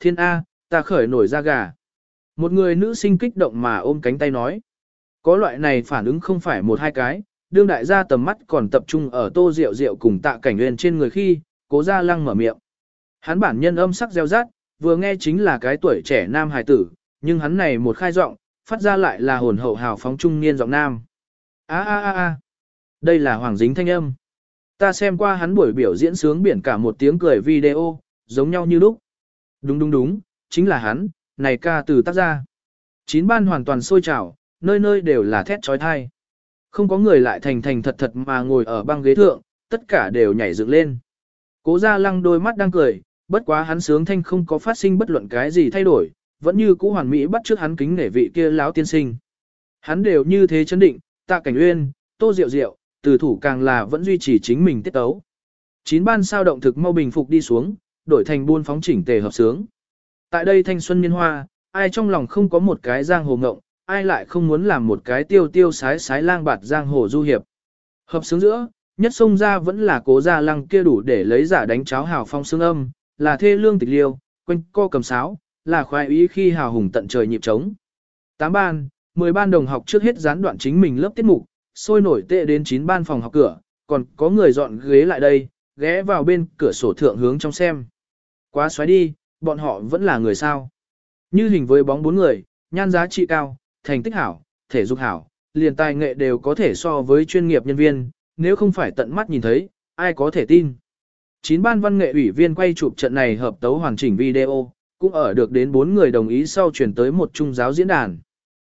thiên A, ta khởi nổi da gà. Một người nữ sinh kích động mà ôm cánh tay nói. Có loại này phản ứng không phải một hai cái, đương đại gia tầm mắt còn tập trung ở tô rượu rượu cùng tạ cảnh nguyên trên người khi, cố ra lăng mở miệng. Hắn bản nhân âm sắc gieo rát, vừa nghe chính là cái tuổi trẻ nam hài tử, nhưng hắn này một khai giọng, phát ra lại là hồn hậu hào phóng trung niên giọng nam. A a a a, đây là hoàng dính thanh âm. Ta xem qua hắn buổi biểu diễn sướng biển cả một tiếng cười video, giống nhau như lúc. Đúng đúng đúng, chính là hắn, này ca từ tác ra. Chín ban hoàn toàn sôi trào, nơi nơi đều là thét trói thai. Không có người lại thành thành thật thật mà ngồi ở băng ghế thượng, tất cả đều nhảy dựng lên. Cố gia lăng đôi mắt đang cười, bất quá hắn sướng thanh không có phát sinh bất luận cái gì thay đổi, vẫn như cũ hoàn mỹ bắt trước hắn kính nể vị kia láo tiên sinh. Hắn đều như thế chấn định, tạ cảnh uyên, tô diệu diệu, từ thủ càng là vẫn duy trì chính mình tiết tấu. Chín ban sao động thực mau bình phục đi xuống, đổi thành buôn phóng chỉnh tề hợp sướng. Tại đây thanh xuân niên hoa, ai trong lòng không có một cái giang hồ ngộng, ai lại không muốn làm một cái tiêu tiêu sái sái lang bạt giang hồ du hiệp. Hợp sướng giữa, nhất sông ra vẫn là cố gia lăng kia đủ để lấy giả đánh cháo hào phong xương âm, là thê lương tịch liêu, quanh co cầm sáo, là khoái ý khi hào hùng tận trời nhịp trống. Tám ban, mười ban đồng học trước hết gián đoạn chính mình lớp tiết mục, sôi nổi tệ đến chín ban phòng học cửa, còn có người dọn ghế lại đây, ghé vào bên cửa sổ thượng hướng trong xem. Quá xoáy đi, bọn họ vẫn là người sao. Như hình với bóng bốn người, nhan giá trị cao, thành tích hảo, thể dục hảo, liền tài nghệ đều có thể so với chuyên nghiệp nhân viên, nếu không phải tận mắt nhìn thấy, ai có thể tin. Chín ban văn nghệ ủy viên quay chụp trận này hợp tấu hoàn chỉnh video, cũng ở được đến bốn người đồng ý sau chuyển tới một trung giáo diễn đàn.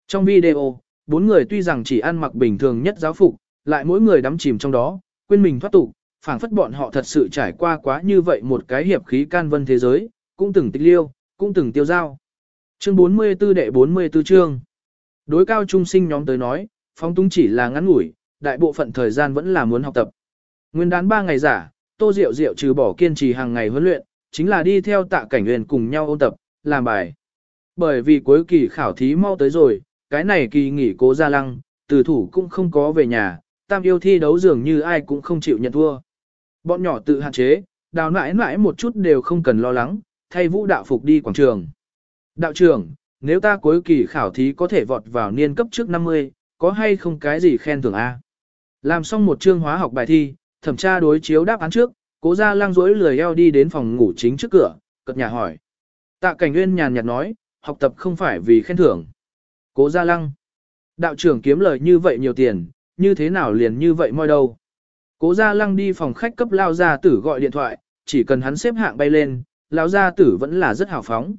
Trong video, bốn người tuy rằng chỉ ăn mặc bình thường nhất giáo phục, lại mỗi người đắm chìm trong đó, quên mình thoát tục, phảng phất bọn họ thật sự trải qua quá như vậy một cái hiệp khí can vân thế giới, cũng từng tích liêu, cũng từng tiêu giao. Chương 44 đệ 44 chương. Đối cao trung sinh nhóm tới nói, phóng túng chỉ là ngắn ngủi, đại bộ phận thời gian vẫn là muốn học tập. Nguyên đán 3 ngày giả, Tô Diệu Diệu trừ bỏ kiên trì hàng ngày huấn luyện, chính là đi theo tạ cảnh huyền cùng nhau ôn tập, làm bài. Bởi vì cuối kỳ khảo thí mau tới rồi, cái này kỳ nghỉ cố gia lăng, từ thủ cũng không có về nhà, tam yêu thi đấu dường như ai cũng không chịu nhận thua. Bọn nhỏ tự hạn chế, đào nãi nãi một chút đều không cần lo lắng, thay vũ đạo phục đi quảng trường. Đạo trưởng, nếu ta cuối kỳ khảo thí có thể vọt vào niên cấp trước 50, có hay không cái gì khen thưởng A? Làm xong một chương hóa học bài thi, thẩm tra đối chiếu đáp án trước, cố ra lang rỗi lười eo đi đến phòng ngủ chính trước cửa, cật nhà hỏi. Tạ cảnh nguyên nhàn nhạt nói, học tập không phải vì khen thưởng. Cố gia lăng. Đạo trưởng kiếm lời như vậy nhiều tiền, như thế nào liền như vậy moi đâu. Cố gia lăng đi phòng khách cấp lao gia tử gọi điện thoại, chỉ cần hắn xếp hạng bay lên, lão gia tử vẫn là rất hào phóng.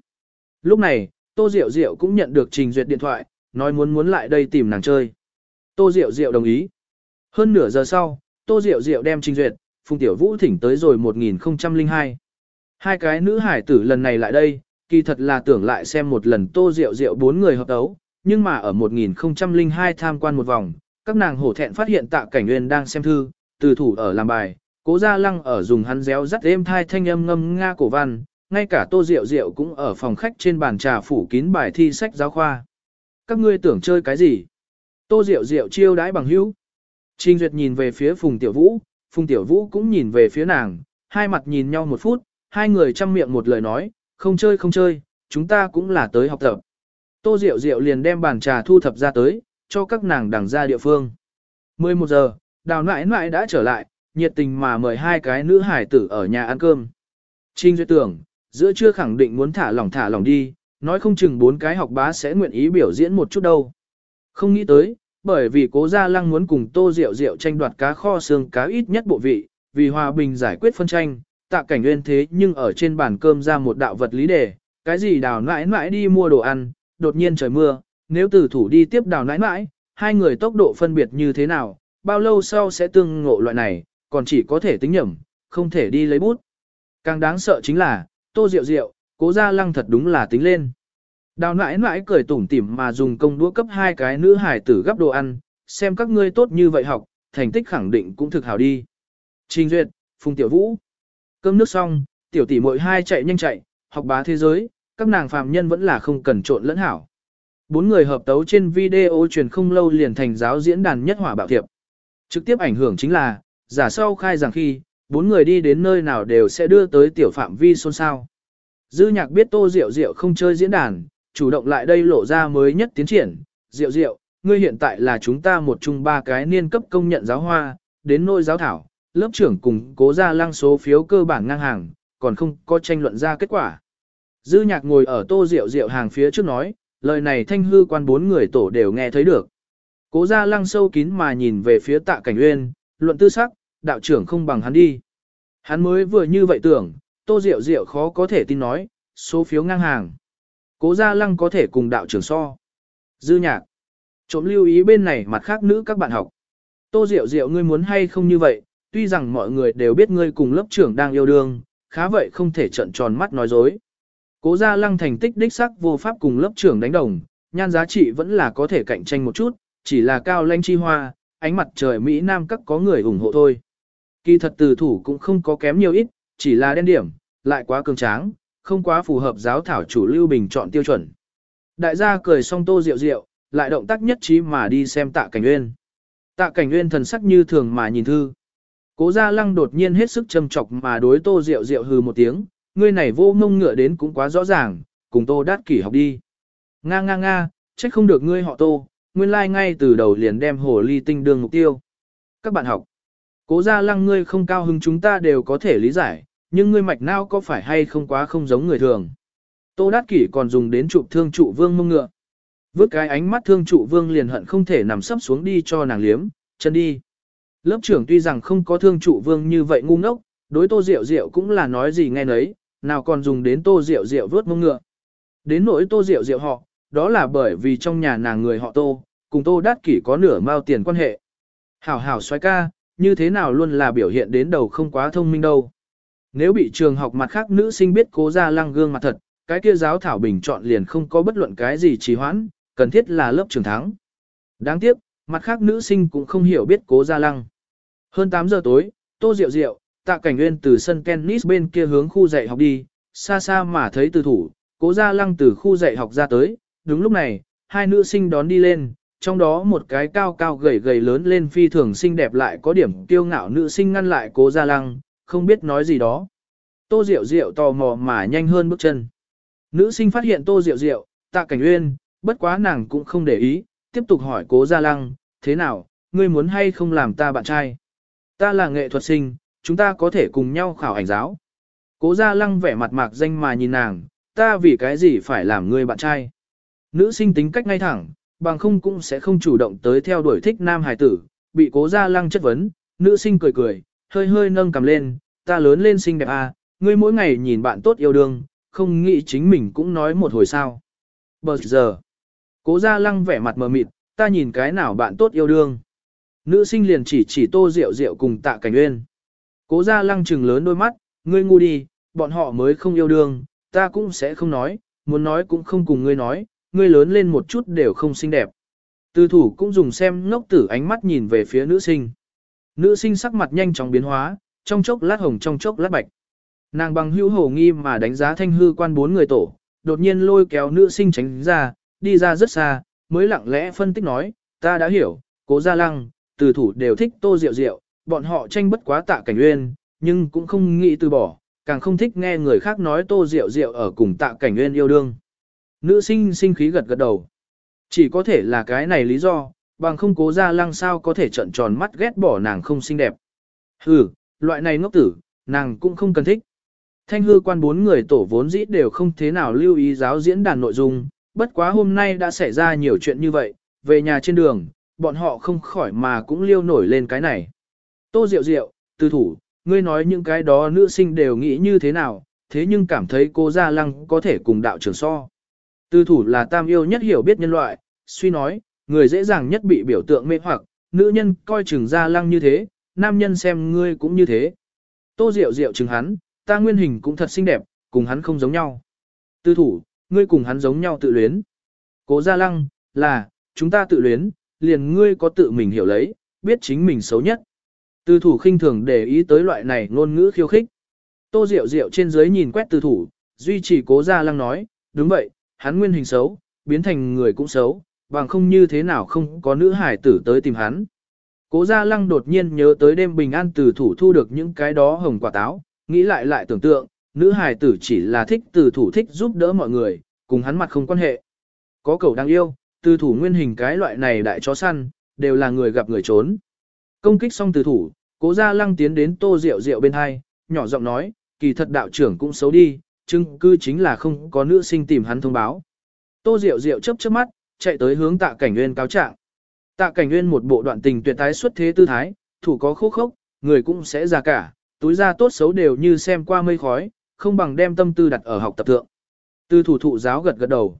Lúc này, Tô Diệu Diệu cũng nhận được trình duyệt điện thoại, nói muốn muốn lại đây tìm nàng chơi. Tô Diệu Diệu đồng ý. Hơn nửa giờ sau, Tô Diệu Diệu đem trình duyệt, Phùng Tiểu Vũ thỉnh tới rồi 1002. Hai cái nữ hải tử lần này lại đây, kỳ thật là tưởng lại xem một lần Tô Diệu Diệu bốn người hợp đấu, nhưng mà ở 1002 tham quan một vòng, các nàng hổ thẹn phát hiện tạ cảnh nguyên đang xem thư, từ thủ ở làm bài, cố gia lăng ở dùng hắn réo rắt êm thai thanh âm ngâm nga cổ văn, ngay cả tô rượu rượu cũng ở phòng khách trên bàn trà phủ kín bài thi sách giáo khoa. Các ngươi tưởng chơi cái gì? Tô rượu rượu chiêu đãi bằng hữu. Trình Duyệt nhìn về phía Phùng Tiểu Vũ, Phùng Tiểu Vũ cũng nhìn về phía nàng, hai mặt nhìn nhau một phút, hai người chăm miệng một lời nói, không chơi không chơi, chúng ta cũng là tới học tập. Tô Diệu Diệu liền đem bàn trà thu thập ra tới, cho các nàng đằng ra địa phương. 11 giờ, đào nãi nãi đã trở lại, nhiệt tình mà mời hai cái nữ hải tử ở nhà ăn cơm. Trinh Duyệt tưởng, giữa trưa khẳng định muốn thả lỏng thả lỏng đi, nói không chừng bốn cái học bá sẽ nguyện ý biểu diễn một chút đâu. Không nghĩ tới, bởi vì cố gia lăng muốn cùng Tô rượu rượu tranh đoạt cá kho xương cá ít nhất bộ vị, vì hòa bình giải quyết phân tranh, tạ cảnh nguyên thế nhưng ở trên bàn cơm ra một đạo vật lý đề, cái gì đào nãi nãi đi mua đồ ăn, đột nhiên trời mưa, nếu Tử thủ đi tiếp đào nãi nãi, hai người tốc độ phân biệt như thế nào, bao lâu sau sẽ tương ngộ loại này, còn chỉ có thể tính nhẩm, không thể đi lấy bút. Càng đáng sợ chính là, tô rượu rượu, cố gia lăng thật đúng là tính lên. Đào nãi nãi cười tủm tỉm mà dùng công đũa cấp hai cái nữ hải tử gấp đồ ăn, xem các ngươi tốt như vậy học, thành tích khẳng định cũng thực hảo đi. Trình duyệt, phùng tiểu vũ. Cơm nước xong, tiểu tỷ muội hai chạy nhanh chạy, học bá thế giới, các nàng phàm nhân vẫn là không cần trộn lẫn hảo. Bốn người hợp tấu trên video truyền không lâu liền thành giáo diễn đàn nhất hỏa bạo thiệp. Trực tiếp ảnh hưởng chính là, giả sau khai rằng khi, bốn người đi đến nơi nào đều sẽ đưa tới tiểu phạm vi xôn xao. Dư nhạc biết tô rượu rượu không chơi diễn đàn, chủ động lại đây lộ ra mới nhất tiến triển. Rượu rượu, ngươi hiện tại là chúng ta một chung ba cái niên cấp công nhận giáo hoa, đến nôi giáo thảo, lớp trưởng cùng cố ra lăng số phiếu cơ bản ngang hàng, còn không có tranh luận ra kết quả. Dư nhạc ngồi ở tô rượu rượu hàng phía trước nói, lời này thanh hư quan bốn người tổ đều nghe thấy được. Cố Gia lăng sâu kín mà nhìn về phía tạ cảnh uyên, luận tư sắc, đạo trưởng không bằng hắn đi. Hắn mới vừa như vậy tưởng, tô Diệu Diệu khó có thể tin nói, số phiếu ngang hàng. Cố gia lăng có thể cùng đạo trưởng so. Dư nhạc. Trộm lưu ý bên này mặt khác nữ các bạn học. Tô Diệu Diệu ngươi muốn hay không như vậy, tuy rằng mọi người đều biết ngươi cùng lớp trưởng đang yêu đương, khá vậy không thể trận tròn mắt nói dối. Cố gia lăng thành tích đích sắc vô pháp cùng lớp trưởng đánh đồng, nhan giá trị vẫn là có thể cạnh tranh một chút, chỉ là cao lanh chi hoa, ánh mặt trời Mỹ Nam các có người ủng hộ thôi. Kỳ thật từ thủ cũng không có kém nhiều ít, chỉ là đen điểm, lại quá cường tráng, không quá phù hợp giáo thảo chủ lưu bình chọn tiêu chuẩn. Đại gia cười xong tô rượu rượu, lại động tác nhất trí mà đi xem tạ cảnh nguyên. Tạ cảnh nguyên thần sắc như thường mà nhìn thư. Cố gia lăng đột nhiên hết sức châm chọc mà đối tô rượu rượu hừ một tiếng, ngươi này vô ngông ngựa đến cũng quá rõ ràng, cùng tô đát kỷ học đi. Nga nga nga, trách không được ngươi họ tô, nguyên lai like ngay từ đầu liền đem hồ ly tinh đường mục tiêu. Các bạn học, cố gia lăng ngươi không cao hứng chúng ta đều có thể lý giải, nhưng ngươi mạch não có phải hay không quá không giống người thường. Tô đát kỷ còn dùng đến trụ thương trụ vương mông ngựa. Vước cái ánh mắt thương trụ vương liền hận không thể nằm sấp xuống đi cho nàng liếm, chân đi. Lớp trưởng tuy rằng không có thương trụ vương như vậy ngu ngốc, đối tô rượu rượu cũng là nói gì nghe nấy, nào còn dùng đến tô rượu rượu vớt mông ngựa. Đến nỗi tô rượu rượu họ, đó là bởi vì trong nhà nàng người họ tô, cùng tô đát kỷ có nửa mao tiền quan hệ. Hảo hảo xoay ca, như thế nào luôn là biểu hiện đến đầu không quá thông minh đâu. Nếu bị trường học mặt khác nữ sinh biết cố ra lăng gương mặt thật, cái kia giáo thảo bình chọn liền không có bất luận cái gì trì hoãn, cần thiết là lớp trường thắng. Đáng tiếc, mặt khác nữ sinh cũng không hiểu biết cố ra lăng. Hơn 8 giờ tối, tô rượu rượu, tạ cảnh nguyên từ sân tennis bên kia hướng khu dạy học đi, xa xa mà thấy từ thủ, cố ra lăng từ khu dạy học ra tới, đúng lúc này, hai nữ sinh đón đi lên, trong đó một cái cao cao gầy gầy lớn lên phi thường xinh đẹp lại có điểm kiêu ngạo nữ sinh ngăn lại cố gia lăng, không biết nói gì đó. Tô Diệu Diệu tò mò mà nhanh hơn bước chân. Nữ sinh phát hiện Tô Diệu Diệu, tạ cảnh uyên, bất quá nàng cũng không để ý, tiếp tục hỏi cố gia lăng, thế nào, ngươi muốn hay không làm ta bạn trai? Ta là nghệ thuật sinh, chúng ta có thể cùng nhau khảo ảnh giáo. Cố gia lăng vẻ mặt mạc danh mà nhìn nàng, ta vì cái gì phải làm ngươi bạn trai? Nữ sinh tính cách ngay thẳng, bằng không cũng sẽ không chủ động tới theo đuổi thích nam hài tử, bị cố gia lăng chất vấn, nữ sinh cười cười, hơi hơi nâng cầm lên, ta lớn lên xinh đẹp à, ngươi mỗi ngày nhìn bạn tốt yêu đương, không nghĩ chính mình cũng nói một hồi sao. Bờ giờ, cố gia lăng vẻ mặt mờ mịt, ta nhìn cái nào bạn tốt yêu đương. Nữ sinh liền chỉ chỉ tô rượu rượu cùng tạ cảnh uyên. Cố gia lăng trừng lớn đôi mắt, ngươi ngu đi, bọn họ mới không yêu đương, ta cũng sẽ không nói, muốn nói cũng không cùng ngươi nói, ngươi lớn lên một chút đều không xinh đẹp. Tư thủ cũng dùng xem ngốc tử ánh mắt nhìn về phía nữ sinh. Nữ sinh sắc mặt nhanh chóng biến hóa, trong chốc lát hồng trong chốc lát bạch. Nàng bằng hữu hồ nghi mà đánh giá thanh hư quan bốn người tổ, đột nhiên lôi kéo nữ sinh tránh ra, đi ra rất xa, mới lặng lẽ phân tích nói, ta đã hiểu, cố gia lăng, từ thủ đều thích tô rượu rượu, bọn họ tranh bất quá tạ cảnh uyên, nhưng cũng không nghĩ từ bỏ, càng không thích nghe người khác nói tô rượu rượu ở cùng tạ cảnh uyên yêu đương. Nữ sinh sinh khí gật gật đầu. Chỉ có thể là cái này lý do, bằng không cố ra lăng sao có thể trận tròn mắt ghét bỏ nàng không xinh đẹp. Hừ, loại này ngốc tử, nàng cũng không cần thích. Thanh hư quan bốn người tổ vốn dĩ đều không thế nào lưu ý giáo diễn đàn nội dung, bất quá hôm nay đã xảy ra nhiều chuyện như vậy, về nhà trên đường, bọn họ không khỏi mà cũng liêu nổi lên cái này. Tô Diệu Diệu, tư thủ, ngươi nói những cái đó nữ sinh đều nghĩ như thế nào, thế nhưng cảm thấy cô Gia Lăng có thể cùng đạo trưởng so. Tư thủ là tam yêu nhất hiểu biết nhân loại, suy nói, người dễ dàng nhất bị biểu tượng mê hoặc, nữ nhân coi chừng Gia Lăng như thế, nam nhân xem ngươi cũng như thế. Tô Diệu Diệu chừng hắn, ta nguyên hình cũng thật xinh đẹp, cùng hắn không giống nhau. Tư thủ, ngươi cùng hắn giống nhau tự luyến. Cố Gia Lăng, là, chúng ta tự luyến, liền ngươi có tự mình hiểu lấy, biết chính mình xấu nhất. Tư thủ khinh thường để ý tới loại này ngôn ngữ khiêu khích. Tô Diệu Diệu trên dưới nhìn quét tư thủ, duy trì cố Gia Lăng nói, đúng vậy, hắn nguyên hình xấu, biến thành người cũng xấu, bằng không như thế nào không có nữ hải tử tới tìm hắn. Cố Gia Lăng đột nhiên nhớ tới đêm bình an từ thủ thu được những cái đó hồng quả táo, nghĩ lại lại tưởng tượng, nữ hải tử chỉ là thích từ thủ thích giúp đỡ mọi người, cùng hắn mặt không quan hệ. Có cầu đang yêu, từ thủ nguyên hình cái loại này đại chó săn, đều là người gặp người trốn. Công kích xong từ thủ, cố gia lăng tiến đến tô rượu rượu bên hai, nhỏ giọng nói, kỳ thật đạo trưởng cũng xấu đi, chứng cư chính là không có nữ sinh tìm hắn thông báo. Tô diệu diệu chớp chớp mắt, chạy tới hướng tạ cảnh nguyên cáo trạng. Tạ cảnh nguyên một bộ đoạn tình tuyệt tái xuất thế tư thái, thủ có khô khốc, người cũng sẽ già cả, túi ra tốt xấu đều như xem qua mây khói, không bằng đem tâm tư đặt ở học tập thượng. Tư thủ thụ giáo gật gật đầu.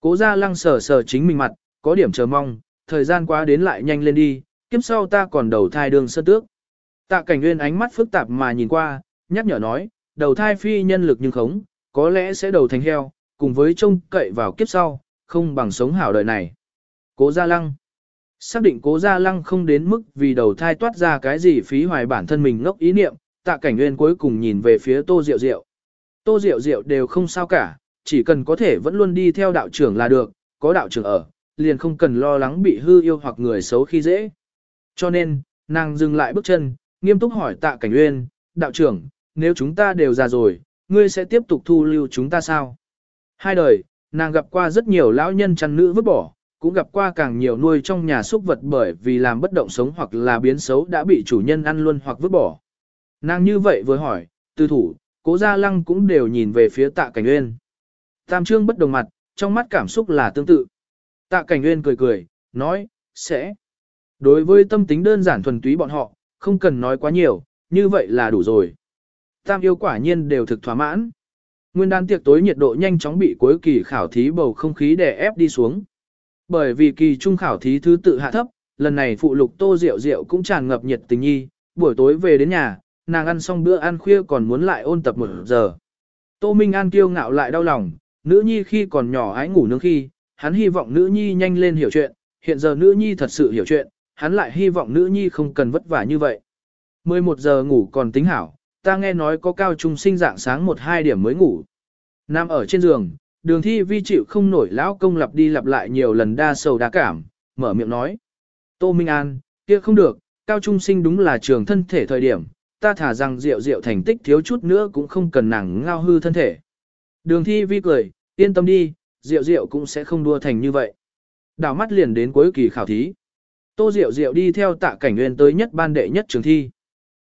Cố ra lăng sờ sờ chính mình mặt, có điểm chờ mong, thời gian quá đến lại nhanh lên đi, kiếp sau ta còn đầu thai đường sơ tước. Tạ cảnh nguyên ánh mắt phức tạp mà nhìn qua, nhắc nhở nói, đầu thai phi nhân lực nhưng khống, có lẽ sẽ đầu thành heo, cùng với trông cậy vào kiếp sau, không bằng sống hảo đời này. Cố Gia Lăng Xác định Cố Gia Lăng không đến mức vì đầu thai toát ra cái gì phí hoài bản thân mình ngốc ý niệm, tạ cảnh nguyên cuối cùng nhìn về phía Tô Diệu Diệu. Tô Diệu Diệu đều không sao cả, chỉ cần có thể vẫn luôn đi theo đạo trưởng là được, có đạo trưởng ở, liền không cần lo lắng bị hư yêu hoặc người xấu khi dễ. Cho nên, nàng dừng lại bước chân, nghiêm túc hỏi tạ cảnh nguyên, đạo trưởng, nếu chúng ta đều già rồi, ngươi sẽ tiếp tục thu lưu chúng ta sao? Hai đời, nàng gặp qua rất nhiều lão nhân chăn nữ vứt bỏ, cũng gặp qua càng nhiều nuôi trong nhà súc vật bởi vì làm bất động sống hoặc là biến xấu đã bị chủ nhân ăn luôn hoặc vứt bỏ. Nàng như vậy vừa hỏi, tư thủ, cố gia lăng cũng đều nhìn về phía tạ cảnh nguyên. Tam trương bất đồng mặt, trong mắt cảm xúc là tương tự. Tạ cảnh nguyên cười cười, nói, sẽ. Đối với tâm tính đơn giản thuần túy bọn họ, không cần nói quá nhiều, như vậy là đủ rồi. Tam yêu quả nhiên đều thực thỏa mãn. Nguyên đan tiệc tối nhiệt độ nhanh chóng bị cuối kỳ khảo thí bầu không khí đè ép đi xuống. Bởi vì kỳ trung khảo thí thứ tự hạ thấp, lần này phụ lục tô rượu rượu cũng tràn ngập nhiệt tình nhi, buổi tối về đến nhà, nàng ăn xong bữa ăn khuya còn muốn lại ôn tập một giờ. Tô Minh An kiêu ngạo lại đau lòng, nữ nhi khi còn nhỏ ái ngủ nướng khi, hắn hy vọng nữ nhi nhanh lên hiểu chuyện, hiện giờ nữ nhi thật sự hiểu chuyện, hắn lại hy vọng nữ nhi không cần vất vả như vậy. 11 giờ ngủ còn tính hảo, ta nghe nói có cao trung sinh dạng sáng 1-2 điểm mới ngủ. Nam ở trên giường, đường thi vi chịu không nổi lão công lặp đi lặp lại nhiều lần đa sầu đa cảm, mở miệng nói. Tô Minh An, kia không được, cao trung sinh đúng là trường thân thể thời điểm, ta thả rằng rượu rượu thành tích thiếu chút nữa cũng không cần nàng ngao hư thân thể. Đường thi vi cười, yên tâm đi, rượu rượu cũng sẽ không đua thành như vậy. Đảo mắt liền đến cuối kỳ khảo thí. Tô Diệu Diệu đi theo tạ cảnh nguyên tới nhất ban đệ nhất trường thi.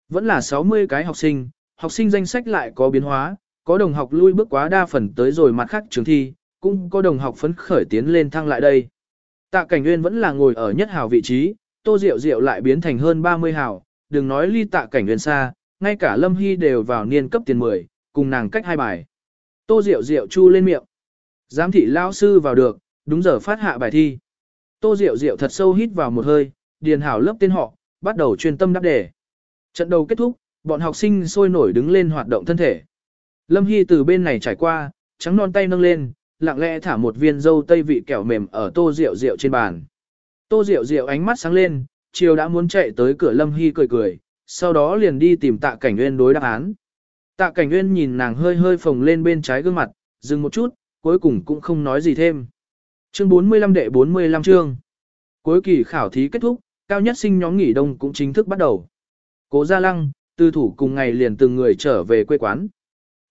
Vẫn là 60 cái học sinh, học sinh danh sách lại có biến hóa, có đồng học lui bước quá đa phần tới rồi mặt khác trường thi, cũng có đồng học phấn khởi tiến lên thăng lại đây. Tạ cảnh nguyên vẫn là ngồi ở nhất hào vị trí, Tô Diệu Diệu lại biến thành hơn 30 hào, đừng nói ly tạ cảnh nguyên xa, ngay cả Lâm Hy đều vào niên cấp tiền 10, cùng nàng cách hai bài. Tô Diệu Diệu chu lên miệng. Giám thị lao sư vào được, đúng giờ phát hạ bài thi. Tô Diệu Diệu thật sâu hít vào một hơi, điền hảo lớp tên họ, bắt đầu chuyên tâm đáp đề. Trận đầu kết thúc, bọn học sinh sôi nổi đứng lên hoạt động thân thể. Lâm Hy từ bên này trải qua, trắng non tay nâng lên, lặng lẽ thả một viên dâu tây vị kẹo mềm ở tô rượu rượu trên bàn. Tô rượu rượu ánh mắt sáng lên, chiều đã muốn chạy tới cửa Lâm Hy cười cười, sau đó liền đi tìm tạ cảnh nguyên đối đáp án. Tạ cảnh nguyên nhìn nàng hơi hơi phồng lên bên trái gương mặt, dừng một chút, cuối cùng cũng không nói gì thêm. Chương 45 đệ 45 chương. Cuối kỳ khảo thí kết thúc, cao nhất sinh nhóm nghỉ đông cũng chính thức bắt đầu. Cố Gia Lăng, tư thủ cùng ngày liền từng người trở về quê quán.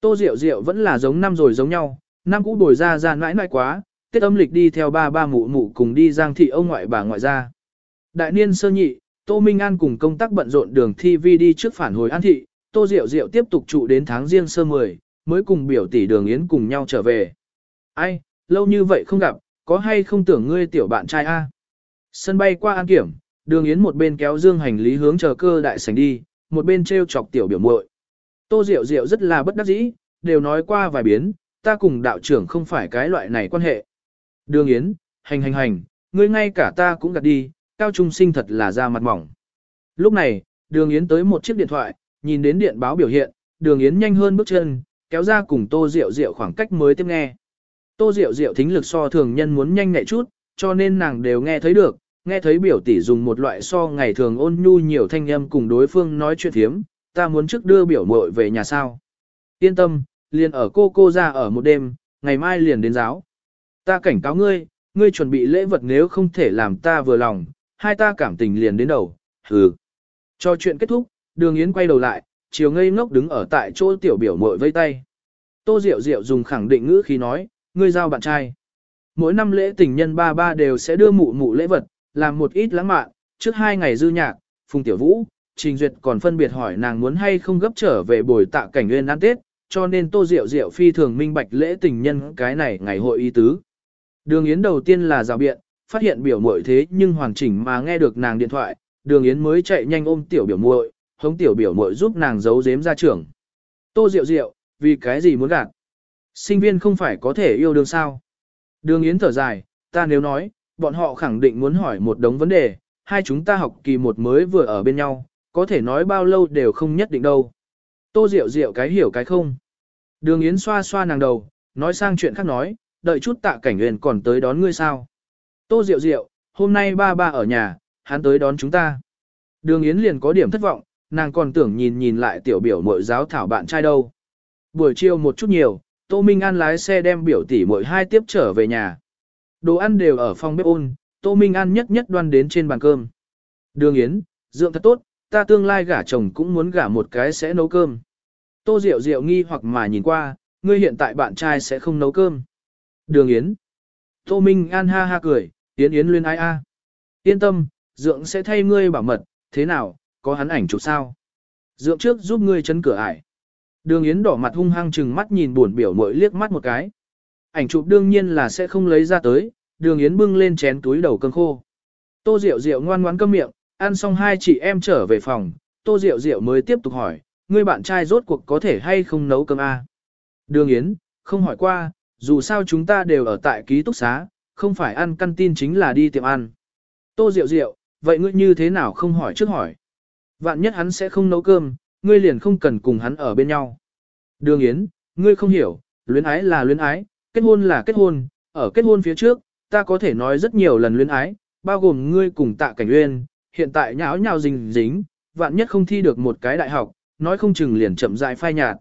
Tô Diệu Diệu vẫn là giống năm rồi giống nhau, năm cũ đổi ra ra mãi mãi quá, Tết âm lịch đi theo ba ba mụ mụ cùng đi giang thị ông ngoại bà ngoại ra. Đại niên sơ nhị, Tô Minh An cùng công tác bận rộn đường thi vi đi trước phản hồi an thị, Tô Diệu Diệu tiếp tục trụ đến tháng riêng sơ 10, mới cùng biểu tỷ đường Yến cùng nhau trở về. Ai, lâu như vậy không gặp, có hay không tưởng ngươi tiểu bạn trai a? Sân bay qua an kiểm, đường Yến một bên kéo dương hành lý hướng chờ cơ đại sảnh đi, một bên treo chọc tiểu biểu muội. Tô Diệu Diệu rất là bất đắc dĩ, đều nói qua vài biến, ta cùng đạo trưởng không phải cái loại này quan hệ. Đường Yến, hành hành hành, ngươi ngay cả ta cũng gạt đi, cao trung sinh thật là ra mặt mỏng. Lúc này, đường Yến tới một chiếc điện thoại, nhìn đến điện báo biểu hiện, đường Yến nhanh hơn bước chân, kéo ra cùng Tô Diệu Diệu khoảng cách mới tiếp nghe. Tô Diệu Diệu thính lực so thường nhân muốn nhanh nhẹ chút, cho nên nàng đều nghe thấy được, nghe thấy biểu tỷ dùng một loại so ngày thường ôn nhu nhiều thanh âm cùng đối phương nói chuyện thiếm, ta muốn trước đưa biểu muội về nhà sao. Yên tâm, liền ở cô cô ra ở một đêm, ngày mai liền đến giáo. Ta cảnh cáo ngươi, ngươi chuẩn bị lễ vật nếu không thể làm ta vừa lòng, hai ta cảm tình liền đến đầu, hừ. Cho chuyện kết thúc, đường Yến quay đầu lại, chiều ngây ngốc đứng ở tại chỗ tiểu biểu muội vây tay. Tô Diệu Diệu dùng khẳng định ngữ khi nói, ngươi giao bạn trai. Mỗi năm lễ tình nhân ba ba đều sẽ đưa mụ mụ lễ vật, làm một ít lãng mạn, trước hai ngày dư nhạc, Phùng Tiểu Vũ, Trình Duyệt còn phân biệt hỏi nàng muốn hay không gấp trở về bồi tạ cảnh nguyên ăn Tết, cho nên Tô Diệu Diệu phi thường minh bạch lễ tình nhân cái này ngày hội ý tứ. Đường Yến đầu tiên là rào biện, phát hiện biểu muội thế nhưng hoàn chỉnh mà nghe được nàng điện thoại, Đường Yến mới chạy nhanh ôm tiểu biểu muội, hống tiểu biểu muội giúp nàng giấu giếm ra trưởng. Tô Diệu Diệu, vì cái gì muốn gạt? Sinh viên không phải có thể yêu đương sao? Đường Yến thở dài, ta nếu nói, bọn họ khẳng định muốn hỏi một đống vấn đề, hai chúng ta học kỳ một mới vừa ở bên nhau, có thể nói bao lâu đều không nhất định đâu. Tô Diệu Diệu cái hiểu cái không. Đường Yến xoa xoa nàng đầu, nói sang chuyện khác nói, đợi chút tạ cảnh huyền còn tới đón ngươi sao. Tô Diệu Diệu, hôm nay ba ba ở nhà, hắn tới đón chúng ta. Đường Yến liền có điểm thất vọng, nàng còn tưởng nhìn nhìn lại tiểu biểu mội giáo thảo bạn trai đâu. Buổi chiều một chút nhiều, Tô Minh An lái xe đem biểu tỷ mội hai tiếp trở về nhà. Đồ ăn đều ở phòng bếp ôn, Tô Minh An nhất nhất đoan đến trên bàn cơm. Đường Yến, dưỡng thật tốt, ta tương lai gả chồng cũng muốn gả một cái sẽ nấu cơm. Tô Diệu Diệu nghi hoặc mà nhìn qua, ngươi hiện tại bạn trai sẽ không nấu cơm. Đường Yến. Tô Minh An ha ha cười, Yến Yến luyên ai a. Yên tâm, Dượng sẽ thay ngươi bảo mật, thế nào, có hắn ảnh chụp sao? Dượng trước giúp ngươi chấn cửa ải. Đường Yến đỏ mặt hung hăng chừng mắt nhìn buồn biểu mội liếc mắt một cái. Ảnh chụp đương nhiên là sẽ không lấy ra tới, đường Yến bưng lên chén túi đầu cơm khô. Tô Diệu Diệu ngoan ngoãn câm miệng, ăn xong hai chị em trở về phòng, Tô Diệu Diệu mới tiếp tục hỏi, ngươi bạn trai rốt cuộc có thể hay không nấu cơm a? À? Đường Yến, không hỏi qua, dù sao chúng ta đều ở tại ký túc xá, không phải ăn căn tin chính là đi tiệm ăn. Tô Diệu Diệu, vậy ngươi như thế nào không hỏi trước hỏi? Vạn nhất hắn sẽ không nấu cơm, ngươi liền không cần cùng hắn ở bên nhau. Đường Yến, ngươi không hiểu, luyến ái là luyến ái, kết hôn là kết hôn, ở kết hôn phía trước, ta có thể nói rất nhiều lần luyến ái, bao gồm ngươi cùng tạ cảnh uyên, hiện tại nháo nhào dính dính, vạn nhất không thi được một cái đại học, nói không chừng liền chậm rãi phai nhạt.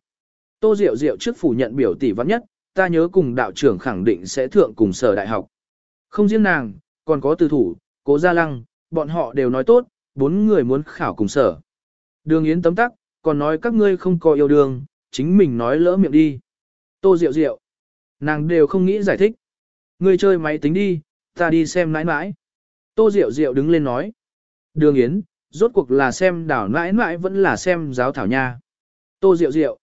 Tô Diệu Diệu trước phủ nhận biểu tỷ vạn nhất, ta nhớ cùng đạo trưởng khẳng định sẽ thượng cùng sở đại học. Không riêng nàng, còn có từ thủ, cố gia lăng, bọn họ đều nói tốt, bốn người muốn khảo cùng sở. Đường Yến tấm tắc, còn nói các ngươi không có yêu đương, chính mình nói lỡ miệng đi. Tô Diệu Diệu, nàng đều không nghĩ giải thích. Ngươi chơi máy tính đi, ta đi xem nãi nãi. Tô Diệu Diệu đứng lên nói. Đường Yến, rốt cuộc là xem đảo nãi nãi vẫn là xem giáo thảo nha. Tô Diệu Diệu,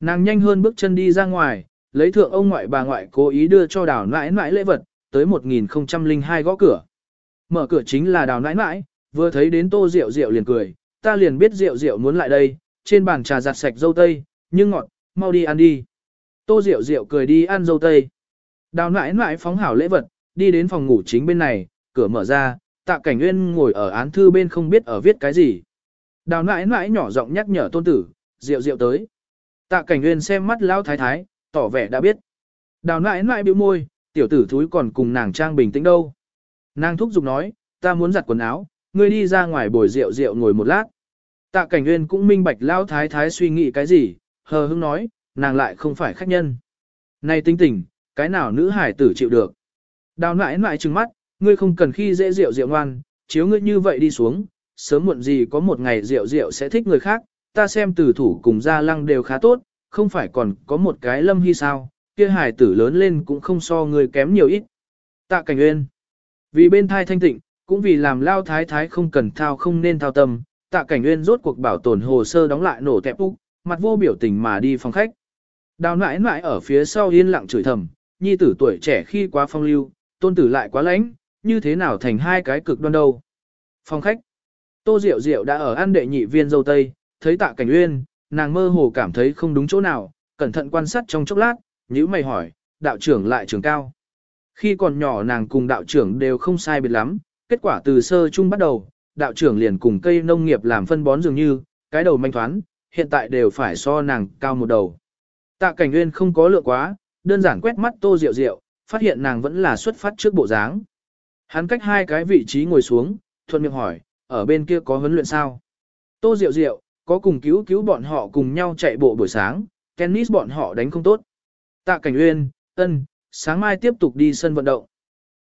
nàng nhanh hơn bước chân đi ra ngoài, lấy thượng ông ngoại bà ngoại cố ý đưa cho đảo nãi nãi lễ vật, tới 1002 gõ cửa. Mở cửa chính là đào nãi nãi, vừa thấy đến tô rượu rượu liền cười, ta liền biết rượu rượu muốn lại đây, trên bàn trà giặt sạch dâu tây, nhưng ngọt, mau đi ăn đi. Tô rượu rượu cười đi ăn dâu tây. Đào nãi nãi phóng hảo lễ vật, đi đến phòng ngủ chính bên này, cửa mở ra, tạ cảnh nguyên ngồi ở án thư bên không biết ở viết cái gì. Đào nãi nãi nhỏ giọng nhắc nhở tôn tử, rượu rượu tới. Tạ cảnh nguyên xem mắt lao thái thái, tỏ vẻ đã biết. Đào nãi nãi bĩu môi, tiểu tử thúi còn cùng nàng trang bình tĩnh đâu. Nàng thúc giục nói, ta muốn giặt quần áo, ngươi đi ra ngoài bồi rượu rượu ngồi một lát. Tạ cảnh nguyên cũng minh bạch lao thái thái suy nghĩ cái gì, hờ hững nói, nàng lại không phải khách nhân. Này tinh tỉnh, cái nào nữ hải tử chịu được. Đào nãi nãi trừng mắt, ngươi không cần khi dễ rượu rượu ngoan, chiếu ngươi như vậy đi xuống, sớm muộn gì có một ngày rượu rượu sẽ thích người khác, ta xem tử thủ cùng gia lăng đều khá tốt, không phải còn có một cái lâm hy sao, kia hải tử lớn lên cũng không so ngươi kém nhiều ít. Tạ cảnh nguyên. Vì bên thai thanh tịnh, cũng vì làm lao thái thái không cần thao không nên thao tâm, tạ cảnh nguyên rốt cuộc bảo tồn hồ sơ đóng lại nổ tẹp úc, mặt vô biểu tình mà đi phòng khách. Đào nãi nãi ở phía sau yên lặng chửi thầm, nhi tử tuổi trẻ khi quá phong lưu, tôn tử lại quá lãnh, như thế nào thành hai cái cực đoan đâu. Phòng khách. Tô Diệu Diệu đã ở ăn đệ nhị viên dâu tây, thấy tạ cảnh uyên, nàng mơ hồ cảm thấy không đúng chỗ nào, cẩn thận quan sát trong chốc lát, nhữ mày hỏi, đạo trưởng lại trường cao. Khi còn nhỏ nàng cùng đạo trưởng đều không sai biệt lắm, kết quả từ sơ chung bắt đầu, đạo trưởng liền cùng cây nông nghiệp làm phân bón dường như, cái đầu manh thoán, hiện tại đều phải so nàng cao một đầu. Tạ cảnh nguyên không có lượng quá, đơn giản quét mắt tô rượu rượu, phát hiện nàng vẫn là xuất phát trước bộ dáng. Hắn cách hai cái vị trí ngồi xuống, thuận miệng hỏi, ở bên kia có huấn luyện sao? Tô rượu rượu, có cùng cứu cứu bọn họ cùng nhau chạy bộ buổi sáng, tennis bọn họ đánh không tốt. Tạ cảnh uyên ân, sáng mai tiếp tục đi sân vận động.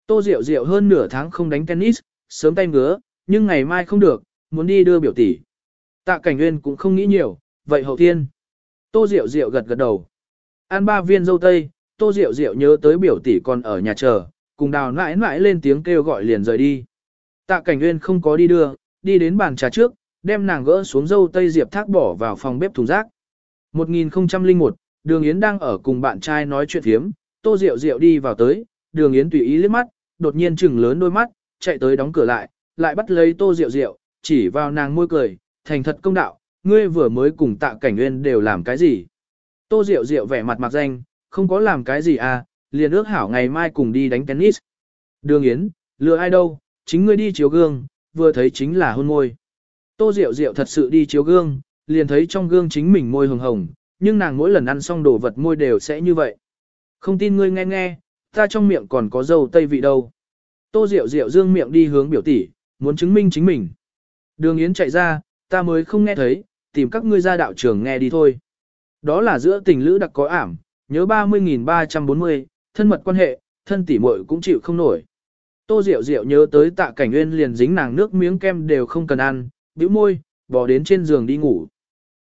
Tô Diệu Diệu hơn nửa tháng không đánh tennis, sớm tay ngứa, nhưng ngày mai không được, muốn đi đưa biểu tỷ. Tạ Cảnh uyên cũng không nghĩ nhiều, vậy hậu thiên. Tô Diệu Diệu gật gật đầu. Ăn ba viên dâu tây, tô Diệu Diệu nhớ tới biểu tỷ còn ở nhà chờ, cùng đào nãi nãi lên tiếng kêu gọi liền rời đi. Tạ cảnh nguyên không có đi đưa, đi đến bàn trà trước, đem nàng gỡ xuống dâu tây diệp thác bỏ vào phòng bếp thùng rác. 1001, đường Yến đang ở cùng bạn trai nói chuyện thiếm, tô Diệu Diệu đi vào tới, đường Yến tùy ý liếc mắt, đột nhiên chừng lớn đôi mắt, chạy tới đóng cửa lại, lại bắt lấy tô Diệu Diệu, chỉ vào nàng môi cười, thành thật công đạo, ngươi vừa mới cùng tạ cảnh nguyên đều làm cái gì. Tô Diệu Diệu vẻ mặt mặc danh, không có làm cái gì à, liền ước hảo ngày mai cùng đi đánh tennis. Đường Yến, lừa ai đâu, chính ngươi đi chiếu gương, vừa thấy chính là hôn môi. Tô Diệu Diệu thật sự đi chiếu gương, liền thấy trong gương chính mình môi hồng hồng, nhưng nàng mỗi lần ăn xong đồ vật môi đều sẽ như vậy. Không tin ngươi nghe nghe, ta trong miệng còn có dầu tây vị đâu. Tô Diệu Diệu dương miệng đi hướng biểu tỷ, muốn chứng minh chính mình. Đường Yến chạy ra, ta mới không nghe thấy, tìm các ngươi ra đạo trường nghe đi thôi. Đó là giữa tình lữ đặc có ảm, nhớ 30.340, thân mật quan hệ, thân tỉ muội cũng chịu không nổi. Tô Diệu Diệu nhớ tới tạ cảnh nguyên liền dính nàng nước miếng kem đều không cần ăn, bĩu môi, bỏ đến trên giường đi ngủ.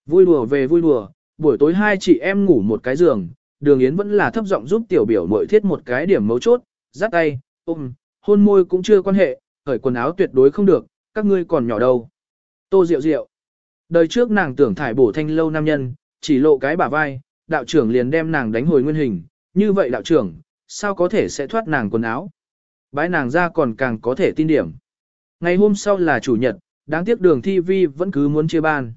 Vui đùa về vui đùa, buổi tối hai chị em ngủ một cái giường, đường yến vẫn là thấp giọng giúp tiểu biểu mội thiết một cái điểm mấu chốt, dắt tay, ôm, hôn môi cũng chưa quan hệ, khởi quần áo tuyệt đối không được, các ngươi còn nhỏ đâu. Tô Diệu Diệu. Đời trước nàng tưởng thải bổ thanh lâu nam nhân, chỉ lộ cái bả vai, đạo trưởng liền đem nàng đánh hồi nguyên hình, như vậy đạo trưởng, sao có thể sẽ thoát nàng quần áo. Bái nàng ra còn càng có thể tin điểm. Ngày hôm sau là chủ nhật, đáng tiếc đường thi vi vẫn cứ muốn chia ban.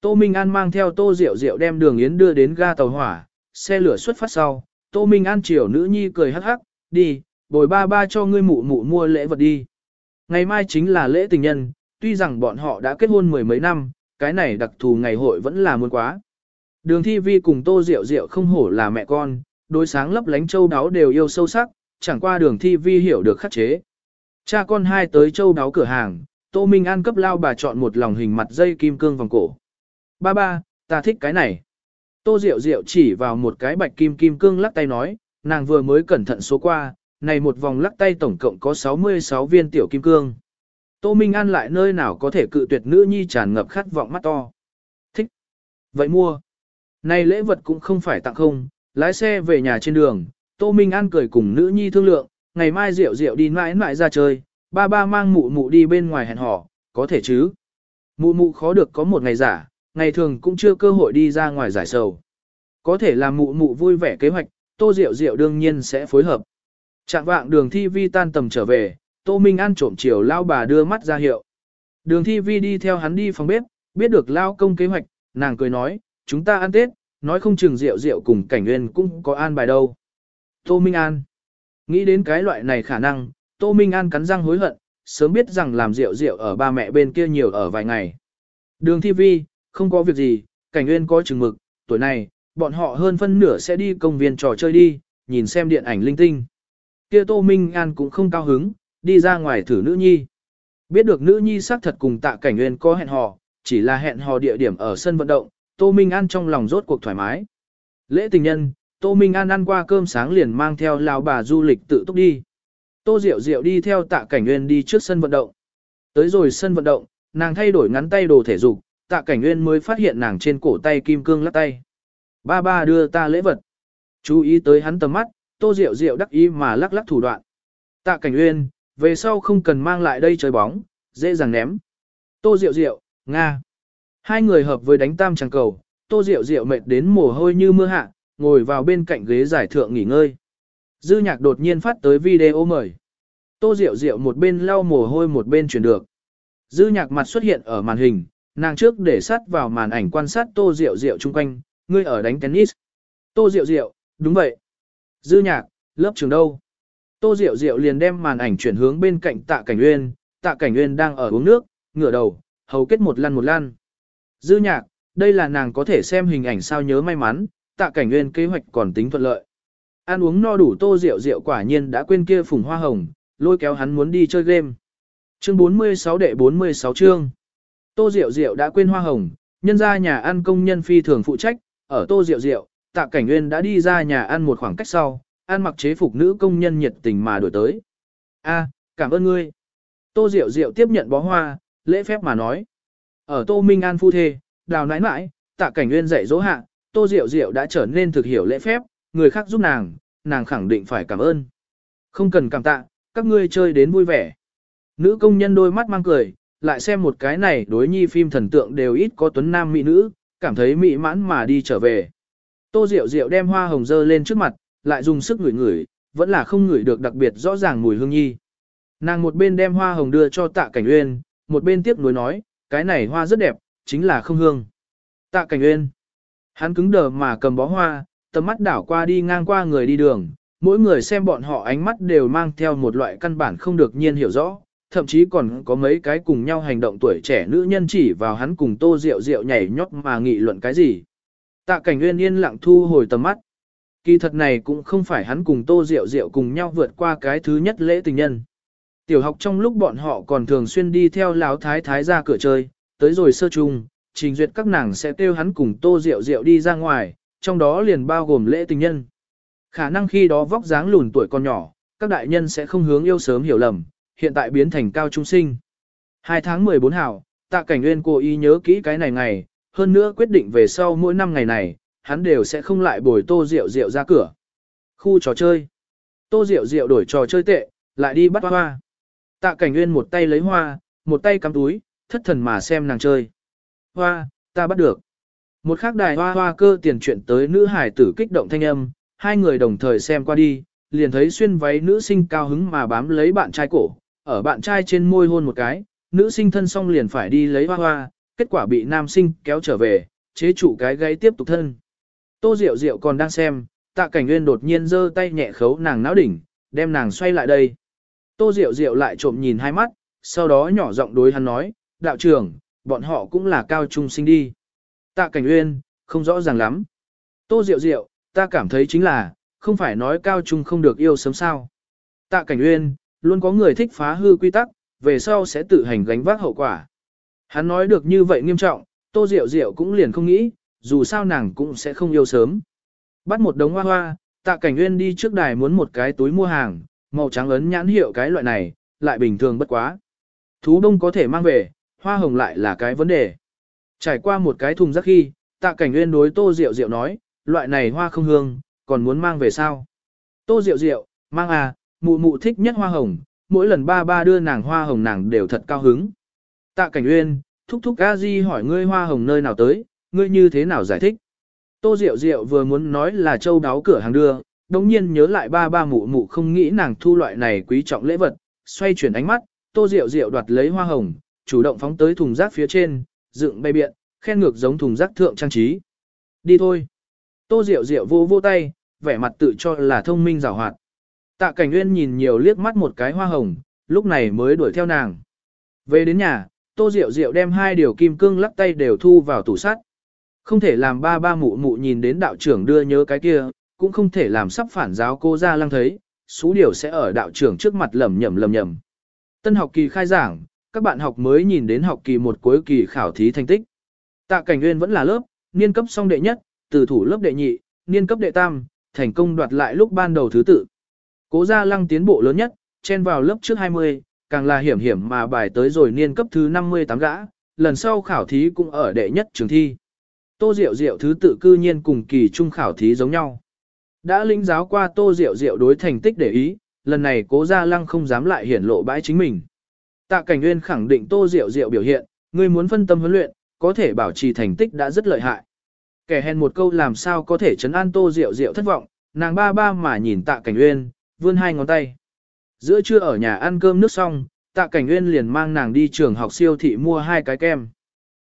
Tô Minh An mang theo Tô Diệu Diệu đem đường Yến đưa đến ga tàu hỏa, xe lửa xuất phát sau. Tô Minh An chiều nữ nhi cười hắc hắc, đi, bồi ba ba cho ngươi mụ mụ mua lễ vật đi. Ngày mai chính là lễ tình nhân, tuy rằng bọn họ đã kết hôn mười mấy năm, cái này đặc thù ngày hội vẫn là muôn quá. Đường thi vi cùng Tô Diệu Diệu không hổ là mẹ con, đối sáng lấp lánh châu đáo đều yêu sâu sắc, chẳng qua đường thi vi hiểu được khắc chế. Cha con hai tới châu đáo cửa hàng, Tô Minh An cấp lao bà chọn một lòng hình mặt dây kim cương vòng cổ. Ba ba, ta thích cái này. Tô Diệu Diệu chỉ vào một cái bạch kim kim cương lắc tay nói, nàng vừa mới cẩn thận số qua, này một vòng lắc tay tổng cộng có 66 viên tiểu kim cương. Tô Minh An lại nơi nào có thể cự tuyệt nữ nhi tràn ngập khát vọng mắt to. Thích. Vậy mua. Này lễ vật cũng không phải tặng không, lái xe về nhà trên đường, Tô Minh An cười cùng nữ nhi thương lượng, ngày mai rượu rượu đi mãi mãi ra chơi, ba ba mang mụ mụ đi bên ngoài hẹn hò, có thể chứ. Mụ mụ khó được có một ngày giả, ngày thường cũng chưa cơ hội đi ra ngoài giải sầu. Có thể làm mụ mụ vui vẻ kế hoạch, Tô Diệu Diệu đương nhiên sẽ phối hợp. Trạng vạng đường thi vi tan tầm trở về, Tô Minh An trộm chiều lao bà đưa mắt ra hiệu. Đường thi vi đi theo hắn đi phòng bếp, biết được lao công kế hoạch, nàng cười nói, chúng ta ăn Tết, nói không chừng rượu rượu cùng cảnh nguyên cũng có an bài đâu. Tô Minh An. Nghĩ đến cái loại này khả năng, Tô Minh An cắn răng hối hận, sớm biết rằng làm rượu rượu ở ba mẹ bên kia nhiều ở vài ngày. Đường thi vi, không có việc gì, cảnh nguyên có chừng mực, tuổi này, bọn họ hơn phân nửa sẽ đi công viên trò chơi đi, nhìn xem điện ảnh linh tinh. Kia Tô Minh An cũng không cao hứng, đi ra ngoài thử nữ nhi. Biết được nữ nhi xác thật cùng tạ cảnh nguyên có hẹn hò, chỉ là hẹn hò địa điểm ở sân vận động, Tô Minh An trong lòng rốt cuộc thoải mái. Lễ tình nhân, Tô Minh An ăn qua cơm sáng liền mang theo lão bà du lịch tự túc đi. Tô Diệu Diệu đi theo tạ cảnh nguyên đi trước sân vận động. Tới rồi sân vận động, nàng thay đổi ngắn tay đồ thể dục, tạ cảnh nguyên mới phát hiện nàng trên cổ tay kim cương lắc tay. Ba ba đưa ta lễ vật. Chú ý tới hắn tầm mắt, Tô Diệu Diệu đắc ý mà lắc lắc thủ đoạn. Tạ cảnh nguyên, về sau không cần mang lại đây chơi bóng, dễ dàng ném. Tô Diệu Diệu, Nga. Hai người hợp với đánh tam tràng cầu, Tô Diệu Diệu mệt đến mồ hôi như mưa hạ, ngồi vào bên cạnh ghế giải thượng nghỉ ngơi. Dư nhạc đột nhiên phát tới video mời. Tô Diệu Diệu một bên lau mồ hôi một bên chuyển được. Dư nhạc mặt xuất hiện ở màn hình, nàng trước để sát vào màn ảnh quan sát Tô Diệu Diệu chung quanh, ngươi ở đánh tennis. Tô Diệu Diệu, đúng vậy. Dư nhạc, lớp trường đâu? Tô Diệu Diệu liền đem màn ảnh chuyển hướng bên cạnh Tạ Cảnh Uyên, Tạ Cảnh Uyên đang ở uống nước, ngửa đầu, hầu kết một lăn một lăn. Dư nhạc, đây là nàng có thể xem hình ảnh sao nhớ may mắn, Tạ Cảnh nguyên kế hoạch còn tính thuận lợi. Ăn uống no đủ Tô Diệu Diệu quả nhiên đã quên kia phùng hoa hồng, lôi kéo hắn muốn đi chơi game. Chương 46 đệ 46 chương. Tô Diệu Diệu đã quên hoa hồng, nhân ra nhà ăn công nhân phi thường phụ trách, ở Tô Diệu Diệu, Tạ Cảnh Nguyên đã đi ra nhà ăn một khoảng cách sau, ăn mặc chế phục nữ công nhân nhiệt tình mà đổi tới. A, cảm ơn ngươi. Tô Diệu Diệu tiếp nhận bó hoa, lễ phép mà nói. Ở Tô Minh An phu thê, đào nãi nãi, Tạ Cảnh Nguyên dạy dỗ hạ, Tô Diệu Diệu đã trở nên thực hiểu lễ phép, người khác giúp nàng, nàng khẳng định phải cảm ơn. Không cần cảm tạ, các ngươi chơi đến vui vẻ. Nữ công nhân đôi mắt mang cười, lại xem một cái này đối nhi phim thần tượng đều ít có tuấn nam mỹ nữ, cảm thấy mỹ mãn mà đi trở về. Tô Diệu Diệu đem hoa hồng dơ lên trước mặt, lại dùng sức ngửi ngửi, vẫn là không ngửi được đặc biệt rõ ràng mùi hương nhi. Nàng một bên đem hoa hồng đưa cho tạ cảnh uyên, một bên tiếp nối nói, cái này hoa rất đẹp, chính là không hương. Tạ cảnh uyên. Hắn cứng đờ mà cầm bó hoa, tầm mắt đảo qua đi ngang qua người đi đường, mỗi người xem bọn họ ánh mắt đều mang theo một loại căn bản không được nhiên hiểu rõ, thậm chí còn có mấy cái cùng nhau hành động tuổi trẻ nữ nhân chỉ vào hắn cùng tô rượu rượu nhảy nhót mà nghị luận cái gì. Tạ cảnh Uyên yên lặng thu hồi tầm mắt. Kỳ thật này cũng không phải hắn cùng tô rượu rượu cùng nhau vượt qua cái thứ nhất lễ tình nhân. Tiểu học trong lúc bọn họ còn thường xuyên đi theo lão thái thái ra cửa chơi, tới rồi sơ chung, trình duyệt các nàng sẽ kêu hắn cùng tô rượu rượu đi ra ngoài, trong đó liền bao gồm lễ tình nhân. Khả năng khi đó vóc dáng lùn tuổi còn nhỏ, các đại nhân sẽ không hướng yêu sớm hiểu lầm, hiện tại biến thành cao trung sinh. Hai tháng 14 hảo, tạ cảnh nguyên cố ý nhớ kỹ cái này ngày, hơn nữa quyết định về sau mỗi năm ngày này, hắn đều sẽ không lại bồi tô rượu rượu ra cửa. Khu trò chơi. Tô rượu rượu đổi trò chơi tệ, lại đi bắt hoa. Tạ cảnh nguyên một tay lấy hoa, một tay cắm túi, thất thần mà xem nàng chơi. Hoa, ta bắt được. Một khắc đài hoa hoa cơ tiền chuyện tới nữ hải tử kích động thanh âm, hai người đồng thời xem qua đi, liền thấy xuyên váy nữ sinh cao hứng mà bám lấy bạn trai cổ, ở bạn trai trên môi hôn một cái, nữ sinh thân xong liền phải đi lấy hoa hoa, kết quả bị nam sinh kéo trở về, chế trụ cái gáy tiếp tục thân. Tô Diệu Diệu còn đang xem, tạ cảnh nguyên đột nhiên giơ tay nhẹ khấu nàng não đỉnh, đem nàng xoay lại đây. Tô Diệu Diệu lại trộm nhìn hai mắt, sau đó nhỏ giọng đối hắn nói, đạo trưởng, bọn họ cũng là cao trung sinh đi. Tạ cảnh Uyên, không rõ ràng lắm. Tô Diệu Diệu, ta cảm thấy chính là, không phải nói cao trung không được yêu sớm sao. Tạ cảnh Uyên, luôn có người thích phá hư quy tắc, về sau sẽ tự hành gánh vác hậu quả. Hắn nói được như vậy nghiêm trọng, tô diệu diệu cũng liền không nghĩ, dù sao nàng cũng sẽ không yêu sớm. Bắt một đống hoa hoa, tạ cảnh Uyên đi trước đài muốn một cái túi mua hàng, màu trắng ấn nhãn hiệu cái loại này, lại bình thường bất quá. Thú đông có thể mang về, hoa hồng lại là cái vấn đề. Trải qua một cái thùng rác khi, tạ cảnh nguyên đối tô diệu diệu nói, loại này hoa không hương, còn muốn mang về sao? Tô diệu diệu, mang à, mụ mụ thích nhất hoa hồng, mỗi lần ba ba đưa nàng hoa hồng nàng đều thật cao hứng. Tạ Cảnh Uyên, thúc thúc a di hỏi ngươi hoa hồng nơi nào tới, ngươi như thế nào giải thích? Tô Diệu Diệu vừa muốn nói là châu đáo cửa hàng đưa, đồng nhiên nhớ lại ba ba mụ mụ không nghĩ nàng thu loại này quý trọng lễ vật, xoay chuyển ánh mắt, Tô Diệu Diệu đoạt lấy hoa hồng, chủ động phóng tới thùng rác phía trên, dựng bay biện, khen ngược giống thùng rác thượng trang trí. Đi thôi. Tô Diệu Diệu vô vô tay, vẻ mặt tự cho là thông minh rào hoạt. Tạ Cảnh Nguyên nhìn nhiều liếc mắt một cái hoa hồng, lúc này mới đuổi theo nàng. Về đến nhà, Tô Diệu Diệu đem hai điều kim cương lắc tay đều thu vào tủ sắt. Không thể làm ba ba mụ mụ nhìn đến đạo trưởng đưa nhớ cái kia, cũng không thể làm sắp phản giáo cô ra lăng thấy, số điều sẽ ở đạo trưởng trước mặt lầm nhầm lầm nhầm. Tân học kỳ khai giảng, các bạn học mới nhìn đến học kỳ một cuối kỳ khảo thí thành tích. Tạ Cảnh Nguyên vẫn là lớp, niên cấp song đệ nhất, từ thủ lớp đệ nhị, niên cấp đệ tam, thành công đoạt lại lúc ban đầu thứ tự. Cố gia lăng tiến bộ lớn nhất, chen vào lớp trước 20, càng là hiểm hiểm mà bài tới rồi niên cấp thứ 58 gã, lần sau khảo thí cũng ở đệ nhất trường thi. Tô Diệu Diệu thứ tự cư nhiên cùng kỳ trung khảo thí giống nhau. Đã lĩnh giáo qua Tô Diệu Diệu đối thành tích để ý, lần này cố gia lăng không dám lại hiển lộ bãi chính mình. Tạ Cảnh Nguyên khẳng định Tô Diệu Diệu biểu hiện, người muốn phân tâm huấn luyện, có thể bảo trì thành tích đã rất lợi hại. Kẻ hèn một câu làm sao có thể chấn an Tô Diệu Diệu thất vọng, nàng ba ba mà nhìn Tạ Cảnh Nguyên, vươn hai ngón tay. Giữa trưa ở nhà ăn cơm nước xong, tạ cảnh nguyên liền mang nàng đi trường học siêu thị mua hai cái kem.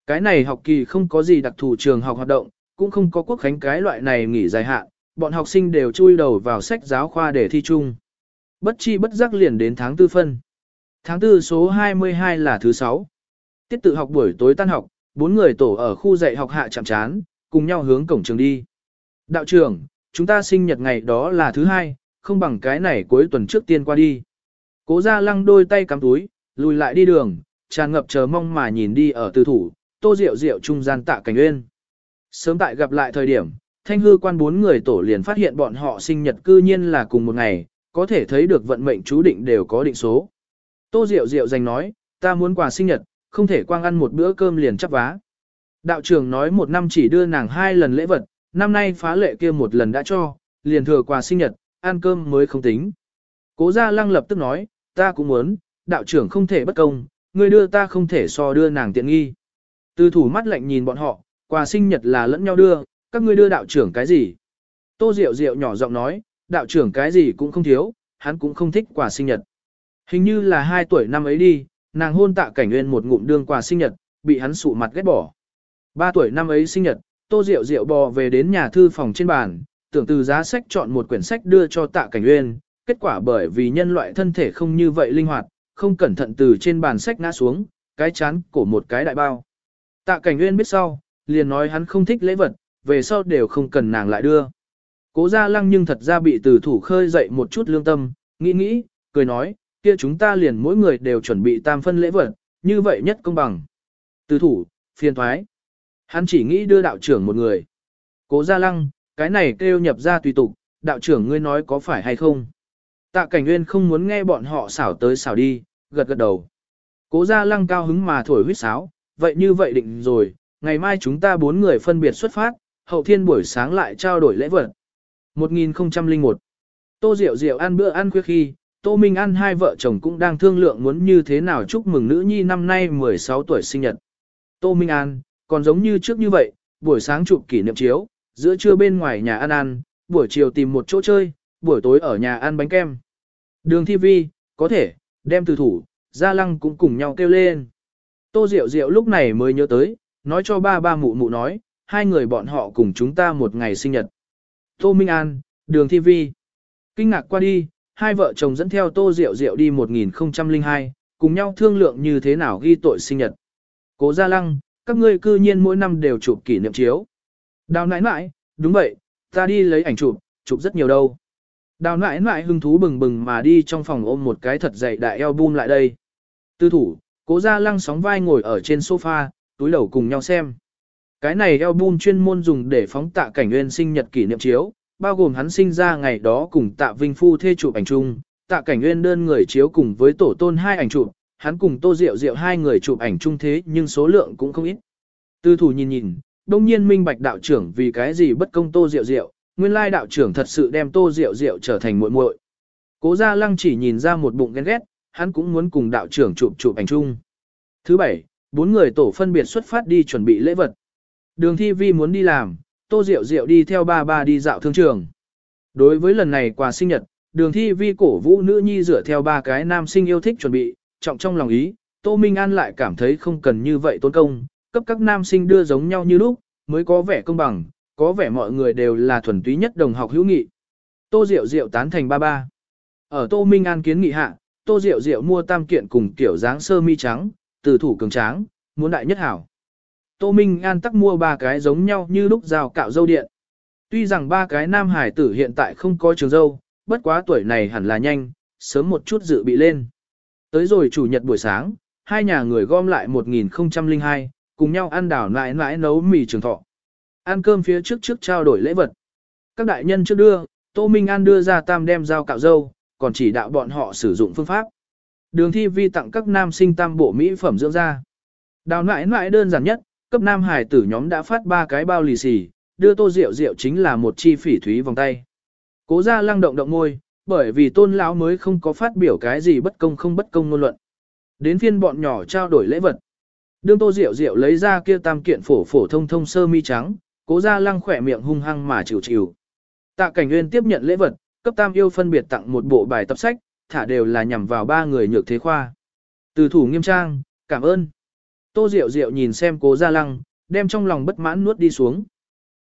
Cái này học kỳ không có gì đặc thù trường học hoạt động, cũng không có quốc khánh cái loại này nghỉ dài hạn, bọn học sinh đều chui đầu vào sách giáo khoa để thi chung. Bất chi bất giác liền đến tháng tư phân. Tháng tư số 22 là thứ 6. Tiết tự học buổi tối tan học, bốn người tổ ở khu dạy học hạ chạm chán, cùng nhau hướng cổng trường đi. Đạo trưởng, chúng ta sinh nhật ngày đó là thứ hai, không bằng cái này cuối tuần trước tiên qua đi. Cố ra lăng đôi tay cắm túi, lùi lại đi đường, tràn ngập chờ mong mà nhìn đi ở tư thủ, tô rượu rượu trung gian tạ cảnh uyên. Sớm tại gặp lại thời điểm, thanh hư quan bốn người tổ liền phát hiện bọn họ sinh nhật cư nhiên là cùng một ngày, có thể thấy được vận mệnh chú định đều có định số. Tô Diệu Diệu dành nói, ta muốn quà sinh nhật, không thể quang ăn một bữa cơm liền chắp vá. Đạo trưởng nói một năm chỉ đưa nàng hai lần lễ vật, năm nay phá lệ kia một lần đã cho, liền thừa quà sinh nhật, ăn cơm mới không tính. Cố gia lăng lập tức nói, ta cũng muốn, đạo trưởng không thể bất công, người đưa ta không thể so đưa nàng tiện nghi. Từ thủ mắt lạnh nhìn bọn họ, quà sinh nhật là lẫn nhau đưa, các ngươi đưa đạo trưởng cái gì? Tô Diệu Diệu nhỏ giọng nói, đạo trưởng cái gì cũng không thiếu, hắn cũng không thích quà sinh nhật. Hình như là hai tuổi năm ấy đi, nàng hôn tạ cảnh nguyên một ngụm đương quà sinh nhật, bị hắn sụ mặt ghét bỏ. Ba tuổi năm ấy sinh nhật, Tô Diệu Diệu bò về đến nhà thư phòng trên bàn, tưởng từ giá sách chọn một quyển sách đưa cho tạ cảnh nguyên, kết quả bởi vì nhân loại thân thể không như vậy linh hoạt, không cẩn thận từ trên bàn sách ngã xuống, cái chán cổ một cái đại bao. Tạ cảnh nguyên biết sau, liền nói hắn không thích lễ vật, về sau đều không cần nàng lại đưa. Cố gia lăng nhưng thật ra bị từ thủ khơi dậy một chút lương tâm, nghĩ nghĩ, cười nói, kia chúng ta liền mỗi người đều chuẩn bị tam phân lễ vật, như vậy nhất công bằng. Từ thủ, phiền thoái. Hắn chỉ nghĩ đưa đạo trưởng một người. Cố gia lăng, cái này kêu nhập ra tùy tục, đạo trưởng ngươi nói có phải hay không. Tạ cảnh nguyên không muốn nghe bọn họ xảo tới xảo đi, gật gật đầu. Cố gia lăng cao hứng mà thổi huyết sáo, vậy như vậy định rồi, ngày mai chúng ta bốn người phân biệt xuất phát, hậu thiên buổi sáng lại trao đổi lễ vật. 1001 Tô Diệu Diệu ăn bữa ăn khuya khi, Tô Minh ăn hai vợ chồng cũng đang thương lượng muốn như thế nào chúc mừng nữ nhi năm nay 16 tuổi sinh nhật. Tô Minh An, còn giống như trước như vậy, buổi sáng chụp kỷ niệm chiếu, giữa trưa bên ngoài nhà ăn ăn, buổi chiều tìm một chỗ chơi, buổi tối ở nhà ăn bánh kem. Đường thi vi, có thể, đem từ thủ, gia lăng cũng cùng nhau kêu lên. Tô Diệu Diệu lúc này mới nhớ tới, nói cho ba ba mụ mụ nói, hai người bọn họ cùng chúng ta một ngày sinh nhật. Tô Minh An, đường thi vi. Kinh ngạc qua đi, hai vợ chồng dẫn theo Tô Diệu Diệu đi 1002, cùng nhau thương lượng như thế nào ghi tội sinh nhật. Cố Gia Lăng, các ngươi cư nhiên mỗi năm đều chụp kỷ niệm chiếu. Đào nãi nãi, đúng vậy, ta đi lấy ảnh chụp, chụp rất nhiều đâu. Đào nãi nãi hưng thú bừng bừng mà đi trong phòng ôm một cái thật dày đại album lại đây. Tư thủ, cố Gia Lăng sóng vai ngồi ở trên sofa, túi đầu cùng nhau xem. Cái này album chuyên môn dùng để phóng tạ cảnh nguyên sinh nhật kỷ niệm chiếu, bao gồm hắn sinh ra ngày đó cùng tạ Vinh Phu thê chụp ảnh chung, tạ cảnh nguyên đơn người chiếu cùng với tổ tôn hai ảnh chụp, hắn cùng tô diệu diệu hai người chụp ảnh chung thế nhưng số lượng cũng không ít. Tư thủ nhìn nhìn, đông nhiên minh bạch đạo trưởng vì cái gì bất công tô diệu diệu, nguyên lai đạo trưởng thật sự đem tô diệu diệu trở thành muội muội. Cố gia lăng chỉ nhìn ra một bụng ghen ghét, hắn cũng muốn cùng đạo trưởng chụp chụp ảnh chung. Thứ bảy, bốn người tổ phân biệt xuất phát đi chuẩn bị lễ vật. Đường thi vi muốn đi làm, tô diệu diệu đi theo ba ba đi dạo thương trường. Đối với lần này quà sinh nhật, đường thi vi cổ vũ nữ nhi dựa theo ba cái nam sinh yêu thích chuẩn bị, trọng trong lòng ý, Tô Minh An lại cảm thấy không cần như vậy tốn công, cấp các nam sinh đưa giống nhau như lúc, mới có vẻ công bằng, có vẻ mọi người đều là thuần túy nhất đồng học hữu nghị. Tô Diệu Diệu tán thành ba ba. Ở Tô Minh An kiến nghị hạ, Tô Diệu Diệu mua tam kiện cùng kiểu dáng sơ mi trắng, từ thủ cường tráng, muốn đại nhất hảo. Tô Minh An tắc mua ba cái giống nhau như lúc rào cạo dâu điện. Tuy rằng ba cái nam hải tử hiện tại không có trường dâu, bất quá tuổi này hẳn là nhanh, sớm một chút dự bị lên. Tới rồi chủ nhật buổi sáng, hai nhà người gom lại 1002, cùng nhau ăn đảo nãi nãi nấu mì trường thọ. Ăn cơm phía trước trước trao đổi lễ vật. Các đại nhân trước đưa, Tô Minh An đưa ra tam đem dao cạo dâu, còn chỉ đạo bọn họ sử dụng phương pháp. Đường thi vi tặng các nam sinh tam bộ mỹ phẩm dưỡng da. Đào nãi nãi đơn giản nhất, cấp nam hải tử nhóm đã phát ba cái bao lì xì, đưa tô rượu rượu chính là một chi phỉ thúy vòng tay. Cố ra lăng động động ngôi, bởi vì tôn lão mới không có phát biểu cái gì bất công không bất công ngôn luận. Đến phiên bọn nhỏ trao đổi lễ vật. Đương tô rượu rượu lấy ra kia tam kiện phổ phổ thông thông sơ mi trắng, cố ra lăng khỏe miệng hung hăng mà chịu chịu. Tạ cảnh nguyên tiếp nhận lễ vật, cấp tam yêu phân biệt tặng một bộ bài tập sách, thả đều là nhằm vào ba người nhược thế khoa. Từ thủ nghiêm trang, cảm ơn. Tô Diệu Diệu nhìn xem cố gia lăng, đem trong lòng bất mãn nuốt đi xuống.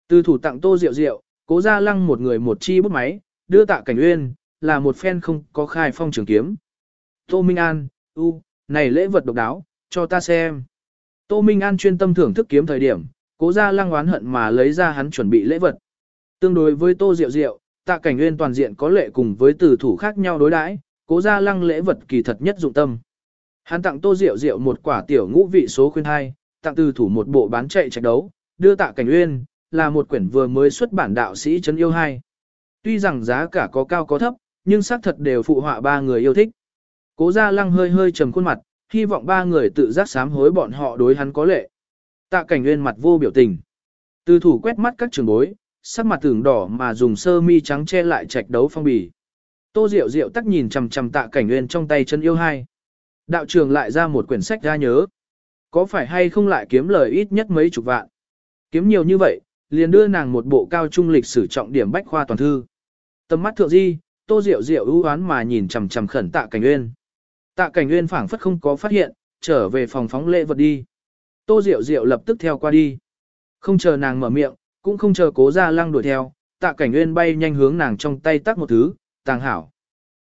Từ thủ tặng Tô Diệu Diệu, cố gia lăng một người một chi bút máy, đưa tạ cảnh uyên, là một phen không có khai phong trường kiếm. Tô Minh An, u, này lễ vật độc đáo, cho ta xem. Tô Minh An chuyên tâm thưởng thức kiếm thời điểm, cố gia lăng oán hận mà lấy ra hắn chuẩn bị lễ vật. Tương đối với Tô Diệu Diệu, tạ cảnh Uyên toàn diện có lệ cùng với từ thủ khác nhau đối đãi, cố gia lăng lễ vật kỳ thật nhất dụng tâm. Hắn tặng Tô Diệu Diệu một quả tiểu ngũ vị số khuyên hai, tặng từ thủ một bộ bán chạy trạch đấu, đưa tạ cảnh uyên, là một quyển vừa mới xuất bản đạo sĩ chấn yêu hai. Tuy rằng giá cả có cao có thấp, nhưng xác thật đều phụ họa ba người yêu thích. Cố Gia Lăng hơi hơi trầm khuôn mặt, hy vọng ba người tự giác sám hối bọn họ đối hắn có lệ. Tạ cảnh uyên mặt vô biểu tình. Từ thủ quét mắt các trường bối, sắc mặt tưởng đỏ mà dùng sơ mi trắng che lại trạch đấu phong bì. Tô Diệu Diệu tắc nhìn chằm chằm tạ cảnh Uyên trong tay chân yêu hai. Đạo trưởng lại ra một quyển sách ra nhớ. Có phải hay không lại kiếm lời ít nhất mấy chục vạn. Kiếm nhiều như vậy, liền đưa nàng một bộ cao trung lịch sử trọng điểm bách khoa toàn thư. Tầm mắt thượng di, Tô Diệu Diệu ưu oán mà nhìn chằm chằm khẩn tạ cảnh nguyên. Tạ cảnh nguyên phảng phất không có phát hiện, trở về phòng phóng lễ vật đi. Tô Diệu Diệu lập tức theo qua đi. Không chờ nàng mở miệng, cũng không chờ cố ra lăng đuổi theo, tạ cảnh nguyên bay nhanh hướng nàng trong tay tắt một thứ, tàng hảo.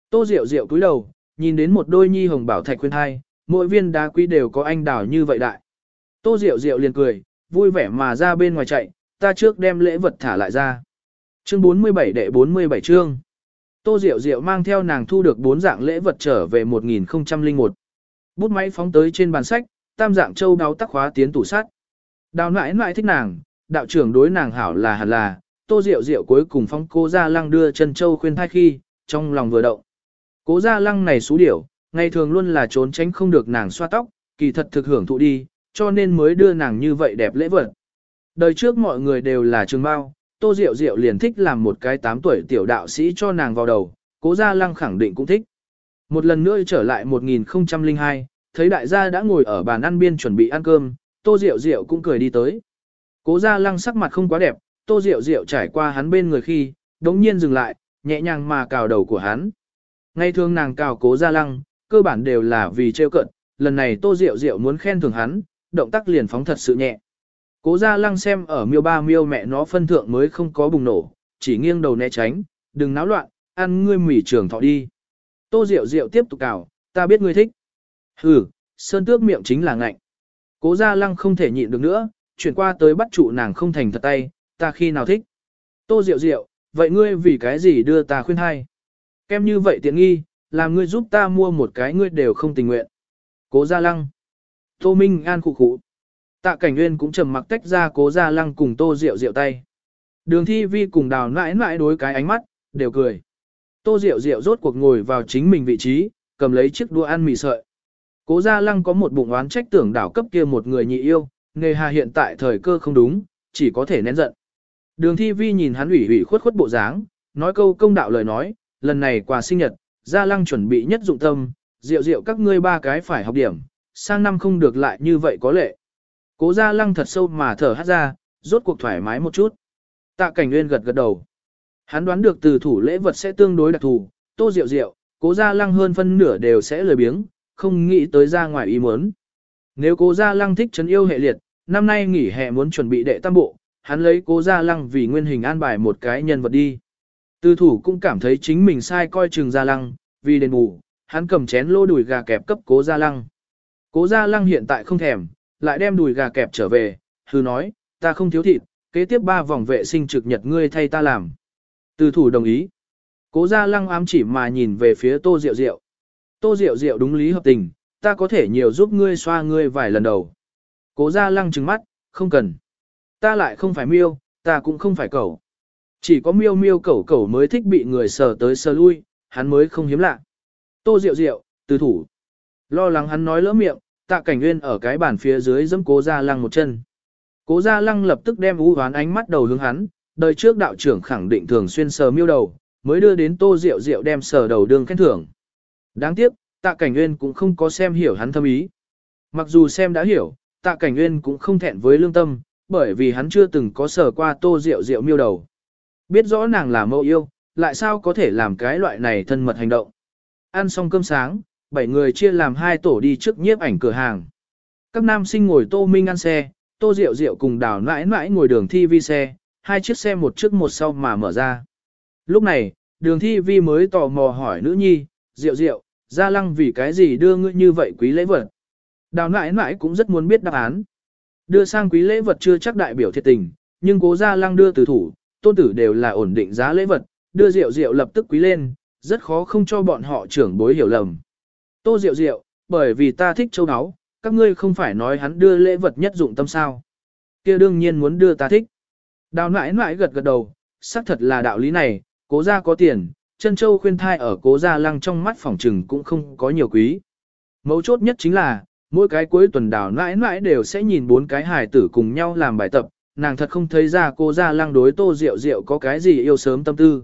Tô Diệu Diệu cúi đầu, nhìn đến một đôi nhi hồng bảo thạch khuyên hai, mỗi viên đá quý đều có anh đào như vậy đại. Tô Diệu Diệu liền cười, vui vẻ mà ra bên ngoài chạy, ta trước đem lễ vật thả lại ra. Chương 47 đệ 47 chương. Tô Diệu Diệu mang theo nàng thu được bốn dạng lễ vật trở về 1001. Bút máy phóng tới trên bàn sách, tam dạng châu đáo tắc khóa tiến tủ sắt. Đào nãi nãi thích nàng, đạo trưởng đối nàng hảo là hẳn là, Tô Diệu Diệu cuối cùng phóng cô ra lăng đưa chân châu khuyên thai khi, trong lòng vừa động. Cố gia lăng này xú điểu, ngày thường luôn là trốn tránh không được nàng xoa tóc, kỳ thật thực hưởng thụ đi, cho nên mới đưa nàng như vậy đẹp lễ vật. Đời trước mọi người đều là trường bao, Tô Diệu Diệu liền thích làm một cái 8 tuổi tiểu đạo sĩ cho nàng vào đầu, cố gia lăng khẳng định cũng thích. Một lần nữa trở lại 1002, thấy đại gia đã ngồi ở bàn ăn biên chuẩn bị ăn cơm, Tô Diệu Diệu cũng cười đi tới. Cố gia lăng sắc mặt không quá đẹp, Tô Diệu Diệu trải qua hắn bên người khi, đống nhiên dừng lại, nhẹ nhàng mà cào đầu của hắn. Ngay thường nàng cào cố gia lăng, cơ bản đều là vì trêu cận, lần này Tô Diệu Diệu muốn khen thưởng hắn, động tác liền phóng thật sự nhẹ. Cố gia lăng xem ở miêu ba miêu mẹ nó phân thượng mới không có bùng nổ, chỉ nghiêng đầu né tránh, đừng náo loạn, ăn ngươi mỉ trường thọ đi. Tô Diệu Diệu tiếp tục cào, ta biết ngươi thích. Hừ, sơn tước miệng chính là ngạnh. Cố gia lăng không thể nhịn được nữa, chuyển qua tới bắt trụ nàng không thành thật tay, ta khi nào thích. Tô Diệu Diệu, vậy ngươi vì cái gì đưa ta khuyên hay? Kem như vậy tiện nghi, làm ngươi giúp ta mua một cái ngươi đều không tình nguyện. Cố Gia Lăng. Tô Minh An khụ khụ. Tạ Cảnh Nguyên cũng trầm mặc tách ra Cố Gia Lăng cùng Tô Diệu Diệu tay. Đường Thi Vi cùng đào nãi nãi đối cái ánh mắt, đều cười. Tô Diệu Diệu rốt cuộc ngồi vào chính mình vị trí, cầm lấy chiếc đũa ăn mì sợi. Cố Gia Lăng có một bụng oán trách tưởng đảo cấp kia một người nhị yêu, nghề hà hiện tại thời cơ không đúng, chỉ có thể nén giận. Đường Thi Vi nhìn hắn ủy ủy khuất khuất bộ dáng, nói câu công đạo lời nói, lần này quà sinh nhật, Gia Lăng chuẩn bị nhất dụng tâm, rượu rượu các ngươi ba cái phải học điểm, sang năm không được lại như vậy có lệ. Cố Gia Lăng thật sâu mà thở hát ra, rốt cuộc thoải mái một chút. Tạ Cảnh Nguyên gật gật đầu. Hắn đoán được từ thủ lễ vật sẽ tương đối đặc thù, tô rượu rượu, cố Gia Lăng hơn phân nửa đều sẽ lười biếng, không nghĩ tới ra ngoài ý muốn. Nếu cố Gia Lăng thích trấn yêu hệ liệt, năm nay nghỉ hè muốn chuẩn bị đệ tam bộ, hắn lấy cố Gia Lăng vì nguyên hình an bài một cái nhân vật đi. Tư thủ cũng cảm thấy chính mình sai coi chừng Gia Lăng, vì đền bù, hắn cầm chén lô đùi gà kẹp cấp cố Gia Lăng. Cố Gia Lăng hiện tại không thèm, lại đem đùi gà kẹp trở về, hư nói, ta không thiếu thịt, kế tiếp ba vòng vệ sinh trực nhật ngươi thay ta làm. Tư thủ đồng ý. Cố Gia Lăng ám chỉ mà nhìn về phía Tô Diệu Diệu. Tô Diệu Diệu đúng lý hợp tình, ta có thể nhiều giúp ngươi xoa ngươi vài lần đầu. Cố Gia Lăng trừng mắt, không cần. Ta lại không phải miêu, ta cũng không phải cẩu. Chỉ có miêu miêu cẩu cẩu mới thích bị người sờ tới sờ lui, hắn mới không hiếm lạ. Tô Diệu Diệu, từ thủ. Lo lắng hắn nói lỡ miệng, tạ cảnh nguyên ở cái bàn phía dưới giẫm cố gia lăng một chân. Cố gia lăng lập tức đem ú hoán ánh mắt đầu hướng hắn, đời trước đạo trưởng khẳng định thường xuyên sờ miêu đầu, mới đưa đến tô Diệu Diệu đem sờ đầu đương khen thưởng. Đáng tiếc, tạ cảnh nguyên cũng không có xem hiểu hắn thâm ý. Mặc dù xem đã hiểu, tạ cảnh nguyên cũng không thẹn với lương tâm, bởi vì hắn chưa từng có sờ qua tô Diệu Diệu miêu đầu. Biết rõ nàng là mẫu yêu, lại sao có thể làm cái loại này thân mật hành động. Ăn xong cơm sáng, bảy người chia làm hai tổ đi trước nhiếp ảnh cửa hàng. Các nam sinh ngồi tô minh ăn xe, tô rượu rượu cùng đào nãi nãi ngồi đường thi vi xe, hai chiếc xe một trước một sau mà mở ra. Lúc này, đường thi vi mới tò mò hỏi nữ nhi, rượu rượu, gia lăng vì cái gì đưa ngươi như vậy quý lễ vật. Đào nãi nãi cũng rất muốn biết đáp án. Đưa sang quý lễ vật chưa chắc đại biểu thiệt tình, nhưng cố gia lăng đưa từ thủ, tôn tử đều là ổn định giá lễ vật, đưa rượu rượu lập tức quý lên, rất khó không cho bọn họ trưởng bối hiểu lầm. Tô rượu rượu, bởi vì ta thích châu áo, các ngươi không phải nói hắn đưa lễ vật nhất dụng tâm sao. kia đương nhiên muốn đưa ta thích. Đào nãi nãi gật gật đầu, xác thật là đạo lý này, cố gia có tiền, chân châu khuyên thai ở cố gia lăng trong mắt phòng trừng cũng không có nhiều quý. Mấu chốt nhất chính là, mỗi cái cuối tuần đào nãi nãi đều sẽ nhìn bốn cái hài tử cùng nhau làm bài tập, nàng thật không thấy ra cô ra lăng đối tô rượu rượu có cái gì yêu sớm tâm tư.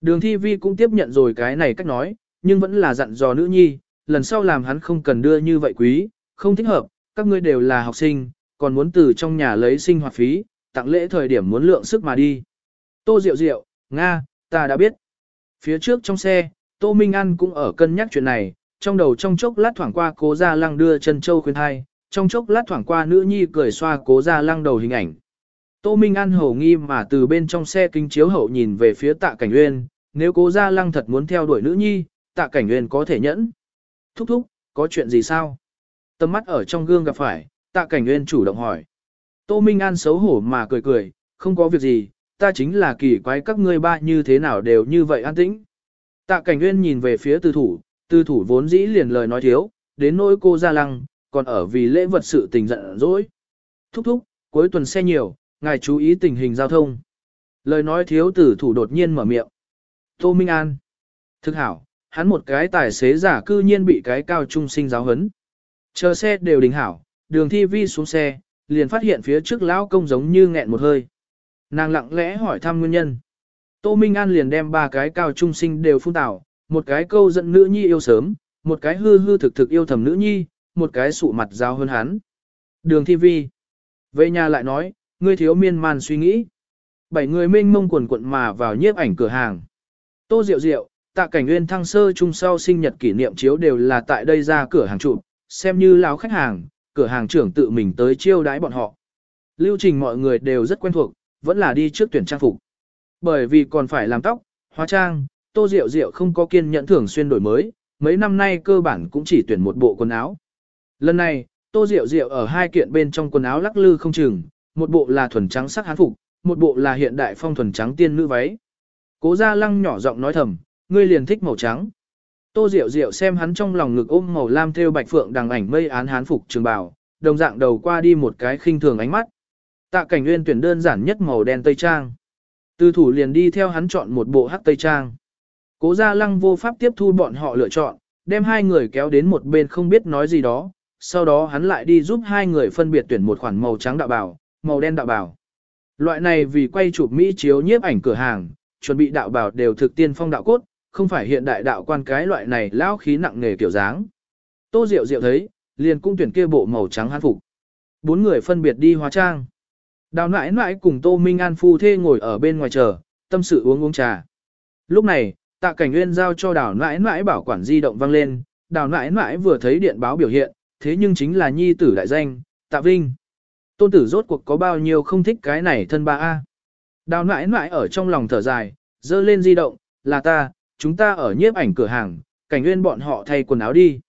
Đường thi vi cũng tiếp nhận rồi cái này cách nói, nhưng vẫn là dặn dò nữ nhi, lần sau làm hắn không cần đưa như vậy quý, không thích hợp, các ngươi đều là học sinh, còn muốn từ trong nhà lấy sinh hoạt phí, tặng lễ thời điểm muốn lượng sức mà đi. Tô Diệu Diệu, Nga, ta đã biết. Phía trước trong xe, Tô Minh An cũng ở cân nhắc chuyện này, trong đầu trong chốc lát thoảng qua cố gia lăng đưa chân châu khuyên thai, trong chốc lát thoảng qua nữ nhi cười xoa cố gia lăng đầu hình ảnh. Tô Minh An hầu nghi mà từ bên trong xe kính chiếu hậu nhìn về phía tạ cảnh uyên, nếu cố gia lăng thật muốn theo đuổi nữ nhi, tạ cảnh uyên có thể nhẫn. Thúc thúc, có chuyện gì sao? Tầm mắt ở trong gương gặp phải, tạ cảnh uyên chủ động hỏi. Tô Minh An xấu hổ mà cười cười, không có việc gì, ta chính là kỳ quái các ngươi ba như thế nào đều như vậy an tĩnh. Tạ cảnh uyên nhìn về phía tư thủ, tư thủ vốn dĩ liền lời nói thiếu, đến nỗi cô Gia lăng, còn ở vì lễ vật sự tình giận dỗi. Thúc thúc, cuối tuần xe nhiều, ngài chú ý tình hình giao thông. Lời nói thiếu tử thủ đột nhiên mở miệng. Tô Minh An. Thực hảo, hắn một cái tài xế giả cư nhiên bị cái cao trung sinh giáo hấn. Chờ xe đều đình hảo, đường thi vi xuống xe, liền phát hiện phía trước lão công giống như nghẹn một hơi. Nàng lặng lẽ hỏi thăm nguyên nhân. Tô Minh An liền đem ba cái cao trung sinh đều phun tảo, một cái câu dẫn nữ nhi yêu sớm, một cái hư hư thực thực yêu thầm nữ nhi, một cái sụ mặt giao hơn hắn. Đường thi vi. Về nhà lại nói, ngươi thiếu miên man suy nghĩ. Bảy người mênh mông quần quận mà vào nhiếp ảnh cửa hàng. Tô Diệu Diệu, tạ cảnh nguyên thăng sơ chung sau sinh nhật kỷ niệm chiếu đều là tại đây ra cửa hàng trụ, xem như lão khách hàng, cửa hàng trưởng tự mình tới chiêu đái bọn họ. Lưu trình mọi người đều rất quen thuộc, vẫn là đi trước tuyển trang phục. Bởi vì còn phải làm tóc, hóa trang, tô Diệu Diệu không có kiên nhẫn thường xuyên đổi mới, mấy năm nay cơ bản cũng chỉ tuyển một bộ quần áo. Lần này, tô Diệu Diệu ở hai kiện bên trong quần áo lắc lư không chừng, một bộ là thuần trắng sắc hán phục, một bộ là hiện đại phong thuần trắng tiên nữ váy. Cố gia lăng nhỏ giọng nói thầm, ngươi liền thích màu trắng. Tô Diệu Diệu xem hắn trong lòng ngực ôm màu lam theo bạch phượng đằng ảnh mây án hán phục trường bào, đồng dạng đầu qua đi một cái khinh thường ánh mắt. Tạ Cảnh Nguyên tuyển đơn giản nhất màu đen tây trang. Tư thủ liền đi theo hắn chọn một bộ hắc tây trang. Cố Gia Lăng vô pháp tiếp thu bọn họ lựa chọn, đem hai người kéo đến một bên không biết nói gì đó, sau đó hắn lại đi giúp hai người phân biệt tuyển một khoản màu trắng đạo bào, màu đen đạo bảo Loại này vì quay chụp Mỹ chiếu nhiếp ảnh cửa hàng, chuẩn bị đạo bảo đều thực tiên phong đạo cốt, không phải hiện đại đạo quan cái loại này lão khí nặng nghề kiểu dáng. Tô Diệu Diệu thấy, liền cung tuyển kia bộ màu trắng hán phục. Bốn người phân biệt đi hóa trang. Đào nãi nãi cùng Tô Minh An phu thê ngồi ở bên ngoài chờ, tâm sự uống uống trà. Lúc này, tạ cảnh nguyên giao cho đào nãi nãi bảo quản di động vang lên, đào nãi nãi vừa thấy điện báo biểu hiện, thế nhưng chính là nhi tử đại danh, tạ vinh. Tôn tử rốt cuộc có bao nhiêu không thích cái này thân ba A. Đào nãi nãi ở trong lòng thở dài, dơ lên di động, là ta, chúng ta ở nhiếp ảnh cửa hàng, cảnh nguyên bọn họ thay quần áo đi.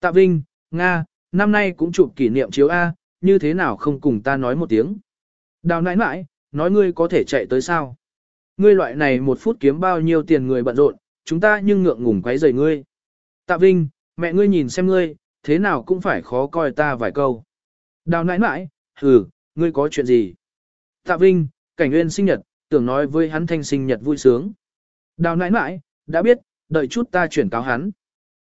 Tạ Vinh, Nga, năm nay cũng chụp kỷ niệm chiếu A, như thế nào không cùng ta nói một tiếng. Đào nãi nãi, nói ngươi có thể chạy tới sao? Ngươi loại này một phút kiếm bao nhiêu tiền người bận rộn, chúng ta nhưng ngượng ngùng quấy rầy ngươi. Tạ Vinh, mẹ ngươi nhìn xem ngươi, thế nào cũng phải khó coi ta vài câu. Đào nãi nãi, hừ, ngươi có chuyện gì? Tạ Vinh, cảnh nguyên sinh nhật, tưởng nói với hắn thanh sinh nhật vui sướng. Đào nãi nãi, đã biết, đợi chút ta chuyển cáo hắn.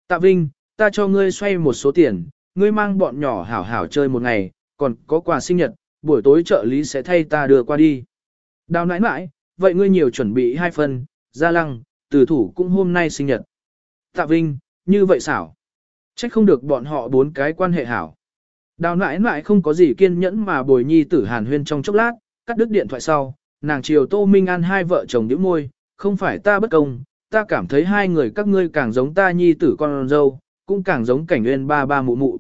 Tạ Vinh, ta cho ngươi xoay một số tiền, ngươi mang bọn nhỏ hảo hảo chơi một ngày, còn có quà sinh nhật, buổi tối trợ lý sẽ thay ta đưa qua đi. Đào nãi nãi, vậy ngươi nhiều chuẩn bị hai phần, gia lăng, từ thủ cũng hôm nay sinh nhật. Tạ Vinh, như vậy xảo. Trách không được bọn họ bốn cái quan hệ hảo. Đào nãi nãi không có gì kiên nhẫn mà bồi nhi tử hàn huyên trong chốc lát, cắt đứt điện thoại sau, nàng chiều Tô Minh An hai vợ chồng nhíu môi, không phải ta bất công, ta cảm thấy hai người các ngươi càng giống ta nhi tử con dâu, cũng càng giống cảnh nguyên ba ba mụ mụ.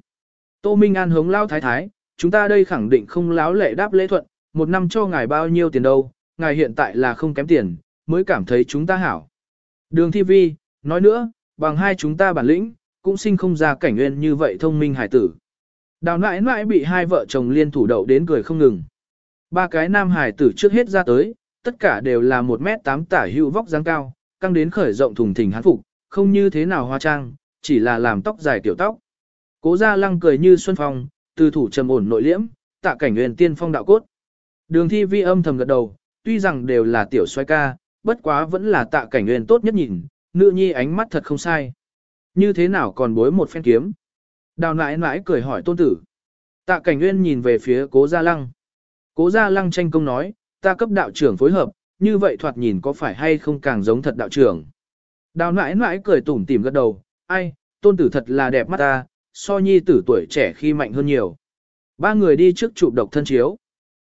Tô Minh An hống lao thái thái, chúng ta đây khẳng định không láo lệ đáp lễ thuận, một năm cho ngài bao nhiêu tiền đâu, ngài hiện tại là không kém tiền, mới cảm thấy chúng ta hảo. Đường thi vi, nói nữa, bằng hai chúng ta bản lĩnh, cũng sinh không ra cảnh nguyên như vậy thông minh hải tử. Đào nãi nãi bị hai vợ chồng liên thủ đậu đến cười không ngừng. Ba cái nam hải tử trước hết ra tới, tất cả đều là một mét tám tả hữu vóc dáng cao, căng đến khởi rộng thùng thình hán phục, không như thế nào hoa trang, chỉ là làm tóc dài tiểu tóc. Cố gia lăng cười như xuân phong, từ thủ trầm ổn nội liễm, tạ cảnh huyền tiên phong đạo cốt. Đường thi vi âm thầm gật đầu, tuy rằng đều là tiểu xoay ca, bất quá vẫn là tạ cảnh huyền tốt nhất nhìn, nữ nhi ánh mắt thật không sai. Như thế nào còn bối một phen kiếm? Đào nãi nãi cười hỏi tôn tử. Tạ cảnh nguyên nhìn về phía cố gia lăng. Cố gia lăng tranh công nói, ta cấp đạo trưởng phối hợp, như vậy thoạt nhìn có phải hay không càng giống thật đạo trưởng. Đào nãi nãi cười tủm tỉm gật đầu, ai, tôn tử thật là đẹp mắt ta, so nhi tử tuổi trẻ khi mạnh hơn nhiều. Ba người đi trước chụp độc thân chiếu.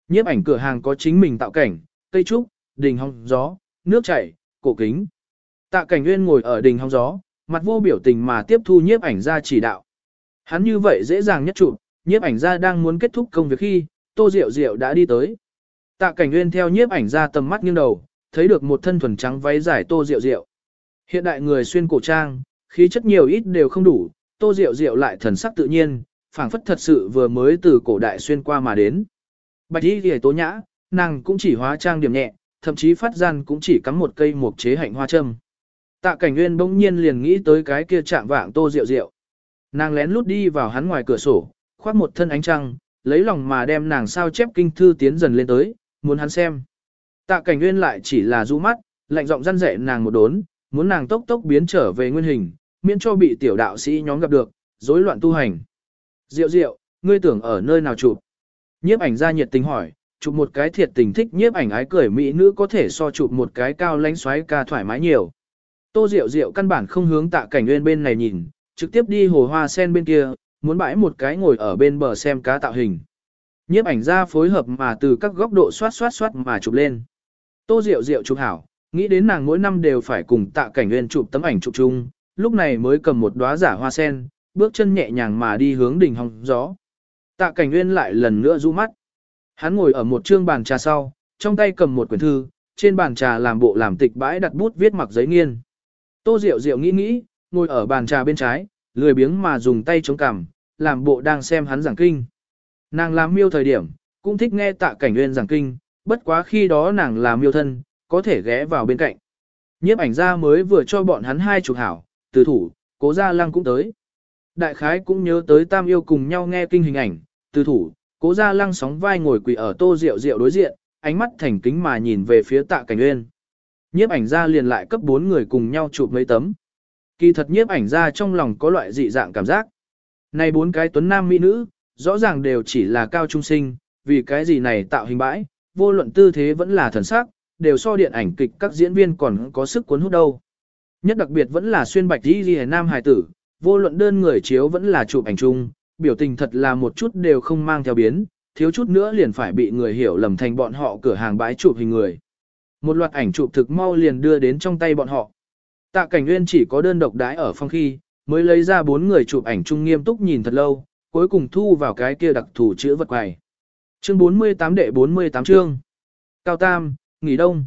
Nhiếp ảnh cửa hàng có chính mình tạo cảnh, cây trúc, đình hong gió, nước chảy, cổ kính. Tạ cảnh nguyên ngồi ở đình hong gió, mặt vô biểu tình mà tiếp thu nhiếp ảnh ra chỉ đạo. Hắn như vậy dễ dàng nhất chụp, nhiếp ảnh gia đang muốn kết thúc công việc khi, tô diệu diệu đã đi tới. Tạ cảnh nguyên theo nhiếp ảnh gia tầm mắt nghiêng đầu, thấy được một thân thuần trắng váy dài tô diệu diệu. Hiện đại người xuyên cổ trang, khí chất nhiều ít đều không đủ, tô diệu diệu lại thần sắc tự nhiên, phảng phất thật sự vừa mới từ cổ đại xuyên qua mà đến. Bạch y Liễu tố nhã, nàng cũng chỉ hóa trang điểm nhẹ, thậm chí phát gian cũng chỉ cắm một cây mộc chế hạnh hoa châm. Tạ cảnh nguyên bỗng nhiên liền nghĩ tới cái kia chạm vạng tô diệu diệu. Nàng lén lút đi vào hắn ngoài cửa sổ, khoác một thân ánh trăng, lấy lòng mà đem nàng sao chép kinh thư tiến dần lên tới, muốn hắn xem. Tạ cảnh nguyên lại chỉ là du mắt, lạnh giọng răn rẻ nàng một đốn, muốn nàng tốc tốc biến trở về nguyên hình, miễn cho bị tiểu đạo sĩ nhóm gặp được, rối loạn tu hành. Diệu diệu, ngươi tưởng ở nơi nào chụp? Nhiếp ảnh ra nhiệt tình hỏi, chụp một cái thiệt tình thích nhiếp ảnh ái cười mỹ nữ có thể so chụp một cái cao lãnh xoáy ca thoải mái nhiều. Tô Diệu Diệu căn bản không hướng tạ cảnh nguyên bên này nhìn, trực tiếp đi hồ hoa sen bên kia, muốn bãi một cái ngồi ở bên bờ xem cá tạo hình. Nhiếp ảnh ra phối hợp mà từ các góc độ xoát xoát xoát mà chụp lên. Tô Diệu Diệu chụp hảo, nghĩ đến nàng mỗi năm đều phải cùng tạ cảnh nguyên chụp tấm ảnh chụp chung, lúc này mới cầm một đóa giả hoa sen, bước chân nhẹ nhàng mà đi hướng đỉnh hồng gió. Tạ cảnh nguyên lại lần nữa du mắt. Hắn ngồi ở một trương bàn trà sau, trong tay cầm một quyển thư, trên bàn trà làm bộ làm tịch bãi đặt bút viết mặc giấy nghiên. Tô Diệu Diệu nghĩ nghĩ, ngồi ở bàn trà bên trái, lười biếng mà dùng tay chống cằm, làm bộ đang xem hắn giảng kinh. Nàng làm miêu thời điểm, cũng thích nghe tạ cảnh nguyên giảng kinh, bất quá khi đó nàng làm miêu thân, có thể ghé vào bên cạnh. Nhiếp ảnh gia mới vừa cho bọn hắn hai chục hảo, từ thủ, cố gia lăng cũng tới. Đại khái cũng nhớ tới tam yêu cùng nhau nghe kinh hình ảnh, từ thủ, cố gia lăng sóng vai ngồi quỳ ở tô rượu rượu đối diện, ánh mắt thành kính mà nhìn về phía tạ cảnh nguyên. Nhiếp ảnh gia liền lại cấp bốn người cùng nhau chụp mấy tấm. Kỳ thật nhiếp ảnh ra trong lòng có loại dị dạng cảm giác. Này bốn cái tuấn nam mỹ nữ, rõ ràng đều chỉ là cao trung sinh, vì cái gì này tạo hình bãi, vô luận tư thế vẫn là thần sắc, đều so điện ảnh kịch các diễn viên còn có sức cuốn hút đâu. Nhất đặc biệt vẫn là xuyên bạch đi ghi nam hài tử, vô luận đơn người chiếu vẫn là chụp ảnh chung, biểu tình thật là một chút đều không mang theo biến, thiếu chút nữa liền phải bị người hiểu lầm thành bọn họ cửa hàng bãi chụp hình người. Một loạt ảnh chụp thực mau liền đưa đến trong tay bọn họ. Tạ Cảnh Nguyên chỉ có đơn độc đái ở phòng khi, mới lấy ra bốn người chụp ảnh chung nghiêm túc nhìn thật lâu, cuối cùng thu vào cái kia đặc thủ chữ vật quầy. Chương 48 đệ 48 chương. Cao Tam, nghỉ đông.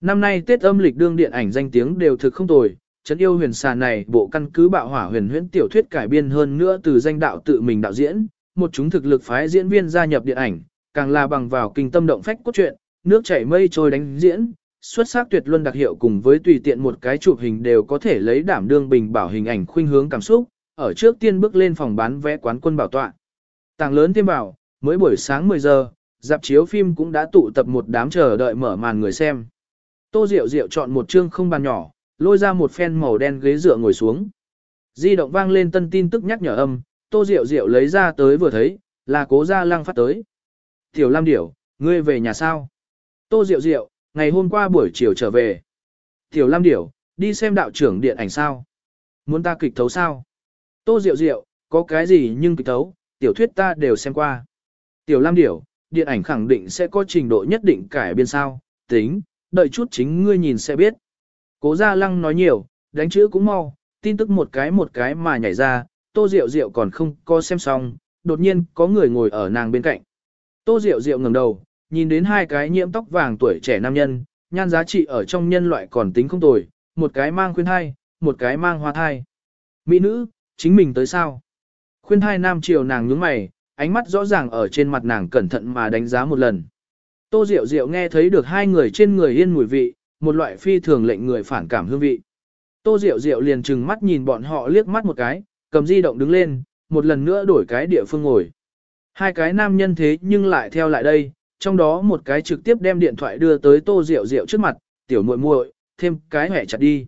Năm nay Tết âm lịch đương điện ảnh danh tiếng đều thực không tồi, Trấn yêu huyền xà này bộ căn cứ bạo hỏa huyền huyễn tiểu thuyết cải biên hơn nữa từ danh đạo tự mình đạo diễn, một chúng thực lực phái diễn viên gia nhập điện ảnh, càng là bằng vào kinh tâm động phách cốt truyện, nước chảy mây trôi đánh diễn, xuất sắc tuyệt luân đặc hiệu cùng với tùy tiện một cái chụp hình đều có thể lấy đảm đương bình bảo hình ảnh khuynh hướng cảm xúc, ở trước tiên bước lên phòng bán vé quán quân bảo tọa. Tàng lớn thêm bảo, mới buổi sáng 10 giờ, dạp chiếu phim cũng đã tụ tập một đám chờ đợi mở màn người xem. Tô Diệu Diệu chọn một chương không bàn nhỏ, lôi ra một phen màu đen ghế dựa ngồi xuống. Di động vang lên tân tin tức nhắc nhở âm, Tô Diệu Diệu lấy ra tới vừa thấy, là cố gia lăng phát tới. Tiểu Lam Điểu, ngươi về nhà sao? Tô Diệu Diệu, ngày hôm qua buổi chiều trở về. Tiểu Lam Điểu, đi xem đạo trưởng điện ảnh sao? Muốn ta kịch thấu sao? Tô Diệu Diệu, có cái gì nhưng kịch thấu, tiểu thuyết ta đều xem qua. Tiểu Lam Điểu, điện ảnh khẳng định sẽ có trình độ nhất định cải biên sao, tính, đợi chút chính ngươi nhìn sẽ biết. Cố Gia Lăng nói nhiều, đánh chữ cũng mau, tin tức một cái một cái mà nhảy ra, Tô Diệu Diệu còn không có xem xong, đột nhiên có người ngồi ở nàng bên cạnh. Tô Diệu Diệu ngẩng đầu, nhìn đến hai cái nhiễm tóc vàng tuổi trẻ nam nhân, nhan giá trị ở trong nhân loại còn tính không tồi, một cái mang khuyên thai, một cái mang hoa thai. Mỹ nữ, chính mình tới sao? Khuyên thai nam chiều nàng nhướng mày, ánh mắt rõ ràng ở trên mặt nàng cẩn thận mà đánh giá một lần. Tô Diệu Diệu nghe thấy được hai người trên người yên mùi vị, một loại phi thường lệnh người phản cảm hương vị. Tô Diệu Diệu liền trừng mắt nhìn bọn họ liếc mắt một cái, cầm di động đứng lên, một lần nữa đổi cái địa phương ngồi. Hai cái nam nhân thế nhưng lại theo lại đây, trong đó một cái trực tiếp đem điện thoại đưa tới Tô Diệu Diệu trước mặt, tiểu muội muội, thêm cái hẻ chặt đi.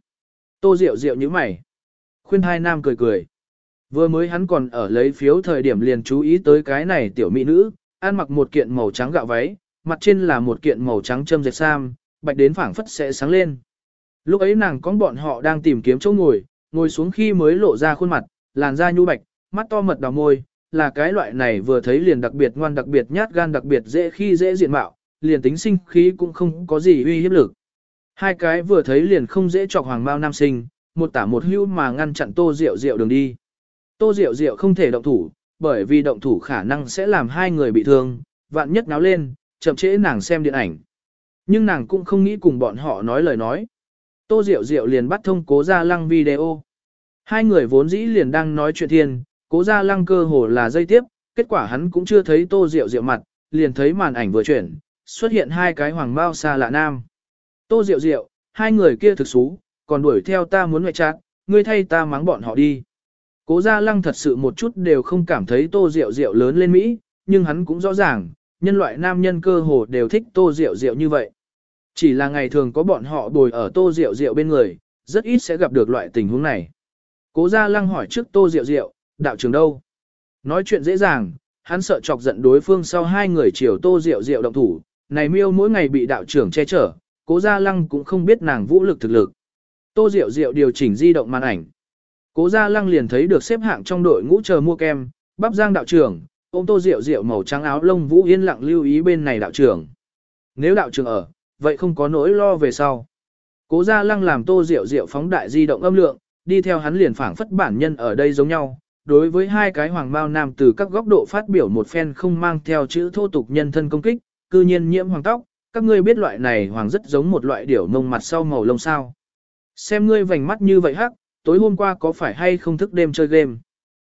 Tô Diệu Diệu như mày. Khuyên hai nam cười cười. Vừa mới hắn còn ở lấy phiếu thời điểm liền chú ý tới cái này tiểu mỹ nữ, ăn mặc một kiện màu trắng gạo váy, mặt trên là một kiện màu trắng châm dệt sam, bạch đến phảng phất sẽ sáng lên. Lúc ấy nàng có bọn họ đang tìm kiếm chỗ ngồi, ngồi xuống khi mới lộ ra khuôn mặt, làn da nhu bạch, mắt to mật đào môi, là cái loại này vừa thấy liền đặc biệt ngoan đặc biệt nhát gan đặc biệt dễ khi dễ diện mạo, liền tính sinh khí cũng không có gì uy hiếp lực. Hai cái vừa thấy liền không dễ chọc hoàng bao nam sinh, một tả một hưu mà ngăn chặn tô rượu rượu đường đi. Tô rượu rượu không thể động thủ, bởi vì động thủ khả năng sẽ làm hai người bị thương, vạn nhất náo lên, chậm trễ nàng xem điện ảnh. Nhưng nàng cũng không nghĩ cùng bọn họ nói lời nói. Tô Diệu Diệu liền bắt thông cố ra lăng video. Hai người vốn dĩ liền đang nói chuyện thiên, cố ra lăng cơ hồ là dây tiếp, kết quả hắn cũng chưa thấy Tô Diệu Diệu mặt, liền thấy màn ảnh vừa chuyển, xuất hiện hai cái hoàng bao xa lạ nam. Tô Diệu Diệu, hai người kia thực xú, còn đuổi theo ta muốn ngoại trát, ngươi thay ta mắng bọn họ đi. Cố Gia Lăng thật sự một chút đều không cảm thấy Tô Diệu Diệu lớn lên Mỹ, nhưng hắn cũng rõ ràng, nhân loại nam nhân cơ hồ đều thích Tô Diệu Diệu như vậy. Chỉ là ngày thường có bọn họ bồi ở Tô Diệu Diệu bên người, rất ít sẽ gặp được loại tình huống này. Cố Gia Lăng hỏi trước Tô Diệu Diệu, đạo trưởng đâu? Nói chuyện dễ dàng, hắn sợ chọc giận đối phương sau hai người chiều Tô Diệu Diệu động thủ, này miêu mỗi ngày bị đạo trưởng che chở, Cố Gia Lăng cũng không biết nàng vũ lực thực lực. Tô Diệu Diệu điều chỉnh di động màn ảnh. Cố Gia Lăng liền thấy được xếp hạng trong đội ngũ chờ mua kem, bắp giang đạo trưởng, ôm Tô Diệu Diệu màu trắng áo lông vũ yên lặng lưu ý bên này đạo trưởng. Nếu đạo trưởng ở, vậy không có nỗi lo về sau. Cố Gia Lăng làm Tô Diệu Diệu phóng đại di động âm lượng, đi theo hắn liền phảng phất bản nhân ở đây giống nhau. Đối với hai cái hoàng bao nam từ các góc độ phát biểu một phen không mang theo chữ thô tục nhân thân công kích, cư nhiên nhiễm hoàng tóc, các ngươi biết loại này hoàng rất giống một loại điểu mông mặt sau màu lông sao. Xem ngươi vành mắt như vậy hắc, tối hôm qua có phải hay không thức đêm chơi game.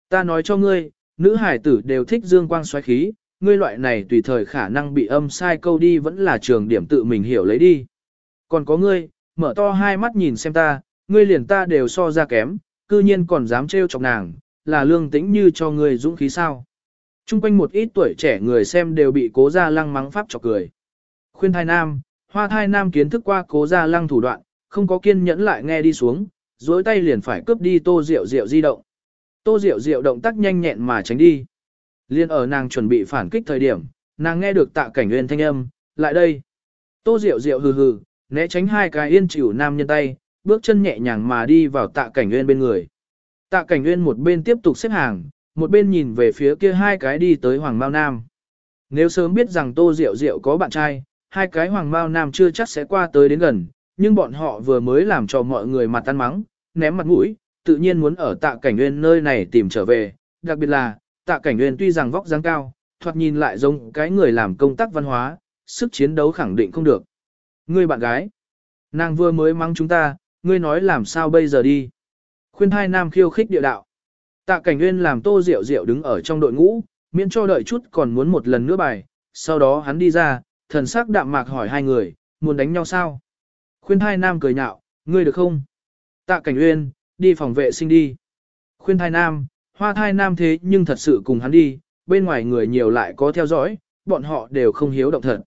Ta nói cho ngươi, nữ hải tử đều thích dương quang xoáy khí, ngươi loại này tùy thời khả năng bị âm sai câu đi vẫn là trường điểm tự mình hiểu lấy đi. Còn có ngươi, mở to hai mắt nhìn xem ta, ngươi liền ta đều so ra kém, cư nhiên còn dám trêu chọc nàng, là lương tĩnh như cho người dũng khí sao. Trung quanh một ít tuổi trẻ người xem đều bị cố gia lăng mắng pháp chọc cười. Khuyên thai nam, hoa thai nam kiến thức qua cố gia lăng thủ đoạn, không có kiên nhẫn lại nghe đi xuống, dối tay liền phải cướp đi tô rượu rượu di động. Tô rượu rượu động tác nhanh nhẹn mà tránh đi. Liên ở nàng chuẩn bị phản kích thời điểm, nàng nghe được tạ cảnh nguyên thanh âm, lại đây. Tô rượu rượu hừ hừ, né tránh hai cái yên chịu nam nhân tay, bước chân nhẹ nhàng mà đi vào tạ cảnh nguyên bên người. Tạ cảnh nguyên một bên tiếp tục xếp hàng, một bên nhìn về phía kia hai cái đi tới Hoàng Mao Nam. Nếu sớm biết rằng Tô Diệu Diệu có bạn trai, hai cái Hoàng Mao Nam chưa chắc sẽ qua tới đến gần, nhưng bọn họ vừa mới làm cho mọi người mặt tan mắng, ném mặt mũi, tự nhiên muốn ở tạ cảnh nguyên nơi này tìm trở về, đặc biệt là, tạ cảnh nguyên tuy rằng vóc dáng cao, thoạt nhìn lại giống cái người làm công tác văn hóa, sức chiến đấu khẳng định không được. Ngươi bạn gái, nàng vừa mới mắng chúng ta, ngươi nói làm sao bây giờ đi. Khuyên hai nam khiêu khích địa đạo. Tạ cảnh nguyên làm tô rượu rượu đứng ở trong đội ngũ, miễn cho đợi chút còn muốn một lần nữa bài, sau đó hắn đi ra, thần sắc đạm mạc hỏi hai người, muốn đánh nhau sao? Khuyên hai nam cười nhạo, ngươi được không? Tạ cảnh uyên, đi phòng vệ sinh đi. Khuyên thai nam, hoa thai nam thế nhưng thật sự cùng hắn đi, bên ngoài người nhiều lại có theo dõi, bọn họ đều không hiếu động thật.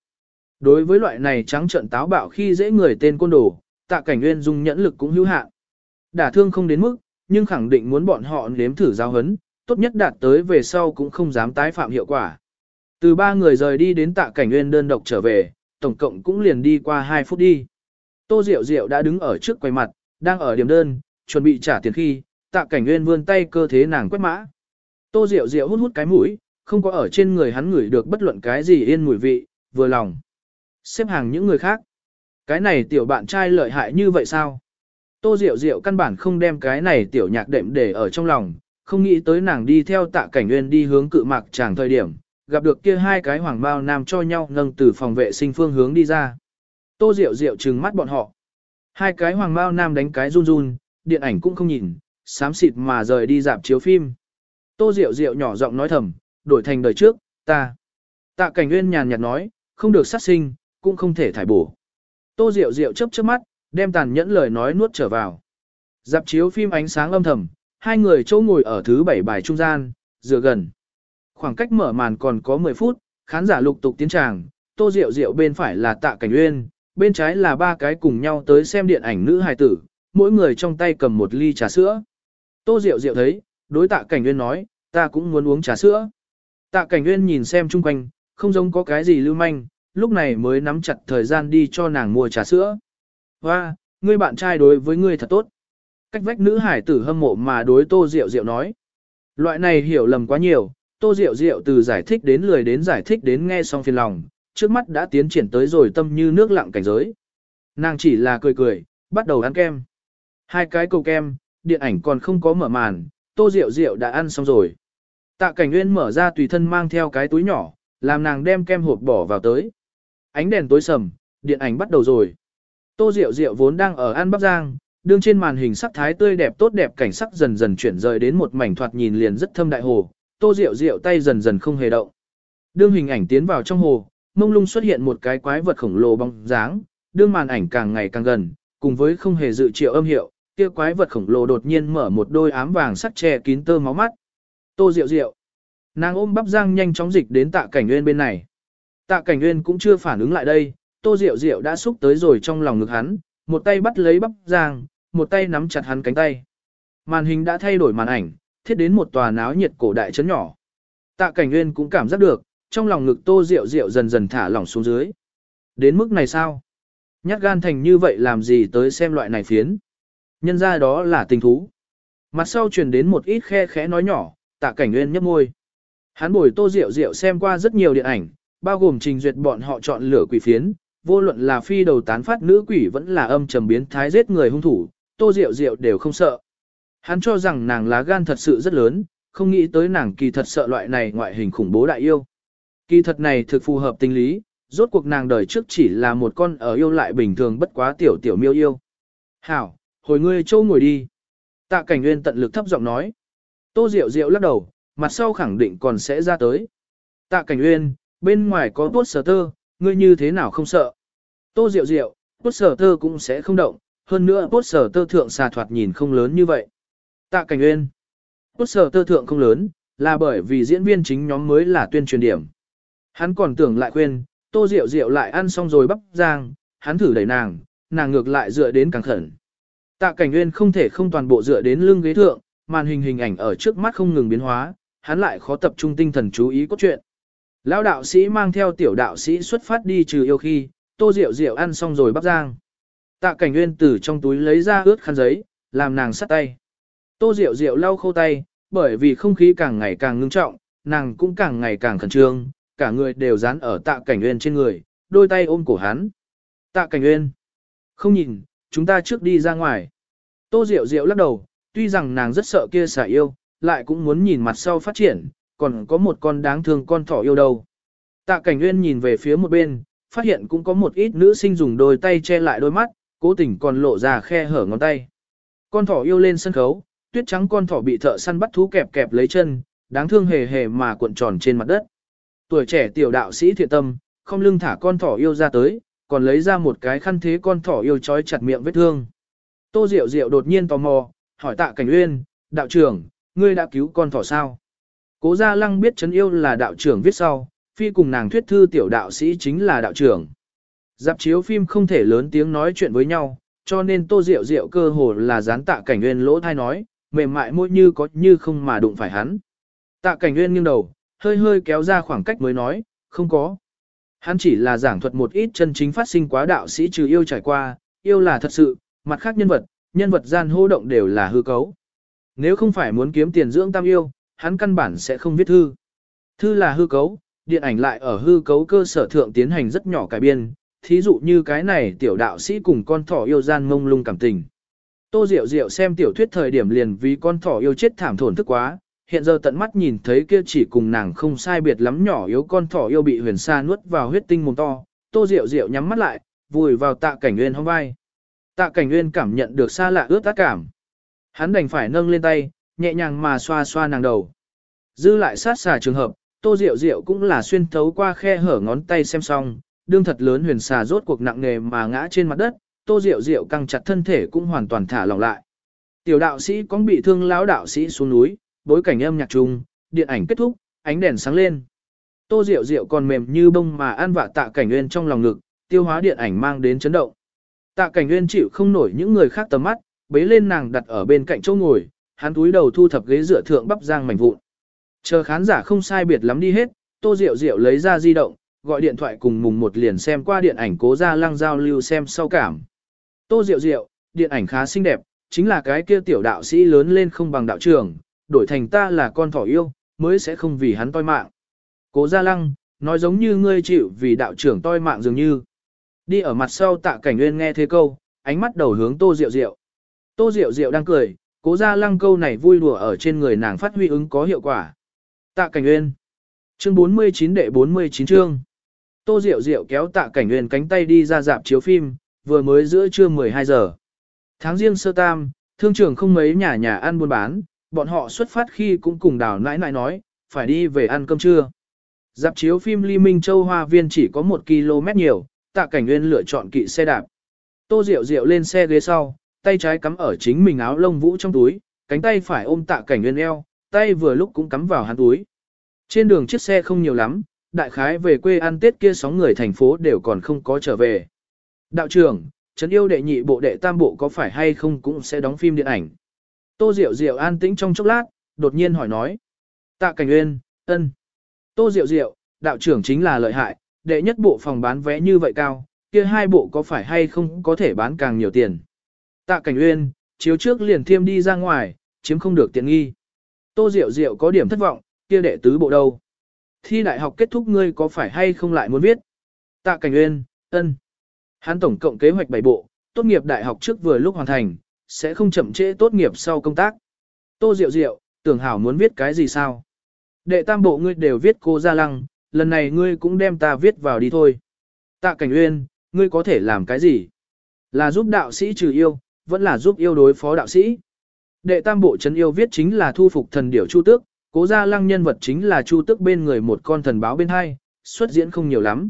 Đối với loại này trắng trận táo bạo khi dễ người tên côn đồ, tạ cảnh uyên dùng nhẫn lực cũng hữu hạn. Đả thương không đến mức, nhưng khẳng định muốn bọn họ nếm thử giao hấn, tốt nhất đạt tới về sau cũng không dám tái phạm hiệu quả. Từ ba người rời đi đến tạ cảnh uyên đơn độc trở về, tổng cộng cũng liền đi qua 2 phút đi. Tô Diệu Diệu đã đứng ở trước quầy mặt, đang ở điểm đơn, chuẩn bị trả tiền khi, tạ cảnh nguyên vươn tay cơ thế nàng quét mã. Tô Diệu Diệu hút hút cái mũi, không có ở trên người hắn ngửi được bất luận cái gì yên mùi vị, vừa lòng. Xếp hàng những người khác. Cái này tiểu bạn trai lợi hại như vậy sao? Tô Diệu Diệu căn bản không đem cái này tiểu nhạc đệm để ở trong lòng, không nghĩ tới nàng đi theo tạ cảnh nguyên đi hướng cự mạc chàng thời điểm, gặp được kia hai cái hoàng bao nam cho nhau nâng từ phòng vệ sinh phương hướng đi ra. Tô Diệu Diệu trừng mắt bọn họ. Hai cái hoàng bao nam đánh cái run run, điện ảnh cũng không nhìn, xám xịt mà rời đi dạp chiếu phim. Tô Diệu Diệu nhỏ giọng nói thầm, đổi thành đời trước, ta. Tạ Cảnh Nguyên nhàn nhạt nói, không được sát sinh, cũng không thể thải bổ. Tô Diệu Diệu chớp chớp mắt, đem tàn nhẫn lời nói nuốt trở vào. Dạp chiếu phim ánh sáng âm thầm, hai người chỗ ngồi ở thứ bảy bài trung gian, dựa gần. Khoảng cách mở màn còn có 10 phút, khán giả lục tục tiến tràng, Tô Diệu Diệu bên phải là Tạ Cảnh Uyên, bên trái là ba cái cùng nhau tới xem điện ảnh nữ hài tử, mỗi người trong tay cầm một ly trà sữa. Tô Diệu Diệu thấy, đối tạ cảnh Uyên nói, ta cũng muốn uống trà sữa. Tạ cảnh Uyên nhìn xem chung quanh, không giống có cái gì lưu manh, lúc này mới nắm chặt thời gian đi cho nàng mua trà sữa. Và, ngươi bạn trai đối với ngươi thật tốt. Cách vách nữ hải tử hâm mộ mà đối tô diệu diệu nói. Loại này hiểu lầm quá nhiều, tô diệu diệu từ giải thích đến lười đến giải thích đến nghe xong phiền lòng, trước mắt đã tiến triển tới rồi tâm như nước lặng cảnh giới. Nàng chỉ là cười cười, bắt đầu ăn kem. Hai cái cầu kem, điện ảnh còn không có mở màn, tô diệu diệu đã ăn xong rồi. Tạ cảnh nguyên mở ra tùy thân mang theo cái túi nhỏ, làm nàng đem kem hộp bỏ vào tới. Ánh đèn tối sầm, điện ảnh bắt đầu rồi. Tô Diệu Diệu vốn đang ở An bắp giang, đương trên màn hình sắc thái tươi đẹp tốt đẹp cảnh sắc dần dần chuyển rời đến một mảnh thoạt nhìn liền rất thâm đại hồ. Tô Diệu Diệu tay dần dần không hề động. Đương hình ảnh tiến vào trong hồ, mông lung xuất hiện một cái quái vật khổng lồ bóng dáng, đương màn ảnh càng ngày càng gần, cùng với không hề dự triệu âm hiệu, kia quái vật khổng lồ đột nhiên mở một đôi ám vàng sắc che kín tơ máu mắt. Tô Diệu Diệu. Nàng ôm bắp giang nhanh chóng dịch đến tạ cảnh nguyên bên này. Tạ cảnh nguyên cũng chưa phản ứng lại đây, Tô Diệu Diệu đã xúc tới rồi trong lòng ngực hắn, một tay bắt lấy bắp giang, một tay nắm chặt hắn cánh tay. Màn hình đã thay đổi màn ảnh, thiết đến một tòa náo nhiệt cổ đại trấn nhỏ. Tạ cảnh nguyên cũng cảm giác được, trong lòng ngực Tô Diệu Diệu dần dần thả lỏng xuống dưới. Đến mức này sao? Nhát gan thành như vậy làm gì tới xem loại này phiến? Nhân ra đó là tình thú. Mặt sau truyền đến một ít khe khẽ nói nhỏ, tạ cảnh nguyên nhấp môi. Hắn bồi tô Diệu Diệu xem qua rất nhiều điện ảnh, bao gồm trình duyệt bọn họ chọn lửa quỷ phiến, vô luận là phi đầu tán phát nữ quỷ vẫn là âm trầm biến thái giết người hung thủ, tô rượu rượu đều không sợ. Hắn cho rằng nàng lá gan thật sự rất lớn, không nghĩ tới nàng kỳ thật sợ loại này ngoại hình khủng bố đại yêu. Kỳ thật này thực phù hợp tình lý, rốt cuộc nàng đời trước chỉ là một con ở yêu lại bình thường bất quá tiểu tiểu miêu yêu. Hảo, hồi ngươi châu ngồi đi. Tạ cảnh nguyên tận lực thấp giọng nói. Tô Diệu Diệu lắc đầu, mặt sau khẳng định còn sẽ ra tới. Tạ cảnh nguyên, bên ngoài có tuốt sờ tơ, ngươi như thế nào không sợ. Tô Diệu Diệu, tốt sở tơ cũng sẽ không động, hơn nữa tốt sở tơ thượng xà thoạt nhìn không lớn như vậy. Tạ cảnh Uyên, tốt sở tơ thượng không lớn, là bởi vì diễn viên chính nhóm mới là tuyên truyền điểm. Hắn còn tưởng lại khuyên, Tô Diệu Diệu lại ăn xong rồi bắp giang, hắn thử đẩy nàng, nàng ngược lại dựa đến càng khẩn. Tạ cảnh Uyên không thể không toàn bộ dựa đến lưng ghế thượng, màn hình hình ảnh ở trước mắt không ngừng biến hóa, hắn lại khó tập trung tinh thần chú ý cốt truyện. Lão đạo sĩ mang theo tiểu đạo sĩ xuất phát đi trừ yêu khi, tô rượu rượu ăn xong rồi bắp giang. Tạ cảnh nguyên từ trong túi lấy ra ướt khăn giấy, làm nàng sắt tay. Tô rượu rượu lau khô tay, bởi vì không khí càng ngày càng ngưng trọng, nàng cũng càng ngày càng khẩn trương, cả người đều dán ở tạ cảnh nguyên trên người, đôi tay ôm cổ hắn. Tạ cảnh nguyên. Không nhìn, chúng ta trước đi ra ngoài. Tô Diệu Diệu lắc đầu, tuy rằng nàng rất sợ kia xả yêu, lại cũng muốn nhìn mặt sau phát triển, còn có một con đáng thương con thỏ yêu đâu. Tạ Cảnh Nguyên nhìn về phía một bên, phát hiện cũng có một ít nữ sinh dùng đôi tay che lại đôi mắt, cố tình còn lộ ra khe hở ngón tay. Con thỏ yêu lên sân khấu, tuyết trắng con thỏ bị thợ săn bắt thú kẹp kẹp lấy chân, đáng thương hề hề mà cuộn tròn trên mặt đất. Tuổi trẻ tiểu đạo sĩ thiện tâm, không lưng thả con thỏ yêu ra tới, còn lấy ra một cái khăn thế con thỏ yêu trói chặt miệng vết thương. Tô Diệu Diệu đột nhiên tò mò, hỏi tạ cảnh uyên, đạo trưởng, ngươi đã cứu con thỏ sao? Cố Gia Lăng biết Trấn yêu là đạo trưởng viết sau, phi cùng nàng thuyết thư tiểu đạo sĩ chính là đạo trưởng. Dạp chiếu phim không thể lớn tiếng nói chuyện với nhau, cho nên Tô Diệu Diệu cơ hồ là dán tạ cảnh uyên lỗ thai nói, mềm mại môi như có như không mà đụng phải hắn. Tạ cảnh uyên nghiêng đầu, hơi hơi kéo ra khoảng cách mới nói, không có. Hắn chỉ là giảng thuật một ít chân chính phát sinh quá đạo sĩ trừ yêu trải qua, yêu là thật sự, mặt khác nhân vật, nhân vật gian hô động đều là hư cấu. Nếu không phải muốn kiếm tiền dưỡng tam yêu, hắn căn bản sẽ không viết thư. Thư là hư cấu, điện ảnh lại ở hư cấu cơ sở thượng tiến hành rất nhỏ cải biên, thí dụ như cái này tiểu đạo sĩ cùng con thỏ yêu gian mông lung cảm tình. Tô Diệu Diệu xem tiểu thuyết thời điểm liền vì con thỏ yêu chết thảm thổn thức quá, hiện giờ tận mắt nhìn thấy kia chỉ cùng nàng không sai biệt lắm nhỏ yếu con thỏ yêu bị huyền sa nuốt vào huyết tinh mồm to, Tô Diệu Diệu nhắm mắt lại, vùi vào tạ cảnh nguyên hông vai. Tạ cảnh nguyên cảm nhận được xa lạ ướt át cảm. Hắn đành phải nâng lên tay, nhẹ nhàng mà xoa xoa nàng đầu. Dư lại sát xà trường hợp, tô rượu rượu cũng là xuyên thấu qua khe hở ngón tay xem xong, đương thật lớn huyền xà rốt cuộc nặng nề mà ngã trên mặt đất, tô rượu rượu căng chặt thân thể cũng hoàn toàn thả lỏng lại. Tiểu đạo sĩ có bị thương lão đạo sĩ xuống núi, bối cảnh âm nhạc chung, điện ảnh kết thúc, ánh đèn sáng lên. Tô rượu rượu còn mềm như bông mà an vạ tạ cảnh nguyên trong lòng ngực, tiêu hóa điện ảnh mang đến chấn động. Tạ cảnh nguyên chịu không nổi những người khác tầm mắt, bế lên nàng đặt ở bên cạnh chỗ ngồi, hắn túi đầu thu thập ghế dựa thượng bắp giang mảnh vụn. Chờ khán giả không sai biệt lắm đi hết, Tô Diệu Diệu lấy ra di động, gọi điện thoại cùng mùng một liền xem qua điện ảnh cố ra lăng giao lưu xem sau cảm. Tô Diệu Diệu, điện ảnh khá xinh đẹp, chính là cái kia tiểu đạo sĩ lớn lên không bằng đạo trưởng, đổi thành ta là con thỏ yêu, mới sẽ không vì hắn toi mạng. Cố Gia Lăng, nói giống như ngươi chịu vì đạo trưởng toi mạng dường như. Đi ở mặt sau tạ cảnh nguyên nghe thế câu, ánh mắt đầu hướng Tô Diệu Diệu. Tô Diệu Diệu đang cười, cố Gia Lăng câu này vui đùa ở trên người nàng phát huy ứng có hiệu quả. Tạ cảnh nguyên. Chương 49 đệ 49 chương. Tô Diệu Diệu kéo tạ cảnh nguyên cánh tay đi ra dạp chiếu phim, vừa mới giữa trưa 12 giờ. Tháng riêng sơ tam, thương trường không mấy nhà nhà ăn buôn bán, bọn họ xuất phát khi cũng cùng đào nãi nãi nói, phải đi về ăn cơm trưa. Dạp chiếu phim Ly Minh Châu Hoa Viên chỉ có 1 km nhiều, tạ cảnh nguyên lựa chọn kỵ xe đạp. Tô Diệu Diệu lên xe ghế sau, tay trái cắm ở chính mình áo lông vũ trong túi, cánh tay phải ôm tạ cảnh nguyên eo, tay vừa lúc cũng cắm vào hắn túi. Trên đường chiếc xe không nhiều lắm, đại khái về quê ăn Tết kia sóng người thành phố đều còn không có trở về. Đạo trưởng, Trấn yêu đệ nhị bộ đệ tam bộ có phải hay không cũng sẽ đóng phim điện ảnh. Tô Diệu Diệu an tĩnh trong chốc lát, đột nhiên hỏi nói. Tạ Cảnh Uyên, ân. Tô Diệu Diệu, đạo trưởng chính là lợi hại, đệ nhất bộ phòng bán vé như vậy cao, kia hai bộ có phải hay không có thể bán càng nhiều tiền. Tạ Cảnh Uyên, chiếu trước liền thiêm đi ra ngoài, chiếm không được tiện nghi. Tô Diệu Diệu có điểm thất vọng, kia đệ tứ bộ đâu. Thi đại học kết thúc ngươi có phải hay không lại muốn viết? Tạ Cảnh Uyên, ân. Hắn tổng cộng kế hoạch 7 bộ, tốt nghiệp đại học trước vừa lúc hoàn thành, sẽ không chậm trễ tốt nghiệp sau công tác. Tô Diệu Diệu, tưởng hảo muốn viết cái gì sao? Đệ tam bộ ngươi đều viết cô Gia Lăng, lần này ngươi cũng đem ta viết vào đi thôi. Tạ Cảnh Uyên, ngươi có thể làm cái gì? Là giúp đạo sĩ trừ yêu, vẫn là giúp yêu đối phó đạo sĩ. Đệ tam bộ chấn yêu viết chính là thu phục thần điểu Chu Tước, cố gia lăng nhân vật chính là Chu Tước bên người một con thần báo bên hai, xuất diễn không nhiều lắm.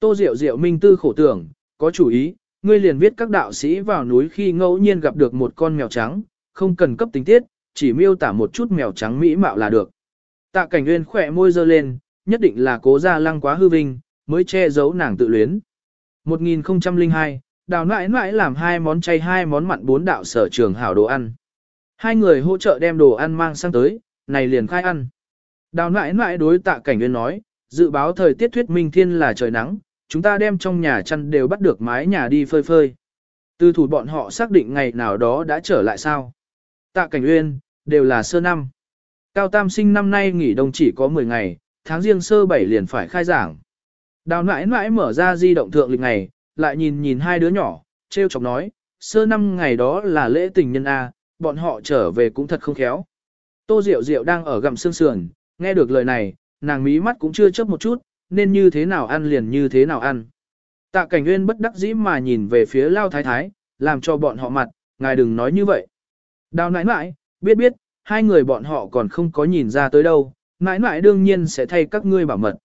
Tô Diệu Diệu minh tư khổ tưởng, có chủ ý, ngươi liền viết các đạo sĩ vào núi khi ngẫu nhiên gặp được một con mèo trắng, không cần cấp tính tiết, chỉ miêu tả một chút mèo trắng mỹ mạo là được. Tạ cảnh nguyên khỏe môi dơ lên, nhất định là cố gia lăng quá hư vinh, mới che giấu nàng tự luyến. 1002, đào nãi nãi làm hai món chay hai món mặn bốn đạo sở trường hảo đồ ăn. Hai người hỗ trợ đem đồ ăn mang sang tới, này liền khai ăn. Đào nãi nãi đối tạ cảnh nguyên nói, dự báo thời tiết thuyết minh thiên là trời nắng, chúng ta đem trong nhà chăn đều bắt được mái nhà đi phơi phơi. Từ thủ bọn họ xác định ngày nào đó đã trở lại sao. Tạ Cảnh Uyên, đều là sơ năm. Cao Tam sinh năm nay nghỉ đông chỉ có 10 ngày, tháng riêng sơ 7 liền phải khai giảng. Đào nãi nãi mở ra di động thượng lịch ngày, lại nhìn nhìn hai đứa nhỏ, treo chọc nói, sơ năm ngày đó là lễ tình nhân A, bọn họ trở về cũng thật không khéo. Tô Diệu Diệu đang ở gặm xương sườn, nghe được lời này, nàng mí mắt cũng chưa chớp một chút, nên như thế nào ăn liền như thế nào ăn. Tạ cảnh nguyên bất đắc dĩ mà nhìn về phía lao thái thái, làm cho bọn họ mặt, ngài đừng nói như vậy. Đào nãi nãi, biết biết, hai người bọn họ còn không có nhìn ra tới đâu, nãi nãi đương nhiên sẽ thay các ngươi bảo mật.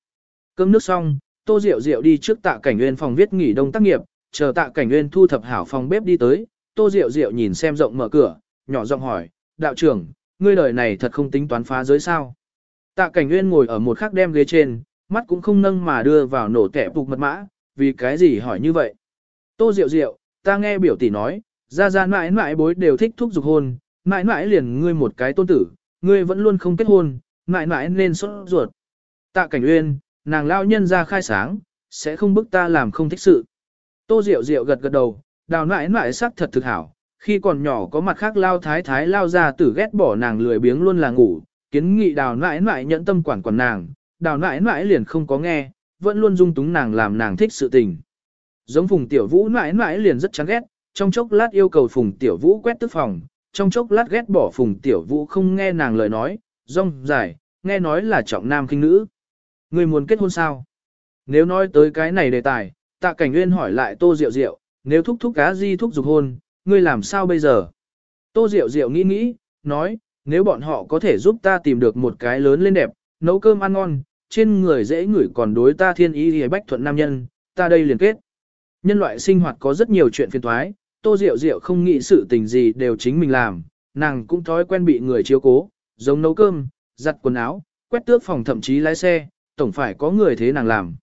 Cơm nước xong, tô Diệu Diệu đi trước tạ cảnh nguyên phòng viết nghỉ đông tác nghiệp, chờ tạ cảnh nguyên thu thập hảo phòng bếp đi tới, tô Diệu Diệu nhìn xem rộng mở cửa, nhỏ giọng hỏi, đạo trưởng, ngươi đời này thật không tính toán phá giới sao. Tạ cảnh nguyên ngồi ở một khắc đem ghế trên, mắt cũng không nâng mà đưa vào nổ kẻ phục mật mã, vì cái gì hỏi như vậy. Tô Diệu Diệu, ta nghe biểu tỷ nói, ra ra mãi mãi bối đều thích thúc dục hôn, mãi mãi liền ngươi một cái tôn tử, ngươi vẫn luôn không kết hôn, mãi mãi nên sốt ruột. Tạ Cảnh Uyên, nàng lao nhân ra khai sáng, sẽ không bức ta làm không thích sự. Tô Diệu Diệu gật gật đầu, đào nãi nãi sắc thật thực hảo, khi còn nhỏ có mặt khác lao thái thái lao ra tử ghét bỏ nàng lười biếng luôn là ngủ, kiến nghị đào nãi nãi nhẫn tâm quản quản nàng, đào nãi nãi liền không có nghe, vẫn luôn dung túng nàng làm nàng thích sự tình. Giống phùng tiểu vũ nãi nãi liền rất chán ghét, trong chốc lát yêu cầu phùng tiểu vũ quét tức phòng, trong chốc lát ghét bỏ phùng tiểu vũ không nghe nàng lời nói, rong dài, nghe nói là trọng nam kinh nữ. Ngươi muốn kết hôn sao? Nếu nói tới cái này đề tài, tạ cảnh nguyên hỏi lại tô rượu rượu, nếu thúc thúc cá di thúc dục hôn, ngươi làm sao bây giờ? Tô rượu rượu nghĩ nghĩ, nói, nếu bọn họ có thể giúp ta tìm được một cái lớn lên đẹp, nấu cơm ăn ngon, trên người dễ ngửi còn đối ta thiên ý thì bách thuận nam nhân, ta đây liền kết. Nhân loại sinh hoạt có rất nhiều chuyện phiền toái, tô rượu rượu không nghĩ sự tình gì đều chính mình làm, nàng cũng thói quen bị người chiếu cố, giống nấu cơm, giặt quần áo, quét tước phòng thậm chí lái xe, tổng phải có người thế nàng làm.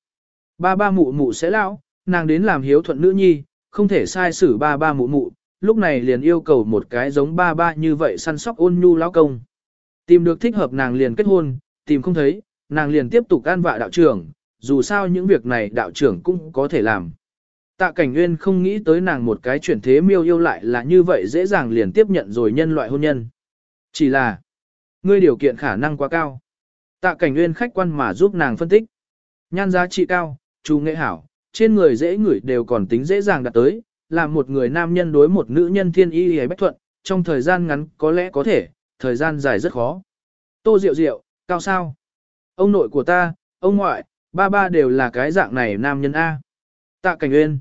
Ba ba mụ mụ sẽ lão, nàng đến làm hiếu thuận nữ nhi, không thể sai xử ba ba mụ mụ, lúc này liền yêu cầu một cái giống ba ba như vậy săn sóc ôn nhu lão công. Tìm được thích hợp nàng liền kết hôn, tìm không thấy, nàng liền tiếp tục an vạ đạo trưởng, dù sao những việc này đạo trưởng cũng có thể làm. Tạ Cảnh Nguyên không nghĩ tới nàng một cái chuyển thế miêu yêu lại là như vậy dễ dàng liền tiếp nhận rồi nhân loại hôn nhân. Chỉ là, ngươi điều kiện khả năng quá cao. Tạ Cảnh Nguyên khách quan mà giúp nàng phân tích. Nhan giá trị cao, chú nghệ hảo, trên người dễ ngửi đều còn tính dễ dàng đạt tới, làm một người nam nhân đối một nữ nhân thiên y hề bách thuận, trong thời gian ngắn có lẽ có thể, thời gian dài rất khó. Tô Diệu Diệu, cao sao? Ông nội của ta, ông ngoại, ba ba đều là cái dạng này nam nhân A. Tạ Cảnh Uyên.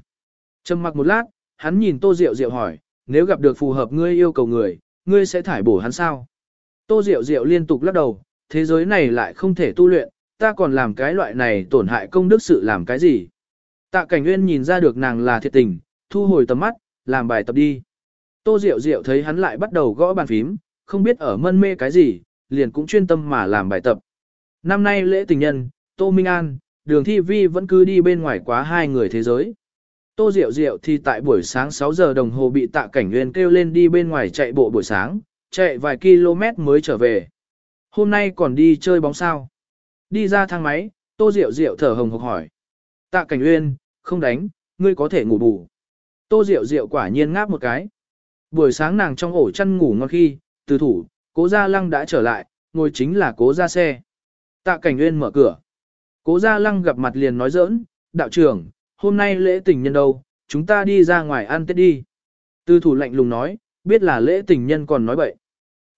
Trầm mặc một lát, hắn nhìn Tô Diệu Diệu hỏi, nếu gặp được phù hợp ngươi yêu cầu người, ngươi sẽ thải bổ hắn sao? Tô Diệu Diệu liên tục lắc đầu, thế giới này lại không thể tu luyện, ta còn làm cái loại này tổn hại công đức sự làm cái gì? Tạ Cảnh Uyên nhìn ra được nàng là thiệt tình, thu hồi tầm mắt, làm bài tập đi. Tô Diệu Diệu thấy hắn lại bắt đầu gõ bàn phím, không biết ở mân mê cái gì, liền cũng chuyên tâm mà làm bài tập. Năm nay lễ tình nhân, Tô Minh An, đường thi vi vẫn cứ đi bên ngoài quá hai người thế giới. Tô Diệu Diệu thì tại buổi sáng 6 giờ đồng hồ bị tạ cảnh nguyên kêu lên đi bên ngoài chạy bộ buổi sáng, chạy vài km mới trở về. Hôm nay còn đi chơi bóng sao? Đi ra thang máy, Tô Diệu Diệu thở hồng hộc hỏi. Tạ cảnh Uyên, không đánh, ngươi có thể ngủ bù. Tô Diệu Diệu quả nhiên ngáp một cái. Buổi sáng nàng trong ổ chăn ngủ ngon khi, từ thủ, cố gia lăng đã trở lại, ngồi chính là cố gia xe. Tạ cảnh Uyên mở cửa. Cố gia lăng gặp mặt liền nói giỡn, đạo trưởng, hôm nay lễ tình nhân đâu, chúng ta đi ra ngoài ăn tết đi. Từ thủ lạnh lùng nói, biết là lễ tình nhân còn nói bậy.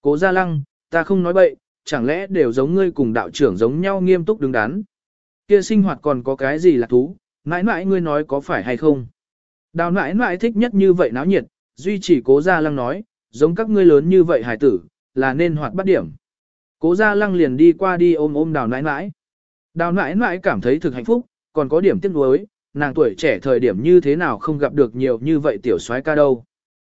Cố gia lăng, ta không nói bậy, chẳng lẽ đều giống ngươi cùng đạo trưởng giống nhau nghiêm túc đứng đắn. Kia sinh hoạt còn có cái gì là thú, mãi mãi ngươi nói có phải hay không. Đào mãi mãi thích nhất như vậy náo nhiệt, duy chỉ cố gia lăng nói, giống các ngươi lớn như vậy hải tử, là nên hoạt bắt điểm. Cố gia lăng liền đi qua đi ôm ôm đào nãi nãi. Đào nãi nãi cảm thấy thực hạnh phúc, còn có điểm tiếc nuối, nàng tuổi trẻ thời điểm như thế nào không gặp được nhiều như vậy tiểu soái ca đâu.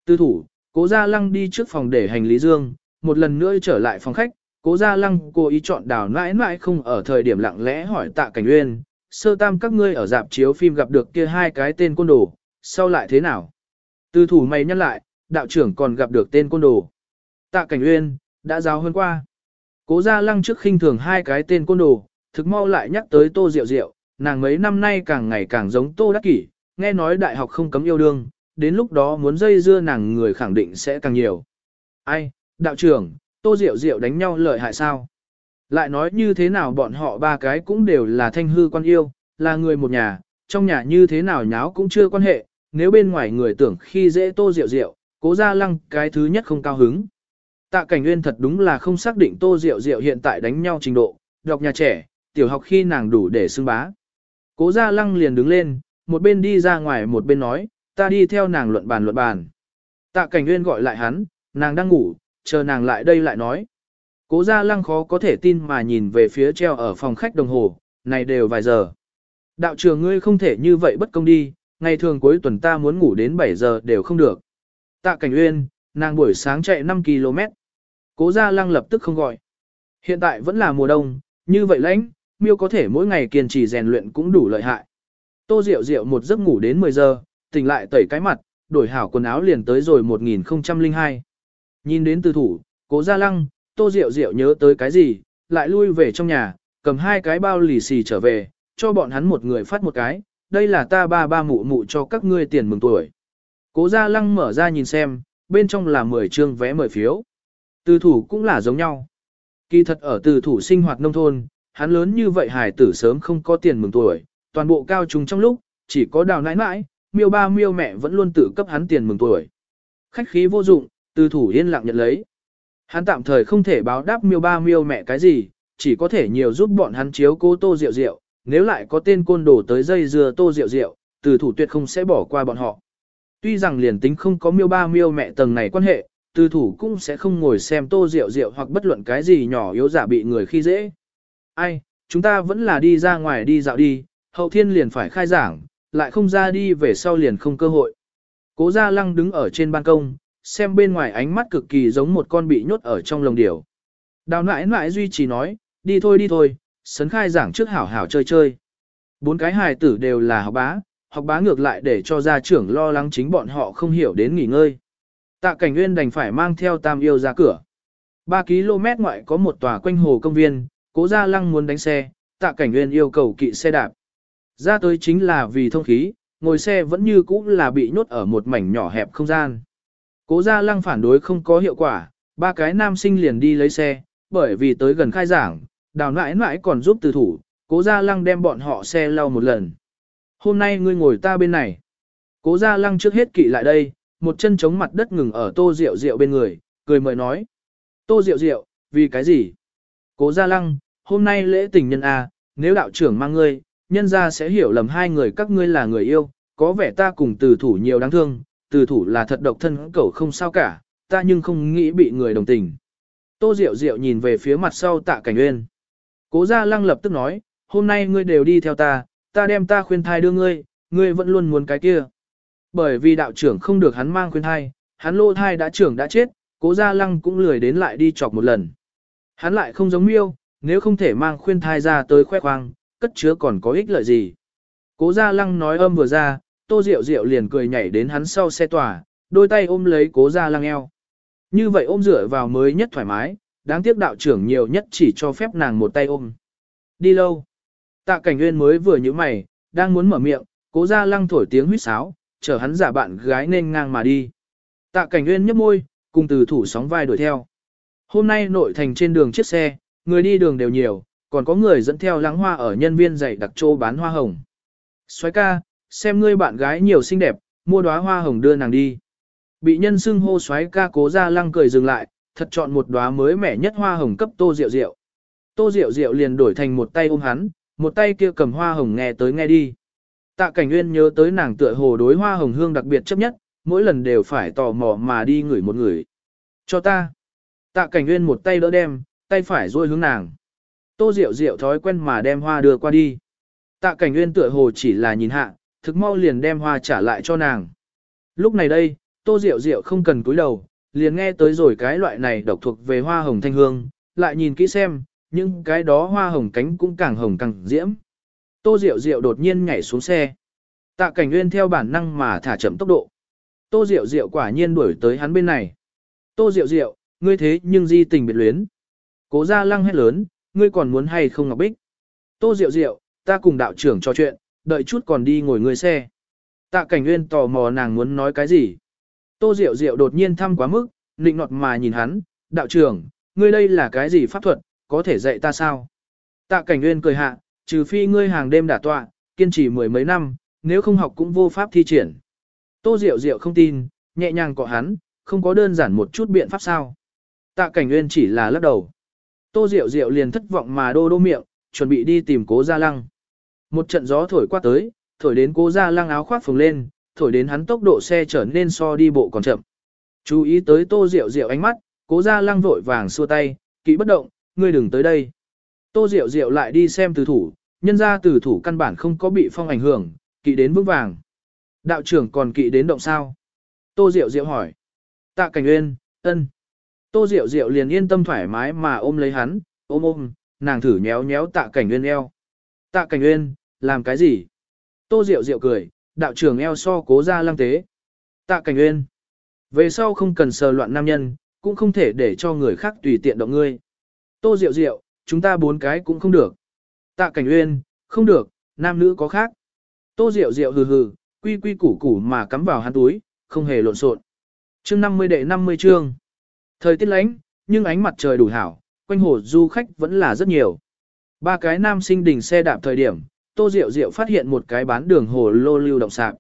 Tư thủ, cố gia lăng đi trước phòng để hành lý dương, một lần nữa trở lại phòng khách, cố gia lăng cố ý chọn đào nãi nãi không ở thời điểm lặng lẽ hỏi tạ cảnh uyên, sơ tam các ngươi ở dạp chiếu phim gặp được kia hai cái tên côn đồ, sau lại thế nào? Tư thủ mày nhắc lại, đạo trưởng còn gặp được tên côn đồ. Tạ cảnh uyên, đã giáo hơn qua. Cố gia lăng trước khinh thường hai cái tên côn đồ, thực mau lại nhắc tới tô Diệu Diệu, nàng mấy năm nay càng ngày càng giống tô đắc kỷ, nghe nói đại học không cấm yêu đương, đến lúc đó muốn dây dưa nàng người khẳng định sẽ càng nhiều. Ai, đạo trưởng, tô Diệu Diệu đánh nhau lợi hại sao? Lại nói như thế nào bọn họ ba cái cũng đều là thanh hư quan yêu, là người một nhà, trong nhà như thế nào nháo cũng chưa quan hệ, nếu bên ngoài người tưởng khi dễ tô Diệu Diệu, cố gia lăng cái thứ nhất không cao hứng. Tạ Cảnh Nguyên thật đúng là không xác định Tô Diệu Diệu hiện tại đánh nhau trình độ, đọc nhà trẻ, tiểu học khi nàng đủ để xưng bá. Cố Gia Lăng liền đứng lên, một bên đi ra ngoài một bên nói, ta đi theo nàng luận bàn luận bàn. Tạ Cảnh Nguyên gọi lại hắn, nàng đang ngủ, chờ nàng lại đây lại nói. Cố Gia Lăng khó có thể tin mà nhìn về phía treo ở phòng khách đồng hồ, này đều vài giờ. Đạo trưởng ngươi không thể như vậy bất công đi, ngày thường cuối tuần ta muốn ngủ đến 7 giờ đều không được. Tạ Cảnh Uyên, nàng buổi sáng chạy 5 km. Cố Gia Lăng lập tức không gọi. Hiện tại vẫn là mùa đông, như vậy lãnh, miêu có thể mỗi ngày kiên trì rèn luyện cũng đủ lợi hại. Tô Diệu Diệu một giấc ngủ đến 10 giờ, tỉnh lại tẩy cái mặt, đổi hảo quần áo liền tới rồi 1002. Nhìn đến từ thủ, cố Gia Lăng, Tô Diệu Diệu nhớ tới cái gì, lại lui về trong nhà, cầm hai cái bao lì xì trở về, cho bọn hắn một người phát một cái, đây là ta ba ba mụ mụ cho các ngươi tiền mừng tuổi. Cố Gia Lăng mở ra nhìn xem, bên trong là 10 chương vé mời phiếu. Từ thủ cũng là giống nhau. Kỳ thật ở từ thủ sinh hoạt nông thôn, hắn lớn như vậy hải tử sớm không có tiền mừng tuổi, toàn bộ cao trung trong lúc, chỉ có đào nãi nãi, miêu ba miêu mẹ vẫn luôn tự cấp hắn tiền mừng tuổi. Khách khí vô dụng, từ thủ yên lặng nhận lấy. Hắn tạm thời không thể báo đáp miêu ba miêu mẹ cái gì, chỉ có thể nhiều giúp bọn hắn chiếu cố tô rượu rượu, nếu lại có tên côn đồ tới dây dưa tô rượu rượu, từ thủ tuyệt không sẽ bỏ qua bọn họ. Tuy rằng liền tính không có miêu ba miêu mẹ tầng này quan hệ, từ thủ cũng sẽ không ngồi xem tô rượu rượu hoặc bất luận cái gì nhỏ yếu giả bị người khi dễ. Ai, chúng ta vẫn là đi ra ngoài đi dạo đi, hậu thiên liền phải khai giảng, lại không ra đi về sau liền không cơ hội. Cố gia lăng đứng ở trên ban công, xem bên ngoài ánh mắt cực kỳ giống một con bị nhốt ở trong lồng điểu. Đào nãi nãi duy trì nói, đi thôi đi thôi, sấn khai giảng trước hảo hảo chơi chơi. Bốn cái hài tử đều là học bá, học bá ngược lại để cho gia trưởng lo lắng chính bọn họ không hiểu đến nghỉ ngơi. Tạ Cảnh Nguyên đành phải mang theo Tam Yêu ra cửa. 3 km ngoại có một tòa quanh hồ công viên, Cố Gia Lăng muốn đánh xe, tạ cảnh nguyên yêu cầu kỵ xe đạp. Ra tới chính là vì thông khí, ngồi xe vẫn như cũ là bị nhốt ở một mảnh nhỏ hẹp không gian. Cố Gia Lăng phản đối không có hiệu quả, ba cái nam sinh liền đi lấy xe, bởi vì tới gần khai giảng, đào nãi nãi còn giúp từ thủ, cố Gia Lăng đem bọn họ xe lau một lần. Hôm nay ngươi ngồi ta bên này. Cố Gia Lăng trước hết kỵ lại đây, một chân chống mặt đất ngừng ở tô rượu rượu bên người, cười mời nói. Tô rượu rượu, vì cái gì? Cố Gia Lăng, hôm nay lễ tình nhân A, nếu đạo trưởng mang ngươi, nhân ra sẽ hiểu lầm hai người các ngươi là người yêu, có vẻ ta cùng từ thủ nhiều đáng thương, từ thủ là thật độc thân cẩu không sao cả, ta nhưng không nghĩ bị người đồng tình. Tô Diệu Diệu nhìn về phía mặt sau tạ cảnh uyên. Cố Gia Lăng lập tức nói, hôm nay ngươi đều đi theo ta, ta đem ta khuyên thai đưa ngươi, ngươi vẫn luôn muốn cái kia. Bởi vì đạo trưởng không được hắn mang khuyên thai, hắn lô thai đã trưởng đã chết, cố Gia Lăng cũng lười đến lại đi chọc một lần. Hắn lại không giống miêu, nếu không thể mang khuyên thai ra tới khoe khoang, cất chứa còn có ích lợi gì. Cố Gia Lăng nói âm vừa ra, Tô Diệu Diệu liền cười nhảy đến hắn sau xe tòa, đôi tay ôm lấy Cố Gia Lăng eo. Như vậy ôm dựa vào mới nhất thoải mái, đáng tiếc đạo trưởng nhiều nhất chỉ cho phép nàng một tay ôm. Đi lâu. Tạ Cảnh Nguyên mới vừa nhíu mày, đang muốn mở miệng, Cố Gia Lăng thổi tiếng huýt sáo, chở hắn giả bạn gái nên ngang mà đi. Tạ Cảnh Nguyên nhếch môi, cùng từ thủ sóng vai đuổi theo. Hôm nay nội thành trên đường chiếc xe, người đi đường đều nhiều, còn có người dẫn theo lắng hoa ở nhân viên dạy đặc trô bán hoa hồng. Xoái ca, xem ngươi bạn gái nhiều xinh đẹp, mua đóa hoa hồng đưa nàng đi. Bị nhân xưng hô xoáy ca cố ra lăng cười dừng lại, thật chọn một đóa mới mẻ nhất hoa hồng cấp tô rượu rượu. Tô rượu rượu liền đổi thành một tay ôm hắn, một tay kia cầm hoa hồng nghe tới nghe đi. Tạ cảnh nguyên nhớ tới nàng tựa hồ đối hoa hồng hương đặc biệt chấp nhất, mỗi lần đều phải tò mò mà đi ngửi một người. Cho ta. Tạ cảnh nguyên một tay đỡ đem, tay phải duỗi hướng nàng. Tô Diệu Diệu thói quen mà đem hoa đưa qua đi. Tạ cảnh nguyên tựa hồ chỉ là nhìn hạ, thực mau liền đem hoa trả lại cho nàng. Lúc này đây, Tô Diệu Diệu không cần cúi đầu, liền nghe tới rồi cái loại này độc thuộc về hoa hồng thanh hương, lại nhìn kỹ xem, nhưng cái đó hoa hồng cánh cũng càng hồng càng diễm. Tô Diệu Diệu đột nhiên nhảy xuống xe. Tạ cảnh nguyên theo bản năng mà thả chậm tốc độ. Tô Diệu Diệu quả nhiên đuổi tới hắn bên này. Tô Diệu Diệu, ngươi thế nhưng di tình biệt luyến. Cố ra lăng hét lớn, ngươi còn muốn hay không Ngọc Bích? Tô Diệu Diệu, ta cùng đạo trưởng trò chuyện, đợi chút còn đi ngồi người xe. Tạ Cảnh Nguyên tò mò nàng muốn nói cái gì. Tô Diệu Diệu đột nhiên thăm quá mức, nịnh nọt mà nhìn hắn, đạo trưởng, ngươi đây là cái gì pháp thuật, có thể dạy ta sao? Tạ Cảnh Nguyên cười hạ, trừ phi ngươi hàng đêm đả tọa, kiên trì mười mấy năm, nếu không học cũng vô pháp thi triển. Tô Diệu Diệu không tin, nhẹ nhàng cọ hắn, không có đơn giản một chút biện pháp sao. Tạ Cảnh Nguyên chỉ là lắc đầu. Tô Diệu Diệu liền thất vọng mà đô đô miệng, chuẩn bị đi tìm cố Gia Lăng. Một trận gió thổi qua tới, thổi đến cố Gia Lăng áo khoác phồng lên, thổi đến hắn tốc độ xe trở nên so đi bộ còn chậm. Chú ý tới Tô Diệu Diệu ánh mắt, cố Gia Lăng vội vàng xua tay, kỹ bất động, ngươi đừng tới đây. Tô Diệu Diệu lại đi xem từ thủ, nhân ra từ thủ căn bản không có bị phong ảnh hưởng, kỵ đến vững vàng. Đạo trưởng còn kỵ đến động sao? Tô Diệu Diệu hỏi. Tạ Cảnh Uyên, ân. Tô Diệu Diệu liền yên tâm thoải mái mà ôm lấy hắn, ôm ôm, nàng thử nhéo nhéo tạ cảnh nguyên eo. Tạ cảnh Uyên, làm cái gì? Tô Diệu Diệu cười, đạo trưởng eo so cố ra lăng tế. Tạ cảnh Uyên, Về sau không cần sờ loạn nam nhân, cũng không thể để cho người khác tùy tiện động ngươi. Tô Diệu Diệu, chúng ta bốn cái cũng không được. Tạ cảnh Uyên, không được, nam nữ có khác. Tô Diệu Diệu hừ hừ, quy quy củ củ mà cắm vào hắn túi, không hề lộn xộn. Chương 50 đệ 50 chương. Thời tiết lánh, nhưng ánh mặt trời đủ hảo, quanh hồ du khách vẫn là rất nhiều. Ba cái nam sinh đỉnh xe đạp thời điểm, Tô Diệu Diệu phát hiện một cái bán đường hồ lô lưu động sạc.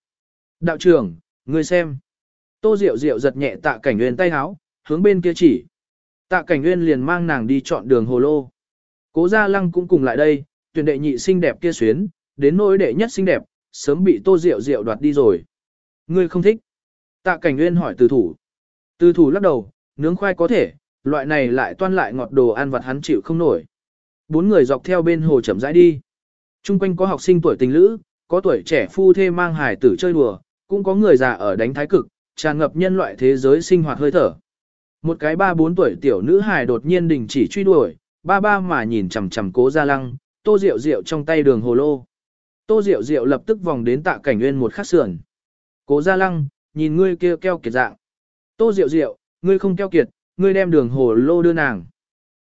Đạo trưởng, người xem. Tô Diệu Diệu giật nhẹ tạ cảnh nguyên tay háo, hướng bên kia chỉ. Tạ cảnh nguyên liền mang nàng đi chọn đường hồ lô. Cố Gia Lăng cũng cùng lại đây, tuyển đệ nhị xinh đẹp kia xuyến, đến nỗi đệ nhất xinh đẹp, sớm bị Tô Diệu Diệu đoạt đi rồi. Ngươi không thích. Tạ cảnh nguyên hỏi từ thủ. Từ thủ lắc đầu, nướng khoai có thể, loại này lại toan lại ngọt đồ ăn vặt hắn chịu không nổi. Bốn người dọc theo bên hồ chậm rãi đi. Trung quanh có học sinh tuổi tình lữ, có tuổi trẻ phu thê mang hài tử chơi đùa, cũng có người già ở đánh thái cực, tràn ngập nhân loại thế giới sinh hoạt hơi thở. Một cái ba bốn tuổi tiểu nữ hài đột nhiên đình chỉ truy đuổi, ba ba mà nhìn chằm chằm cố gia lăng, tô rượu rượu trong tay đường hồ lô. Tô rượu rượu lập tức vòng đến tạ cảnh nguyên một khắc sườn. Cố gia lăng, nhìn ngươi kia keo kiệt dạng. Tô rượu rượu, ngươi không keo kiệt, ngươi đem đường hồ lô đưa nàng.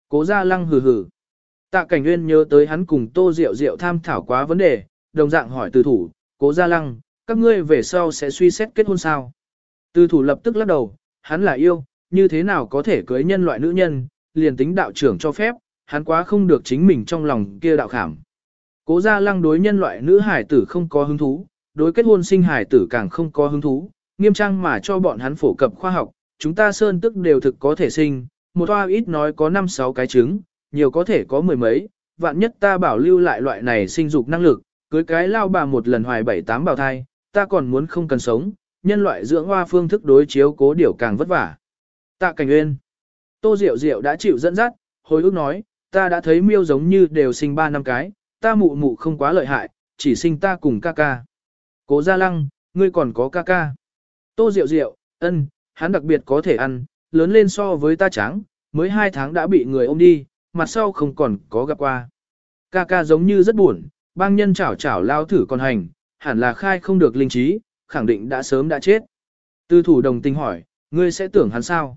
Cố gia lăng hừ hừ. Tạ Cảnh Nguyên nhớ tới hắn cùng Tô Diệu Diệu tham thảo quá vấn đề, đồng dạng hỏi từ thủ, cố gia lăng, các ngươi về sau sẽ suy xét kết hôn sao? Từ thủ lập tức lắc đầu, hắn là yêu, như thế nào có thể cưới nhân loại nữ nhân, liền tính đạo trưởng cho phép, hắn quá không được chính mình trong lòng kia đạo khảm. Cố gia lăng đối nhân loại nữ hải tử không có hứng thú, đối kết hôn sinh hải tử càng không có hứng thú, nghiêm trang mà cho bọn hắn phổ cập khoa học, chúng ta sơn tức đều thực có thể sinh, một hoa ít nói có 5-6 cái trứng, nhiều có thể có mười mấy, vạn nhất ta bảo lưu lại loại này sinh dục năng lực, cưới cái lao bà một lần hoài bảy tám bào thai, ta còn muốn không cần sống, nhân loại dưỡng hoa phương thức đối chiếu cố điều càng vất vả. Tạ Cảnh nguyên. Tô Diệu Diệu đã chịu dẫn dắt, hồi ước nói, ta đã thấy miêu giống như đều sinh ba năm cái, ta mụ mụ không quá lợi hại, chỉ sinh ta cùng ca ca. Cố Gia Lăng, ngươi còn có ca ca. Tô Diệu Diệu, ân, hắn đặc biệt có thể ăn, lớn lên so với ta trắng, mới hai tháng đã bị người ôm đi, mặt sau không còn có gặp qua. Ca ca giống như rất buồn, bang nhân chảo chảo lao thử con hành, hẳn là khai không được linh trí, khẳng định đã sớm đã chết. Tư thủ đồng tình hỏi, ngươi sẽ tưởng hắn sao?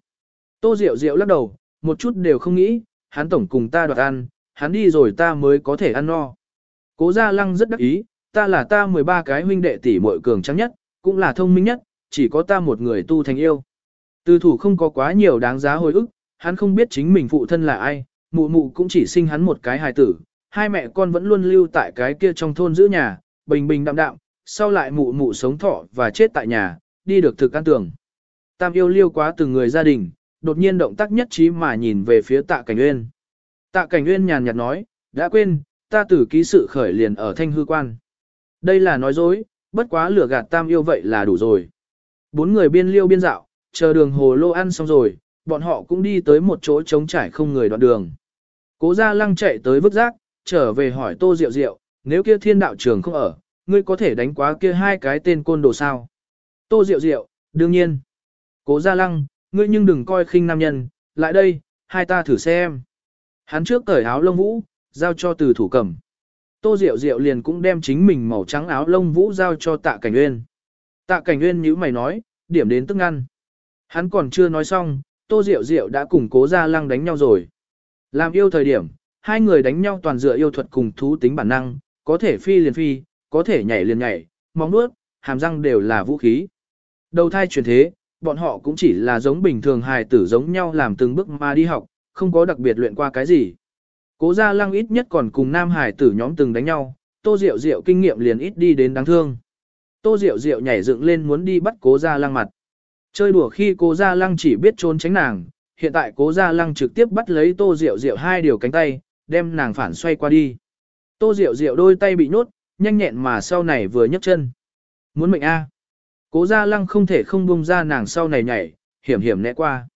Tô Diệu Diệu lắc đầu, một chút đều không nghĩ, hắn tổng cùng ta đoạt ăn, hắn đi rồi ta mới có thể ăn no. Cố Gia Lăng rất đắc ý, ta là ta 13 cái huynh đệ tỷ muội cường trắng nhất, cũng là thông minh nhất, chỉ có ta một người tu thành yêu. Tư thủ không có quá nhiều đáng giá hồi ức, hắn không biết chính mình phụ thân là ai, mụ mụ cũng chỉ sinh hắn một cái hài tử, hai mẹ con vẫn luôn lưu tại cái kia trong thôn giữ nhà, bình bình đạm đạm, sau lại mụ mụ sống thọ và chết tại nhà, đi được thực an tưởng. Tam yêu liêu quá từng người gia đình, đột nhiên động tác nhất trí mà nhìn về phía tạ cảnh uyên. Tạ cảnh uyên nhàn nhạt nói, đã quên, ta tử ký sự khởi liền ở thanh hư quan. Đây là nói dối, bất quá lửa gạt tam yêu vậy là đủ rồi. Bốn người biên liêu biên dạo, chờ đường hồ lô ăn xong rồi, bọn họ cũng đi tới một chỗ trống trải không người đoạn đường. Cố gia lăng chạy tới vứt rác, trở về hỏi tô Diệu Diệu, nếu kia thiên đạo trường không ở, ngươi có thể đánh quá kia hai cái tên côn đồ sao? Tô Diệu Diệu, đương nhiên. Cố gia lăng, ngươi nhưng đừng coi khinh nam nhân, lại đây, hai ta thử xem. Hắn trước cởi áo lông vũ, giao cho từ thủ cầm. Tô Diệu Diệu liền cũng đem chính mình màu trắng áo lông vũ giao cho tạ cảnh uyên. Tạ cảnh uyên nhíu mày nói, điểm đến tức ngăn. Hắn còn chưa nói xong, Tô Diệu Diệu đã cùng cố gia lăng đánh nhau rồi. Làm yêu thời điểm, hai người đánh nhau toàn dựa yêu thuật cùng thú tính bản năng, có thể phi liền phi, có thể nhảy liền nhảy, móng nuốt, hàm răng đều là vũ khí. Đầu thai chuyển thế, bọn họ cũng chỉ là giống bình thường hài tử giống nhau làm từng bước mà đi học, không có đặc biệt luyện qua cái gì. Cố gia lăng ít nhất còn cùng nam hài tử nhóm từng đánh nhau, tô diệu diệu kinh nghiệm liền ít đi đến đáng thương. Tô diệu diệu nhảy dựng lên muốn đi bắt cố gia lăng mặt. Chơi đùa khi cố gia lăng chỉ biết trốn tránh nàng, hiện tại cố gia lăng trực tiếp bắt lấy tô diệu diệu hai điều cánh tay, đem nàng phản xoay qua đi. Tô diệu diệu đôi tay bị nhốt, nhanh nhẹn mà sau này vừa nhấc chân. Muốn mệnh A. Cố gia lăng không thể không bung ra nàng sau này nhảy, hiểm hiểm né qua.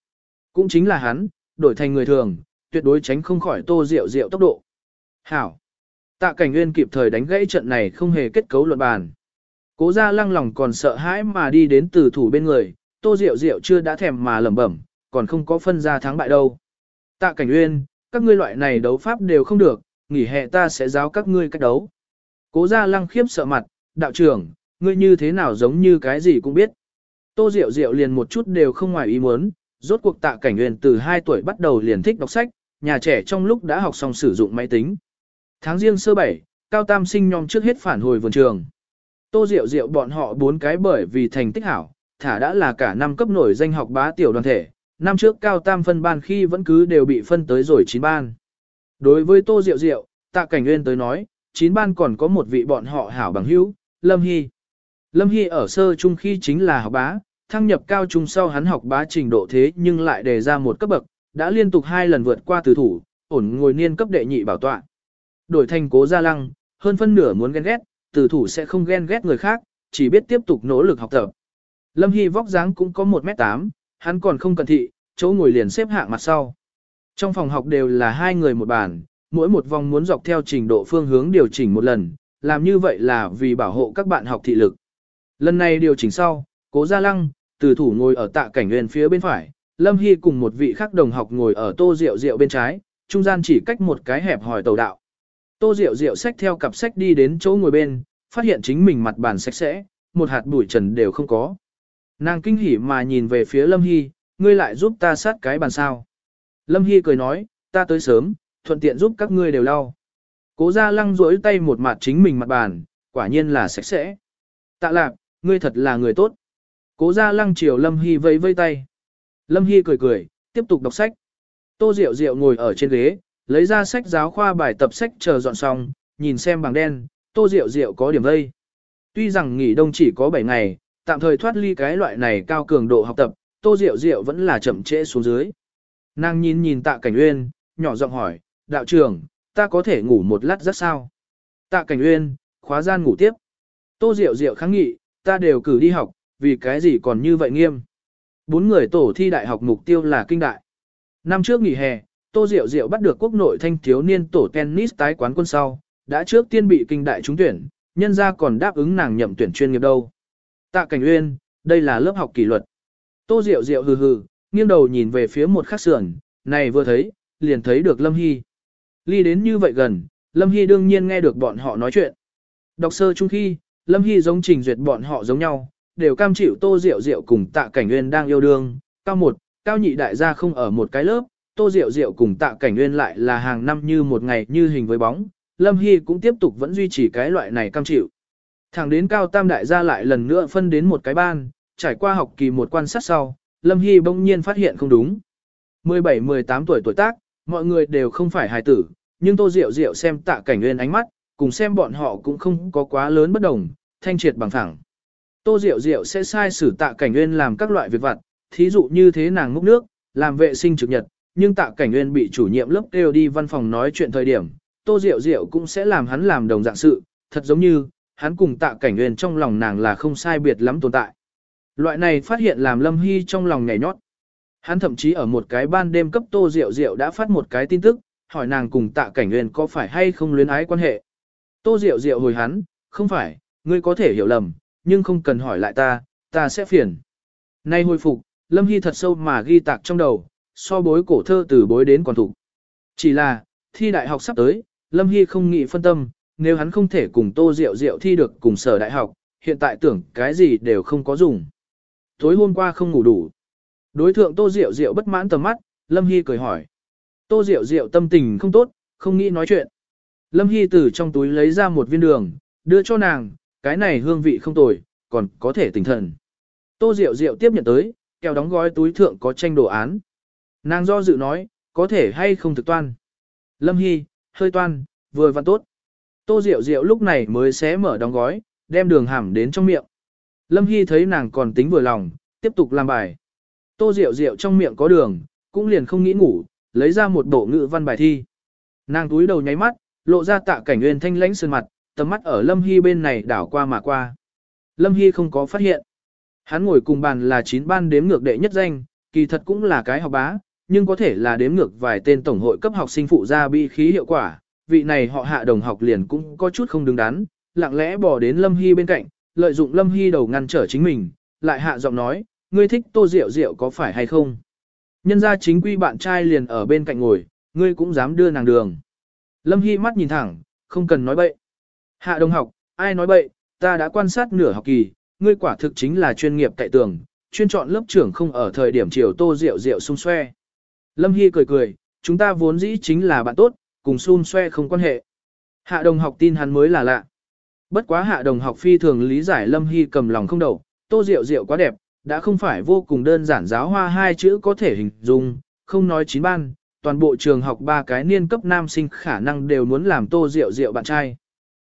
Cũng chính là hắn, đổi thành người thường, tuyệt đối tránh không khỏi tô diệu diệu tốc độ. Hảo. Tạ cảnh nguyên kịp thời đánh gãy trận này không hề kết cấu luận bàn. Cố gia lăng lòng còn sợ hãi mà đi đến từ thủ bên người, tô diệu diệu chưa đã thèm mà lẩm bẩm, còn không có phân ra thắng bại đâu. Tạ cảnh nguyên, các ngươi loại này đấu pháp đều không được, nghỉ hè ta sẽ giáo các ngươi cách đấu. Cố gia lăng khiếp sợ mặt, đạo trưởng, ngươi như thế nào giống như cái gì cũng biết. Tô Diệu Diệu liền một chút đều không ngoài ý muốn, rốt cuộc tạ cảnh nguyên từ 2 tuổi bắt đầu liền thích đọc sách, nhà trẻ trong lúc đã học xong sử dụng máy tính. Tháng riêng sơ bảy, cao tam sinh nhom trước hết phản hồi vườn trường. Tô Diệu Diệu bọn họ bốn cái bởi vì thành tích hảo, thả đã là cả năm cấp nổi danh học bá tiểu đoàn thể, năm trước cao tam phân ban khi vẫn cứ đều bị phân tới rồi chín ban. Đối với Tô Diệu Diệu, tạ cảnh nguyên tới nói, chín ban còn có một vị bọn họ hảo bằng hữu, Lâm Hy. Lâm Hy ở sơ trung khi chính là học bá, thăng nhập cao trung sau hắn học bá trình độ thế nhưng lại đề ra một cấp bậc, đã liên tục hai lần vượt qua từ thủ, ổn ngồi niên cấp đệ nhị bảo tọa. Đổi thành cố gia lăng, hơn phân nửa muốn ghen ghét, từ thủ sẽ không ghen ghét người khác, chỉ biết tiếp tục nỗ lực học tập. Lâm Hy vóc dáng cũng có 1m8, hắn còn không cần thị, chỗ ngồi liền xếp hạng mặt sau. Trong phòng học đều là hai người một bàn, mỗi một vòng muốn dọc theo trình độ phương hướng điều chỉnh một lần, làm như vậy là vì bảo hộ các bạn học thị lực. Lần này điều chỉnh sau, cố gia lăng, từ thủ ngồi ở tạ cảnh nguyên phía bên phải, Lâm Hy cùng một vị khác đồng học ngồi ở tô rượu rượu bên trái, trung gian chỉ cách một cái hẹp hỏi tàu đạo. Tô rượu rượu xách theo cặp sách đi đến chỗ ngồi bên, phát hiện chính mình mặt bàn sạch sẽ, một hạt bụi trần đều không có. Nàng kinh hỉ mà nhìn về phía Lâm Hy, ngươi lại giúp ta sát cái bàn sao. Lâm Hy cười nói, ta tới sớm, thuận tiện giúp các ngươi đều lau. Cố gia lăng rỗi tay một mặt chính mình mặt bàn, quả nhiên là sạch sẽ. Tạ lạc, ngươi thật là người tốt. Cố gia lăng chiều Lâm Hy vây vây tay. Lâm Hy cười cười, tiếp tục đọc sách. Tô Diệu Diệu ngồi ở trên ghế, lấy ra sách giáo khoa bài tập sách chờ dọn xong, nhìn xem bảng đen, Tô Diệu Diệu có điểm vây. Tuy rằng nghỉ đông chỉ có 7 ngày, tạm thời thoát ly cái loại này cao cường độ học tập, Tô Diệu Diệu vẫn là chậm trễ xuống dưới. Nàng nhìn nhìn tạ cảnh uyên, nhỏ giọng hỏi, đạo trưởng, ta có thể ngủ một lát rất sao? Tạ cảnh uyên, khóa gian ngủ tiếp. Tô Diệu Diệu kháng nghị, ta đều cử đi học, vì cái gì còn như vậy nghiêm. Bốn người tổ thi đại học mục tiêu là kinh đại. Năm trước nghỉ hè, Tô Diệu Diệu bắt được quốc nội thanh thiếu niên tổ tennis tái quán quân sau, đã trước tiên bị kinh đại trúng tuyển, nhân ra còn đáp ứng nàng nhậm tuyển chuyên nghiệp đâu. Tạ Cảnh Uyên, đây là lớp học kỷ luật. Tô Diệu Diệu hừ hừ, nghiêng đầu nhìn về phía một khắc sườn, này vừa thấy, liền thấy được Lâm Hy. Ly đến như vậy gần, Lâm Hy đương nhiên nghe được bọn họ nói chuyện. Đọc sơ chung khi, Lâm Hy giống trình duyệt bọn họ giống nhau, đều cam chịu Tô Diệu Diệu cùng Tạ Cảnh Uyên đang yêu đương, cao một, cao nhị đại gia không ở một cái lớp, Tô Diệu Diệu cùng Tạ Cảnh Uyên lại là hàng năm như một ngày như hình với bóng, Lâm Hy cũng tiếp tục vẫn duy trì cái loại này cam chịu. Thẳng đến cao tam đại gia lại lần nữa phân đến một cái ban, trải qua học kỳ một quan sát sau, Lâm Hy bỗng nhiên phát hiện không đúng. 17-18 tuổi tuổi tác, mọi người đều không phải hài tử, nhưng Tô Diệu Diệu xem tạ cảnh nguyên ánh mắt, cùng xem bọn họ cũng không có quá lớn bất đồng, thanh triệt bằng thẳng. Tô Diệu Diệu sẽ sai sử tạ cảnh nguyên làm các loại việc vặt, thí dụ như thế nàng múc nước, làm vệ sinh trực nhật, nhưng tạ cảnh nguyên bị chủ nhiệm lớp kêu đi văn phòng nói chuyện thời điểm, Tô Diệu Diệu cũng sẽ làm hắn làm đồng dạng sự, thật giống như, hắn cùng tạ cảnh huyền trong lòng nàng là không sai biệt lắm tồn tại. Loại này phát hiện làm Lâm Hy trong lòng nhảy nhót. Hắn thậm chí ở một cái ban đêm cấp Tô Diệu Diệu đã phát một cái tin tức, hỏi nàng cùng tạ cảnh huyền có phải hay không luyến ái quan hệ. Tô Diệu Diệu hồi hắn, không phải, ngươi có thể hiểu lầm, nhưng không cần hỏi lại ta, ta sẽ phiền. Nay hồi phục, Lâm Hy thật sâu mà ghi tạc trong đầu, so bối cổ thơ từ bối đến còn thủ. Chỉ là, thi đại học sắp tới, Lâm Hy không nghĩ phân tâm, nếu hắn không thể cùng Tô Diệu Diệu thi được cùng sở đại học, hiện tại tưởng cái gì đều không có dùng. Tối hôm qua không ngủ đủ. Đối thượng Tô Diệu Diệu bất mãn tầm mắt, Lâm Hy cười hỏi. Tô Diệu Diệu tâm tình không tốt, không nghĩ nói chuyện. Lâm Hy từ trong túi lấy ra một viên đường, đưa cho nàng, cái này hương vị không tồi, còn có thể tỉnh thần. Tô Diệu Diệu tiếp nhận tới, kẹo đóng gói túi thượng có tranh đồ án. Nàng do dự nói, có thể hay không thực toan. Lâm Hy, hơi toan, vừa văn tốt. Tô Diệu Diệu lúc này mới xé mở đóng gói, đem đường hàm đến trong miệng. Lâm Hy thấy nàng còn tính vừa lòng, tiếp tục làm bài. Tô Diệu Diệu trong miệng có đường, cũng liền không nghĩ ngủ, lấy ra một bộ ngữ văn bài thi. Nàng túi đầu nháy mắt, lộ ra tạ cảnh nguyên thanh lãnh sơn mặt, tầm mắt ở Lâm Hy bên này đảo qua mà qua. Lâm Hy không có phát hiện. Hắn ngồi cùng bàn là chín ban đếm ngược đệ nhất danh, kỳ thật cũng là cái học bá, nhưng có thể là đếm ngược vài tên tổng hội cấp học sinh phụ gia bị khí hiệu quả. Vị này họ hạ đồng học liền cũng có chút không đứng đắn, lặng lẽ bỏ đến Lâm Hy bên cạnh, lợi dụng Lâm Hy đầu ngăn trở chính mình, lại hạ giọng nói, ngươi thích tô rượu rượu có phải hay không? Nhân ra chính quy bạn trai liền ở bên cạnh ngồi, ngươi cũng dám đưa nàng đường. Lâm Hy mắt nhìn thẳng, không cần nói bậy. Hạ đồng học, ai nói bậy, ta đã quan sát nửa học kỳ, ngươi quả thực chính là chuyên nghiệp tại tường, chuyên chọn lớp trưởng không ở thời điểm chiều tô rượu rượu xung xoe. Lâm Hy cười cười, chúng ta vốn dĩ chính là bạn tốt, cùng xun xoe không quan hệ. Hạ đồng học tin hắn mới là lạ. Bất quá hạ đồng học phi thường lý giải Lâm Hy cầm lòng không đầu, tô rượu rượu quá đẹp, đã không phải vô cùng đơn giản giáo hoa hai chữ có thể hình dung, không nói chín ban, toàn bộ trường học ba cái niên cấp nam sinh khả năng đều muốn làm tô rượu rượu bạn trai.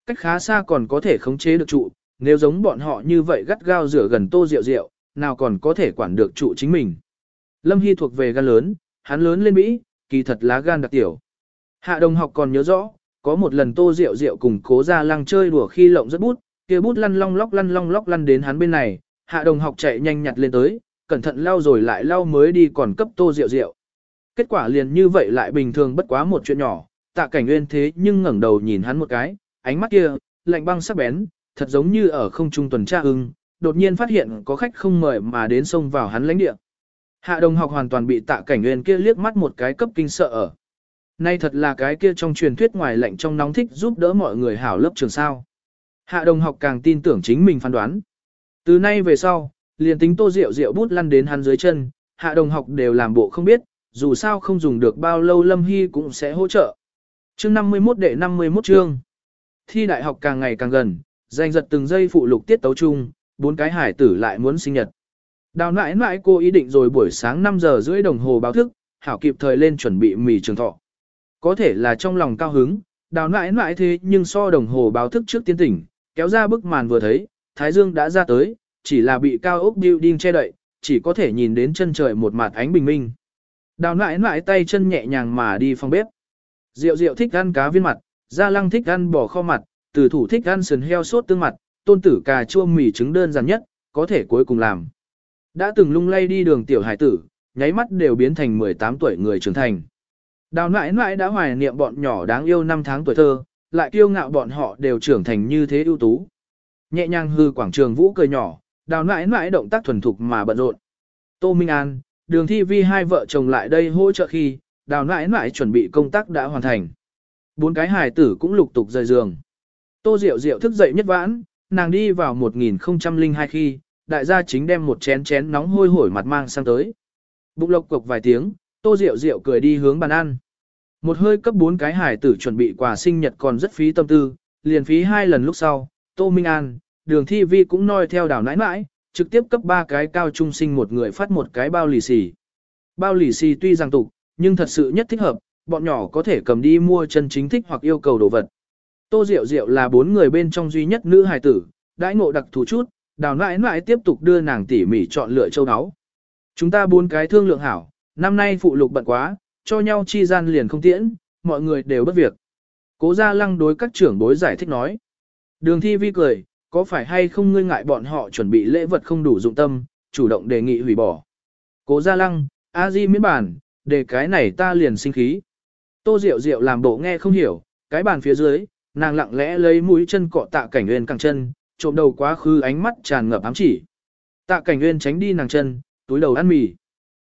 Cách khá xa còn có thể khống chế được trụ, nếu giống bọn họ như vậy gắt gao rửa gần tô rượu rượu, nào còn có thể quản được trụ chính mình. Lâm Hy thuộc về gan lớn, hắn lớn lên Mỹ, kỳ thật lá gan đặc tiểu. Hạ đồng học còn nhớ rõ, có một lần tô rượu rượu cùng cố ra lăng chơi đùa khi lộng rất bút, kia bút lăn long lóc lăn long lóc lăn đến hắn bên này, hạ đồng học chạy nhanh nhặt lên tới, cẩn thận lau rồi lại lau mới đi còn cấp tô rượu rượu. Kết quả liền như vậy lại bình thường bất quá một chuyện nhỏ, tạ cảnh nguyên thế nhưng ngẩng đầu nhìn hắn một cái, ánh mắt kia, lạnh băng sắc bén, thật giống như ở không trung tuần tra ưng, đột nhiên phát hiện có khách không mời mà đến xông vào hắn lãnh địa. Hạ đồng học hoàn toàn bị tạ cảnh nguyên kia liếc mắt một cái cấp kinh sợ ở. Nay thật là cái kia trong truyền thuyết ngoài lạnh trong nóng thích giúp đỡ mọi người hảo lớp trường sao. Hạ đồng học càng tin tưởng chính mình phán đoán. Từ nay về sau, liền tính tô rượu rượu bút lăn đến hắn dưới chân, hạ đồng học đều làm bộ không biết, dù sao không dùng được bao lâu Lâm Hy cũng sẽ hỗ trợ. Chương 51 đệ 51 chương. Thi đại học càng ngày càng gần, giành giật từng giây phụ lục tiết tấu chung, bốn cái hải tử lại muốn sinh nhật. Đào nãi nãi cô ý định rồi buổi sáng 5 giờ rưỡi đồng hồ báo thức, hảo kịp thời lên chuẩn bị mì trường thọ. Có thể là trong lòng cao hứng, đào nãi nãi thế nhưng so đồng hồ báo thức trước tiến tỉnh, kéo ra bức màn vừa thấy, Thái Dương đã ra tới, chỉ là bị cao ốc building che đậy, chỉ có thể nhìn đến chân trời một mặt ánh bình minh. Đào nãi nãi tay chân nhẹ nhàng mà đi phòng bếp. Diệu diệu thích ăn cá viên mặt, gia lăng thích ăn bò kho mặt, từ thủ thích ăn sườn heo sốt tương mặt, tôn tử cà chua mì trứng đơn giản nhất, có thể cuối cùng làm. Đã từng lung lay đi đường tiểu hải tử, nháy mắt đều biến thành 18 tuổi người trưởng thành. Đào nãi nãi đã hoài niệm bọn nhỏ đáng yêu năm tháng tuổi thơ, lại kiêu ngạo bọn họ đều trưởng thành như thế ưu tú. Nhẹ nhàng hư quảng trường vũ cười nhỏ, đào nãi nãi động tác thuần thục mà bận rộn. Tô Minh An, đường thi vi hai vợ chồng lại đây hỗ trợ khi, đào nãi nãi chuẩn bị công tác đã hoàn thành. Bốn cái hài tử cũng lục tục rời giường. Tô Diệu Diệu thức dậy nhất vãn, nàng đi vào 1002 khi, đại gia chính đem một chén chén nóng hôi hổi mặt mang sang tới. Bụng lộc cộc vài tiếng, Tô Diệu Diệu cười đi hướng bàn ăn. Một hơi cấp bốn cái hải tử chuẩn bị quà sinh nhật còn rất phí tâm tư, liền phí hai lần lúc sau, Tô Minh An, đường thi vi cũng noi theo đảo nãi nãi, trực tiếp cấp ba cái cao trung sinh một người phát một cái bao lì xì. Bao lì xì tuy rằng tục, nhưng thật sự nhất thích hợp, bọn nhỏ có thể cầm đi mua chân chính thích hoặc yêu cầu đồ vật. Tô Diệu Diệu là bốn người bên trong duy nhất nữ hài tử, đãi ngộ đặc thù chút, đào nãi nãi tiếp tục đưa nàng tỉ mỉ chọn lựa châu áo. Chúng ta bốn cái thương lượng hảo, năm nay phụ lục bận quá, cho nhau chi gian liền không tiễn, mọi người đều bất việc. Cố gia lăng đối các trưởng bối giải thích nói. Đường thi vi cười, có phải hay không ngươi ngại bọn họ chuẩn bị lễ vật không đủ dụng tâm, chủ động đề nghị hủy bỏ. Cố gia lăng, a di miễn bản, để cái này ta liền sinh khí. Tô Diệu Diệu làm bộ nghe không hiểu, cái bàn phía dưới, nàng lặng lẽ lấy mũi chân cọ tạ cảnh nguyên cẳng chân, trộm đầu quá khứ ánh mắt tràn ngập ám chỉ. Tạ cảnh nguyên tránh đi nàng chân, túi đầu ăn mì.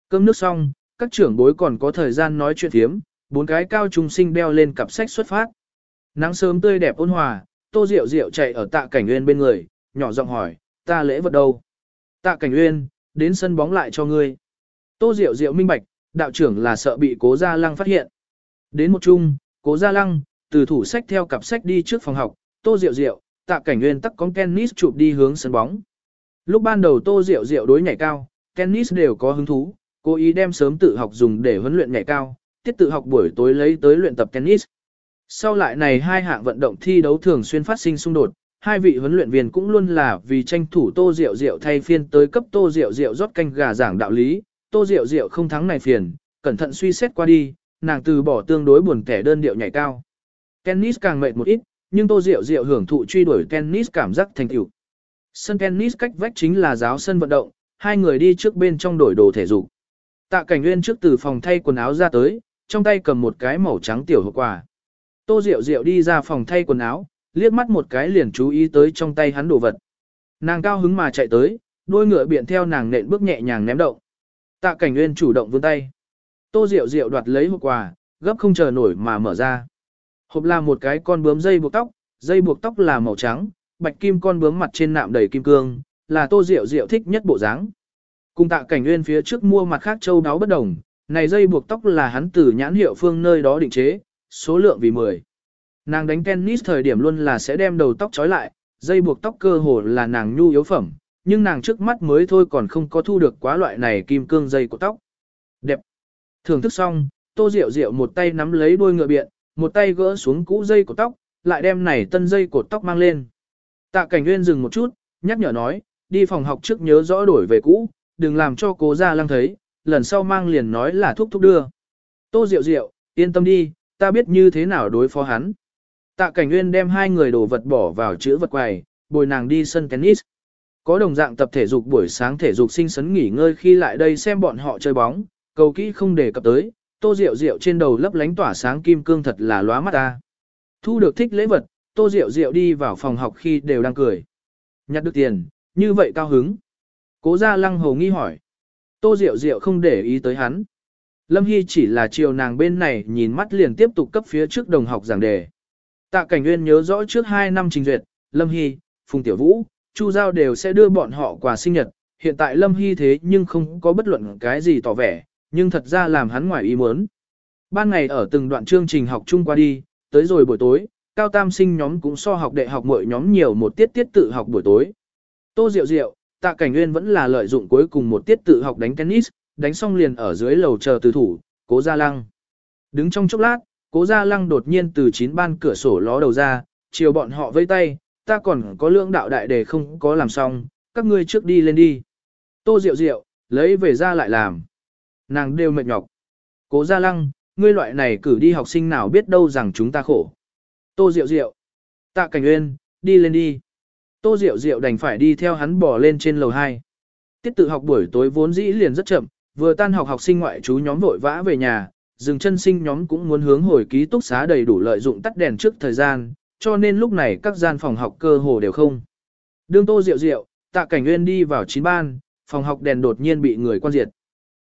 Cơm nước xong, các trưởng bối còn có thời gian nói chuyện thiếm, bốn cái cao trung sinh đeo lên cặp sách xuất phát. Nắng sớm tươi đẹp ôn hòa, Tô Diệu Diệu chạy ở Tạ Cảnh uyên bên người, nhỏ giọng hỏi, ta lễ vật đâu? Tạ Cảnh uyên, đến sân bóng lại cho ngươi. Tô Diệu Diệu minh bạch, đạo trưởng là sợ bị Cố Gia Lăng phát hiện. Đến một chung, Cố Gia Lăng, từ thủ sách theo cặp sách đi trước phòng học, Tô Diệu Diệu, Tạ Cảnh Nguyên tắc con tennis chụp đi hướng sân bóng. Lúc ban đầu Tô Diệu Diệu đối nhảy cao, tennis đều có hứng thú, cố ý đem sớm tự học dùng để huấn luyện nhảy cao, tiết tự học buổi tối lấy tới luyện tập tennis. Sau lại này hai hạng vận động thi đấu thường xuyên phát sinh xung đột, hai vị huấn luyện viên cũng luôn là vì tranh thủ Tô Diệu Diệu thay phiên tới cấp Tô Diệu Diệu rót canh gà giảng đạo lý, Tô Diệu Diệu không thắng này phiền, cẩn thận suy xét qua đi, nàng từ bỏ tương đối buồn kẻ đơn điệu nhảy cao. Tennis càng mệt một ít, nhưng Tô Diệu Diệu hưởng thụ truy đuổi tennis cảm giác thành tựu. Sân tennis cách vách chính là giáo sân vận động, hai người đi trước bên trong đổi đồ thể dục. Tạ Cảnh Nguyên trước từ phòng thay quần áo ra tới, trong tay cầm một cái màu trắng tiểu hộp quà. Tô Diệu Diệu đi ra phòng thay quần áo, liếc mắt một cái liền chú ý tới trong tay hắn đồ vật. Nàng cao hứng mà chạy tới, đôi ngựa biện theo nàng nện bước nhẹ nhàng ném động. Tạ Cảnh Nguyên chủ động vươn tay. Tô Diệu Diệu đoạt lấy hộp quà, gấp không chờ nổi mà mở ra. Hộp là một cái con bướm dây buộc tóc, dây buộc tóc là màu trắng, bạch kim con bướm mặt trên nạm đầy kim cương, là Tô Diệu Diệu thích nhất bộ dáng. Cùng Tạ Cảnh Nguyên phía trước mua mặt khác châu đáo bất đồng, này dây buộc tóc là hắn từ nhãn hiệu phương nơi đó định chế, số lượng vì 10. Nàng đánh tennis thời điểm luôn là sẽ đem đầu tóc trói lại, dây buộc tóc cơ hồ là nàng nhu yếu phẩm, nhưng nàng trước mắt mới thôi còn không có thu được quá loại này kim cương dây của tóc. Đẹp. Thưởng thức xong, Tô Diệu Diệu một tay nắm lấy đuôi ngựa biện, một tay gỡ xuống cũ dây của tóc, lại đem này tân dây cột tóc mang lên. Tạ Cảnh Nguyên dừng một chút, nhắc nhở nói, đi phòng học trước nhớ rõ đổi về cũ, đừng làm cho cố gia lăng thấy, lần sau mang liền nói là thúc thúc đưa. Tô Diệu Diệu, yên tâm đi, ta biết như thế nào đối phó hắn. Tạ Cảnh Nguyên đem hai người đồ vật bỏ vào chữ vật quầy, bồi nàng đi sân tennis. Có đồng dạng tập thể dục buổi sáng thể dục sinh sấn nghỉ ngơi khi lại đây xem bọn họ chơi bóng, cầu kỹ không đề cập tới, tô Diệu Diệu trên đầu lấp lánh tỏa sáng kim cương thật là lóa mắt ta. Thu được thích lễ vật, tô Diệu Diệu đi vào phòng học khi đều đang cười. Nhặt được tiền, như vậy cao hứng. Cố gia lăng hồ nghi hỏi. Tô Diệu Diệu không để ý tới hắn. Lâm Hy chỉ là chiều nàng bên này nhìn mắt liền tiếp tục cấp phía trước đồng học giảng đề. Tạ Cảnh Nguyên nhớ rõ trước 2 năm trình duyệt, Lâm Hy, Phùng Tiểu Vũ, Chu Giao đều sẽ đưa bọn họ quà sinh nhật. Hiện tại Lâm Hy thế nhưng không có bất luận cái gì tỏ vẻ, nhưng thật ra làm hắn ngoài ý muốn. Ban ngày ở từng đoạn chương trình học chung qua đi, tới rồi buổi tối, cao tam sinh nhóm cũng so học đệ học mỗi nhóm nhiều một tiết tiết tự học buổi tối. Tô Diệu Diệu, Tạ Cảnh Nguyên vẫn là lợi dụng cuối cùng một tiết tự học đánh tennis, đánh xong liền ở dưới lầu chờ từ thủ, Cố Gia Lăng. Đứng trong chốc lát, Cố Gia Lăng đột nhiên từ chín ban cửa sổ ló đầu ra, chiều bọn họ vây tay, ta còn có lượng đạo đại đề không có làm xong, các ngươi trước đi lên đi. Tô Diệu Diệu, lấy về ra lại làm. Nàng đều mệt nhọc. Cố Gia Lăng, ngươi loại này cử đi học sinh nào biết đâu rằng chúng ta khổ. Tô Diệu Diệu, Tạ Cảnh Uyên, đi lên đi. Tô Diệu Diệu đành phải đi theo hắn bỏ lên trên lầu 2. Tiết tự học buổi tối vốn dĩ liền rất chậm, vừa tan học học sinh ngoại chú nhóm vội vã về nhà, dừng chân sinh nhóm cũng muốn hướng hồi ký túc xá đầy đủ lợi dụng tắt đèn trước thời gian, cho nên lúc này các gian phòng học cơ hồ đều không. Đương Tô Diệu Diệu, Tạ Cảnh Nguyên đi vào chín ban, phòng học đèn đột nhiên bị người quan diệt.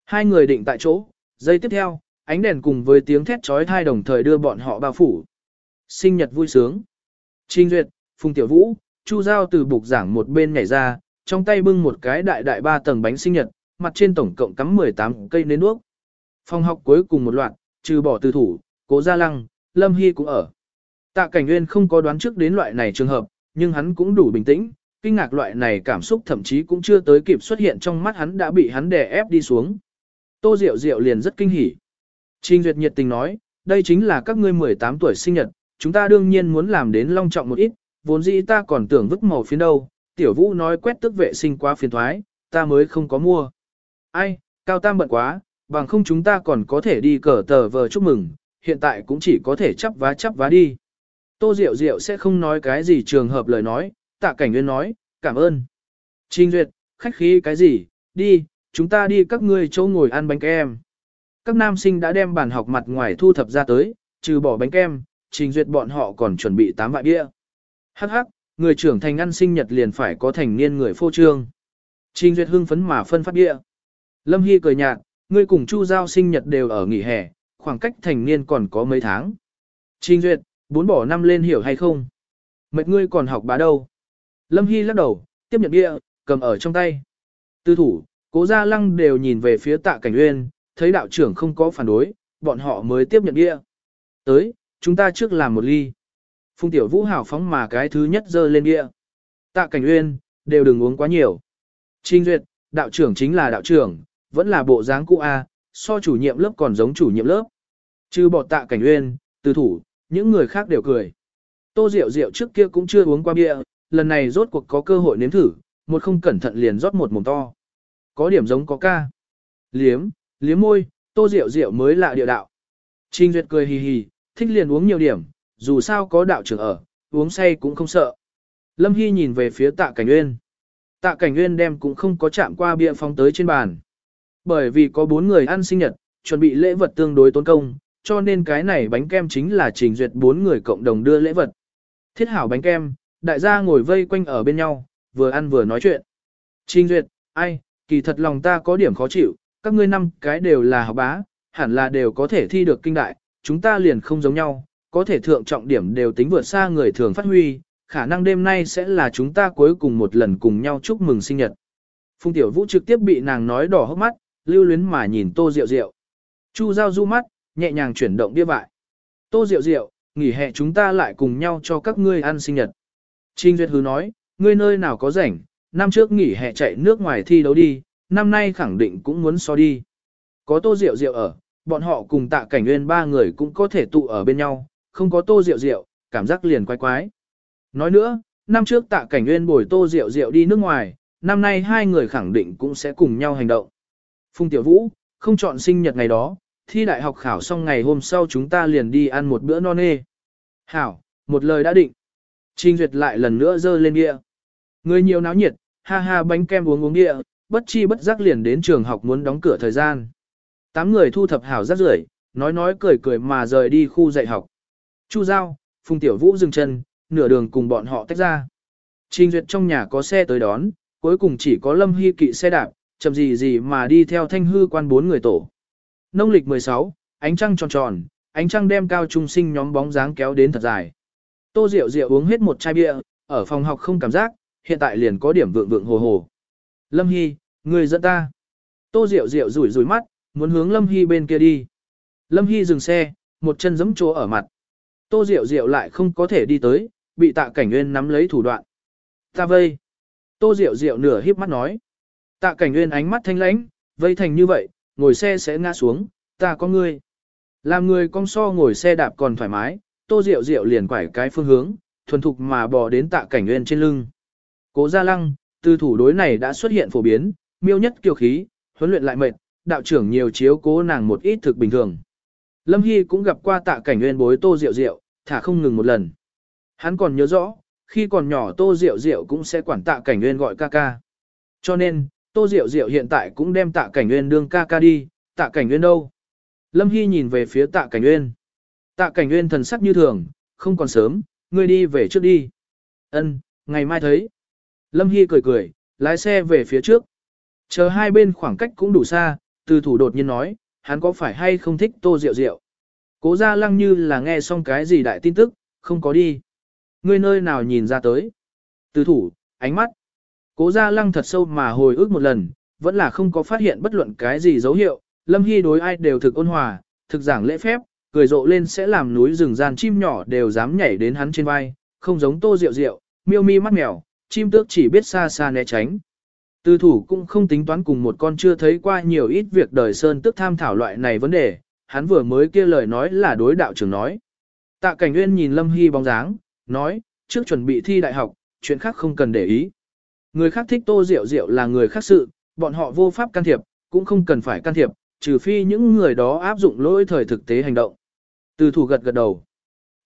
Hai người định tại chỗ, giây tiếp theo, ánh đèn cùng với tiếng thét chói tai đồng thời đưa bọn họ bao phủ. Sinh nhật vui sướng. Trinh Duyệt, Phùng Tiểu Vũ, Chu Giao từ bục giảng một bên nhảy ra, trong tay bưng một cái đại đại ba tầng bánh sinh nhật, mặt trên tổng cộng cắm 18 cây nến đuốc. Phòng học cuối cùng một loạt, trừ bỏ từ thủ, cố gia lăng, Lâm Hy cũng ở. Tạ Cảnh Nguyên không có đoán trước đến loại này trường hợp, nhưng hắn cũng đủ bình tĩnh, kinh ngạc loại này cảm xúc thậm chí cũng chưa tới kịp xuất hiện trong mắt hắn đã bị hắn đè ép đi xuống. Tô Diệu Diệu liền rất kinh hỉ. Trình Duyệt nhiệt tình nói, đây chính là các ngươi 18 tuổi sinh nhật, chúng ta đương nhiên muốn làm đến long trọng một ít, vốn dĩ ta còn tưởng vứt màu phiến đâu, tiểu vũ nói quét tức vệ sinh quá phiền thoái, ta mới không có mua. Ai, cao tam bận quá, bằng không chúng ta còn có thể đi cờ tờ vờ chúc mừng, hiện tại cũng chỉ có thể chấp vá chấp vá đi. Tô Diệu Diệu sẽ không nói cái gì trường hợp lời nói, tạ cảnh nguyên nói, cảm ơn. Trình duyệt, khách khí cái gì, đi, chúng ta đi các ngươi chỗ ngồi ăn bánh kem. Các nam sinh đã đem bàn học mặt ngoài thu thập ra tới, trừ bỏ bánh kem, trình duyệt bọn họ còn chuẩn bị tám vại bia. Hắc hắc, người trưởng thành ăn sinh nhật liền phải có thành niên người phô trương. Trình duyệt hưng phấn mà phân phát bia. Lâm Hy cười nhạt, ngươi cùng Chu Giao sinh nhật đều ở nghỉ hè, khoảng cách thành niên còn có mấy tháng. Trình duyệt, bốn bỏ năm lên hiểu hay không? Mệt ngươi còn học bá đâu? Lâm Hy lắc đầu, tiếp nhận bia, cầm ở trong tay. Tư thủ, cố gia lăng đều nhìn về phía tạ cảnh uyên, thấy đạo trưởng không có phản đối, bọn họ mới tiếp nhận bia. Tới, chúng ta trước làm một ly. Phung tiểu vũ hào phóng mà cái thứ nhất dơ lên bia. Tạ cảnh uyên, đều đừng uống quá nhiều. Trinh duyệt, đạo trưởng chính là đạo trưởng, vẫn là bộ dáng cũ A, so chủ nhiệm lớp còn giống chủ nhiệm lớp. Chứ bỏ tạ cảnh uyên, từ thủ, những người khác đều cười. Tô Diệu Diệu trước kia cũng chưa uống qua bia, lần này rốt cuộc có cơ hội nếm thử, một không cẩn thận liền rót một mồm to. Có điểm giống có ca. Liếm, liếm môi, Tô Diệu Diệu mới lạ địa đạo. Trình Duyệt cười hì hì, thích liền uống nhiều điểm, dù sao có đạo trưởng ở, uống say cũng không sợ. Lâm Hy nhìn về phía tạ cảnh Nguyên, Tạ cảnh Nguyên đem cũng không có chạm qua bia phong tới trên bàn. Bởi vì có bốn người ăn sinh nhật, chuẩn bị lễ vật tương đối tốn công, cho nên cái này bánh kem chính là trình duyệt bốn người cộng đồng đưa lễ vật. Thiết hảo bánh kem, đại gia ngồi vây quanh ở bên nhau, vừa ăn vừa nói chuyện. Trình duyệt, ai, kỳ thật lòng ta có điểm khó chịu, các ngươi năm cái đều là học bá, hẳn là đều có thể thi được kinh đại, chúng ta liền không giống nhau, có thể thượng trọng điểm đều tính vượt xa người thường phát huy, khả năng đêm nay sẽ là chúng ta cuối cùng một lần cùng nhau chúc mừng sinh nhật. Phùng Tiểu Vũ trực tiếp bị nàng nói đỏ hốc mắt, lưu luyến mà nhìn Tô Diệu Diệu. Chu Giao du mắt, nhẹ nhàng chuyển động bia vại. Tô Diệu Diệu, nghỉ hè chúng ta lại cùng nhau cho các ngươi ăn sinh nhật. Trình Duyệt Hứ nói, ngươi nơi nào có rảnh, năm trước nghỉ hè chạy nước ngoài thi đấu đi, năm nay khẳng định cũng muốn so đi. Có Tô Diệu Diệu ở, bọn họ cùng tạ cảnh nguyên ba người cũng có thể tụ ở bên nhau, không có Tô rượu rượu, cảm giác liền quái quái. Nói nữa, năm trước tạ cảnh nguyên bồi Tô rượu rượu đi nước ngoài, năm nay hai người khẳng định cũng sẽ cùng nhau hành động. Phùng Tiểu Vũ, không chọn sinh nhật ngày đó, thi đại học khảo xong ngày hôm sau chúng ta liền đi ăn một bữa non nê. Hảo, một lời đã định. Trình duyệt lại lần nữa dơ lên địa. Người nhiều náo nhiệt, ha ha bánh kem uống uống địa, bất chi bất giác liền đến trường học muốn đóng cửa thời gian. Tám người thu thập hảo rất rưởi, nói nói cười cười mà rời đi khu dạy học. Chu Giao, Phùng Tiểu Vũ dừng chân, nửa đường cùng bọn họ tách ra. Trình duyệt trong nhà có xe tới đón, cuối cùng chỉ có Lâm Hy kỵ xe đạp, chậm gì gì mà đi theo thanh hư quan bốn người tổ. Nông lịch 16, ánh trăng tròn tròn, ánh trăng đem cao trung sinh nhóm bóng dáng kéo đến thật dài. Tô Diệu Diệu uống hết một chai bia, ở phòng học không cảm giác, hiện tại liền có điểm vượng vượng hồ hồ. Lâm Hy, người dẫn ta. Tô Diệu Diệu rủi rủi mắt, muốn hướng Lâm Hy bên kia đi. Lâm Hy dừng xe, một chân giẫm chỗ ở mặt. Tô Diệu Diệu lại không có thể đi tới, bị tạ cảnh nguyên nắm lấy thủ đoạn. Ta vây. Tô Diệu Diệu nửa híp mắt nói. Tạ cảnh nguyên ánh mắt thanh lãnh, vây thành như vậy, ngồi xe sẽ ngã xuống, ta có ngươi. Làm người cong so ngồi xe đạp còn thoải mái, Tô Diệu Diệu liền quải cái phương hướng, thuần thục mà bò đến tạ cảnh nguyên trên lưng. Cố Gia Lăng, từ thủ đối này đã xuất hiện phổ biến, miêu nhất kiêu khí, huấn luyện lại mệt, đạo trưởng nhiều chiếu cố nàng một ít thực bình thường. Lâm Hy cũng gặp qua tạ cảnh nguyên bối Tô Diệu Diệu, thả không ngừng một lần. Hắn còn nhớ rõ, khi còn nhỏ Tô Diệu Diệu cũng sẽ quản tạ cảnh nguyên gọi ca ca. Cho nên, Tô Diệu Diệu hiện tại cũng đem tạ cảnh nguyên đương ca ca đi, tạ cảnh nguyên đâu? Lâm Hy nhìn về phía tạ cảnh nguyên. Tạ cảnh nguyên thần sắc như thường, không còn sớm, ngươi đi về trước đi. Ân, ngày mai thấy. Lâm Hy cười cười, lái xe về phía trước. Chờ hai bên khoảng cách cũng đủ xa, từ thủ đột nhiên nói, hắn có phải hay không thích tô rượu rượu. Cố ra lăng như là nghe xong cái gì đại tin tức, không có đi. Ngươi nơi nào nhìn ra tới. Từ thủ, ánh mắt. Cố ra lăng thật sâu mà hồi ức một lần, vẫn là không có phát hiện bất luận cái gì dấu hiệu. Lâm Hy đối ai đều thực ôn hòa, thực giảng lễ phép, cười rộ lên sẽ làm núi rừng gian chim nhỏ đều dám nhảy đến hắn trên vai, không giống tô rượu rượu, miêu mi mắt mèo, chim tước chỉ biết xa xa né tránh. Tư thủ cũng không tính toán cùng một con chưa thấy qua nhiều ít việc đời sơn tức tham thảo loại này vấn đề, hắn vừa mới kia lời nói là đối đạo trưởng nói. Tạ Cảnh Nguyên nhìn Lâm Hy bóng dáng, nói, trước chuẩn bị thi đại học, chuyện khác không cần để ý. Người khác thích tô rượu rượu là người khác sự, bọn họ vô pháp can thiệp, cũng không cần phải can thiệp, trừ phi những người đó áp dụng lỗi thời thực tế hành động. Từ thủ gật gật đầu.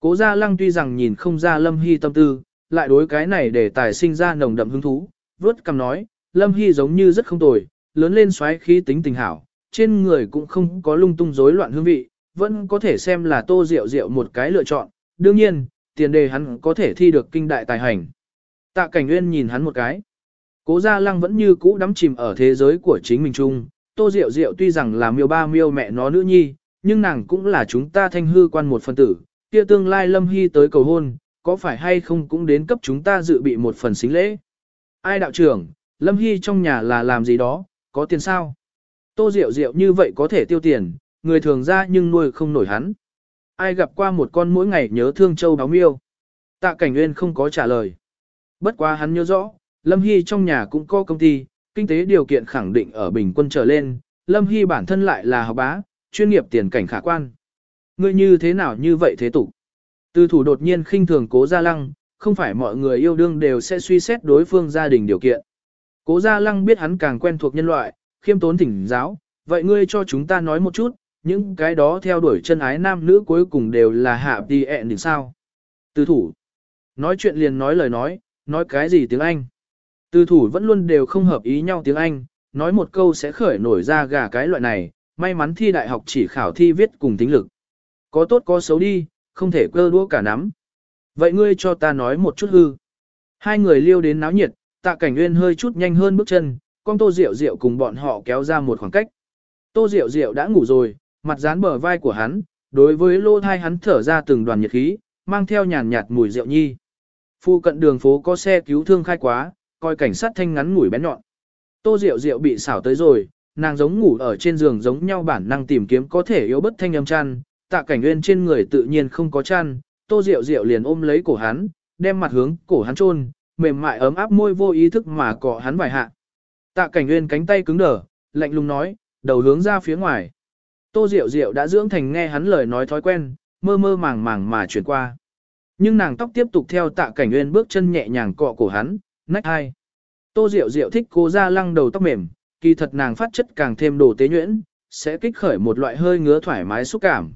Cố Gia Lăng tuy rằng nhìn không ra Lâm Hy tâm tư, lại đối cái này để tài sinh ra nồng đậm hứng thú, vớt cầm nói, Lâm Hy giống như rất không tồi, lớn lên xoáy khí tính tình hảo, trên người cũng không có lung tung rối loạn hương vị, vẫn có thể xem là tô rượu rượu một cái lựa chọn, đương nhiên, tiền đề hắn có thể thi được kinh đại tài hành. Tạ Cảnh Nguyên nhìn hắn một cái. Cố Gia Lăng vẫn như cũ đắm chìm ở thế giới của chính mình chung, Tô Diệu Diệu tuy rằng là miêu ba miêu mẹ nó nữ nhi, nhưng nàng cũng là chúng ta thanh hư quan một phân tử, kia tương lai Lâm Hy tới cầu hôn, có phải hay không cũng đến cấp chúng ta dự bị một phần xính lễ. Ai đạo trưởng, Lâm Hy trong nhà là làm gì đó, có tiền sao? Tô Diệu Diệu như vậy có thể tiêu tiền, người thường ra nhưng nuôi không nổi hắn. Ai gặp qua một con mỗi ngày nhớ thương châu báo miêu? Tạ Cảnh Nguyên không có trả lời. Bất quá hắn nhớ rõ, Lâm Hy trong nhà cũng có công ty, kinh tế điều kiện khẳng định ở bình quân trở lên, Lâm Hy bản thân lại là học bá, chuyên nghiệp tiền cảnh khả quan. Ngươi như thế nào như vậy thế tục? Từ thủ đột nhiên khinh thường cố gia lăng, không phải mọi người yêu đương đều sẽ suy xét đối phương gia đình điều kiện. Cố gia lăng biết hắn càng quen thuộc nhân loại, khiêm tốn thỉnh giáo, vậy ngươi cho chúng ta nói một chút, những cái đó theo đuổi chân ái nam nữ cuối cùng đều là hạ đi ẹn đỉnh sao. Từ thủ, nói chuyện liền nói lời nói, nói cái gì tiếng Anh. Từ thủ vẫn luôn đều không hợp ý nhau tiếng Anh, nói một câu sẽ khởi nổi ra gà cái loại này, may mắn thi đại học chỉ khảo thi viết cùng tính lực. Có tốt có xấu đi, không thể cơ đua cả nắm. Vậy ngươi cho ta nói một chút hư. Hai người liêu đến náo nhiệt, tạ cảnh nguyên hơi chút nhanh hơn bước chân, con tô rượu rượu cùng bọn họ kéo ra một khoảng cách. Tô rượu rượu đã ngủ rồi, mặt dán bờ vai của hắn, đối với lô thai hắn thở ra từng đoàn nhiệt khí, mang theo nhàn nhạt mùi rượu nhi. Phu cận đường phố có xe cứu thương khai quá, coi cảnh sát thanh ngắn ngủi bén nhọn. Tô rượu rượu bị xảo tới rồi, nàng giống ngủ ở trên giường giống nhau bản năng tìm kiếm có thể yếu bất thanh âm chăn, tạ cảnh nguyên trên người tự nhiên không có chăn, tô rượu rượu liền ôm lấy cổ hắn, đem mặt hướng cổ hắn chôn, mềm mại ấm áp môi vô ý thức mà cọ hắn vài hạ. Tạ cảnh nguyên cánh tay cứng đờ, lạnh lùng nói, đầu hướng ra phía ngoài. Tô Diệu Diệu đã dưỡng thành nghe hắn lời nói thói quen, mơ mơ màng màng mà chuyển qua. Nhưng nàng tóc tiếp tục theo tạ cảnh nguyên bước chân nhẹ nhàng cọ cổ hắn, nách hai. Tô Diệu Diệu thích cô ra lăng đầu tóc mềm, kỳ thật nàng phát chất càng thêm đồ tế nhuyễn, sẽ kích khởi một loại hơi ngứa thoải mái xúc cảm.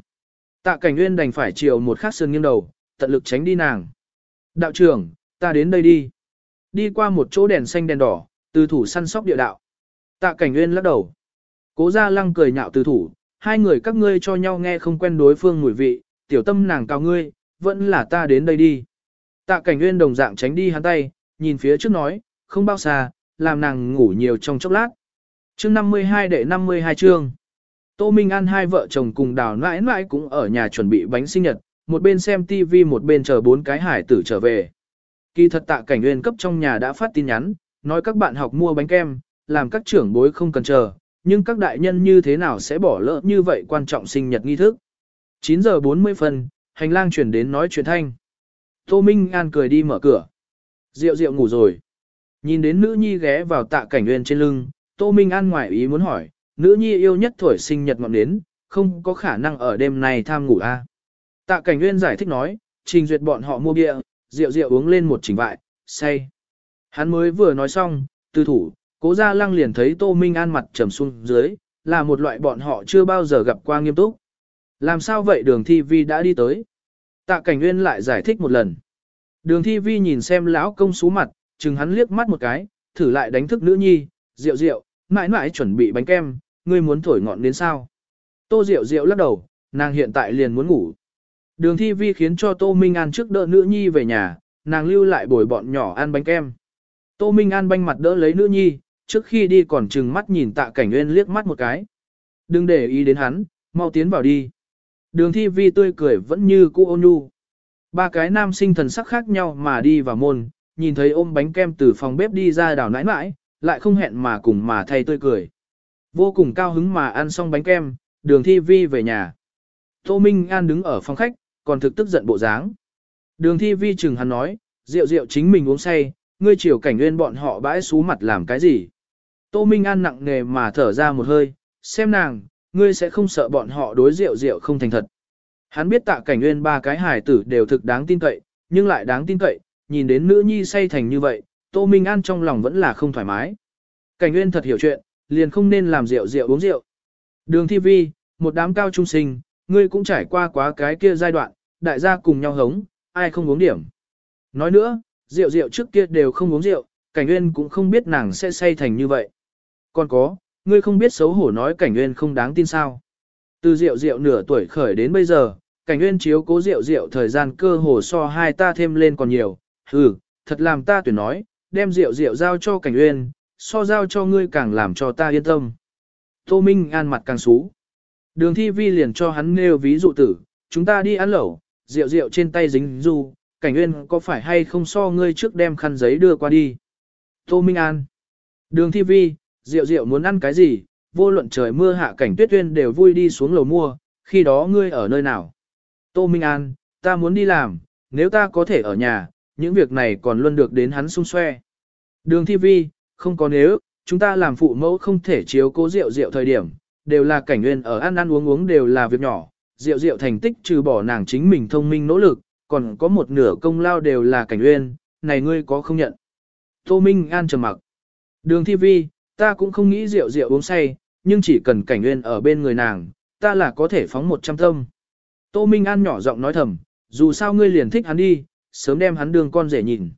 Tạ cảnh nguyên đành phải chiều một khắc sơn nghiêng đầu, tận lực tránh đi nàng. Đạo trưởng, ta đến đây đi. Đi qua một chỗ đèn xanh đèn đỏ, từ thủ săn sóc địa đạo. Tạ cảnh nguyên lắc đầu. Cố ra lăng cười nhạo từ thủ, hai người các ngươi cho nhau nghe không quen đối phương mùi vị, tiểu tâm nàng cao ngươi, vẫn là ta đến đây đi. Tạ cảnh nguyên đồng dạng tránh đi hắn tay, nhìn phía trước nói, không bao xa, làm nàng ngủ nhiều trong chốc lát. Chương 52 đệ 52 chương. Tô Minh An hai vợ chồng cùng đào nãi nãi cũng ở nhà chuẩn bị bánh sinh nhật, một bên xem TV một bên chờ bốn cái hải tử trở về. Kỳ thật tạ cảnh nguyên cấp trong nhà đã phát tin nhắn, nói các bạn học mua bánh kem, làm các trưởng bối không cần chờ, nhưng các đại nhân như thế nào sẽ bỏ lỡ như vậy quan trọng sinh nhật nghi thức. 9 giờ 40 phần, hành lang chuyển đến nói chuyện thanh. Tô Minh An cười đi mở cửa. Diệu diệu ngủ rồi. Nhìn đến nữ nhi ghé vào tạ cảnh nguyên trên lưng, Tô Minh An ngoại ý muốn hỏi, nữ nhi yêu nhất thổi sinh nhật ngọn đến, không có khả năng ở đêm này tham ngủ a. À? Tạ cảnh nguyên giải thích nói, trình duyệt bọn họ mua bia, rượu rượu uống lên một chỉnh vại, say. Hắn mới vừa nói xong, tư thủ, cố gia lăng liền thấy Tô Minh An mặt trầm xuống dưới, là một loại bọn họ chưa bao giờ gặp qua nghiêm túc. Làm sao vậy đường thi vi đã đi tới? Tạ cảnh nguyên lại giải thích một lần. Đường thi vi nhìn xem lão công xú mặt, chừng hắn liếc mắt một cái, thử lại đánh thức nữ nhi, rượu rượu, mãi mãi chuẩn bị bánh kem, ngươi muốn thổi ngọn đến sao? Tô rượu rượu lắc đầu, nàng hiện tại liền muốn ngủ. Đường thi vi khiến cho Tô Minh An trước đỡ nữ nhi về nhà, nàng lưu lại bồi bọn nhỏ ăn bánh kem. Tô Minh An banh mặt đỡ lấy nữ nhi, trước khi đi còn chừng mắt nhìn tạ cảnh nguyên liếc mắt một cái. Đừng để ý đến hắn, mau tiến vào đi. Đường thi vi tươi cười vẫn như cũ ôn nhu. Ba cái nam sinh thần sắc khác nhau mà đi vào môn, nhìn thấy ôm bánh kem từ phòng bếp đi ra đảo nãi nãi, lại không hẹn mà cùng mà thay tươi cười. Vô cùng cao hứng mà ăn xong bánh kem, đường thi vi về nhà. Tô Minh An đứng ở phòng khách, còn thực tức giận bộ dáng. Đường thi vi chừng hắn nói, rượu rượu chính mình uống say, ngươi chiều cảnh nguyên bọn họ bãi xú mặt làm cái gì. Tô Minh An nặng nề mà thở ra một hơi, xem nàng, ngươi sẽ không sợ bọn họ đối rượu rượu không thành thật. Hắn biết tạ cảnh nguyên ba cái hài tử đều thực đáng tin cậy, nhưng lại đáng tin cậy, nhìn đến nữ nhi say thành như vậy, Tô Minh An trong lòng vẫn là không thoải mái. Cảnh nguyên thật hiểu chuyện, liền không nên làm rượu rượu uống rượu. Đường thi vi, một đám cao trung sinh, ngươi cũng trải qua quá cái kia giai đoạn, đại gia cùng nhau hống, ai không uống điểm. Nói nữa, rượu rượu trước kia đều không uống rượu, cảnh nguyên cũng không biết nàng sẽ say thành như vậy. Còn có, ngươi không biết xấu hổ nói cảnh nguyên không đáng tin sao. Từ rượu rượu nửa tuổi khởi đến bây giờ, cảnh nguyên chiếu cố rượu rượu thời gian cơ hồ so hai ta thêm lên còn nhiều. Ừ, thật làm ta tuyển nói, đem rượu rượu giao cho cảnh nguyên, so giao cho ngươi càng làm cho ta yên tâm. Tô Minh an mặt càng xú. Đường thi vi liền cho hắn nêu ví dụ tử, chúng ta đi ăn lẩu, rượu rượu trên tay dính du, cảnh nguyên có phải hay không so ngươi trước đem khăn giấy đưa qua đi. Tô Minh An. Đường thi vi, rượu rượu muốn ăn cái gì, vô luận trời mưa hạ cảnh tuyết tuyên đều vui đi xuống lầu mua, khi đó ngươi ở nơi nào. Tô Minh An, ta muốn đi làm, nếu ta có thể ở nhà, những việc này còn luôn được đến hắn xung xoe. Đường thi vi, không có nếu, chúng ta làm phụ mẫu không thể chiếu cố rượu rượu thời điểm, đều là cảnh nguyên ở ăn ăn uống uống đều là việc nhỏ, Diệu Diệu thành tích trừ bỏ nàng chính mình thông minh nỗ lực, còn có một nửa công lao đều là cảnh Uyên. này ngươi có không nhận. Tô Minh An trầm mặc. Đường thi vi, ta cũng không nghĩ Diệu Diệu uống say, nhưng chỉ cần cảnh Uyên ở bên người nàng, ta là có thể phóng một trăm tâm. Tô Minh An nhỏ giọng nói thầm, dù sao ngươi liền thích hắn đi, sớm đem hắn đường con rể nhìn.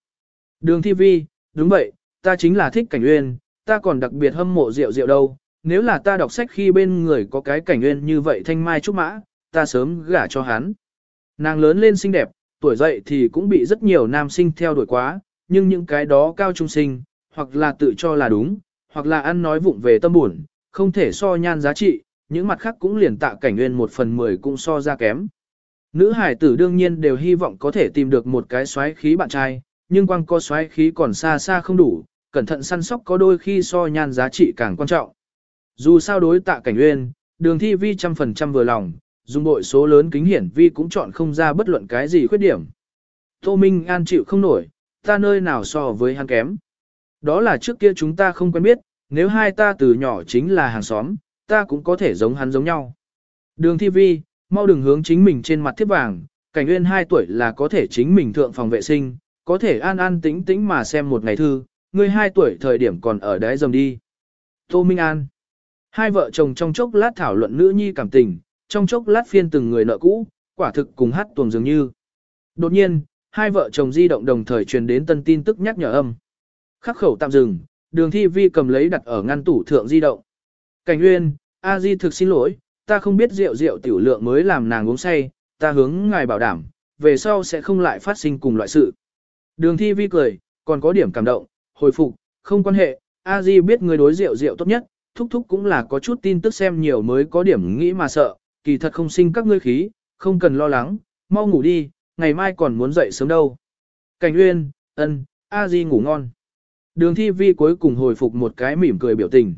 Đường thi vi, đúng vậy, ta chính là thích cảnh Uyên, ta còn đặc biệt hâm mộ Diệu Diệu đâu, nếu là ta đọc sách khi bên người có cái cảnh Uyên như vậy thanh mai trúc mã, ta sớm gả cho hắn. Nàng lớn lên xinh đẹp, tuổi dậy thì cũng bị rất nhiều nam sinh theo đuổi quá, nhưng những cái đó cao trung sinh, hoặc là tự cho là đúng, hoặc là ăn nói vụng về tâm buồn, không thể so nhan giá trị, những mặt khác cũng liền tạ cảnh nguyên một phần mười cũng so ra kém. Nữ hải tử đương nhiên đều hy vọng có thể tìm được một cái xoáy khí bạn trai, nhưng quang có xoáy khí còn xa xa không đủ, cẩn thận săn sóc có đôi khi so nhan giá trị càng quan trọng. Dù sao đối tạ cảnh nguyên, đường thi vi trăm phần trăm vừa lòng, dùng bội số lớn kính hiển vi cũng chọn không ra bất luận cái gì khuyết điểm. Tô Minh An chịu không nổi, ta nơi nào so với hắn kém. Đó là trước kia chúng ta không quen biết, nếu hai ta từ nhỏ chính là hàng xóm, ta cũng có thể giống hắn giống nhau. Đường thi vi, mau đừng hướng chính mình trên mặt thiếp vàng, cảnh nguyên 2 tuổi là có thể chính mình thượng phòng vệ sinh, có thể an an tĩnh tĩnh mà xem một ngày thư, ngươi 2 tuổi thời điểm còn ở đáy dầm đi. Tô Minh An Hai vợ chồng trong chốc lát thảo luận nữ nhi cảm tình, trong chốc lát phiên từng người nợ cũ, quả thực cùng hát tuồng dường như. Đột nhiên, hai vợ chồng di động đồng thời truyền đến tân tin tức nhắc nhở âm. Khắc khẩu tạm dừng, đường thi vi cầm lấy đặt ở ngăn tủ thượng di động. Cảnh Nguyên, A Di thực xin lỗi, ta không biết rượu rượu tiểu lượng mới làm nàng uống say, ta hướng ngài bảo đảm, về sau sẽ không lại phát sinh cùng loại sự. Đường thi vi cười, còn có điểm cảm động, hồi phục, không quan hệ, A Di biết người đối rượu rượu tốt nhất, thúc thúc cũng là có chút tin tức xem nhiều mới có điểm nghĩ mà sợ, kỳ thật không sinh các ngươi khí, không cần lo lắng, mau ngủ đi, ngày mai còn muốn dậy sớm đâu. Cảnh Uyên, ân, A Di ngủ ngon. Đường thi vi cuối cùng hồi phục một cái mỉm cười biểu tình.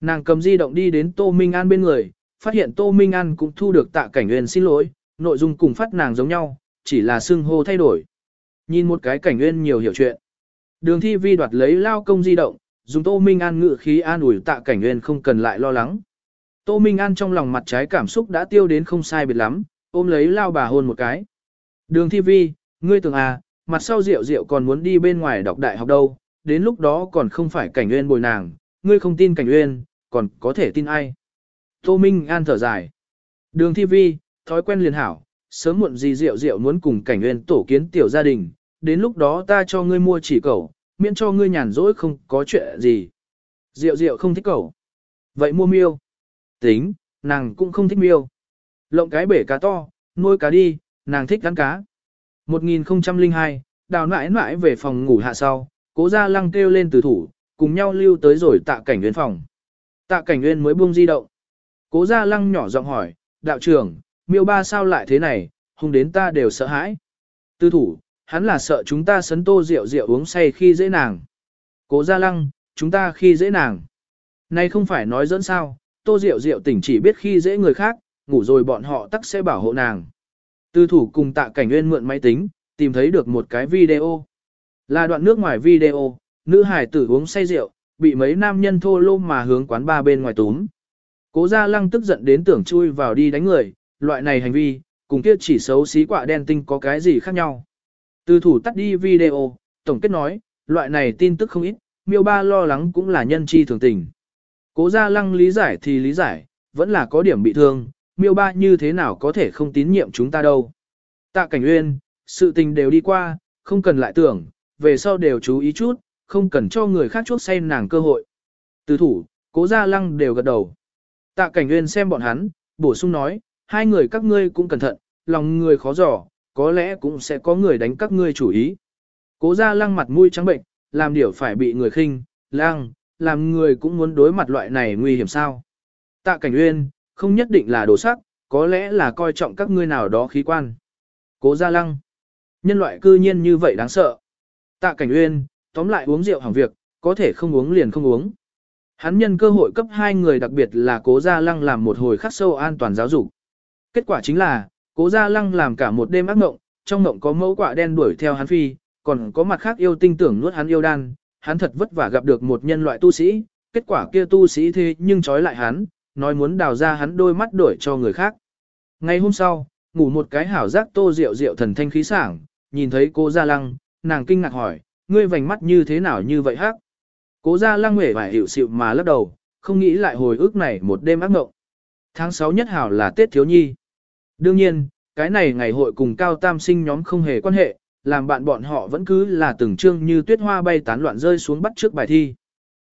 Nàng cầm di động đi đến Tô Minh An bên người, phát hiện Tô Minh An cũng thu được tạ cảnh nguyên xin lỗi, nội dung cùng phát nàng giống nhau, chỉ là xưng hô thay đổi. Nhìn một cái cảnh nguyên nhiều hiểu chuyện. Đường thi vi đoạt lấy lao công di động, dùng Tô Minh An ngự khí an ủi tạ cảnh nguyên không cần lại lo lắng. Tô Minh An trong lòng mặt trái cảm xúc đã tiêu đến không sai biệt lắm, ôm lấy lao bà hôn một cái. Đường thi vi, ngươi tưởng à, mặt sau rượu rượu còn muốn đi bên ngoài đọc đại học đâu, đến lúc đó còn không phải cảnh nguyên bồi nàng, ngươi không tin cảnh nguyên, còn có thể tin ai. Tô Minh An thở dài. Đường thi vi, thói quen liền hảo, sớm muộn gì rượu rượu muốn cùng cảnh nguyên tổ kiến tiểu gia đình, đến lúc đó ta cho ngươi mua chỉ cầu, miễn cho ngươi nhàn rỗi không có chuyện gì. Rượu rượu không thích cầu, Vậy mua miêu. Tính, nàng cũng không thích miêu. Lộng cái bể cá to, nuôi cá đi, nàng thích gắn cá. 1002, đào nãi nãi về phòng ngủ hạ sau, cố ra lăng kêu lên từ thủ, cùng nhau lưu tới rồi tạ cảnh nguyên phòng. Tạ cảnh nguyên mới buông di động. Cố ra lăng nhỏ giọng hỏi, đạo trưởng, miêu ba sao lại thế này, hung đến ta đều sợ hãi. Tư thủ, hắn là sợ chúng ta sấn tô rượu rượu uống say khi dễ nàng. Cố ra lăng, chúng ta khi dễ nàng. Này không phải nói dẫn sao, tô rượu rượu tỉnh chỉ biết khi dễ người khác, ngủ rồi bọn họ tắc sẽ bảo hộ nàng. Tư thủ cùng tạ cảnh nguyên mượn máy tính, tìm thấy được một cái video. Là đoạn nước ngoài video, nữ hải tử uống say rượu, bị mấy nam nhân thô lô mà hướng quán ba bên ngoài túm. Cố gia lăng tức giận đến tưởng chui vào đi đánh người, loại này hành vi, cùng kia chỉ xấu xí quả đen tinh có cái gì khác nhau. Từ thủ tắt đi video, tổng kết nói, loại này tin tức không ít, miêu ba lo lắng cũng là nhân chi thường tình. Cố gia lăng lý giải thì lý giải, vẫn là có điểm bị thương, miêu ba như thế nào có thể không tín nhiệm chúng ta đâu. Tạ cảnh uyên, sự tình đều đi qua, không cần lại tưởng, về sau đều chú ý chút, không cần cho người khác chuốc say nàng cơ hội. Từ thủ, cố gia lăng đều gật đầu. Tạ cảnh Uyên xem bọn hắn, bổ sung nói, hai người các ngươi cũng cẩn thận, lòng người khó dò, có lẽ cũng sẽ có người đánh các ngươi chủ ý. Cố gia lăng mặt mũi trắng bệnh, làm điều phải bị người khinh, lăng, làm người cũng muốn đối mặt loại này nguy hiểm sao. Tạ cảnh Uyên không nhất định là đồ sắc, có lẽ là coi trọng các ngươi nào đó khí quan. Cố gia lăng, nhân loại cư nhiên như vậy đáng sợ. Tạ cảnh Uyên tóm lại uống rượu hỏng việc, có thể không uống liền không uống. Hắn nhân cơ hội cấp hai người đặc biệt là cố gia lăng làm một hồi khắc sâu an toàn giáo dục. Kết quả chính là, cố gia lăng làm cả một đêm ác mộng, trong mộng có mẫu quả đen đuổi theo hắn phi, còn có mặt khác yêu tinh tưởng nuốt hắn yêu đan, hắn thật vất vả gặp được một nhân loại tu sĩ, kết quả kia tu sĩ thế nhưng trói lại hắn, nói muốn đào ra hắn đôi mắt đổi cho người khác. Ngày hôm sau, ngủ một cái hảo giác tô rượu rượu thần thanh khí sảng, nhìn thấy cô gia lăng, nàng kinh ngạc hỏi, ngươi vành mắt như thế nào như vậy hắc? Cố gia lăng huệ vải hiệu xịu mà lắc đầu, không nghĩ lại hồi ức này một đêm ác mộng. Tháng 6 nhất hảo là Tết Thiếu Nhi. Đương nhiên, cái này ngày hội cùng cao tam sinh nhóm không hề quan hệ, làm bạn bọn họ vẫn cứ là từng chương như tuyết hoa bay tán loạn rơi xuống bắt trước bài thi.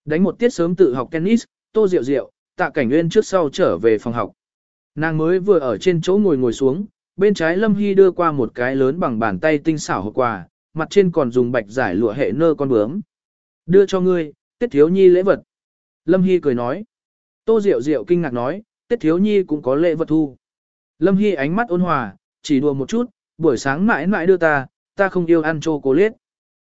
Đánh một tiết sớm tự học tennis, tô diệu diệu tạ cảnh nguyên trước sau trở về phòng học. Nàng mới vừa ở trên chỗ ngồi ngồi xuống, bên trái Lâm Hy đưa qua một cái lớn bằng bàn tay tinh xảo hộp quà, mặt trên còn dùng bạch giải lụa hệ nơ con bướm. Đưa cho ngươi, tiết Thiếu Nhi lễ vật. Lâm Hy cười nói. Tô Diệu Diệu kinh ngạc nói, tiết Thiếu Nhi cũng có lễ vật thu. Lâm Hy ánh mắt ôn hòa, chỉ đùa một chút, buổi sáng mãi mãi đưa ta, ta không yêu ăn chocolate.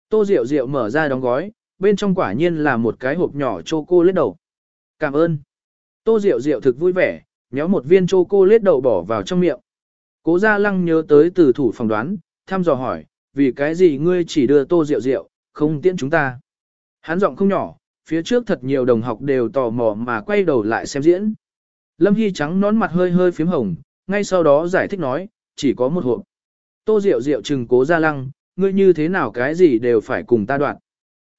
Tô Diệu Diệu mở ra đóng gói, bên trong quả nhiên là một cái hộp nhỏ chocolate đầu. Cảm ơn. Tô Diệu Diệu thực vui vẻ, nhéo một viên chocolate đậu bỏ vào trong miệng. Cố Gia Lăng nhớ tới từ thủ phòng đoán, thăm dò hỏi, vì cái gì ngươi chỉ đưa Tô Diệu Diệu, không tiễn chúng ta. Hắn giọng không nhỏ, phía trước thật nhiều đồng học đều tò mò mà quay đầu lại xem diễn. Lâm Hy trắng nón mặt hơi hơi phím hồng, ngay sau đó giải thích nói, chỉ có một hộp. Tô Diệu Diệu chừng cố gia lăng, ngươi như thế nào cái gì đều phải cùng ta đoạn.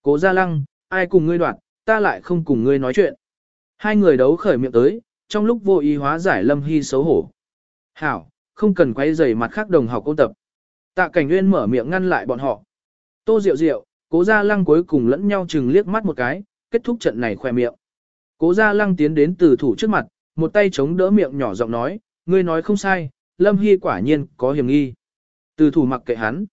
Cố gia lăng, ai cùng ngươi đoạn, ta lại không cùng ngươi nói chuyện. Hai người đấu khởi miệng tới, trong lúc vô ý hóa giải Lâm Hy xấu hổ. Hảo, không cần quay rầy mặt khác đồng học ôn tập. Tạ Cảnh Nguyên mở miệng ngăn lại bọn họ. Tô Diệu Diệu, cố gia lăng cuối cùng lẫn nhau chừng liếc mắt một cái, kết thúc trận này khoe miệng. Cố gia lăng tiến đến từ thủ trước mặt, một tay chống đỡ miệng nhỏ giọng nói, ngươi nói không sai, Lâm Hy quả nhiên có hiểm nghi. Từ thủ mặc kệ hắn.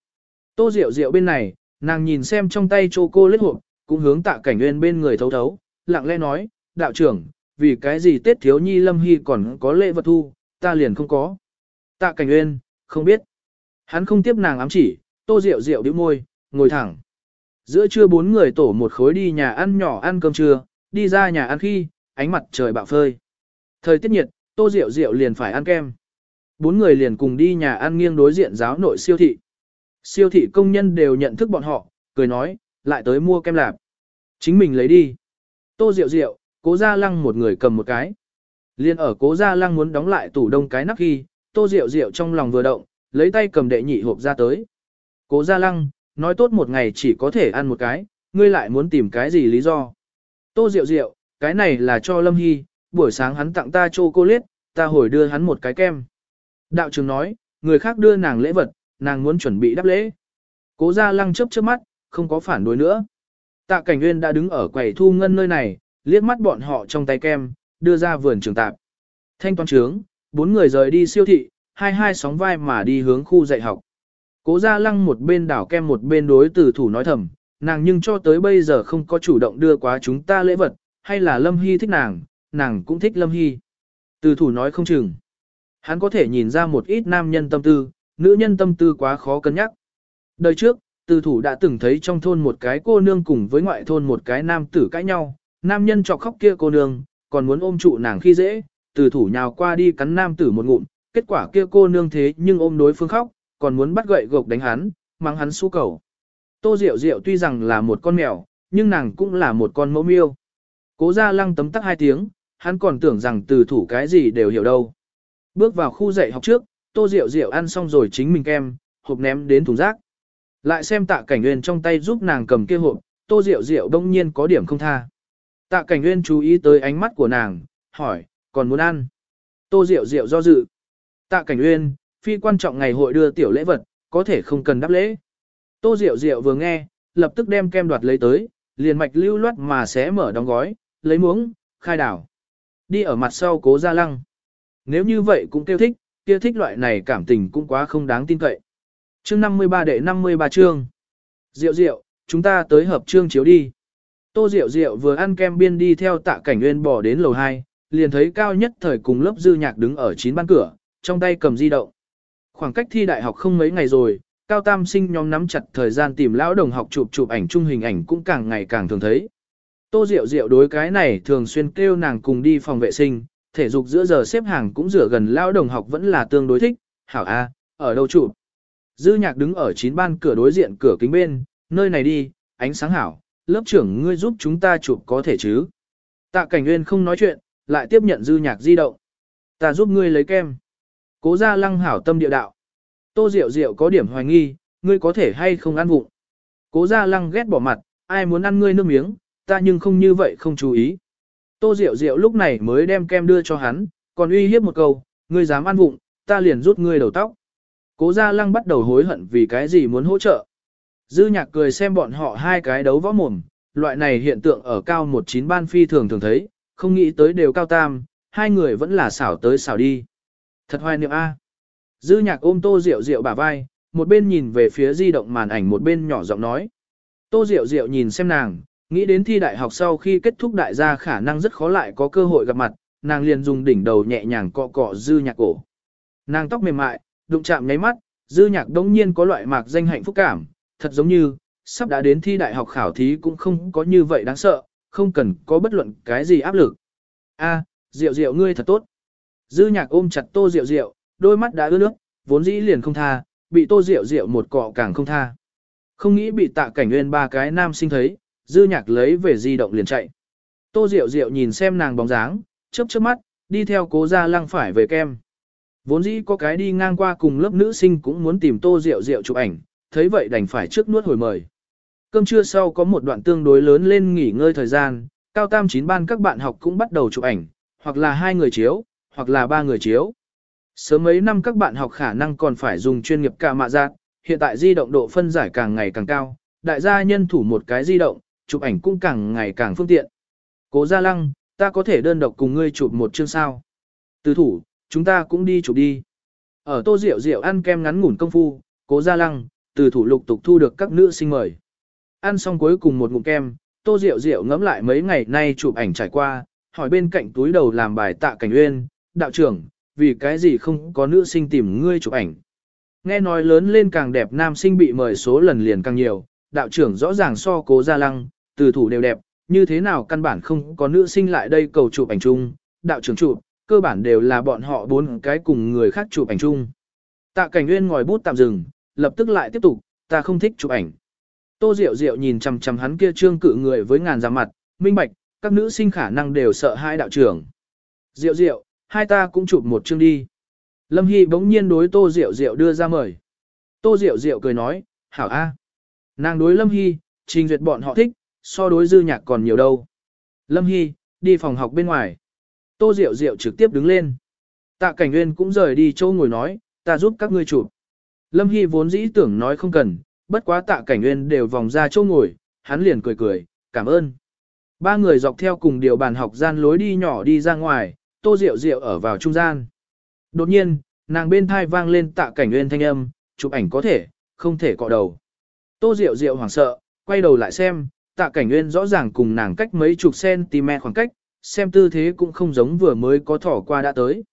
Tô Diệu Diệu bên này, nàng nhìn xem trong tay chô cô lết hộp, cũng hướng tạ cảnh nguyên bên người thấu thấu, lặng lẽ nói, đạo trưởng, vì cái gì Tết thiếu nhi Lâm Hy còn có lễ vật thu, ta liền không có. Tạ cảnh nguyên, không biết. Hắn không tiếp nàng ám chỉ, Tô Diệu Diệu điếu môi, ngồi thẳng. Giữa trưa bốn người tổ một khối đi nhà ăn nhỏ ăn cơm trưa, đi ra nhà ăn khi, ánh mặt trời bạo phơi. Thời tiết nhiệt, Tô Diệu Diệu liền phải ăn kem. Bốn người liền cùng đi nhà ăn nghiêng đối diện giáo nội siêu thị. Siêu thị công nhân đều nhận thức bọn họ, cười nói, lại tới mua kem lạp. Chính mình lấy đi. Tô Diệu Diệu, cố gia lăng một người cầm một cái. Liên ở cố gia lăng muốn đóng lại tủ đông cái nắp khi, Tô Diệu Diệu trong lòng vừa động, lấy tay cầm đệ nhị hộp ra tới. Cố gia lăng, nói tốt một ngày chỉ có thể ăn một cái, ngươi lại muốn tìm cái gì lý do. Tô Diệu Diệu, cái này là cho Lâm Hy, buổi sáng hắn tặng ta chocolate, ta hồi đưa hắn một cái kem. Đạo trưởng nói, người khác đưa nàng lễ vật, nàng muốn chuẩn bị đáp lễ. Cố gia lăng chớp chớp mắt, không có phản đối nữa. Tạ Cảnh Nguyên đã đứng ở quầy thu ngân nơi này, liếc mắt bọn họ trong tay kem, đưa ra vườn trường tạp. Thanh toán trướng, bốn người rời đi siêu thị, hai hai sóng vai mà đi hướng khu dạy học. Cố Gia Lăng một bên đảo kem một bên đối từ thủ nói thầm, nàng nhưng cho tới bây giờ không có chủ động đưa quá chúng ta lễ vật, hay là Lâm Hy thích nàng, nàng cũng thích Lâm Hy. Từ thủ nói không chừng. Hắn có thể nhìn ra một ít nam nhân tâm tư, nữ nhân tâm tư quá khó cân nhắc. Đời trước, từ thủ đã từng thấy trong thôn một cái cô nương cùng với ngoại thôn một cái nam tử cãi nhau, nam nhân chọc khóc kia cô nương, còn muốn ôm trụ nàng khi dễ, từ thủ nhào qua đi cắn nam tử một ngụm, kết quả kia cô nương thế nhưng ôm đối phương khóc, còn muốn bắt gậy gộc đánh hắn, mang hắn su cầu. Tô Diệu Diệu tuy rằng là một con mèo, nhưng nàng cũng là một con mẫu miêu. Cố ra lăng tấm tắc hai tiếng, hắn còn tưởng rằng từ thủ cái gì đều hiểu đâu. Bước vào khu dạy học trước, Tô Diệu Diệu ăn xong rồi chính mình kem, hộp ném đến thùng rác. Lại xem tạ cảnh nguyên trong tay giúp nàng cầm kia hộp, Tô Diệu Diệu đông nhiên có điểm không tha. Tạ cảnh nguyên chú ý tới ánh mắt của nàng, hỏi, còn muốn ăn? Tô Diệu Diệu do dự. Tạ cảnh nguyên, phi quan trọng ngày hội đưa tiểu lễ vật, có thể không cần đáp lễ. Tô Diệu Diệu vừa nghe, lập tức đem kem đoạt lấy tới, liền mạch lưu loát mà xé mở đóng gói, lấy muỗng, khai đảo. Đi ở mặt sau cố ra lăng. Nếu như vậy cũng kêu thích, kia thích loại này cảm tình cũng quá không đáng tin cậy. Chương 53 đệ 53 chương. Diệu Diệu, chúng ta tới hợp chương chiếu đi. Tô Diệu Diệu vừa ăn kem biên đi theo tạ cảnh nguyên bỏ đến lầu 2, liền thấy cao nhất thời cùng lớp dư nhạc đứng ở chín ban cửa, trong tay cầm di động. Khoảng cách thi đại học không mấy ngày rồi, cao tam sinh nhóm nắm chặt thời gian tìm lão đồng học chụp chụp ảnh chung hình ảnh cũng càng ngày càng thường thấy. Tô Diệu Diệu đối cái này thường xuyên kêu nàng cùng đi phòng vệ sinh, thể dục giữa giờ xếp hàng cũng rửa gần lao đồng học vẫn là tương đối thích, hảo a, ở đâu chụp. Dư nhạc đứng ở chín ban cửa đối diện cửa kính bên, nơi này đi, ánh sáng hảo, lớp trưởng ngươi giúp chúng ta chụp có thể chứ. Tạ cảnh nguyên không nói chuyện, lại tiếp nhận dư nhạc di động. Ta giúp ngươi lấy kem. Cố ra lăng hảo tâm địa đạo. Tô Diệu Diệu có điểm hoài nghi, ngươi có thể hay không ăn vụng. Cố ra lăng ghét bỏ mặt, ai muốn ăn ngươi nước miếng, ta nhưng không như vậy không chú ý. Tô Diệu Diệu lúc này mới đem kem đưa cho hắn, còn uy hiếp một câu, ngươi dám ăn vụng, ta liền rút ngươi đầu tóc. Cố Gia Lăng bắt đầu hối hận vì cái gì muốn hỗ trợ. Dư nhạc cười xem bọn họ hai cái đấu võ mồm, loại này hiện tượng ở cao một chín ban phi thường thường thấy, không nghĩ tới đều cao tam, hai người vẫn là xảo tới xảo đi. Thật hoài niệm A. Dư nhạc ôm tô Diệu Diệu bả vai, một bên nhìn về phía di động màn ảnh một bên nhỏ giọng nói. Tô Diệu Diệu nhìn xem nàng, nghĩ đến thi đại học sau khi kết thúc đại gia khả năng rất khó lại có cơ hội gặp mặt, nàng liền dùng đỉnh đầu nhẹ nhàng cọ cọ dư nhạc cổ. Nàng tóc mềm mại, đụng chạm nháy mắt, dư nhạc đống nhiên có loại mạc danh hạnh phúc cảm, thật giống như, sắp đã đến thi đại học khảo thí cũng không có như vậy đáng sợ, không cần có bất luận cái gì áp lực. A, rượu rượu ngươi thật tốt. Dư nhạc ôm chặt tô rượu rượu, đôi mắt đã ướt nước, vốn dĩ liền không tha, bị tô rượu rượu một cọ càng không tha. Không nghĩ bị tạ cảnh nguyên ba cái nam sinh thấy, dư nhạc lấy về di động liền chạy. Tô Diệu Diệu nhìn xem nàng bóng dáng, chớp chớp mắt, đi theo cố ra lăng phải về kem. Vốn dĩ có cái đi ngang qua cùng lớp nữ sinh cũng muốn tìm tô diệu diệu chụp ảnh, thấy vậy đành phải trước nuốt hồi mời. Cơm trưa sau có một đoạn tương đối lớn lên nghỉ ngơi thời gian, cao tam chín ban các bạn học cũng bắt đầu chụp ảnh, hoặc là hai người chiếu, hoặc là ba người chiếu. Sớm mấy năm các bạn học khả năng còn phải dùng chuyên nghiệp cả mạ giác, hiện tại di động độ phân giải càng ngày càng cao, đại gia nhân thủ một cái di động, chụp ảnh cũng càng ngày càng phương tiện. Cố Gia Lăng, ta có thể đơn độc cùng ngươi chụp một chương sao. Từ thủ, chúng ta cũng đi chụp đi. Ở tô rượu rượu ăn kem ngắn ngủn công phu, cố gia lăng, từ thủ lục tục thu được các nữ sinh mời. Ăn xong cuối cùng một ngụm kem, tô rượu rượu ngẫm lại mấy ngày nay chụp ảnh trải qua, hỏi bên cạnh túi đầu làm bài tạ cảnh uyên, đạo trưởng, vì cái gì không có nữ sinh tìm ngươi chụp ảnh. Nghe nói lớn lên càng đẹp nam sinh bị mời số lần liền càng nhiều, đạo trưởng rõ ràng so cố gia lăng, từ thủ đều đẹp, như thế nào căn bản không có nữ sinh lại đây cầu chụp ảnh chung, đạo trưởng chụp, cơ bản đều là bọn họ bốn cái cùng người khác chụp ảnh chung. Tạ Cảnh Nguyên ngồi bút tạm dừng, lập tức lại tiếp tục, ta không thích chụp ảnh. Tô Diệu Diệu nhìn chằm chằm hắn kia trương cự người với ngàn giảm mặt, minh bạch, các nữ sinh khả năng đều sợ hai đạo trưởng. Diệu Diệu, hai ta cũng chụp một chương đi. Lâm Hy bỗng nhiên đối Tô Diệu Diệu đưa ra mời. Tô Diệu Diệu cười nói, hảo a. Nàng đối Lâm Hy, trình duyệt bọn họ thích, so đối dư nhạc còn nhiều đâu. Lâm Hy, đi phòng học bên ngoài. Tô Diệu Diệu trực tiếp đứng lên. Tạ Cảnh Nguyên cũng rời đi chỗ ngồi nói, ta giúp các ngươi chụp. Lâm Hy vốn dĩ tưởng nói không cần, bất quá Tạ Cảnh Nguyên đều vòng ra chỗ ngồi, hắn liền cười cười, cảm ơn. Ba người dọc theo cùng điều bàn học gian lối đi nhỏ đi ra ngoài, Tô Diệu Diệu ở vào trung gian. Đột nhiên, nàng bên thai vang lên Tạ Cảnh Nguyên thanh âm, chụp ảnh có thể, không thể cọ đầu. Tô Diệu Diệu hoảng sợ, quay đầu lại xem, Tạ Cảnh Nguyên rõ ràng cùng nàng cách mấy chục cm khoảng cách, xem tư thế cũng không giống vừa mới có thỏ qua đã tới.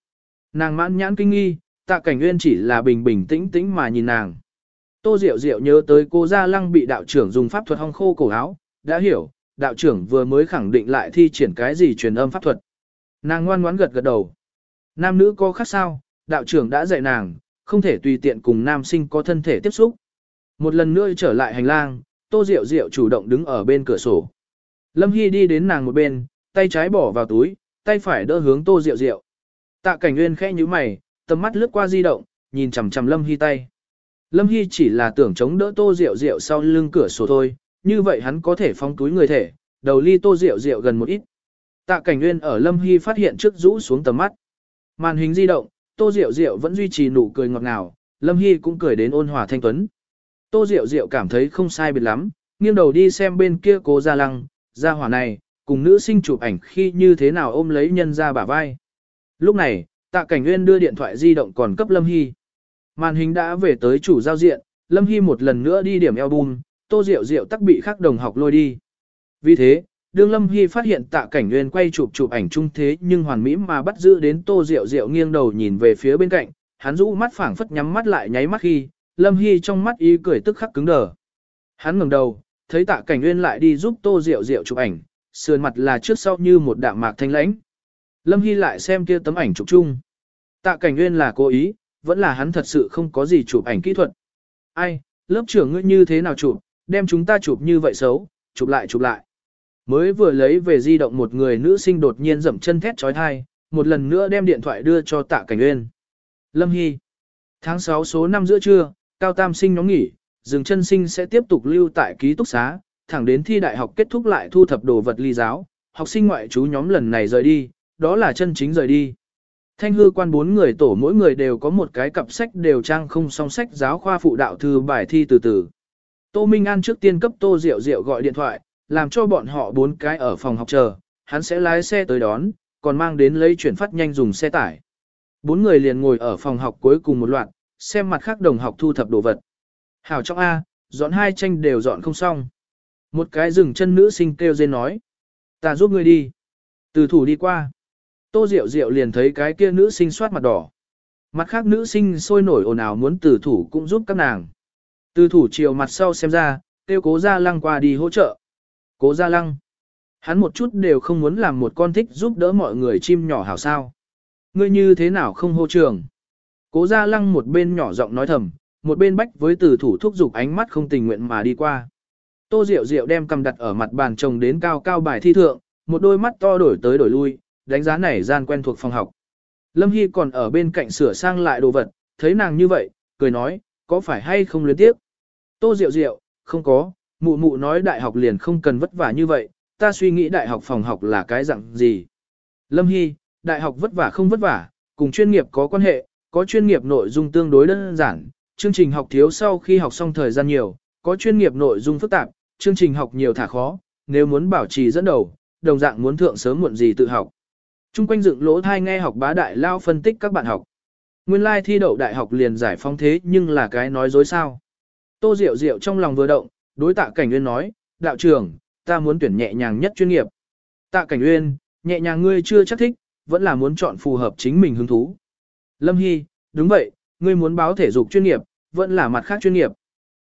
Nàng mãn nhãn kinh nghi, tạ cảnh nguyên chỉ là bình bình tĩnh tĩnh mà nhìn nàng. Tô Diệu Diệu nhớ tới cô Gia Lăng bị đạo trưởng dùng pháp thuật hong khô cổ áo, đã hiểu, đạo trưởng vừa mới khẳng định lại thi triển cái gì truyền âm pháp thuật. Nàng ngoan ngoãn gật gật đầu. Nam nữ có khác sao, đạo trưởng đã dạy nàng, không thể tùy tiện cùng nam sinh có thân thể tiếp xúc. Một lần nữa trở lại hành lang, Tô Diệu Diệu chủ động đứng ở bên cửa sổ. Lâm Hy đi đến nàng một bên, tay trái bỏ vào túi, tay phải đỡ hướng Tô Diệu Diệu. Tạ Cảnh Nguyên khẽ nhíu mày, tầm mắt lướt qua di động, nhìn chằm chằm Lâm Hy tay. Lâm Hy chỉ là tưởng chống đỡ Tô Diệu Diệu sau lưng cửa sổ thôi, như vậy hắn có thể phong túi người thể, đầu ly Tô Diệu Diệu gần một ít. Tạ Cảnh Nguyên ở Lâm Hy phát hiện trước rũ xuống tầm mắt. Màn hình di động, Tô Diệu Diệu vẫn duy trì nụ cười ngọt ngào, Lâm Hy cũng cười đến ôn hòa thanh tuấn. Tô Diệu Diệu cảm thấy không sai biệt lắm, nghiêng đầu đi xem bên kia cố Gia Lăng, Gia hỏa này, cùng nữ sinh chụp ảnh khi như thế nào ôm lấy nhân ra bả vai. Lúc này, tạ cảnh nguyên đưa điện thoại di động còn cấp Lâm Hy. Màn hình đã về tới chủ giao diện, Lâm Hy một lần nữa đi điểm album, tô rượu rượu tắc bị khác đồng học lôi đi. Vì thế, đương Lâm Hy phát hiện tạ cảnh nguyên quay chụp chụp ảnh chung thế nhưng hoàn mỹ mà bắt giữ đến tô rượu rượu nghiêng đầu nhìn về phía bên cạnh, hắn rũ mắt phảng phất nhắm mắt lại nháy mắt khi, Lâm Hy trong mắt ý cười tức khắc cứng đờ. Hắn ngẩng đầu, thấy tạ cảnh nguyên lại đi giúp tô rượu rượu chụp ảnh, sườn mặt là trước sau như một đạm mạc thanh lãnh. Lâm Hy lại xem kia tấm ảnh chụp chung. Tạ cảnh nguyên là cố ý, vẫn là hắn thật sự không có gì chụp ảnh kỹ thuật. Ai, lớp trưởng ngươi như thế nào chụp, đem chúng ta chụp như vậy xấu, chụp lại chụp lại. Mới vừa lấy về di động một người nữ sinh đột nhiên dậm chân thét trói thai, một lần nữa đem điện thoại đưa cho tạ cảnh nguyên. Lâm Hy. Tháng 6 số 5 giữa trưa, cao tam sinh nhóm nghỉ, dừng chân sinh sẽ tiếp tục lưu tại ký túc xá, thẳng đến thi đại học kết thúc lại thu thập đồ vật ly giáo, học sinh ngoại trú nhóm lần này rời đi, đó là chân chính rời đi. Thanh hư quan bốn người tổ mỗi người đều có một cái cặp sách đều trang không song sách giáo khoa phụ đạo thư bài thi từ từ. Tô Minh An trước tiên cấp Tô Diệu Diệu gọi điện thoại, làm cho bọn họ bốn cái ở phòng học chờ, hắn sẽ lái xe tới đón, còn mang đến lấy chuyển phát nhanh dùng xe tải. Bốn người liền ngồi ở phòng học cuối cùng một loạt, xem mặt khác đồng học thu thập đồ vật. Hảo trong A, dọn hai tranh đều dọn không xong. Một cái rừng chân nữ sinh kêu dên nói. Ta giúp ngươi đi. Từ thủ đi qua. Tô Diệu Diệu liền thấy cái kia nữ sinh soát mặt đỏ. Mặt khác nữ sinh sôi nổi ồn ào muốn từ thủ cũng giúp các nàng. Từ thủ chiều mặt sau xem ra, kêu cố gia lăng qua đi hỗ trợ. Cố gia lăng. Hắn một chút đều không muốn làm một con thích giúp đỡ mọi người chim nhỏ hảo sao. Ngươi như thế nào không hô trường. Cố gia lăng một bên nhỏ giọng nói thầm, một bên bách với từ thủ thúc giục ánh mắt không tình nguyện mà đi qua. Tô Diệu Diệu đem cầm đặt ở mặt bàn chồng đến cao cao bài thi thượng, một đôi mắt to đổi tới đổi lui, đánh giá này gian quen thuộc phòng học. Lâm Hy còn ở bên cạnh sửa sang lại đồ vật, thấy nàng như vậy, cười nói, có phải hay không luyến tiếp? Tô Diệu Diệu, không có, mụ mụ nói đại học liền không cần vất vả như vậy, ta suy nghĩ đại học phòng học là cái dạng gì. Lâm Hy, đại học vất vả không vất vả, cùng chuyên nghiệp có quan hệ, có chuyên nghiệp nội dung tương đối đơn giản, chương trình học thiếu sau khi học xong thời gian nhiều, có chuyên nghiệp nội dung phức tạp, chương trình học nhiều thả khó, nếu muốn bảo trì dẫn đầu, đồng dạng muốn thượng sớm muộn gì tự học. Trung quanh dựng lỗ thai nghe học bá đại lao phân tích các bạn học. Nguyên lai thi đậu đại học liền giải phóng thế nhưng là cái nói dối sao. Tô Diệu Diệu trong lòng vừa động, đối tạ Cảnh Nguyên nói, đạo trưởng, ta muốn tuyển nhẹ nhàng nhất chuyên nghiệp. Tạ Cảnh Nguyên, nhẹ nhàng ngươi chưa chắc thích, vẫn là muốn chọn phù hợp chính mình hứng thú. Lâm Hy, đúng vậy, ngươi muốn báo thể dục chuyên nghiệp, vẫn là mặt khác chuyên nghiệp.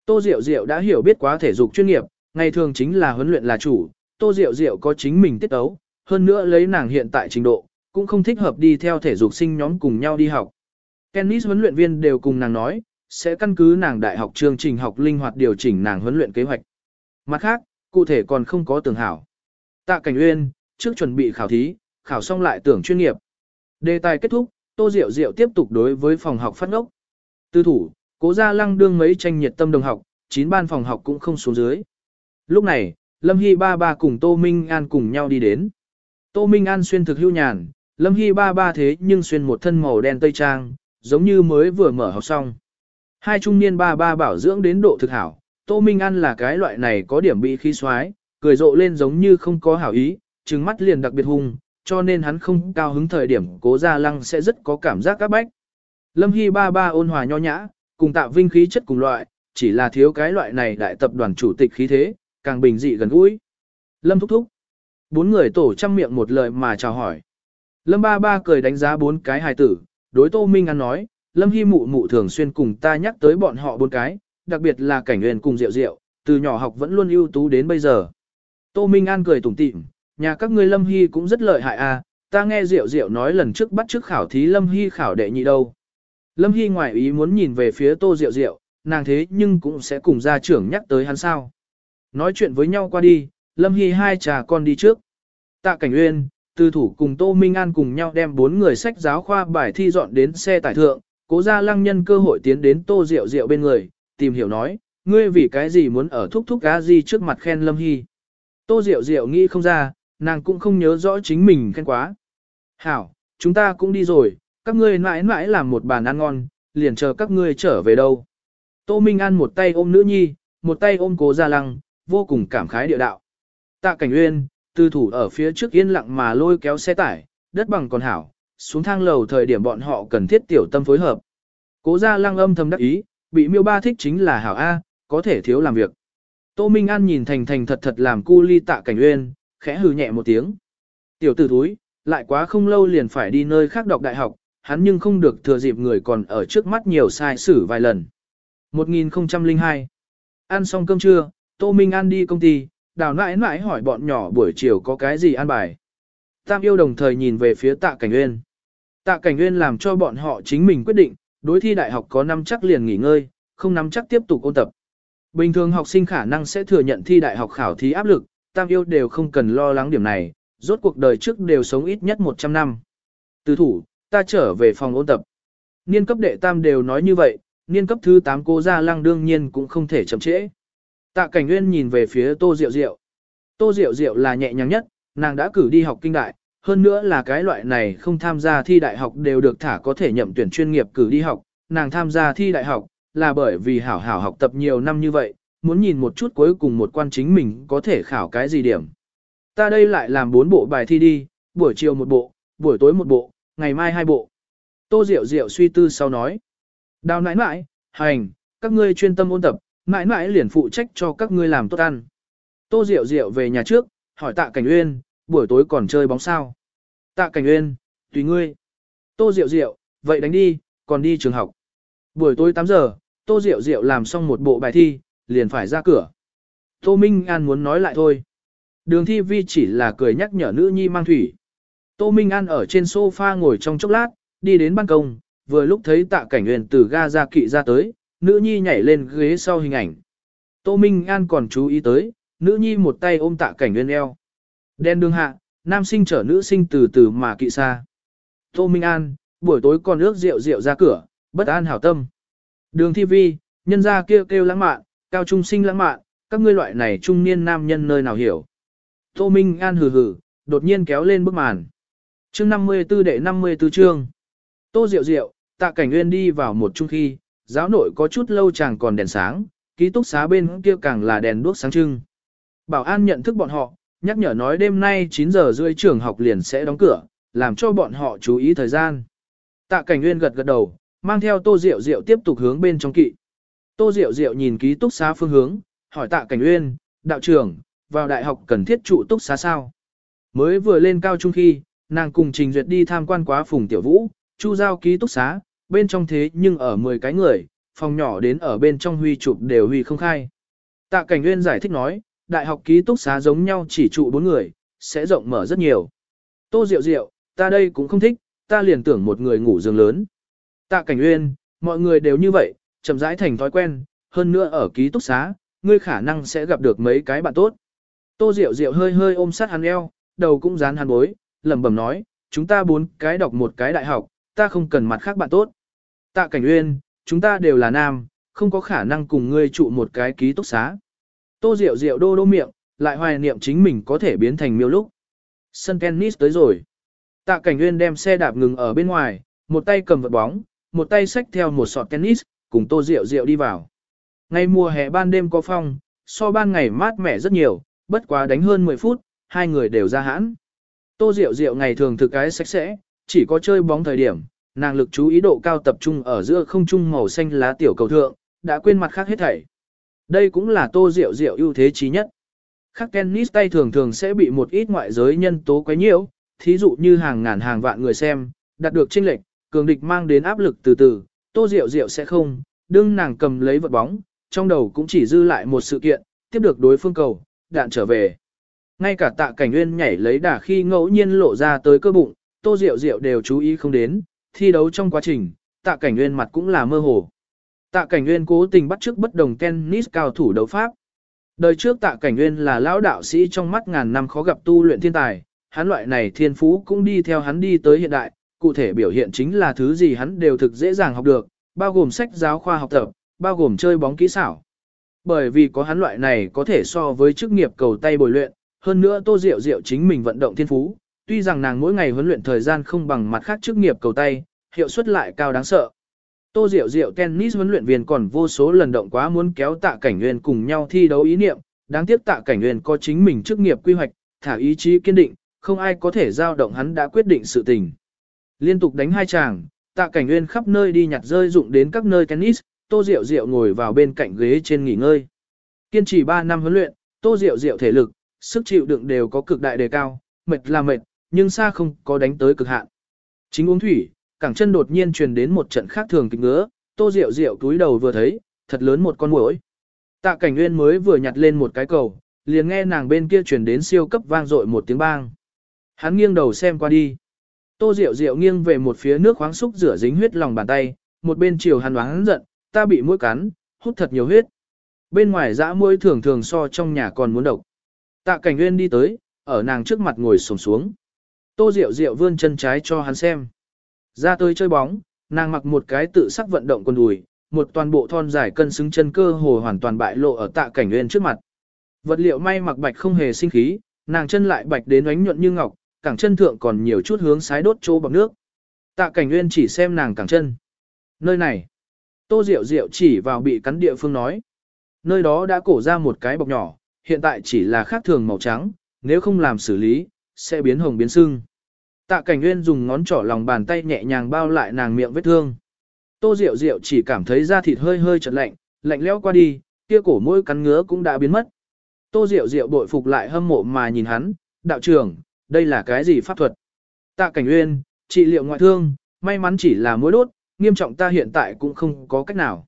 Tô Diệu Diệu đã hiểu biết quá thể dục chuyên nghiệp, ngày thường chính là huấn luyện là chủ, Tô Diệu Diệu có chính mình tiết ấu, hơn nữa lấy nàng hiện tại trình độ, cũng không thích hợp đi theo thể dục sinh nhóm cùng nhau đi học. Tennis huấn luyện viên đều cùng nàng nói, sẽ căn cứ nàng đại học chương trình học linh hoạt điều chỉnh nàng huấn luyện kế hoạch. Mặt khác, cụ thể còn không có tưởng hảo. Tạ Cảnh Uyên, trước chuẩn bị khảo thí, khảo xong lại tưởng chuyên nghiệp. Đề tài kết thúc, Tô Diệu Diệu tiếp tục đối với phòng học phát ngốc. Tư thủ, cố gia lăng đương mấy tranh nhiệt tâm đồng học, chín ban phòng học cũng không xuống dưới. Lúc này, Lâm Hy ba ba cùng Tô Minh An cùng nhau đi đến. Tô Minh An xuyên thực hưu nhàn, Lâm Hy ba ba thế nhưng xuyên một thân màu đen tây trang, giống như mới vừa mở học xong. Hai trung niên ba ba bảo dưỡng đến độ thực hảo, Tô Minh An là cái loại này có điểm bị khí xoái, cười rộ lên giống như không có hảo ý, trừng mắt liền đặc biệt hung, cho nên hắn không cao hứng thời điểm cố gia lăng sẽ rất có cảm giác các bách. Lâm Hy ba ba ôn hòa nho nhã, cùng tạo vinh khí chất cùng loại, chỉ là thiếu cái loại này đại tập đoàn chủ tịch khí thế, càng bình dị gần gũi. Lâm thúc thúc. Bốn người tổ trăm miệng một lời mà chào hỏi. Lâm ba ba cười đánh giá bốn cái hài tử, đối Tô Minh An nói, Lâm Hy mụ mụ thường xuyên cùng ta nhắc tới bọn họ bốn cái, đặc biệt là cảnh huyền cùng Diệu Diệu, từ nhỏ học vẫn luôn ưu tú đến bây giờ. Tô Minh An cười tủm tỉm, nhà các ngươi Lâm Hy cũng rất lợi hại à, ta nghe Diệu Diệu nói lần trước bắt trước khảo thí Lâm Hy khảo đệ nhị đâu. Lâm Hy ngoài ý muốn nhìn về phía Tô Diệu Diệu, nàng thế nhưng cũng sẽ cùng gia trưởng nhắc tới hắn sao. Nói chuyện với nhau qua đi, Lâm Hy hai trà con đi trước. Tạ Cảnh Uyên, tư thủ cùng Tô Minh An cùng nhau đem bốn người sách giáo khoa bài thi dọn đến xe tải thượng, cố ra lăng nhân cơ hội tiến đến Tô Diệu Diệu bên người, tìm hiểu nói, ngươi vì cái gì muốn ở thúc thúc cá gì trước mặt khen Lâm Hy. Tô Diệu Diệu nghĩ không ra, nàng cũng không nhớ rõ chính mình khen quá. Hảo, chúng ta cũng đi rồi, các ngươi mãi mãi làm một bàn ăn ngon, liền chờ các ngươi trở về đâu. Tô Minh An một tay ôm nữ nhi, một tay ôm cố gia lăng, vô cùng cảm khái địa đạo. Tạ Cảnh Uyên, tư thủ ở phía trước yên lặng mà lôi kéo xe tải, đất bằng còn hảo, xuống thang lầu thời điểm bọn họ cần thiết tiểu tâm phối hợp. Cố gia lăng âm thầm đắc ý, bị miêu ba thích chính là hảo A, có thể thiếu làm việc. Tô Minh An nhìn thành thành thật thật làm cu ly tạ cảnh uyên, khẽ hừ nhẹ một tiếng. Tiểu tử thúi, lại quá không lâu liền phải đi nơi khác đọc đại học, hắn nhưng không được thừa dịp người còn ở trước mắt nhiều sai xử vài lần. 1002 Ăn xong cơm trưa, Tô Minh An đi công ty, đào nãi nãi hỏi bọn nhỏ buổi chiều có cái gì ăn bài. Tam yêu đồng thời nhìn về phía tạ cảnh uyên. Tạ cảnh uyên làm cho bọn họ chính mình quyết định, đối thi đại học có năm chắc liền nghỉ ngơi, không nắm chắc tiếp tục ôn tập. Bình thường học sinh khả năng sẽ thừa nhận thi đại học khảo thí áp lực, tam yêu đều không cần lo lắng điểm này, rốt cuộc đời trước đều sống ít nhất 100 năm. Từ thủ, ta trở về phòng ôn tập. Niên cấp đệ tam đều nói như vậy, niên cấp thứ 8 cô gia lăng đương nhiên cũng không thể chậm trễ. Tạ Cảnh Nguyên nhìn về phía Tô Diệu Diệu. Tô Diệu Diệu là nhẹ nhàng nhất, nàng đã cử đi học kinh đại, hơn nữa là cái loại này không tham gia thi đại học đều được thả có thể nhậm tuyển chuyên nghiệp cử đi học, nàng tham gia thi đại học, là bởi vì hảo hảo học tập nhiều năm như vậy, muốn nhìn một chút cuối cùng một quan chính mình có thể khảo cái gì điểm. Ta đây lại làm bốn bộ bài thi đi, buổi chiều một bộ, buổi tối một bộ, ngày mai hai bộ. Tô Diệu Diệu suy tư sau nói. Đào nãi nãi, hành, các ngươi chuyên tâm ôn tập, nãi nãi liền phụ trách cho các ngươi làm tốt ăn. Tô Diệu Diệu về nhà trước, hỏi tạ Cảnh Uyên, buổi tối còn chơi bóng sao. Tạ Cảnh Uyên, tùy ngươi. Tô Diệu Diệu, vậy đánh đi, còn đi trường học. Buổi tối 8 giờ, Tô Diệu Diệu làm xong một bộ bài thi, liền phải ra cửa. Tô Minh An muốn nói lại thôi. Đường thi vi chỉ là cười nhắc nhở nữ nhi mang thủy. Tô Minh An ở trên sofa ngồi trong chốc lát, đi đến ban công, vừa lúc thấy tạ cảnh huyền từ ga ra kỵ ra tới, nữ nhi nhảy lên ghế sau hình ảnh. Tô Minh An còn chú ý tới, nữ nhi một tay ôm tạ cảnh huyền eo. Đen đường hạ, nam sinh chở nữ sinh từ từ mà kỵ xa. Tô Minh An, buổi tối còn ước rượu rượu ra cửa, bất an hảo tâm. Đường thi vi, nhân ra kêu kêu lãng mạn, cao trung sinh lãng mạn, các ngươi loại này trung niên nam nhân nơi nào hiểu. Tô Minh An hừ hừ, đột nhiên kéo lên bức màn. Chương 54 đệ 54 chương. Tô Diệu Diệu, tạ cảnh nguyên đi vào một trung khi, giáo nội có chút lâu chàng còn đèn sáng, ký túc xá bên kia càng là đèn đuốc sáng trưng. Bảo an nhận thức bọn họ, nhắc nhở nói đêm nay 9 giờ rưỡi trường học liền sẽ đóng cửa, làm cho bọn họ chú ý thời gian. Tạ cảnh nguyên gật gật đầu, mang theo tô Diệu Diệu tiếp tục hướng bên trong kỵ. Tô Diệu Diệu nhìn ký túc xá phương hướng, hỏi tạ cảnh Uyên, đạo trưởng, vào đại học cần thiết trụ túc xá sao? Mới vừa lên cao trung khi, nàng cùng trình duyệt đi tham quan quá phùng tiểu vũ, chu giao ký túc xá, bên trong thế nhưng ở 10 cái người, phòng nhỏ đến ở bên trong huy chụp đều huy không khai. Tạ cảnh Uyên giải thích nói, đại học ký túc xá giống nhau chỉ trụ bốn người, sẽ rộng mở rất nhiều. Tô Diệu Diệu, ta đây cũng không thích, ta liền tưởng một người ngủ giường lớn. Tạ Cảnh Uyên, mọi người đều như vậy, chậm rãi thành thói quen, hơn nữa ở ký túc xá, ngươi khả năng sẽ gặp được mấy cái bạn tốt. Tô Diệu Diệu hơi hơi ôm sát hắn eo, đầu cũng dán hắn bối, lẩm bẩm nói, chúng ta bốn cái đọc một cái đại học, ta không cần mặt khác bạn tốt. Tạ Cảnh Uyên, chúng ta đều là nam, không có khả năng cùng ngươi trụ một cái ký túc xá. Tô Diệu Diệu đô đô miệng, lại hoài niệm chính mình có thể biến thành miêu lúc. Sân tennis tới rồi. Tạ Cảnh Uyên đem xe đạp ngừng ở bên ngoài, một tay cầm vật bóng, một tay xách theo một sọt tennis, cùng Tô Diệu Diệu đi vào. Ngày mùa hè ban đêm có phong, so ban ngày mát mẻ rất nhiều, bất quá đánh hơn 10 phút, hai người đều ra hãn. Tô Diệu Diệu ngày thường thực cái sạch sẽ, chỉ có chơi bóng thời điểm, nàng lực chú ý độ cao tập trung ở giữa không trung màu xanh lá tiểu cầu thượng, đã quên mặt khác hết thảy. Đây cũng là Tô Diệu Diệu ưu thế chí nhất. Khắc tennis tay thường thường sẽ bị một ít ngoại giới nhân tố quấy nhiễu, thí dụ như hàng ngàn hàng vạn người xem, đạt được chênh lệch, cường địch mang đến áp lực từ từ, Tô Diệu Diệu sẽ không, đương nàng cầm lấy vật bóng, trong đầu cũng chỉ dư lại một sự kiện, tiếp được đối phương cầu, đạn trở về. Ngay cả tạ cảnh nguyên nhảy lấy đà khi ngẫu nhiên lộ ra tới cơ bụng, Tô Diệu Diệu đều chú ý không đến, thi đấu trong quá trình, tạ cảnh nguyên mặt cũng là mơ hồ. Tạ cảnh nguyên cố tình bắt chước bất đồng tennis cao thủ đấu pháp. Đời trước tạ cảnh nguyên là lão đạo sĩ trong mắt ngàn năm khó gặp tu luyện thiên tài, hắn loại này thiên phú cũng đi theo hắn đi tới hiện đại, cụ thể biểu hiện chính là thứ gì hắn đều thực dễ dàng học được, bao gồm sách giáo khoa học tập, bao gồm chơi bóng kỹ xảo. Bởi vì có hắn loại này có thể so với chức nghiệp cầu tay bồi luyện, hơn nữa Tô Diệu Diệu chính mình vận động thiên phú, tuy rằng nàng mỗi ngày huấn luyện thời gian không bằng mặt khác chức nghiệp cầu tay, hiệu suất lại cao đáng sợ. Tô Diệu Diệu tennis huấn luyện viên còn vô số lần động quá muốn kéo Tạ Cảnh Nguyên cùng nhau thi đấu ý niệm, đáng tiếc Tạ Cảnh Nguyên có chính mình chức nghiệp quy hoạch, thả ý chí kiên định, không ai có thể giao động hắn đã quyết định sự tình. Liên tục đánh hai chàng, Tạ Cảnh Nguyên khắp nơi đi nhặt rơi dụng đến các nơi tennis, Tô Diệu Diệu ngồi vào bên cạnh ghế trên nghỉ ngơi. Kiên trì 3 năm huấn luyện, Tô Diệu Diệu thể lực, sức chịu đựng đều có cực đại đề cao, mệt là mệt, nhưng xa không có đánh tới cực hạn. Chính uống thủy, cẳng chân đột nhiên truyền đến một trận khác thường kịch ngứa, Tô Diệu Diệu túi đầu vừa thấy, thật lớn một con muỗi. Tạ Cảnh Nguyên mới vừa nhặt lên một cái cầu, liền nghe nàng bên kia truyền đến siêu cấp vang dội một tiếng bang. Hắn nghiêng đầu xem qua đi. Tô Diệu Diệu nghiêng về một phía nước khoáng xúc rửa dính huyết lòng bàn tay, một bên chiều hắn oán giận, ta bị mũi cắn, hút thật nhiều huyết. Bên ngoài dã mũi thường thường so trong nhà còn muốn độc. Tạ Cảnh Nguyên đi tới, ở nàng trước mặt ngồi xổm xuống. Tô Diệu Diệu vươn chân trái cho hắn xem. Ra tới chơi bóng, nàng mặc một cái tự sắc vận động quần đùi, một toàn bộ thon dài cân xứng chân cơ hồ hoàn toàn bại lộ ở tạ cảnh nguyên trước mặt. Vật liệu may mặc bạch không hề sinh khí, nàng chân lại bạch đến ánh nhuận như ngọc, cẳng chân thượng còn nhiều chút hướng sái đốt chỗ bằng nước. Tạ cảnh nguyên chỉ xem nàng cẳng chân. Nơi này, tô rượu rượu chỉ vào bị cắn địa phương nói. Nơi đó đã cổ ra một cái bọc nhỏ, hiện tại chỉ là khác thường màu trắng, nếu không làm xử lý, sẽ biến hồng biến sưng. Tạ Cảnh Nguyên dùng ngón trỏ lòng bàn tay nhẹ nhàng bao lại nàng miệng vết thương. Tô Diệu Diệu chỉ cảm thấy da thịt hơi hơi chợt lạnh, lạnh lẽo qua đi, kia cổ môi cắn ngứa cũng đã biến mất. Tô Diệu Diệu bội phục lại hâm mộ mà nhìn hắn, đạo trưởng, đây là cái gì pháp thuật? Tạ Cảnh Uyên, trị liệu ngoại thương, may mắn chỉ là mối đốt, nghiêm trọng ta hiện tại cũng không có cách nào.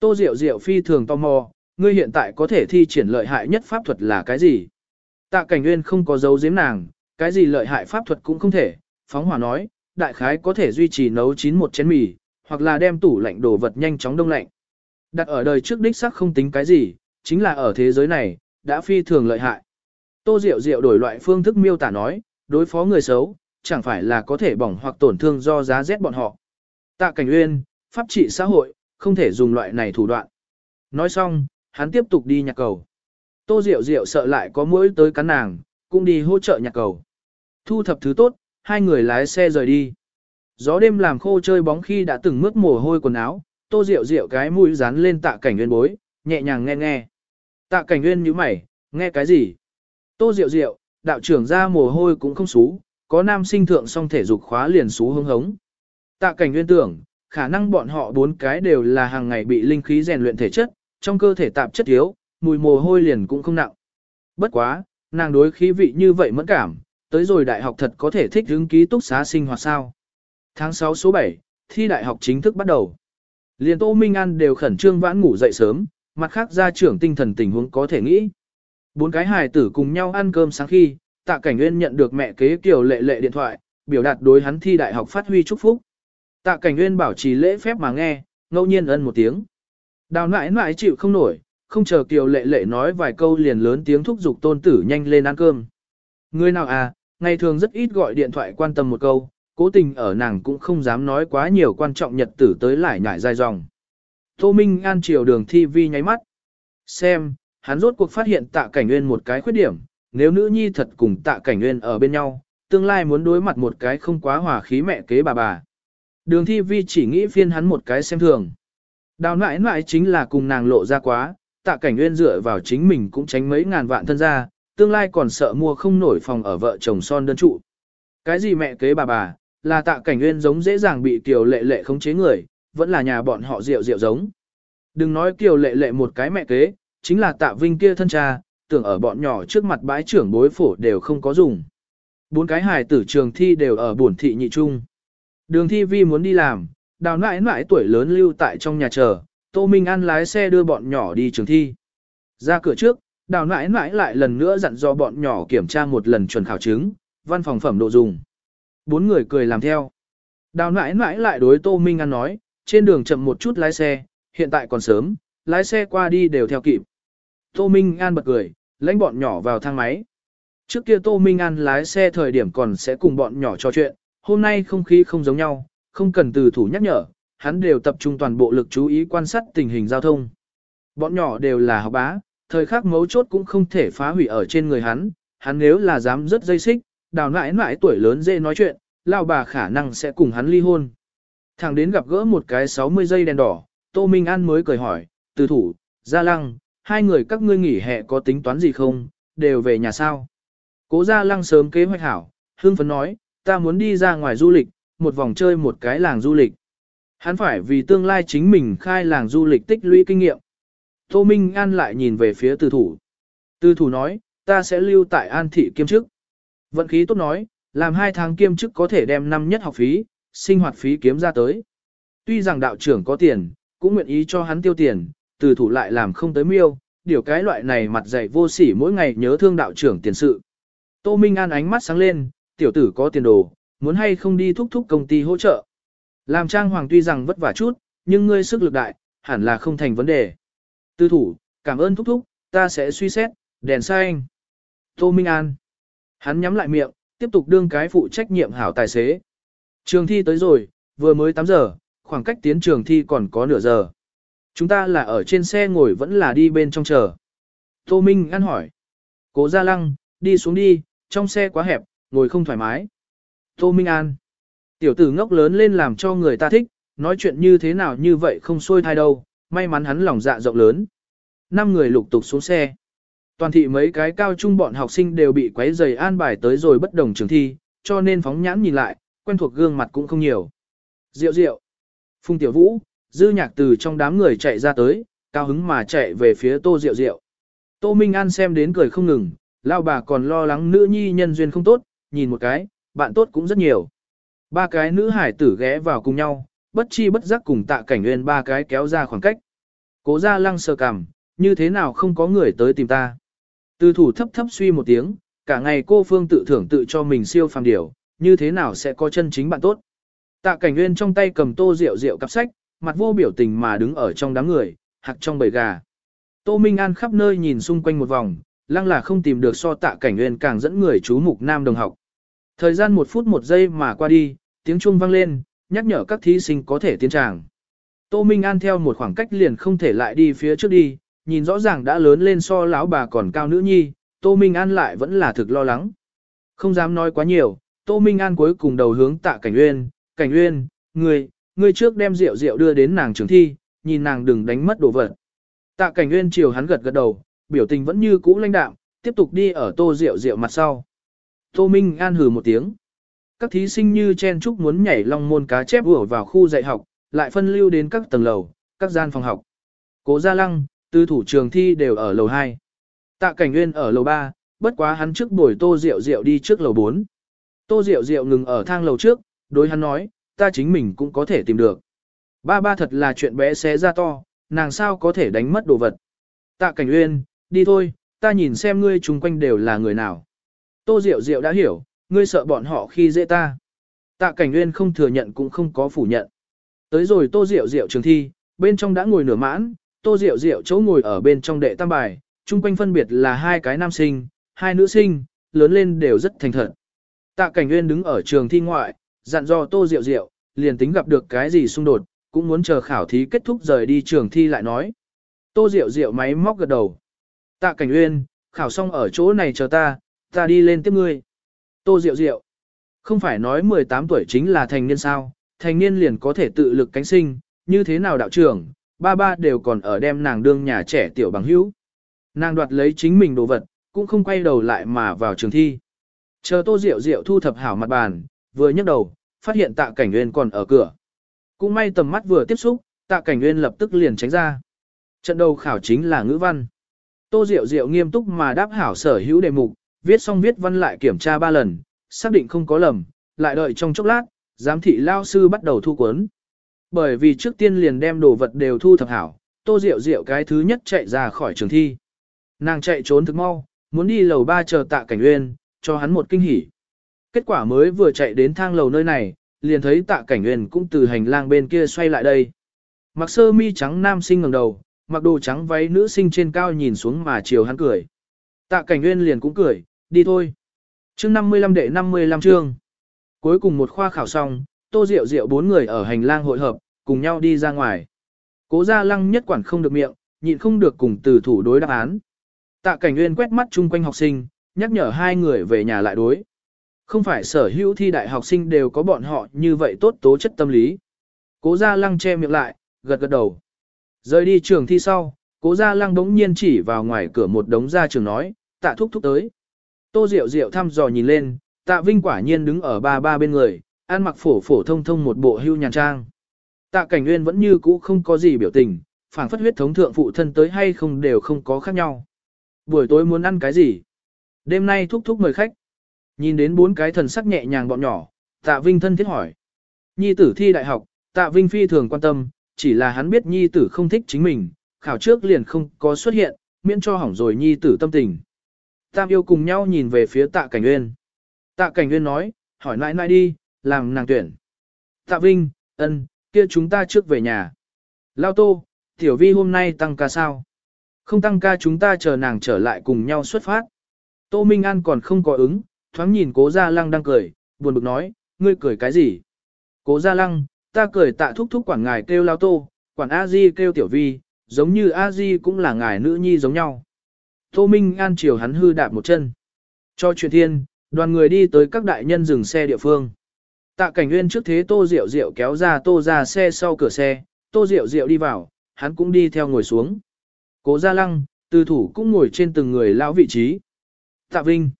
Tô Diệu Diệu phi thường tò mò, ngươi hiện tại có thể thi triển lợi hại nhất pháp thuật là cái gì? Tạ Cảnh Uyên không có dấu giếm nàng, cái gì lợi hại pháp thuật cũng không thể, phóng hỏa nói, đại khái có thể duy trì nấu chín một chén mì, hoặc là đem tủ lạnh đồ vật nhanh chóng đông lạnh. Đặt ở đời trước đích xác không tính cái gì, chính là ở thế giới này, đã phi thường lợi hại. Tô Diệu Diệu đổi loại phương thức miêu tả nói, đối phó người xấu, chẳng phải là có thể bỏng hoặc tổn thương do giá rét bọn họ. Tạ Cảnh Uyên, pháp trị xã hội, không thể dùng loại này thủ đoạn. Nói xong, hắn tiếp tục đi nhặt cầu. Tô Diệu Diệu sợ lại có mũi tới cắn nàng, cũng đi hỗ trợ nhặt cầu. Thu thập thứ tốt, hai người lái xe rời đi. Gió đêm làm khô chơi bóng khi đã từng mướt mồ hôi quần áo, tô Diệu Diệu cái mũi dán lên tạ cảnh Uyên bối, nhẹ nhàng nghe nghe. Tạ cảnh Uyên nhíu mày, nghe cái gì? Tô rượu rượu, đạo trưởng ra mồ hôi cũng không xú, có nam sinh thượng song thể dục khóa liền xú hứng hống. Tạ cảnh nguyên tưởng, khả năng bọn họ bốn cái đều là hàng ngày bị linh khí rèn luyện thể chất, trong cơ thể tạp chất thiếu, mùi mồ hôi liền cũng không nặng. Bất quá, nàng đối khí vị như vậy mẫn cảm, tới rồi đại học thật có thể thích hứng ký túc xá sinh hoạt sao. Tháng 6 số 7, thi đại học chính thức bắt đầu. liền Tô Minh An đều khẩn trương vãn ngủ dậy sớm, mặt khác gia trưởng tinh thần tình huống có thể nghĩ. Bốn cái hài tử cùng nhau ăn cơm sáng khi, tạ cảnh nguyên nhận được mẹ kế kiểu lệ lệ điện thoại, biểu đạt đối hắn thi đại học phát huy chúc phúc. Tạ cảnh nguyên bảo trì lễ phép mà nghe, ngẫu nhiên ân một tiếng. Đào nãi nãi chịu không nổi, không chờ kiều lệ lệ nói vài câu liền lớn tiếng thúc giục tôn tử nhanh lên ăn cơm. Người nào à, ngày thường rất ít gọi điện thoại quan tâm một câu, cố tình ở nàng cũng không dám nói quá nhiều quan trọng nhật tử tới lại nhải dài dòng. Tô Minh An chiều đường thi vi nháy mắt. Xem, hắn rốt cuộc phát hiện tạ cảnh nguyên một cái khuyết điểm, nếu nữ nhi thật cùng tạ cảnh nguyên ở bên nhau, tương lai muốn đối mặt một cái không quá hòa khí mẹ kế bà bà. Đường thi vi chỉ nghĩ phiên hắn một cái xem thường. Đào nãi nãi chính là cùng nàng lộ ra quá, tạ cảnh nguyên dựa vào chính mình cũng tránh mấy ngàn vạn thân ra, tương lai còn sợ mua không nổi phòng ở vợ chồng son đơn trụ. Cái gì mẹ kế bà bà, là tạ cảnh nguyên giống dễ dàng bị tiểu lệ lệ khống chế người, vẫn là nhà bọn họ rượu rượu giống. Đừng nói kiều lệ lệ một cái mẹ kế, chính là tạ vinh kia thân cha, tưởng ở bọn nhỏ trước mặt bãi trưởng bối phổ đều không có dùng. Bốn cái hài tử trường thi đều ở buồn thị nhị trung. Đường thi vi muốn đi làm, đào nãi nãi tuổi lớn lưu tại trong nhà chờ, Tô Minh An lái xe đưa bọn nhỏ đi trường thi. Ra cửa trước, đào nãi nãi lại lần nữa dặn dò bọn nhỏ kiểm tra một lần chuẩn khảo chứng, văn phòng phẩm độ dùng. Bốn người cười làm theo. Đào nãi nãi lại đối Tô Minh An nói, trên đường chậm một chút lái xe, hiện tại còn sớm, lái xe qua đi đều theo kịp. Tô Minh An bật cười, lãnh bọn nhỏ vào thang máy. Trước kia Tô Minh An lái xe thời điểm còn sẽ cùng bọn nhỏ trò chuyện, hôm nay không khí không giống nhau, không cần từ thủ nhắc nhở, hắn đều tập trung toàn bộ lực chú ý quan sát tình hình giao thông. Bọn nhỏ đều là học bá, thời khắc mấu chốt cũng không thể phá hủy ở trên người hắn, hắn nếu là dám rất dây xích, đào nãi nãi tuổi lớn dễ nói chuyện, lao bà khả năng sẽ cùng hắn ly hôn. Thằng đến gặp gỡ một cái 60 giây đèn đỏ, Tô Minh An mới cười hỏi, từ thủ, Gia Lăng, hai người các ngươi nghỉ hè có tính toán gì không, đều về nhà sao. Cố Gia Lăng sớm kế hoạch hảo, hương phấn nói, ta muốn đi ra ngoài du lịch, một vòng chơi một cái làng du lịch. Hắn phải vì tương lai chính mình khai làng du lịch tích lũy kinh nghiệm. Tô Minh An lại nhìn về phía từ thủ. Từ thủ nói, ta sẽ lưu tại An Thị kiêm chức. Vận khí tốt nói, làm hai tháng kiêm chức có thể đem năm nhất học phí, sinh hoạt phí kiếm ra tới. Tuy rằng đạo trưởng có tiền, cũng nguyện ý cho hắn tiêu tiền, từ thủ lại làm không tới miêu, điều cái loại này mặt dày vô sỉ mỗi ngày nhớ thương đạo trưởng tiền sự. Tô Minh An ánh mắt sáng lên, tiểu tử có tiền đồ, muốn hay không đi thúc thúc công ty hỗ trợ. Làm trang hoàng tuy rằng vất vả chút, nhưng ngươi sức lực đại, hẳn là không thành vấn đề. Tư thủ, cảm ơn thúc thúc, ta sẽ suy xét, đèn xanh. Tô Minh An. Hắn nhắm lại miệng, tiếp tục đương cái phụ trách nhiệm hảo tài xế. Trường thi tới rồi, vừa mới 8 giờ, khoảng cách tiến trường thi còn có nửa giờ. Chúng ta là ở trên xe ngồi vẫn là đi bên trong chờ. Tô Minh An hỏi. Cố Gia Lăng, đi xuống đi, trong xe quá hẹp, ngồi không thoải mái. Tô Minh An. Tiểu tử ngốc lớn lên làm cho người ta thích, nói chuyện như thế nào như vậy không xuôi thai đâu, may mắn hắn lòng dạ rộng lớn. Năm người lục tục xuống xe. Toàn thị mấy cái cao trung bọn học sinh đều bị quấy giày an bài tới rồi bất đồng trường thi, cho nên phóng nhãn nhìn lại, quen thuộc gương mặt cũng không nhiều. Diệu diệu. Phung Tiểu Vũ, dư nhạc từ trong đám người chạy ra tới, cao hứng mà chạy về phía Tô Diệu Diệu. Tô Minh An xem đến cười không ngừng, lao bà còn lo lắng nữ nhi nhân duyên không tốt, nhìn một cái, bạn tốt cũng rất nhiều. Ba cái nữ hải tử ghé vào cùng nhau, bất chi bất giác cùng tạ cảnh nguyên ba cái kéo ra khoảng cách. Cố ra lăng sờ cằm, như thế nào không có người tới tìm ta. Từ thủ thấp thấp suy một tiếng, cả ngày cô Phương tự thưởng tự cho mình siêu phàm điểu, như thế nào sẽ có chân chính bạn tốt. Tạ cảnh nguyên trong tay cầm tô rượu rượu cặp sách, mặt vô biểu tình mà đứng ở trong đám người, hạc trong bầy gà. Tô Minh An khắp nơi nhìn xung quanh một vòng, lăng là không tìm được so tạ cảnh nguyên càng dẫn người chú mục nam đồng học. Thời gian một phút một giây mà qua đi, tiếng chuông vang lên, nhắc nhở các thí sinh có thể tiến tràng. Tô Minh An theo một khoảng cách liền không thể lại đi phía trước đi, nhìn rõ ràng đã lớn lên so lão bà còn cao nữ nhi, Tô Minh An lại vẫn là thực lo lắng. Không dám nói quá nhiều, Tô Minh An cuối cùng đầu hướng tạ Cảnh Uyên, Cảnh Uyên, người ngươi trước đem rượu rượu đưa đến nàng trường thi, nhìn nàng đừng đánh mất đồ vật. Tạ Cảnh Uyên chiều hắn gật gật đầu, biểu tình vẫn như cũ lãnh đạm, tiếp tục đi ở Tô Rượu Rượu mặt sau. Tô Minh An hừ một tiếng. Các thí sinh như chen chúc muốn nhảy long môn cá chép vừa vào khu dạy học, lại phân lưu đến các tầng lầu, các gian phòng học. Cố Gia Lăng, tư thủ trường thi đều ở lầu 2. Tạ Cảnh Nguyên ở lầu 3, bất quá hắn trước buổi Tô Diệu Diệu đi trước lầu 4. Tô Diệu Diệu ngừng ở thang lầu trước, đối hắn nói, ta chính mình cũng có thể tìm được. Ba ba thật là chuyện bé xé ra to, nàng sao có thể đánh mất đồ vật. Tạ Cảnh uyên đi thôi, ta nhìn xem ngươi chung quanh đều là người nào. Tô Diệu Diệu đã hiểu, ngươi sợ bọn họ khi dễ ta. Tạ Cảnh uyên không thừa nhận cũng không có phủ nhận. Tới rồi Tô Diệu Diệu trường thi, bên trong đã ngồi nửa mãn, Tô Diệu Diệu chỗ ngồi ở bên trong đệ tam bài, chung quanh phân biệt là hai cái nam sinh, hai nữ sinh, lớn lên đều rất thành thật. Tạ Cảnh uyên đứng ở trường thi ngoại, dặn dò Tô Diệu Diệu, liền tính gặp được cái gì xung đột, cũng muốn chờ khảo thí kết thúc rời đi trường thi lại nói. Tô Diệu Diệu máy móc gật đầu. Tạ Cảnh Uyên, khảo xong ở chỗ này chờ ta, ta đi lên tiếp ngươi. Tô Diệu Diệu. Không phải nói 18 tuổi chính là thành niên sao, thành niên liền có thể tự lực cánh sinh, như thế nào đạo trưởng, ba ba đều còn ở đem nàng đương nhà trẻ tiểu bằng hữu. Nàng đoạt lấy chính mình đồ vật, cũng không quay đầu lại mà vào trường thi. Chờ Tô Diệu Diệu thu thập hảo mặt bàn, vừa nhấc đầu, phát hiện Tạ Cảnh Uyên còn ở cửa. Cũng may tầm mắt vừa tiếp xúc, Tạ Cảnh Uyên lập tức liền tránh ra. Trận đầu khảo chính là ngữ văn. Tô Diệu Diệu nghiêm túc mà đáp hảo sở hữu đề mục, viết xong viết văn lại kiểm tra ba lần, xác định không có lầm, lại đợi trong chốc lát, giám thị lao sư bắt đầu thu cuốn. Bởi vì trước tiên liền đem đồ vật đều thu thập hảo, Tô Diệu Diệu cái thứ nhất chạy ra khỏi trường thi. Nàng chạy trốn thực mau, muốn đi lầu ba chờ tạ cảnh uyên, cho hắn một kinh hỉ. Kết quả mới vừa chạy đến thang lầu nơi này, liền thấy tạ cảnh uyên cũng từ hành lang bên kia xoay lại đây. Mặc sơ mi trắng nam sinh ngẩng đầu, mặc đồ trắng váy nữ sinh trên cao nhìn xuống mà chiều hắn cười. Tạ cảnh huyền liền cũng cười, đi thôi. chương 55 đệ 55 chương. Cuối cùng một khoa khảo xong, tô rượu rượu bốn người ở hành lang hội hợp, cùng nhau đi ra ngoài. Cố gia lăng nhất quản không được miệng, nhịn không được cùng từ thủ đối đáp án. Tạ cảnh nguyên quét mắt chung quanh học sinh, nhắc nhở hai người về nhà lại đối. Không phải sở hữu thi đại học sinh đều có bọn họ như vậy tốt tố chất tâm lý. Cố gia lăng che miệng lại, gật gật đầu. Rời đi trường thi sau, cố gia lăng đống nhiên chỉ vào ngoài cửa một đống gia trường nói, tạ thúc thúc tới. Tô Diệu Diệu thăm dò nhìn lên, tạ Vinh quả nhiên đứng ở ba ba bên người, ăn mặc phổ phổ thông thông một bộ hưu nhàn trang. Tạ Cảnh Nguyên vẫn như cũ không có gì biểu tình, phảng phất huyết thống thượng phụ thân tới hay không đều không có khác nhau. Buổi tối muốn ăn cái gì? Đêm nay thúc thúc mời khách. Nhìn đến bốn cái thần sắc nhẹ nhàng bọn nhỏ, Tạ Vinh thân thiết hỏi. Nhi tử thi đại học, Tạ Vinh phi thường quan tâm, chỉ là hắn biết nhi tử không thích chính mình, khảo trước liền không có xuất hiện, miễn cho hỏng rồi nhi tử tâm tình. Tam yêu cùng nhau nhìn về phía tạ cảnh nguyên. Tạ cảnh nguyên nói, hỏi nãi nãi đi, làm nàng tuyển. Tạ Vinh, ân, kia chúng ta trước về nhà. Lao Tô, Tiểu Vi hôm nay tăng ca sao? Không tăng ca chúng ta chờ nàng trở lại cùng nhau xuất phát. Tô Minh An còn không có ứng, thoáng nhìn cố Gia Lăng đang cười, buồn bực nói, ngươi cười cái gì? Cố Gia Lăng, ta cười tạ thúc thúc quản ngài kêu lao tô, quản a di kêu tiểu vi, giống như a di cũng là ngài nữ nhi giống nhau. Tô Minh An chiều hắn hư đạp một chân. Cho chuyện thiên, đoàn người đi tới các đại nhân dừng xe địa phương. Tạ cảnh nguyên trước thế tô rượu rượu kéo ra tô ra xe sau cửa xe, tô rượu rượu đi vào, hắn cũng đi theo ngồi xuống. Cố gia lăng, tư thủ cũng ngồi trên từng người lão vị trí. Tạ Vinh,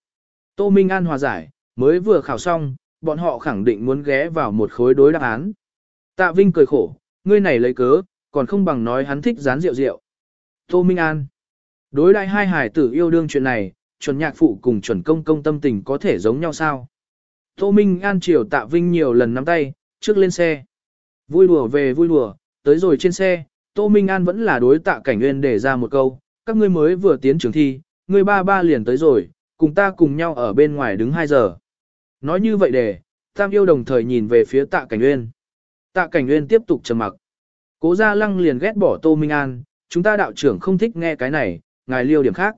Tô Minh An hòa giải, mới vừa khảo xong, bọn họ khẳng định muốn ghé vào một khối đối đáp án. Tạ Vinh cười khổ, ngươi này lấy cớ, còn không bằng nói hắn thích rán rượu rượu. Tô Minh An. Đối đại hai hải tử yêu đương chuyện này, chuẩn nhạc phụ cùng chuẩn công công tâm tình có thể giống nhau sao? Tô Minh An chiều Tạ Vinh nhiều lần nắm tay, trước lên xe. Vui đùa về vui đùa, tới rồi trên xe, Tô Minh An vẫn là đối Tạ Cảnh Nguyên để ra một câu, các ngươi mới vừa tiến trường thi, ngươi ba ba liền tới rồi, cùng ta cùng nhau ở bên ngoài đứng 2 giờ. Nói như vậy để, Tam yêu đồng thời nhìn về phía Tạ Cảnh Nguyên. Tạ Cảnh Nguyên tiếp tục trầm mặc. Cố Gia Lăng liền ghét bỏ Tô Minh An, chúng ta đạo trưởng không thích nghe cái này, ngài liêu điểm khác.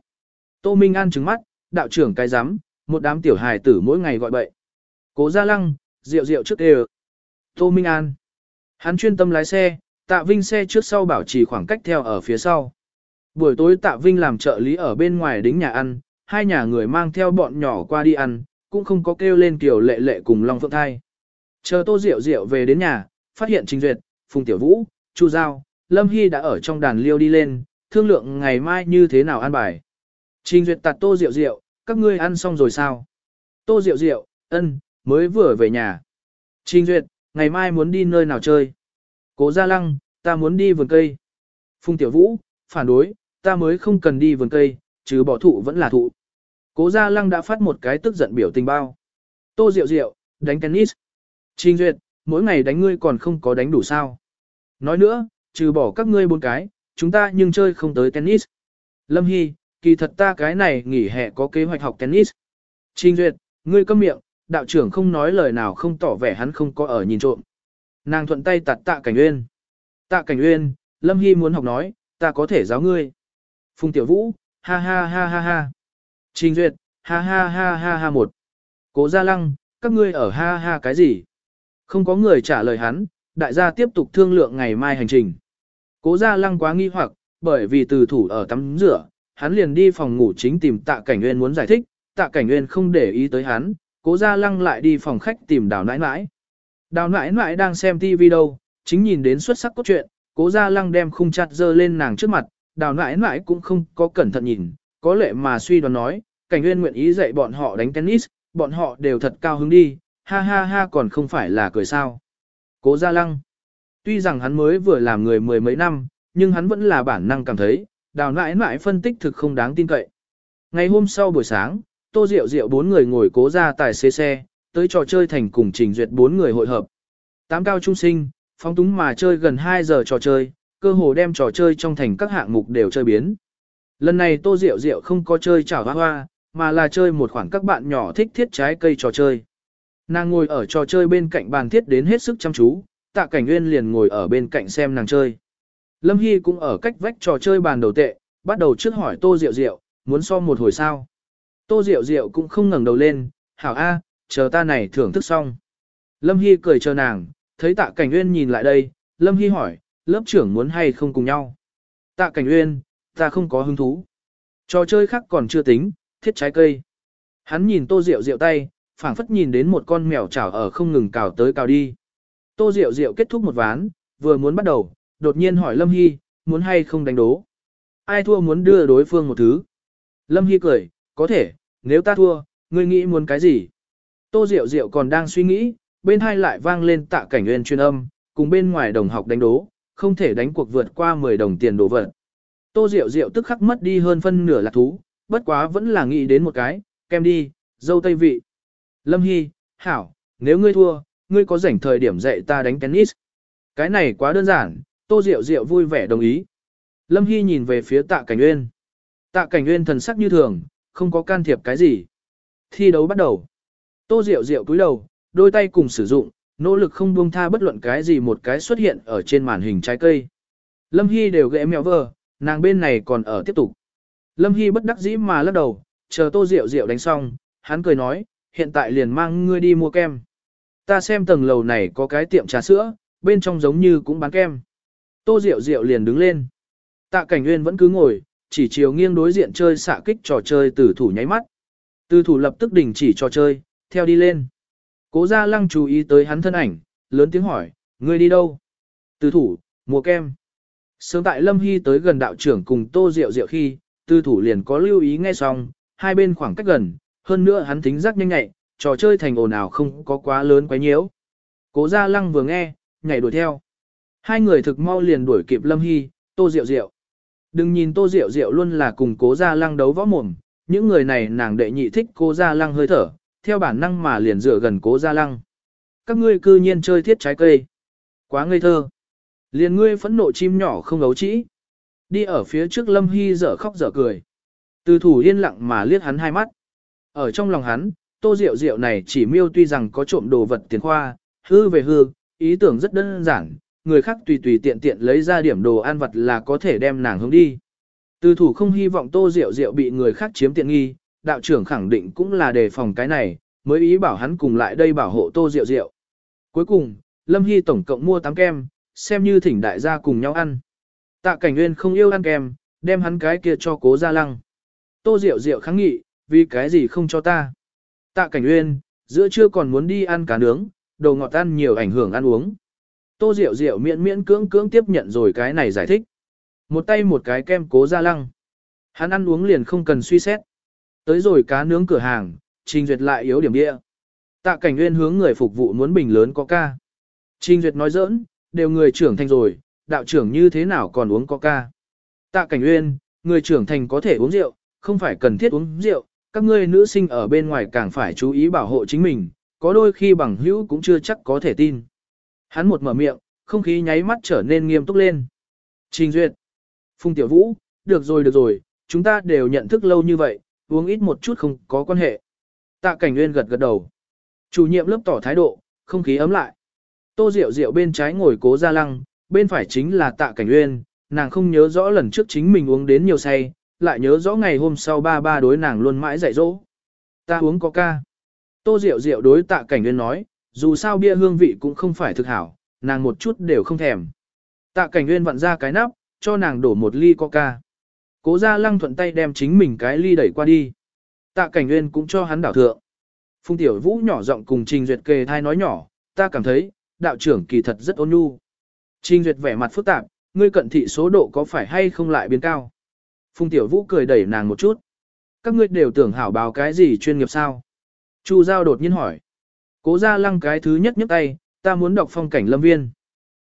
Tô Minh An trừng mắt, đạo trưởng cái rắm một đám tiểu hài tử mỗi ngày gọi bậy. Cố Gia Lăng, rượu rượu trước đều. Tô Minh An. Hắn chuyên tâm lái xe, Tạ Vinh xe trước sau bảo trì khoảng cách theo ở phía sau. Buổi tối Tạ Vinh làm trợ lý ở bên ngoài đính nhà ăn, hai nhà người mang theo bọn nhỏ qua đi ăn, cũng không có kêu lên kiểu lệ lệ cùng Long Phượng Thai. Chờ Tô Diệu Diệu về đến nhà, phát hiện Trình Duyệt, Phùng Tiểu Vũ, Chu Giao, Lâm Hy đã ở trong đàn liêu đi lên, thương lượng ngày mai như thế nào ăn bài. Trình Duyệt tạt tô diệu diệu các ngươi ăn xong rồi sao? Tô diệu diệu ân, mới vừa về nhà. Trình Duyệt, ngày mai muốn đi nơi nào chơi? Cố Gia Lăng, ta muốn đi vườn cây. Phùng Tiểu Vũ, phản đối, ta mới không cần đi vườn cây, chứ bỏ thụ vẫn là thụ. Cố Gia Lăng đã phát một cái tức giận biểu tình bao. Tô Diệu Diệu, đánh tennis. Trình Duyệt, mỗi ngày đánh ngươi còn không có đánh đủ sao. Nói nữa, trừ bỏ các ngươi bốn cái, chúng ta nhưng chơi không tới tennis. Lâm Hy, kỳ thật ta cái này nghỉ hè có kế hoạch học tennis. Trình Duyệt, ngươi câm miệng, đạo trưởng không nói lời nào không tỏ vẻ hắn không có ở nhìn trộm. Nàng thuận tay tặt tạ cảnh uyên. Tạ cảnh uyên, Lâm Hy muốn học nói, ta có thể giáo ngươi. Phùng Tiểu Vũ, ha ha ha ha ha. Trình Duyệt, ha ha ha ha ha một. Cố Gia Lăng, các ngươi ở ha ha cái gì? Không có người trả lời hắn, đại gia tiếp tục thương lượng ngày mai hành trình. Cố Gia Lăng quá nghi hoặc, bởi vì từ thủ ở tắm rửa, hắn liền đi phòng ngủ chính tìm tạ cảnh nguyên muốn giải thích, tạ cảnh nguyên không để ý tới hắn, cố Gia Lăng lại đi phòng khách tìm đào nãi nãi. Đào nãi nãi đang xem TV đâu, chính nhìn đến xuất sắc cốt truyện, cố Gia Lăng đem khung chặt dơ lên nàng trước mặt, đào nãi nãi cũng không có cẩn thận nhìn, có lệ mà suy đoán nói, cảnh nguyên nguyện ý dạy bọn họ đánh tennis, bọn họ đều thật cao hứng đi, ha ha ha còn không phải là cười sao. Cố Gia Lăng. Tuy rằng hắn mới vừa làm người mười mấy năm, nhưng hắn vẫn là bản năng cảm thấy, đào nãi nãi phân tích thực không đáng tin cậy. Ngày hôm sau buổi sáng, Tô Diệu Diệu bốn người ngồi cố ra tài xế xe, tới trò chơi thành cùng trình duyệt bốn người hội hợp. Tám cao trung sinh, phóng túng mà chơi gần 2 giờ trò chơi, cơ hồ đem trò chơi trong thành các hạng mục đều chơi biến. Lần này Tô Diệu Diệu không có chơi chảo hoa hoa, mà là chơi một khoảng các bạn nhỏ thích thiết trái cây trò chơi. Nàng ngồi ở trò chơi bên cạnh bàn thiết đến hết sức chăm chú, tạ cảnh nguyên liền ngồi ở bên cạnh xem nàng chơi. Lâm Hy cũng ở cách vách trò chơi bàn đầu tệ, bắt đầu trước hỏi Tô Diệu Diệu, muốn so một hồi sao. Tô Diệu Diệu cũng không ngẩng đầu lên, hảo A, chờ ta này thưởng thức xong. Lâm Hy cười chờ nàng, thấy tạ cảnh nguyên nhìn lại đây, Lâm Hy hỏi, lớp trưởng muốn hay không cùng nhau. Tạ cảnh nguyên, ta không có hứng thú. Trò chơi khác còn chưa tính, thiết trái cây. Hắn nhìn Tô Diệu Diệu tay, phảng phất nhìn đến một con mèo chảo ở không ngừng cào tới cào đi. Tô Diệu Diệu kết thúc một ván, vừa muốn bắt đầu, đột nhiên hỏi Lâm Hy, muốn hay không đánh đố. Ai thua muốn đưa đối phương một thứ. Lâm Hy cười, có thể, nếu ta thua, ngươi nghĩ muốn cái gì? Tô Diệu Diệu còn đang suy nghĩ, bên hai lại vang lên tạ cảnh nguyên chuyên âm, cùng bên ngoài đồng học đánh đố, không thể đánh cuộc vượt qua 10 đồng tiền đồ vật. Tô Diệu Diệu tức khắc mất đi hơn phân nửa lạc thú, bất quá vẫn là nghĩ đến một cái, kem đi, dâu tây vị. Lâm Hy, Hảo, nếu ngươi thua, ngươi có rảnh thời điểm dạy ta đánh tennis. Cái này quá đơn giản, Tô Diệu Diệu vui vẻ đồng ý. Lâm Hy nhìn về phía tạ cảnh nguyên. Tạ cảnh nguyên thần sắc như thường, không có can thiệp cái gì. Thi đấu bắt đầu. Tô Diệu Diệu cúi đầu, đôi tay cùng sử dụng, nỗ lực không buông tha bất luận cái gì một cái xuất hiện ở trên màn hình trái cây. Lâm Hy đều ghé mèo vờ, nàng bên này còn ở tiếp tục. Lâm Hy bất đắc dĩ mà lắc đầu, chờ Tô Diệu Diệu đánh xong, hắn cười nói, hiện tại liền mang ngươi đi mua kem. Ta xem tầng lầu này có cái tiệm trà sữa, bên trong giống như cũng bán kem. Tô Diệu Diệu liền đứng lên. Tạ Cảnh Nguyên vẫn cứ ngồi, chỉ chiều nghiêng đối diện chơi xạ kích trò chơi tử thủ nháy mắt. Tử thủ lập tức đình chỉ trò chơi, theo đi lên. Cố Gia Lăng chú ý tới hắn thân ảnh, lớn tiếng hỏi, ngươi đi đâu? Tử thủ, mua kem. Sớm tại Lâm Hy tới gần đạo trưởng cùng Tô Diệu Diệu khi, tư thủ liền có lưu ý nghe xong, hai bên khoảng cách gần, hơn nữa hắn tính giác nhanh nhạy, trò chơi thành ồn ào không có quá lớn quá nhiễu. Cố Gia Lăng vừa nghe, nhảy đuổi theo. Hai người thực mau liền đuổi kịp Lâm Hy, Tô Diệu Diệu. Đừng nhìn Tô Diệu Diệu luôn là cùng Cố Gia Lăng đấu võ mồm, những người này nàng đệ nhị thích Cố Gia Lăng hơi thở, theo bản năng mà liền dựa gần Cố Gia Lăng. Các ngươi cư nhiên chơi thiết trái cây. Quá ngây thơ. Liền ngươi phẫn nộ chim nhỏ không ấu trĩ. Đi ở phía trước Lâm Hy dở khóc dở cười. Từ thủ yên lặng mà liếc hắn hai mắt. Ở trong lòng hắn, tô rượu rượu này chỉ miêu tuy rằng có trộm đồ vật tiền khoa, hư về hư, ý tưởng rất đơn giản, người khác tùy tùy tiện tiện lấy ra điểm đồ ăn vật là có thể đem nàng hướng đi. Từ thủ không hy vọng tô rượu rượu bị người khác chiếm tiện nghi, đạo trưởng khẳng định cũng là đề phòng cái này, mới ý bảo hắn cùng lại đây bảo hộ tô rượu rượu. Cuối cùng, Lâm Hy tổng cộng mua 8 kem, xem như thỉnh đại gia cùng nhau ăn. Tạ cảnh nguyên không yêu ăn kem, đem hắn cái kia cho cố gia lăng. Tô Diệu Diệu kháng nghị, vì cái gì không cho ta. Tạ cảnh nguyên, giữa trưa còn muốn đi ăn cá nướng, đồ ngọt ăn nhiều ảnh hưởng ăn uống. Tô Diệu Diệu miễn miễn cưỡng cưỡng tiếp nhận rồi cái này giải thích. Một tay một cái kem cố gia lăng. Hắn ăn uống liền không cần suy xét. Tới rồi cá nướng cửa hàng, Trình Duyệt lại yếu điểm địa. Tạ cảnh nguyên hướng người phục vụ muốn bình lớn có ca. Trình Duyệt nói giỡn, đều người trưởng thành rồi, đạo trưởng như thế nào còn uống coca. Tạ Cảnh Uyên, người trưởng thành có thể uống rượu, không phải cần thiết uống rượu, các ngươi nữ sinh ở bên ngoài càng phải chú ý bảo hộ chính mình, có đôi khi bằng hữu cũng chưa chắc có thể tin. Hắn một mở miệng, không khí nháy mắt trở nên nghiêm túc lên. Trình Duyệt. Phùng Tiểu Vũ, được rồi được rồi, chúng ta đều nhận thức lâu như vậy, uống ít một chút không có quan hệ. Tạ Cảnh Nguyên gật gật đầu. Chủ nhiệm lớp tỏ thái độ, không khí ấm lại. Tô Diệu Diệu bên trái ngồi cố gia lăng, bên phải chính là Tạ Cảnh Uyên, nàng không nhớ rõ lần trước chính mình uống đến nhiều say, lại nhớ rõ ngày hôm sau ba ba đối nàng luôn mãi dạy dỗ. Ta uống coca. Tô Diệu Diệu đối Tạ Cảnh Uyên nói, dù sao bia hương vị cũng không phải thực hảo, nàng một chút đều không thèm. Tạ Cảnh Uyên vặn ra cái nắp, cho nàng đổ một ly coca. Cố gia lăng thuận tay đem chính mình cái ly đẩy qua đi. Tạ Cảnh Uyên cũng cho hắn đảo thượng. Phùng Tiểu Vũ nhỏ giọng cùng Trình Duyệt kề thai nói nhỏ, ta cảm thấy, đạo trưởng kỳ thật rất ôn nhu. Trình Duyệt vẻ mặt phức tạp, ngươi cận thị số độ có phải hay không lại biến cao. Phùng Tiểu Vũ cười đẩy nàng một chút. Các ngươi đều tưởng hảo báo cái gì chuyên nghiệp sao? Chu Giao đột nhiên hỏi. Cố ra lăng cái thứ nhất nhấc tay, ta muốn đọc phong cảnh lâm viên.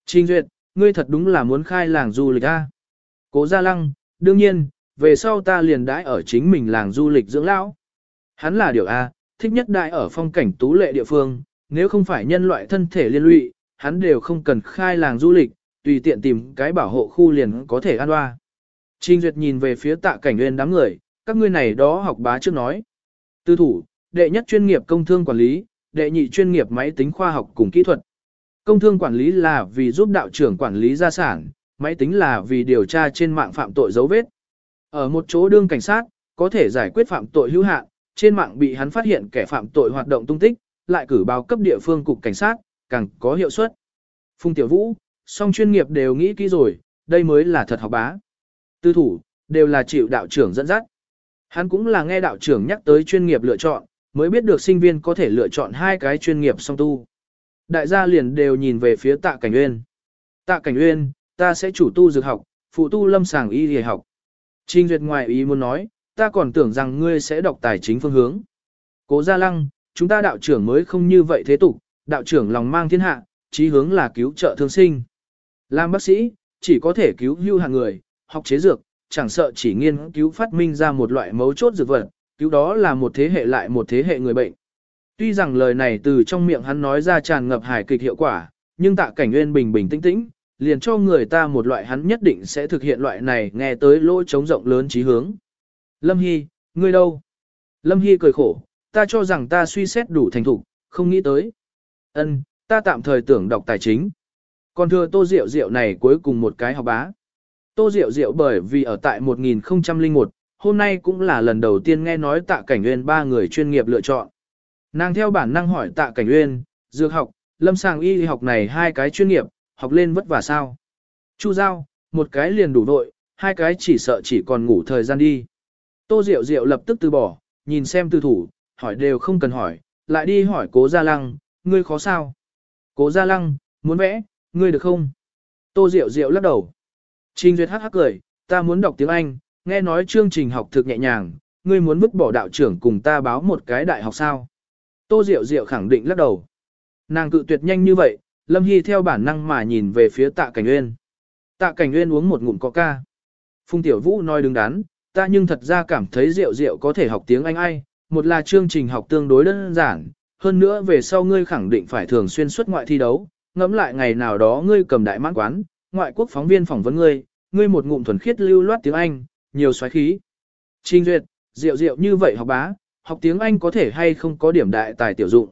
Trình Duyệt, ngươi thật đúng là muốn khai làng du lịch a. Cố ra lăng, đương nhiên, về sau ta liền đãi ở chính mình làng du lịch dưỡng lão. Hắn là điều A, thích nhất đại ở phong cảnh tú lệ địa phương, nếu không phải nhân loại thân thể liên lụy, hắn đều không cần khai làng du lịch, tùy tiện tìm cái bảo hộ khu liền có thể an hoa. Trình Duyệt nhìn về phía tạ cảnh nguyên đám người, các ngươi này đó học bá trước nói. Tư thủ, đệ nhất chuyên nghiệp công thương quản lý, đệ nhị chuyên nghiệp máy tính khoa học cùng kỹ thuật. Công thương quản lý là vì giúp đạo trưởng quản lý gia sản, máy tính là vì điều tra trên mạng phạm tội dấu vết. Ở một chỗ đương cảnh sát, có thể giải quyết phạm tội hữu hạn, trên mạng bị hắn phát hiện kẻ phạm tội hoạt động tung tích, lại cử báo cấp địa phương cục cảnh sát, càng có hiệu suất. Phùng Tiểu Vũ, song chuyên nghiệp đều nghĩ kỹ rồi, đây mới là thật học bá. Tư thủ, đều là chịu đạo trưởng dẫn dắt. Hắn cũng là nghe đạo trưởng nhắc tới chuyên nghiệp lựa chọn, mới biết được sinh viên có thể lựa chọn hai cái chuyên nghiệp song tu. Đại gia liền đều nhìn về phía tạ cảnh uyên. Tạ cảnh uyên, ta sẽ chủ tu dược học, phụ tu lâm sàng y y học. Trình duyệt ngoài ý muốn nói, ta còn tưởng rằng ngươi sẽ đọc tài chính phương hướng. Cố Gia Lăng, chúng ta đạo trưởng mới không như vậy thế tục, đạo trưởng lòng mang thiên hạ, chí hướng là cứu trợ thương sinh. Làm bác sĩ, chỉ có thể cứu hưu hàng người, học chế dược, chẳng sợ chỉ nghiên cứu phát minh ra một loại mấu chốt dược vật, cứu đó là một thế hệ lại một thế hệ người bệnh. Tuy rằng lời này từ trong miệng hắn nói ra tràn ngập hài kịch hiệu quả, nhưng tạ cảnh nguyên bình bình tĩnh tĩnh, liền cho người ta một loại hắn nhất định sẽ thực hiện loại này nghe tới lỗ trống rộng lớn trí hướng. Lâm Hy, ngươi đâu? Lâm Hy cười khổ, ta cho rằng ta suy xét đủ thành thục, không nghĩ tới. Ân, ta tạm thời tưởng đọc tài chính. Còn thưa Tô Diệu Diệu này cuối cùng một cái học bá. Tô Diệu Diệu bởi vì ở tại 1001, hôm nay cũng là lần đầu tiên nghe nói tạ cảnh nguyên ba người chuyên nghiệp lựa chọn. Nàng theo bản năng hỏi tạ cảnh nguyên, dược học, lâm sàng y học này hai cái chuyên nghiệp, học lên vất vả sao. Chu giao, một cái liền đủ đội, hai cái chỉ sợ chỉ còn ngủ thời gian đi. Tô Diệu Diệu lập tức từ bỏ, nhìn xem tư thủ, hỏi đều không cần hỏi, lại đi hỏi cố Gia Lăng, ngươi khó sao? Cố Gia Lăng, muốn vẽ, ngươi được không? Tô Diệu Diệu lắc đầu. Trình Duyệt hắc hắc cười, ta muốn đọc tiếng Anh, nghe nói chương trình học thực nhẹ nhàng, ngươi muốn vứt bỏ đạo trưởng cùng ta báo một cái đại học sao? Tô Diệu Diệu khẳng định lắc đầu. Nàng cự tuyệt nhanh như vậy, Lâm Hy theo bản năng mà nhìn về phía tạ cảnh uyên. Tạ cảnh uyên uống một ngụm coca. Phùng Tiểu Vũ nói đứng đắn, ta nhưng thật ra cảm thấy Diệu Diệu có thể học tiếng Anh ai, một là chương trình học tương đối đơn giản, hơn nữa về sau ngươi khẳng định phải thường xuyên xuất ngoại thi đấu, ngẫm lại ngày nào đó ngươi cầm đại mãn quán, ngoại quốc phóng viên phỏng vấn ngươi, ngươi một ngụm thuần khiết lưu loát tiếng Anh, nhiều xoáy khí. Trình duyệt, Diệu Diệu như vậy học bá, học tiếng Anh có thể hay không có điểm đại tài tiểu dụng.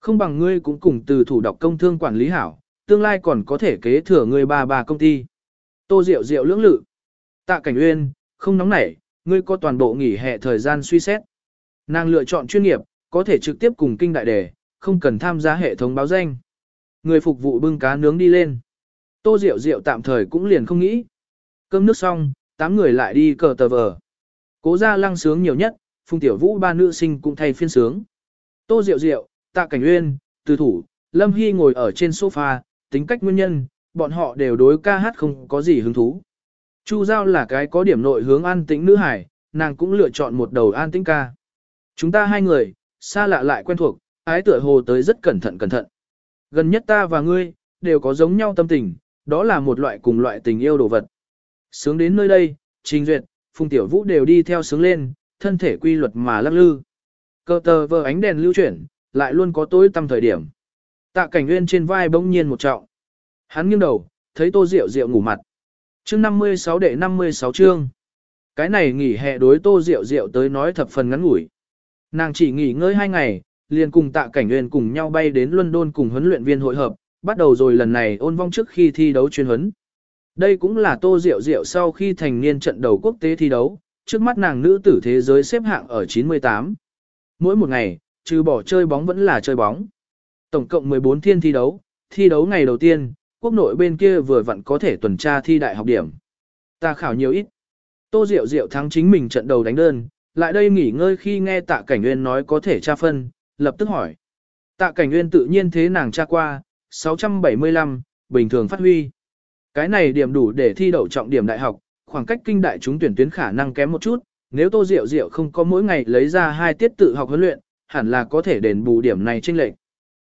Không bằng ngươi cũng cùng từ thủ đọc công thương quản lý hảo, tương lai còn có thể kế thừa ngươi ba bà công ty. Tô Diệu Diệu lưỡng lự. Tạ Cảnh Uyên, không nóng nảy, ngươi có toàn bộ nghỉ hè thời gian suy xét. Nàng lựa chọn chuyên nghiệp, có thể trực tiếp cùng kinh đại đề, không cần tham gia hệ thống báo danh. Người phục vụ bưng cá nướng đi lên. Tô Diệu Diệu tạm thời cũng liền không nghĩ. Cơm nước xong, tám người lại đi cờ tờ vờ. Cố gia lăng sướng nhiều nhất, Phùng Tiểu Vũ ba nữ sinh cũng thay phiên sướng. Tô Diệu Diệu, Tạ Cảnh Uyên, Từ Thủ, Lâm Hy ngồi ở trên sofa, tính cách nguyên nhân, bọn họ đều đối ca hát không có gì hứng thú. Chu Giao là cái có điểm nội hướng an tĩnh nữ hải, nàng cũng lựa chọn một đầu an tĩnh ca. Chúng ta hai người, xa lạ lại quen thuộc, ái tựa hồ tới rất cẩn thận cẩn thận. Gần nhất ta và ngươi, đều có giống nhau tâm tình, đó là một loại cùng loại tình yêu đồ vật. Sướng đến nơi đây, Trình Duyệt, Phùng Tiểu Vũ đều đi theo sướng lên, thân thể quy luật mà lắc lư. Cơ tờ vờ ánh đèn lưu chuyển, lại luôn có tối tăm thời điểm. Tạ cảnh nguyên trên vai bỗng nhiên một trọng. Hắn nghiêng đầu, thấy tô rượu rượu ngủ mặt. Chương 56 đệ 56 chương. Cái này nghỉ hè đối tô rượu rượu tới nói thập phần ngắn ngủi. Nàng chỉ nghỉ ngơi hai ngày, liền cùng tạ cảnh nguyên cùng nhau bay đến London cùng huấn luyện viên hội hợp, bắt đầu rồi lần này ôn vong trước khi thi đấu chuyên huấn. Đây cũng là tô rượu rượu sau khi thành niên trận đầu quốc tế thi đấu, trước mắt nàng nữ tử thế giới xếp hạng ở 98. Mỗi một ngày, trừ bỏ chơi bóng vẫn là chơi bóng. Tổng cộng 14 thiên thi đấu, thi đấu ngày đầu tiên, quốc nội bên kia vừa vặn có thể tuần tra thi đại học điểm. Ta khảo nhiều ít. Tô Diệu Diệu thắng chính mình trận đầu đánh đơn, lại đây nghỉ ngơi khi nghe Tạ Cảnh Nguyên nói có thể tra phân, lập tức hỏi. Tạ Cảnh Nguyên tự nhiên thế nàng tra qua, 675, bình thường phát huy. Cái này điểm đủ để thi đậu trọng điểm đại học, khoảng cách kinh đại chúng tuyển tuyến khả năng kém một chút, nếu Tô Diệu Diệu không có mỗi ngày lấy ra hai tiết tự học huấn luyện, hẳn là có thể đền bù điểm này chênh lệch.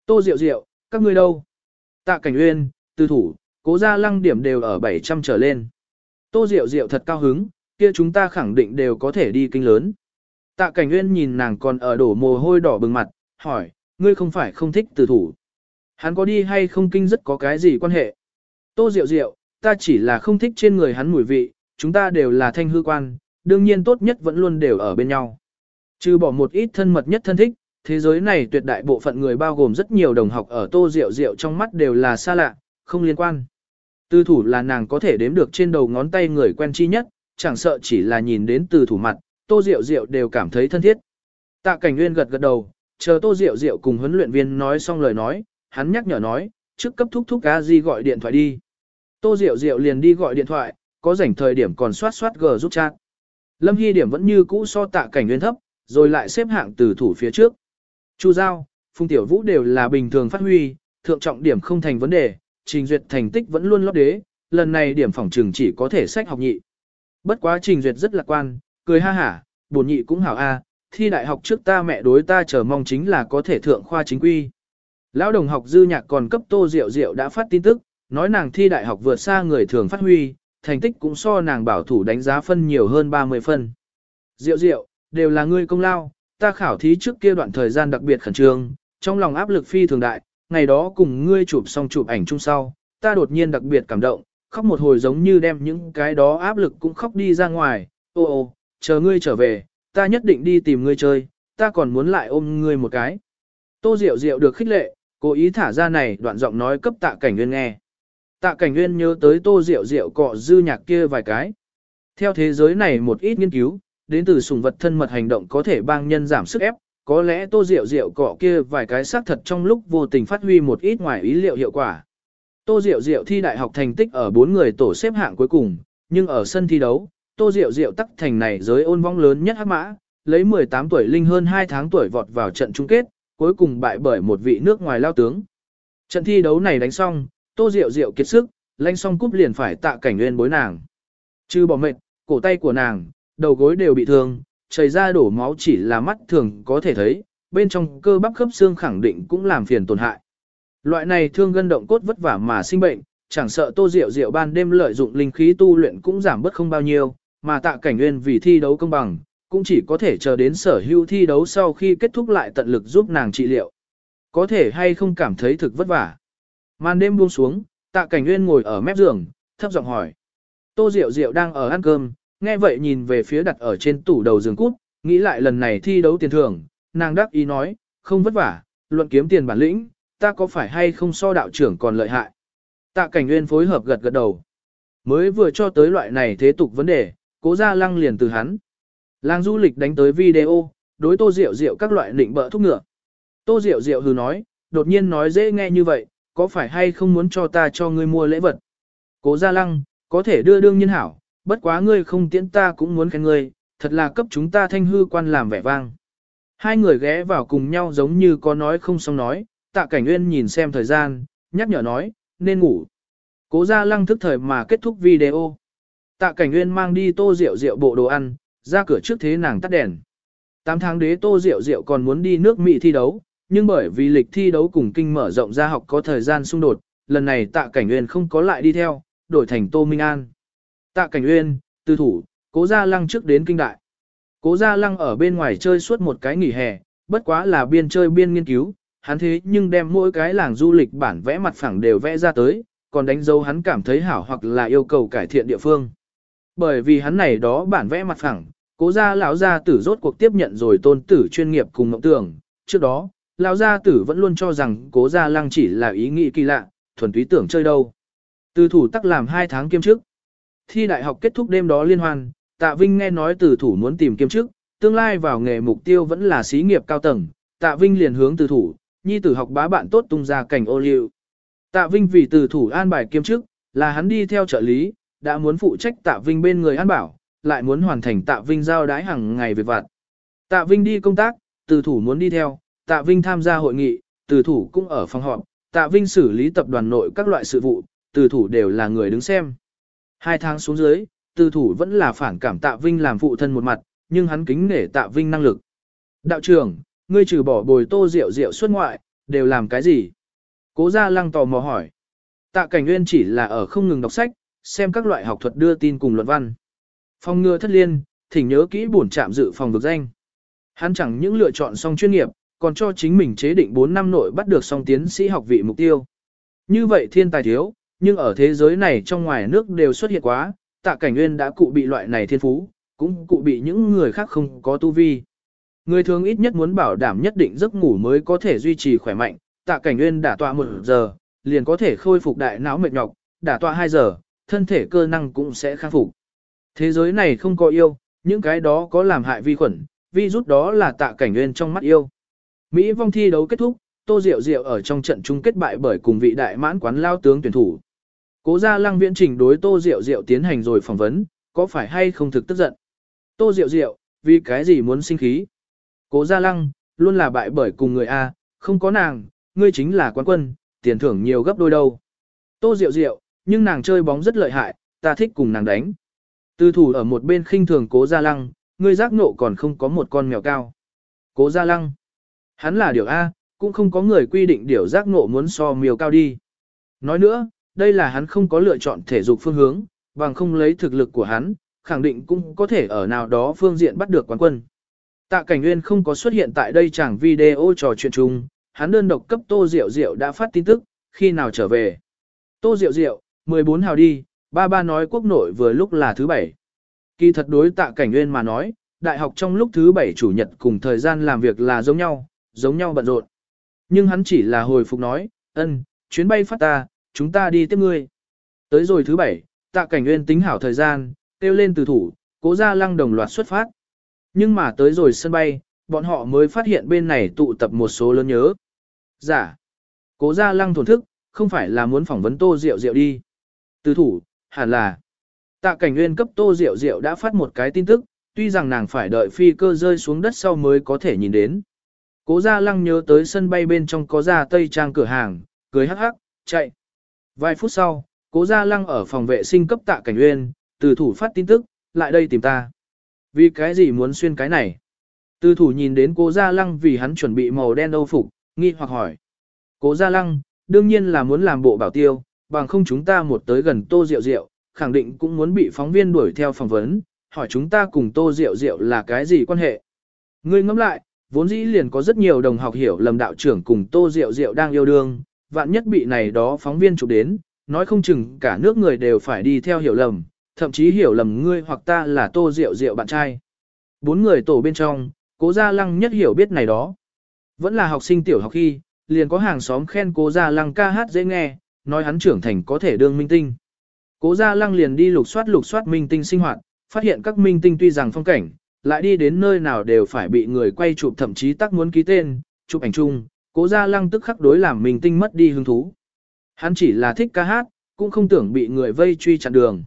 Tô Diệu Diệu, các ngươi đâu? Tạ Cảnh Uyên, Tư thủ, Cố Gia Lăng điểm đều ở 700 trở lên. Tô Diệu Diệu thật cao hứng, kia chúng ta khẳng định đều có thể đi kinh lớn. Tạ Cảnh Uyên nhìn nàng còn ở đổ mồ hôi đỏ bừng mặt, hỏi, ngươi không phải không thích Từ thủ. Hắn có đi hay không kinh rất có cái gì quan hệ? Tô Diệu Diệu, ta chỉ là không thích trên người hắn mùi vị, chúng ta đều là thanh hư quan, đương nhiên tốt nhất vẫn luôn đều ở bên nhau. Trừ bỏ một ít thân mật nhất thân thích, thế giới này tuyệt đại bộ phận người bao gồm rất nhiều đồng học ở tô Diệu Diệu trong mắt đều là xa lạ, không liên quan. Tư thủ là nàng có thể đếm được trên đầu ngón tay người quen chi nhất, chẳng sợ chỉ là nhìn đến từ thủ mặt, tô diệu diệu đều cảm thấy thân thiết. Tạ cảnh nguyên gật gật đầu, chờ tô diệu diệu cùng huấn luyện viên nói xong lời nói, hắn nhắc nhở nói, trước cấp thúc thúc a di gọi điện thoại đi. Tô diệu diệu liền đi gọi điện thoại, có rảnh thời điểm còn soát soát g giúp chat. Lâm Hy điểm vẫn như cũ so tạ cảnh nguyên thấp, rồi lại xếp hạng từ thủ phía trước. Chu Giao, Phùng Tiểu Vũ đều là bình thường phát huy, thượng trọng điểm không thành vấn đề, trình duyệt thành tích vẫn luôn lót đế, lần này điểm phòng trường chỉ có thể sách học nhị. Bất quá trình duyệt rất lạc quan, cười ha hả, bổn nhị cũng hảo a, thi đại học trước ta mẹ đối ta chờ mong chính là có thể thượng khoa chính quy. Lão đồng học dư nhạc còn cấp tô rượu rượu đã phát tin tức, nói nàng thi đại học vượt xa người thường phát huy, thành tích cũng so nàng bảo thủ đánh giá phân nhiều hơn 30 phân. Diệu diệu, đều là ngươi công lao, ta khảo thí trước kia đoạn thời gian đặc biệt khẩn trương, trong lòng áp lực phi thường đại, ngày đó cùng ngươi chụp xong chụp ảnh chung sau, ta đột nhiên đặc biệt cảm động, khóc một hồi giống như đem những cái đó áp lực cũng khóc đi ra ngoài, ô ô, chờ ngươi trở về, ta nhất định đi tìm ngươi chơi, ta còn muốn lại ôm ngươi một cái. Tô Diệu Diệu được khích lệ, cố ý thả ra này đoạn giọng nói cấp tạ cảnh nguyên nghe. Tạ cảnh nguyên nhớ tới Tô Diệu Diệu cọ dư nhạc kia vài cái. Theo thế giới này một ít nghiên cứu, đến từ sùng vật thân mật hành động có thể bang nhân giảm sức ép, có lẽ tô Diệu Diệu cọ kia vài cái xác thật trong lúc vô tình phát huy một ít ngoài ý liệu hiệu quả. Tô Diệu Diệu thi đại học thành tích ở bốn người tổ xếp hạng cuối cùng, nhưng ở sân thi đấu, Tô Diệu Diệu tắc thành này giới ôn vong lớn nhất hắc mã, lấy 18 tuổi linh hơn 2 tháng tuổi vọt vào trận chung kết, cuối cùng bại bởi một vị nước ngoài lao tướng. Trận thi đấu này đánh xong, Tô Diệu Diệu kiệt sức, lanh xong cúp liền phải tạ cảnh nguyên bối nàng. Chứ bỏ mệt, cổ tay của nàng, đầu gối đều bị thương, chảy ra đổ máu chỉ là mắt thường có thể thấy, bên trong cơ bắp khớp xương khẳng định cũng làm phiền tổn hại. Loại này thương gân động cốt vất vả mà sinh bệnh, chẳng sợ Tô Diệu Diệu ban đêm lợi dụng linh khí tu luyện cũng giảm bớt không bao nhiêu, mà Tạ Cảnh Nguyên vì thi đấu công bằng, cũng chỉ có thể chờ đến sở hữu thi đấu sau khi kết thúc lại tận lực giúp nàng trị liệu. Có thể hay không cảm thấy thực vất vả. Màn đêm buông xuống, Tạ Cảnh Nguyên ngồi ở mép giường, thấp giọng hỏi. Tô Diệu Diệu đang ở ăn cơm, Nghe vậy nhìn về phía đặt ở trên tủ đầu giường cút, nghĩ lại lần này thi đấu tiền thưởng, nàng đắc ý nói, không vất vả, luận kiếm tiền bản lĩnh, ta có phải hay không so đạo trưởng còn lợi hại. Tạ cảnh nguyên phối hợp gật gật đầu. Mới vừa cho tới loại này thế tục vấn đề, cố ra lăng liền từ hắn. Lang du lịch đánh tới video, đối tô rượu rượu các loại nịnh bợ thúc ngựa. Tô rượu rượu hừ nói, đột nhiên nói dễ nghe như vậy, có phải hay không muốn cho ta cho ngươi mua lễ vật? Cố gia lăng, có thể đưa đương nhiên hảo, bất quá ngươi không tiễn ta cũng muốn khen ngươi, thật là cấp chúng ta thanh hư quan làm vẻ vang. Hai người ghé vào cùng nhau giống như có nói không xong nói, tạ cảnh nguyên nhìn xem thời gian, nhắc nhở nói, nên ngủ. Cố Gia lăng thức thời mà kết thúc video. Tạ cảnh nguyên mang đi tô rượu rượu bộ đồ ăn, ra cửa trước thế nàng tắt đèn. Tám tháng đế tô rượu rượu còn muốn đi nước Mỹ thi đấu, nhưng bởi vì lịch thi đấu cùng kinh mở rộng ra học có thời gian xung đột, lần này tạ cảnh nguyên không có lại đi theo, đổi thành tô Minh An. Tạ Cảnh Uyên, tư thủ, cố gia lăng trước đến kinh đại. Cố gia lăng ở bên ngoài chơi suốt một cái nghỉ hè, bất quá là biên chơi biên nghiên cứu, hắn thế nhưng đem mỗi cái làng du lịch bản vẽ mặt phẳng đều vẽ ra tới, còn đánh dấu hắn cảm thấy hảo hoặc là yêu cầu cải thiện địa phương. Bởi vì hắn này đó bản vẽ mặt phẳng, cố gia lão gia tử rốt cuộc tiếp nhận rồi tôn tử chuyên nghiệp cùng mộng tưởng. Trước đó, lão gia tử vẫn luôn cho rằng cố gia lăng chỉ là ý nghĩ kỳ lạ, thuần túy tưởng chơi đâu. Từ thủ tắc làm 2 tháng kiêm chức. Thi đại học kết thúc đêm đó liên hoan, Tạ Vinh nghe nói từ thủ muốn tìm kiêm chức, tương lai vào nghề mục tiêu vẫn là xí nghiệp cao tầng, Tạ Vinh liền hướng từ thủ, nhi tử học bá bạn tốt tung ra cảnh ô liu. Tạ Vinh vì từ thủ an bài kiêm chức, là hắn đi theo trợ lý, đã muốn phụ trách Tạ Vinh bên người an bảo, lại muốn hoàn thành Tạ Vinh giao đái hàng ngày việc vặt. Tạ Vinh đi công tác, từ thủ muốn đi theo, Tạ Vinh tham gia hội nghị, từ thủ cũng ở phòng họp, Tạ Vinh xử lý tập đoàn nội các loại sự vụ, từ thủ đều là người đứng xem. Hai tháng xuống dưới, từ thủ vẫn là phản cảm Tạ Vinh làm phụ thân một mặt, nhưng hắn kính nể Tạ Vinh năng lực. Đạo trưởng, ngươi trừ bỏ bồi tô rượu rượu xuất ngoại, đều làm cái gì? Cố gia lăng tò mò hỏi. Tạ cảnh nguyên chỉ là ở không ngừng đọc sách, xem các loại học thuật đưa tin cùng luận văn. Phòng ngừa thất liên, thỉnh nhớ kỹ bổn trạm dự phòng vực danh. Hắn chẳng những lựa chọn xong chuyên nghiệp, còn cho chính mình chế định 4 năm nội bắt được song tiến sĩ học vị mục tiêu. Như vậy thiên tài thiếu, nhưng ở thế giới này trong ngoài nước đều xuất hiện quá, tạ cảnh nguyên đã cụ bị loại này thiên phú, cũng cụ bị những người khác không có tu vi. Người thường ít nhất muốn bảo đảm nhất định giấc ngủ mới có thể duy trì khỏe mạnh, tạ cảnh nguyên đả tọa một giờ, liền có thể khôi phục đại não mệt nhọc, đả tọa 2 giờ, thân thể cơ năng cũng sẽ khắc phục. Thế giới này không có yêu, những cái đó có làm hại vi khuẩn, vi rút đó là tạ cảnh nguyên trong mắt yêu. Mỹ vong thi đấu kết thúc, Tô Diệu Diệu ở trong trận chung kết bại bởi cùng vị đại mãn quán lao tướng tuyển thủ. Cố gia lăng viễn trình đối Tô Diệu Diệu tiến hành rồi phỏng vấn, có phải hay không thực tức giận. Tô Diệu Diệu, vì cái gì muốn sinh khí? Cố gia lăng, luôn là bại bởi cùng người A, không có nàng, ngươi chính là quán quân, tiền thưởng nhiều gấp đôi đâu. Tô Diệu Diệu, nhưng nàng chơi bóng rất lợi hại, ta thích cùng nàng đánh. Tư thủ ở một bên khinh thường cố gia lăng, ngươi giác nộ còn không có một con mèo cao. Cố gia lăng, hắn là điều A, cũng không có người quy định điều giác nộ muốn so miều cao đi. Nói nữa, đây là hắn không có lựa chọn thể dục phương hướng, bằng không lấy thực lực của hắn, khẳng định cũng có thể ở nào đó phương diện bắt được quán quân. Tạ Cảnh Nguyên không có xuất hiện tại đây chẳng video trò chuyện chung, hắn đơn độc cấp Tô Diệu Diệu đã phát tin tức, khi nào trở về. Tô Diệu Diệu, 14 hào đi, ba ba nói quốc nội vừa lúc là thứ bảy. Kỳ thật đối Tạ Cảnh Nguyên mà nói, đại học trong lúc thứ bảy chủ nhật cùng thời gian làm việc là giống nhau, giống nhau bận rộn. Nhưng hắn chỉ là hồi phục nói, ân, chuyến bay phát ta, chúng ta đi tiếp ngươi. Tới rồi thứ bảy, Tạ Cảnh Nguyên tính hảo thời gian, kêu lên từ thủ, cố ra lăng đồng loạt xuất phát. Nhưng mà tới rồi sân bay, bọn họ mới phát hiện bên này tụ tập một số lớn nhớ. Giả. Dạ. Cố ra lăng thổn thức, không phải là muốn phỏng vấn tô rượu rượu đi. Từ thủ, hẳn là. Tạ cảnh nguyên cấp tô rượu rượu đã phát một cái tin tức, tuy rằng nàng phải đợi phi cơ rơi xuống đất sau mới có thể nhìn đến. Cố ra lăng nhớ tới sân bay bên trong có ra tây trang cửa hàng, cười hắc hắc, chạy. Vài phút sau, cố ra lăng ở phòng vệ sinh cấp tạ cảnh nguyên, từ thủ phát tin tức, lại đây tìm ta. Vì cái gì muốn xuyên cái này? tư thủ nhìn đến cố Gia Lăng vì hắn chuẩn bị màu đen âu phục, nghi hoặc hỏi. Cố Gia Lăng, đương nhiên là muốn làm bộ bảo tiêu, bằng không chúng ta một tới gần tô rượu rượu, khẳng định cũng muốn bị phóng viên đuổi theo phỏng vấn, hỏi chúng ta cùng tô rượu rượu là cái gì quan hệ. Ngươi ngẫm lại, vốn dĩ liền có rất nhiều đồng học hiểu lầm đạo trưởng cùng tô rượu rượu đang yêu đương, vạn nhất bị này đó phóng viên chụp đến, nói không chừng cả nước người đều phải đi theo hiểu lầm, thậm chí hiểu lầm ngươi hoặc ta là tô rượu rượu bạn trai. Bốn người tổ bên trong, cố gia lăng nhất hiểu biết này đó. Vẫn là học sinh tiểu học khi, liền có hàng xóm khen cố gia lăng ca hát dễ nghe, nói hắn trưởng thành có thể đương minh tinh. Cố gia lăng liền đi lục soát lục soát minh tinh sinh hoạt, phát hiện các minh tinh tuy rằng phong cảnh, lại đi đến nơi nào đều phải bị người quay chụp thậm chí tác muốn ký tên, chụp ảnh chung, cố gia lăng tức khắc đối làm minh tinh mất đi hứng thú. Hắn chỉ là thích ca hát, cũng không tưởng bị người vây truy chặn đường.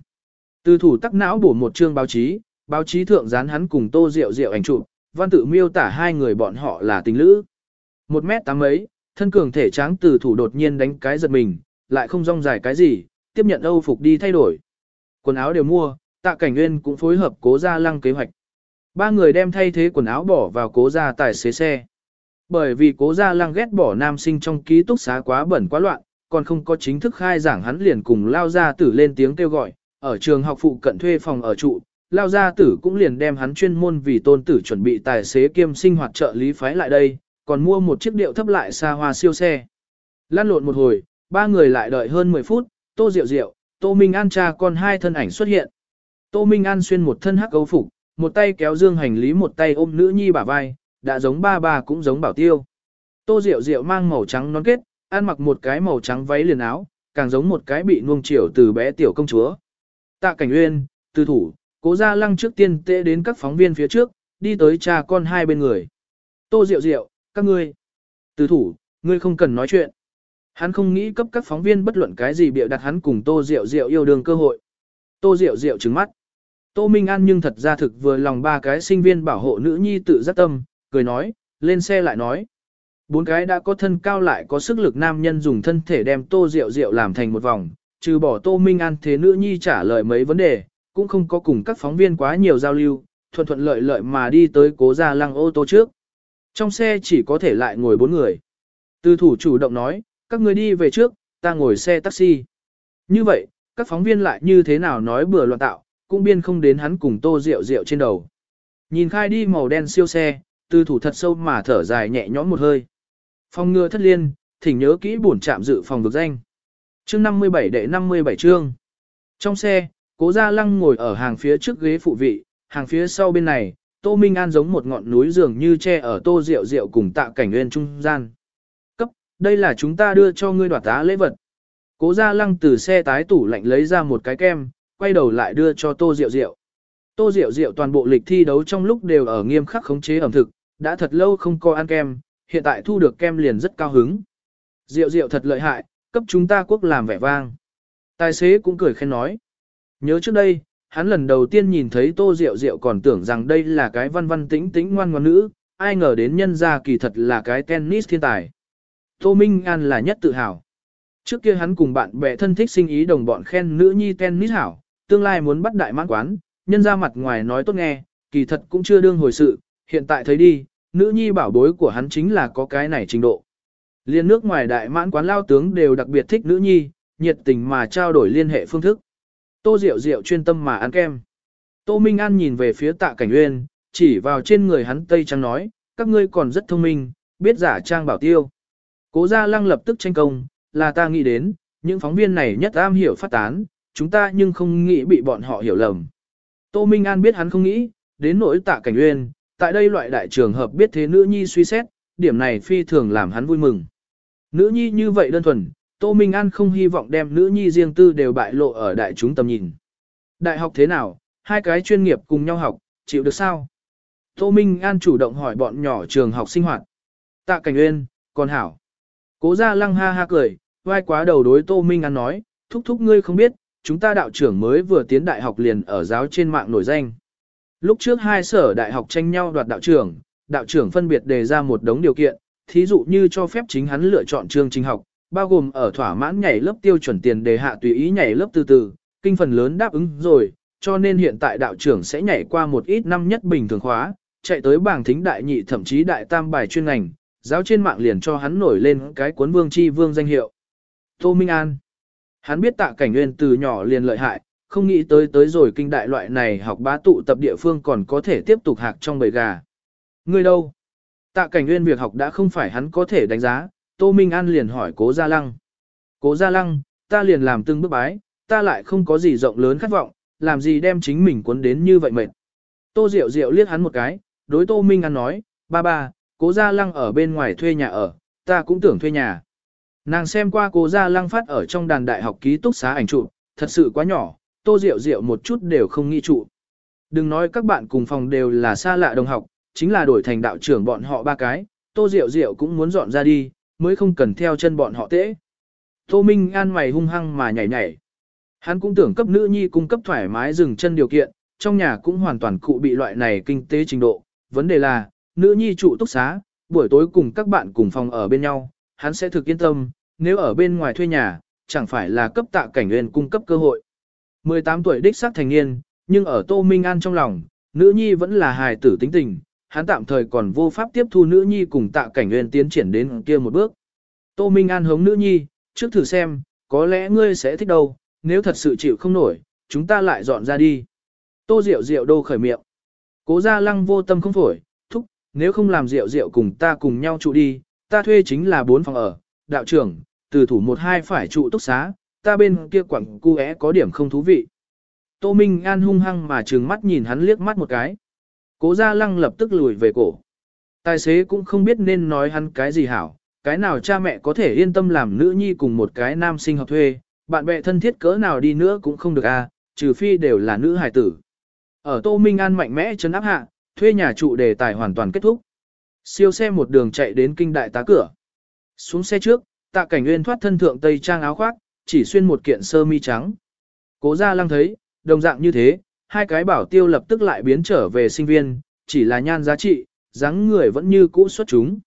Từ thủ tắc não bổ một chương báo chí, báo chí thượng dán hắn cùng tô rượu rượu ảnh chụp, văn tự miêu tả hai người bọn họ là tình lữ. Một mét tám ấy, thân cường thể tráng từ thủ đột nhiên đánh cái giật mình, lại không rong dài cái gì, tiếp nhận âu phục đi thay đổi. Quần áo đều mua, tạ cảnh nguyên cũng phối hợp cố ra lăng kế hoạch. Ba người đem thay thế quần áo bỏ vào cố ra tài xế xe. Bởi vì cố gia lăng ghét bỏ nam sinh trong ký túc xá quá bẩn quá loạn, còn không có chính thức khai giảng hắn liền cùng lao ra tử lên tiếng kêu gọi, ở trường học phụ cận thuê phòng ở trụ, lao gia tử cũng liền đem hắn chuyên môn vì tôn tử chuẩn bị tài xế kiêm sinh hoạt trợ lý phái lại đây, còn mua một chiếc điệu thấp lại xa hoa siêu xe. Lan lộn một hồi, ba người lại đợi hơn 10 phút, tô rượu rượu, tô minh an cha con hai thân ảnh xuất hiện. Tô Minh An xuyên một thân hắc âu phục, một tay kéo dương hành lý một tay ôm nữ nhi bả vai, đã giống ba bà cũng giống bảo tiêu. Tô Diệu Diệu mang màu trắng nón kết, ăn mặc một cái màu trắng váy liền áo, càng giống một cái bị nuông chiều từ bé tiểu công chúa. Tạ Cảnh Uyên, tư thủ, cố gia lăng trước tiên tệ đến các phóng viên phía trước, đi tới cha con hai bên người. Tô Diệu Diệu, các ngươi. Tư thủ, ngươi không cần nói chuyện. Hắn không nghĩ cấp các phóng viên bất luận cái gì bịa đặt hắn cùng Tô Diệu Diệu yêu đương cơ hội. Tô Diệu Diệu trừng mắt. Tô Minh An nhưng thật ra thực vừa lòng ba cái sinh viên bảo hộ nữ nhi tự giác tâm, cười nói, lên xe lại nói. Bốn cái đã có thân cao lại có sức lực nam nhân dùng thân thể đem Tô Diệu Diệu làm thành một vòng, trừ bỏ Tô Minh An thế nữ nhi trả lời mấy vấn đề, cũng không có cùng các phóng viên quá nhiều giao lưu, thuận thuận lợi lợi mà đi tới cố gia lăng ô tô trước. Trong xe chỉ có thể lại ngồi bốn người. Từ thủ chủ động nói, các người đi về trước, ta ngồi xe taxi. Như vậy, các phóng viên lại như thế nào nói bừa loạn tạo, cũng biên không đến hắn cùng tô rượu rượu trên đầu. Nhìn khai đi màu đen siêu xe, từ thủ thật sâu mà thở dài nhẹ nhõm một hơi. Phòng ngừa thất liên, thỉnh nhớ kỹ bổn trạm dự phòng vực danh. Chương 57 đệ 57 chương. Trong xe, cố gia lăng ngồi ở hàng phía trước ghế phụ vị, hàng phía sau bên này, Tô Minh An giống một ngọn núi dường như che ở tô diệu diệu cùng tạ cảnh nguyên trung gian. Cấp, đây là chúng ta đưa cho ngươi đoạt tá lễ vật. Cố gia lăng từ xe tái tủ lạnh lấy ra một cái kem, quay đầu lại đưa cho tô diệu diệu Tô diệu diệu toàn bộ lịch thi đấu trong lúc đều ở nghiêm khắc khống chế ẩm thực, đã thật lâu không có ăn kem, hiện tại thu được kem liền rất cao hứng. diệu diệu thật lợi hại, cấp chúng ta quốc làm vẻ vang. Tài xế cũng cười khen nói. Nhớ trước đây, hắn lần đầu tiên nhìn thấy tô rượu rượu còn tưởng rằng đây là cái văn văn tĩnh tĩnh ngoan ngoan nữ, ai ngờ đến nhân ra kỳ thật là cái tennis thiên tài. Tô Minh An là nhất tự hào. Trước kia hắn cùng bạn bè thân thích sinh ý đồng bọn khen nữ nhi tennis hảo, tương lai muốn bắt đại mãn quán, nhân ra mặt ngoài nói tốt nghe, kỳ thật cũng chưa đương hồi sự, hiện tại thấy đi, nữ nhi bảo bối của hắn chính là có cái này trình độ. Liên nước ngoài đại mãn quán lao tướng đều đặc biệt thích nữ nhi, nhiệt tình mà trao đổi liên hệ phương thức. Tô Diệu Diệu chuyên tâm mà ăn kem. Tô Minh An nhìn về phía tạ cảnh uyên, chỉ vào trên người hắn tây trắng nói, các ngươi còn rất thông minh, biết giả trang bảo tiêu. Cố gia lăng lập tức tranh công, là ta nghĩ đến, những phóng viên này nhất am hiểu phát tán, chúng ta nhưng không nghĩ bị bọn họ hiểu lầm. Tô Minh An biết hắn không nghĩ, đến nỗi tạ cảnh uyên, tại đây loại đại trường hợp biết thế nữ nhi suy xét, điểm này phi thường làm hắn vui mừng. Nữ nhi như vậy đơn thuần, Tô Minh An không hy vọng đem nữ nhi riêng tư đều bại lộ ở đại chúng tầm nhìn. Đại học thế nào, hai cái chuyên nghiệp cùng nhau học, chịu được sao? Tô Minh An chủ động hỏi bọn nhỏ trường học sinh hoạt. Tạ Cảnh Uyên, còn hảo. Cố gia lăng ha ha cười, vai quá đầu đối Tô Minh An nói, thúc thúc ngươi không biết, chúng ta đạo trưởng mới vừa tiến đại học liền ở giáo trên mạng nổi danh. Lúc trước hai sở đại học tranh nhau đoạt đạo trưởng, đạo trưởng phân biệt đề ra một đống điều kiện, thí dụ như cho phép chính hắn lựa chọn chương trình học, bao gồm ở thỏa mãn nhảy lớp tiêu chuẩn tiền đề hạ tùy ý nhảy lớp từ từ, kinh phần lớn đáp ứng rồi, cho nên hiện tại đạo trưởng sẽ nhảy qua một ít năm nhất bình thường khóa, chạy tới bảng thính đại nhị thậm chí đại tam bài chuyên ngành, giáo trên mạng liền cho hắn nổi lên cái cuốn vương chi vương danh hiệu. Tô Minh An Hắn biết tạ cảnh nguyên từ nhỏ liền lợi hại, không nghĩ tới tới rồi kinh đại loại này học bá tụ tập địa phương còn có thể tiếp tục hạc trong bầy gà. Người đâu? Tạ cảnh nguyên việc học đã không phải hắn có thể đánh giá, Tô Minh An liền hỏi cố Gia Lăng. Cố Gia Lăng, ta liền làm từng bước bái, ta lại không có gì rộng lớn khát vọng, làm gì đem chính mình cuốn đến như vậy mệt. Tô Diệu Diệu liếc hắn một cái, đối Tô Minh An nói, ba ba, cố Gia Lăng ở bên ngoài thuê nhà ở, ta cũng tưởng thuê nhà. Nàng xem qua cố Gia Lăng phát ở trong đàn đại học ký túc xá ảnh trụ, thật sự quá nhỏ, Tô Diệu Diệu một chút đều không nghĩ trụ. Đừng nói các bạn cùng phòng đều là xa lạ đồng học, chính là đổi thành đạo trưởng bọn họ ba cái, Tô Diệu Diệu cũng muốn dọn ra đi, mới không cần theo chân bọn họ tễ. Tô Minh An mày hung hăng mà nhảy nhảy. Hắn cũng tưởng cấp nữ nhi cung cấp thoải mái dừng chân điều kiện, trong nhà cũng hoàn toàn cụ bị loại này kinh tế trình độ. Vấn đề là, nữ nhi trụ túc xá, buổi tối cùng các bạn cùng phòng ở bên nhau, hắn sẽ thực yên tâm, nếu ở bên ngoài thuê nhà, chẳng phải là cấp tạ cảnh nguyên cung cấp cơ hội. 18 tuổi đích xác thành niên, nhưng ở Tô Minh An trong lòng, nữ nhi vẫn là hài tử tính tình, hắn tạm thời còn vô pháp tiếp thu nữ nhi cùng tạ cảnh nguyên tiến triển đến kia một bước. Tô Minh An hống nữ nhi, trước thử xem, có lẽ ngươi sẽ thích đâu, nếu thật sự chịu không nổi, chúng ta lại dọn ra đi. Tô Diệu Diệu đô khởi miệng. Cố gia lăng vô tâm không phổi, thúc, nếu không làm Diệu Diệu cùng ta cùng nhau trụ đi, ta thuê chính là bốn phòng ở, đạo trưởng, từ thủ một hai phải trụ túc xá, ta bên kia quảng cu é có điểm không thú vị. Tô Minh An hung hăng mà trừng mắt nhìn hắn liếc mắt một cái. Cố Gia Lăng lập tức lùi về cổ. Tài xế cũng không biết nên nói hắn cái gì hảo, cái nào cha mẹ có thể yên tâm làm nữ nhi cùng một cái nam sinh học thuê, bạn bè thân thiết cỡ nào đi nữa cũng không được a, trừ phi đều là nữ hài tử. Ở Tô Minh An mạnh mẽ chấn áp hạ, thuê nhà trụ đề tài hoàn toàn kết thúc. Siêu xe một đường chạy đến kinh đại tá cửa. Xuống xe trước, tạ cảnh nguyên thoát thân thượng tây trang áo khoác, chỉ xuyên một kiện sơ mi trắng. Cố gia lăng thấy, đồng dạng như thế, hai cái bảo tiêu lập tức lại biến trở về sinh viên, chỉ là nhan giá trị, dáng người vẫn như cũ xuất chúng.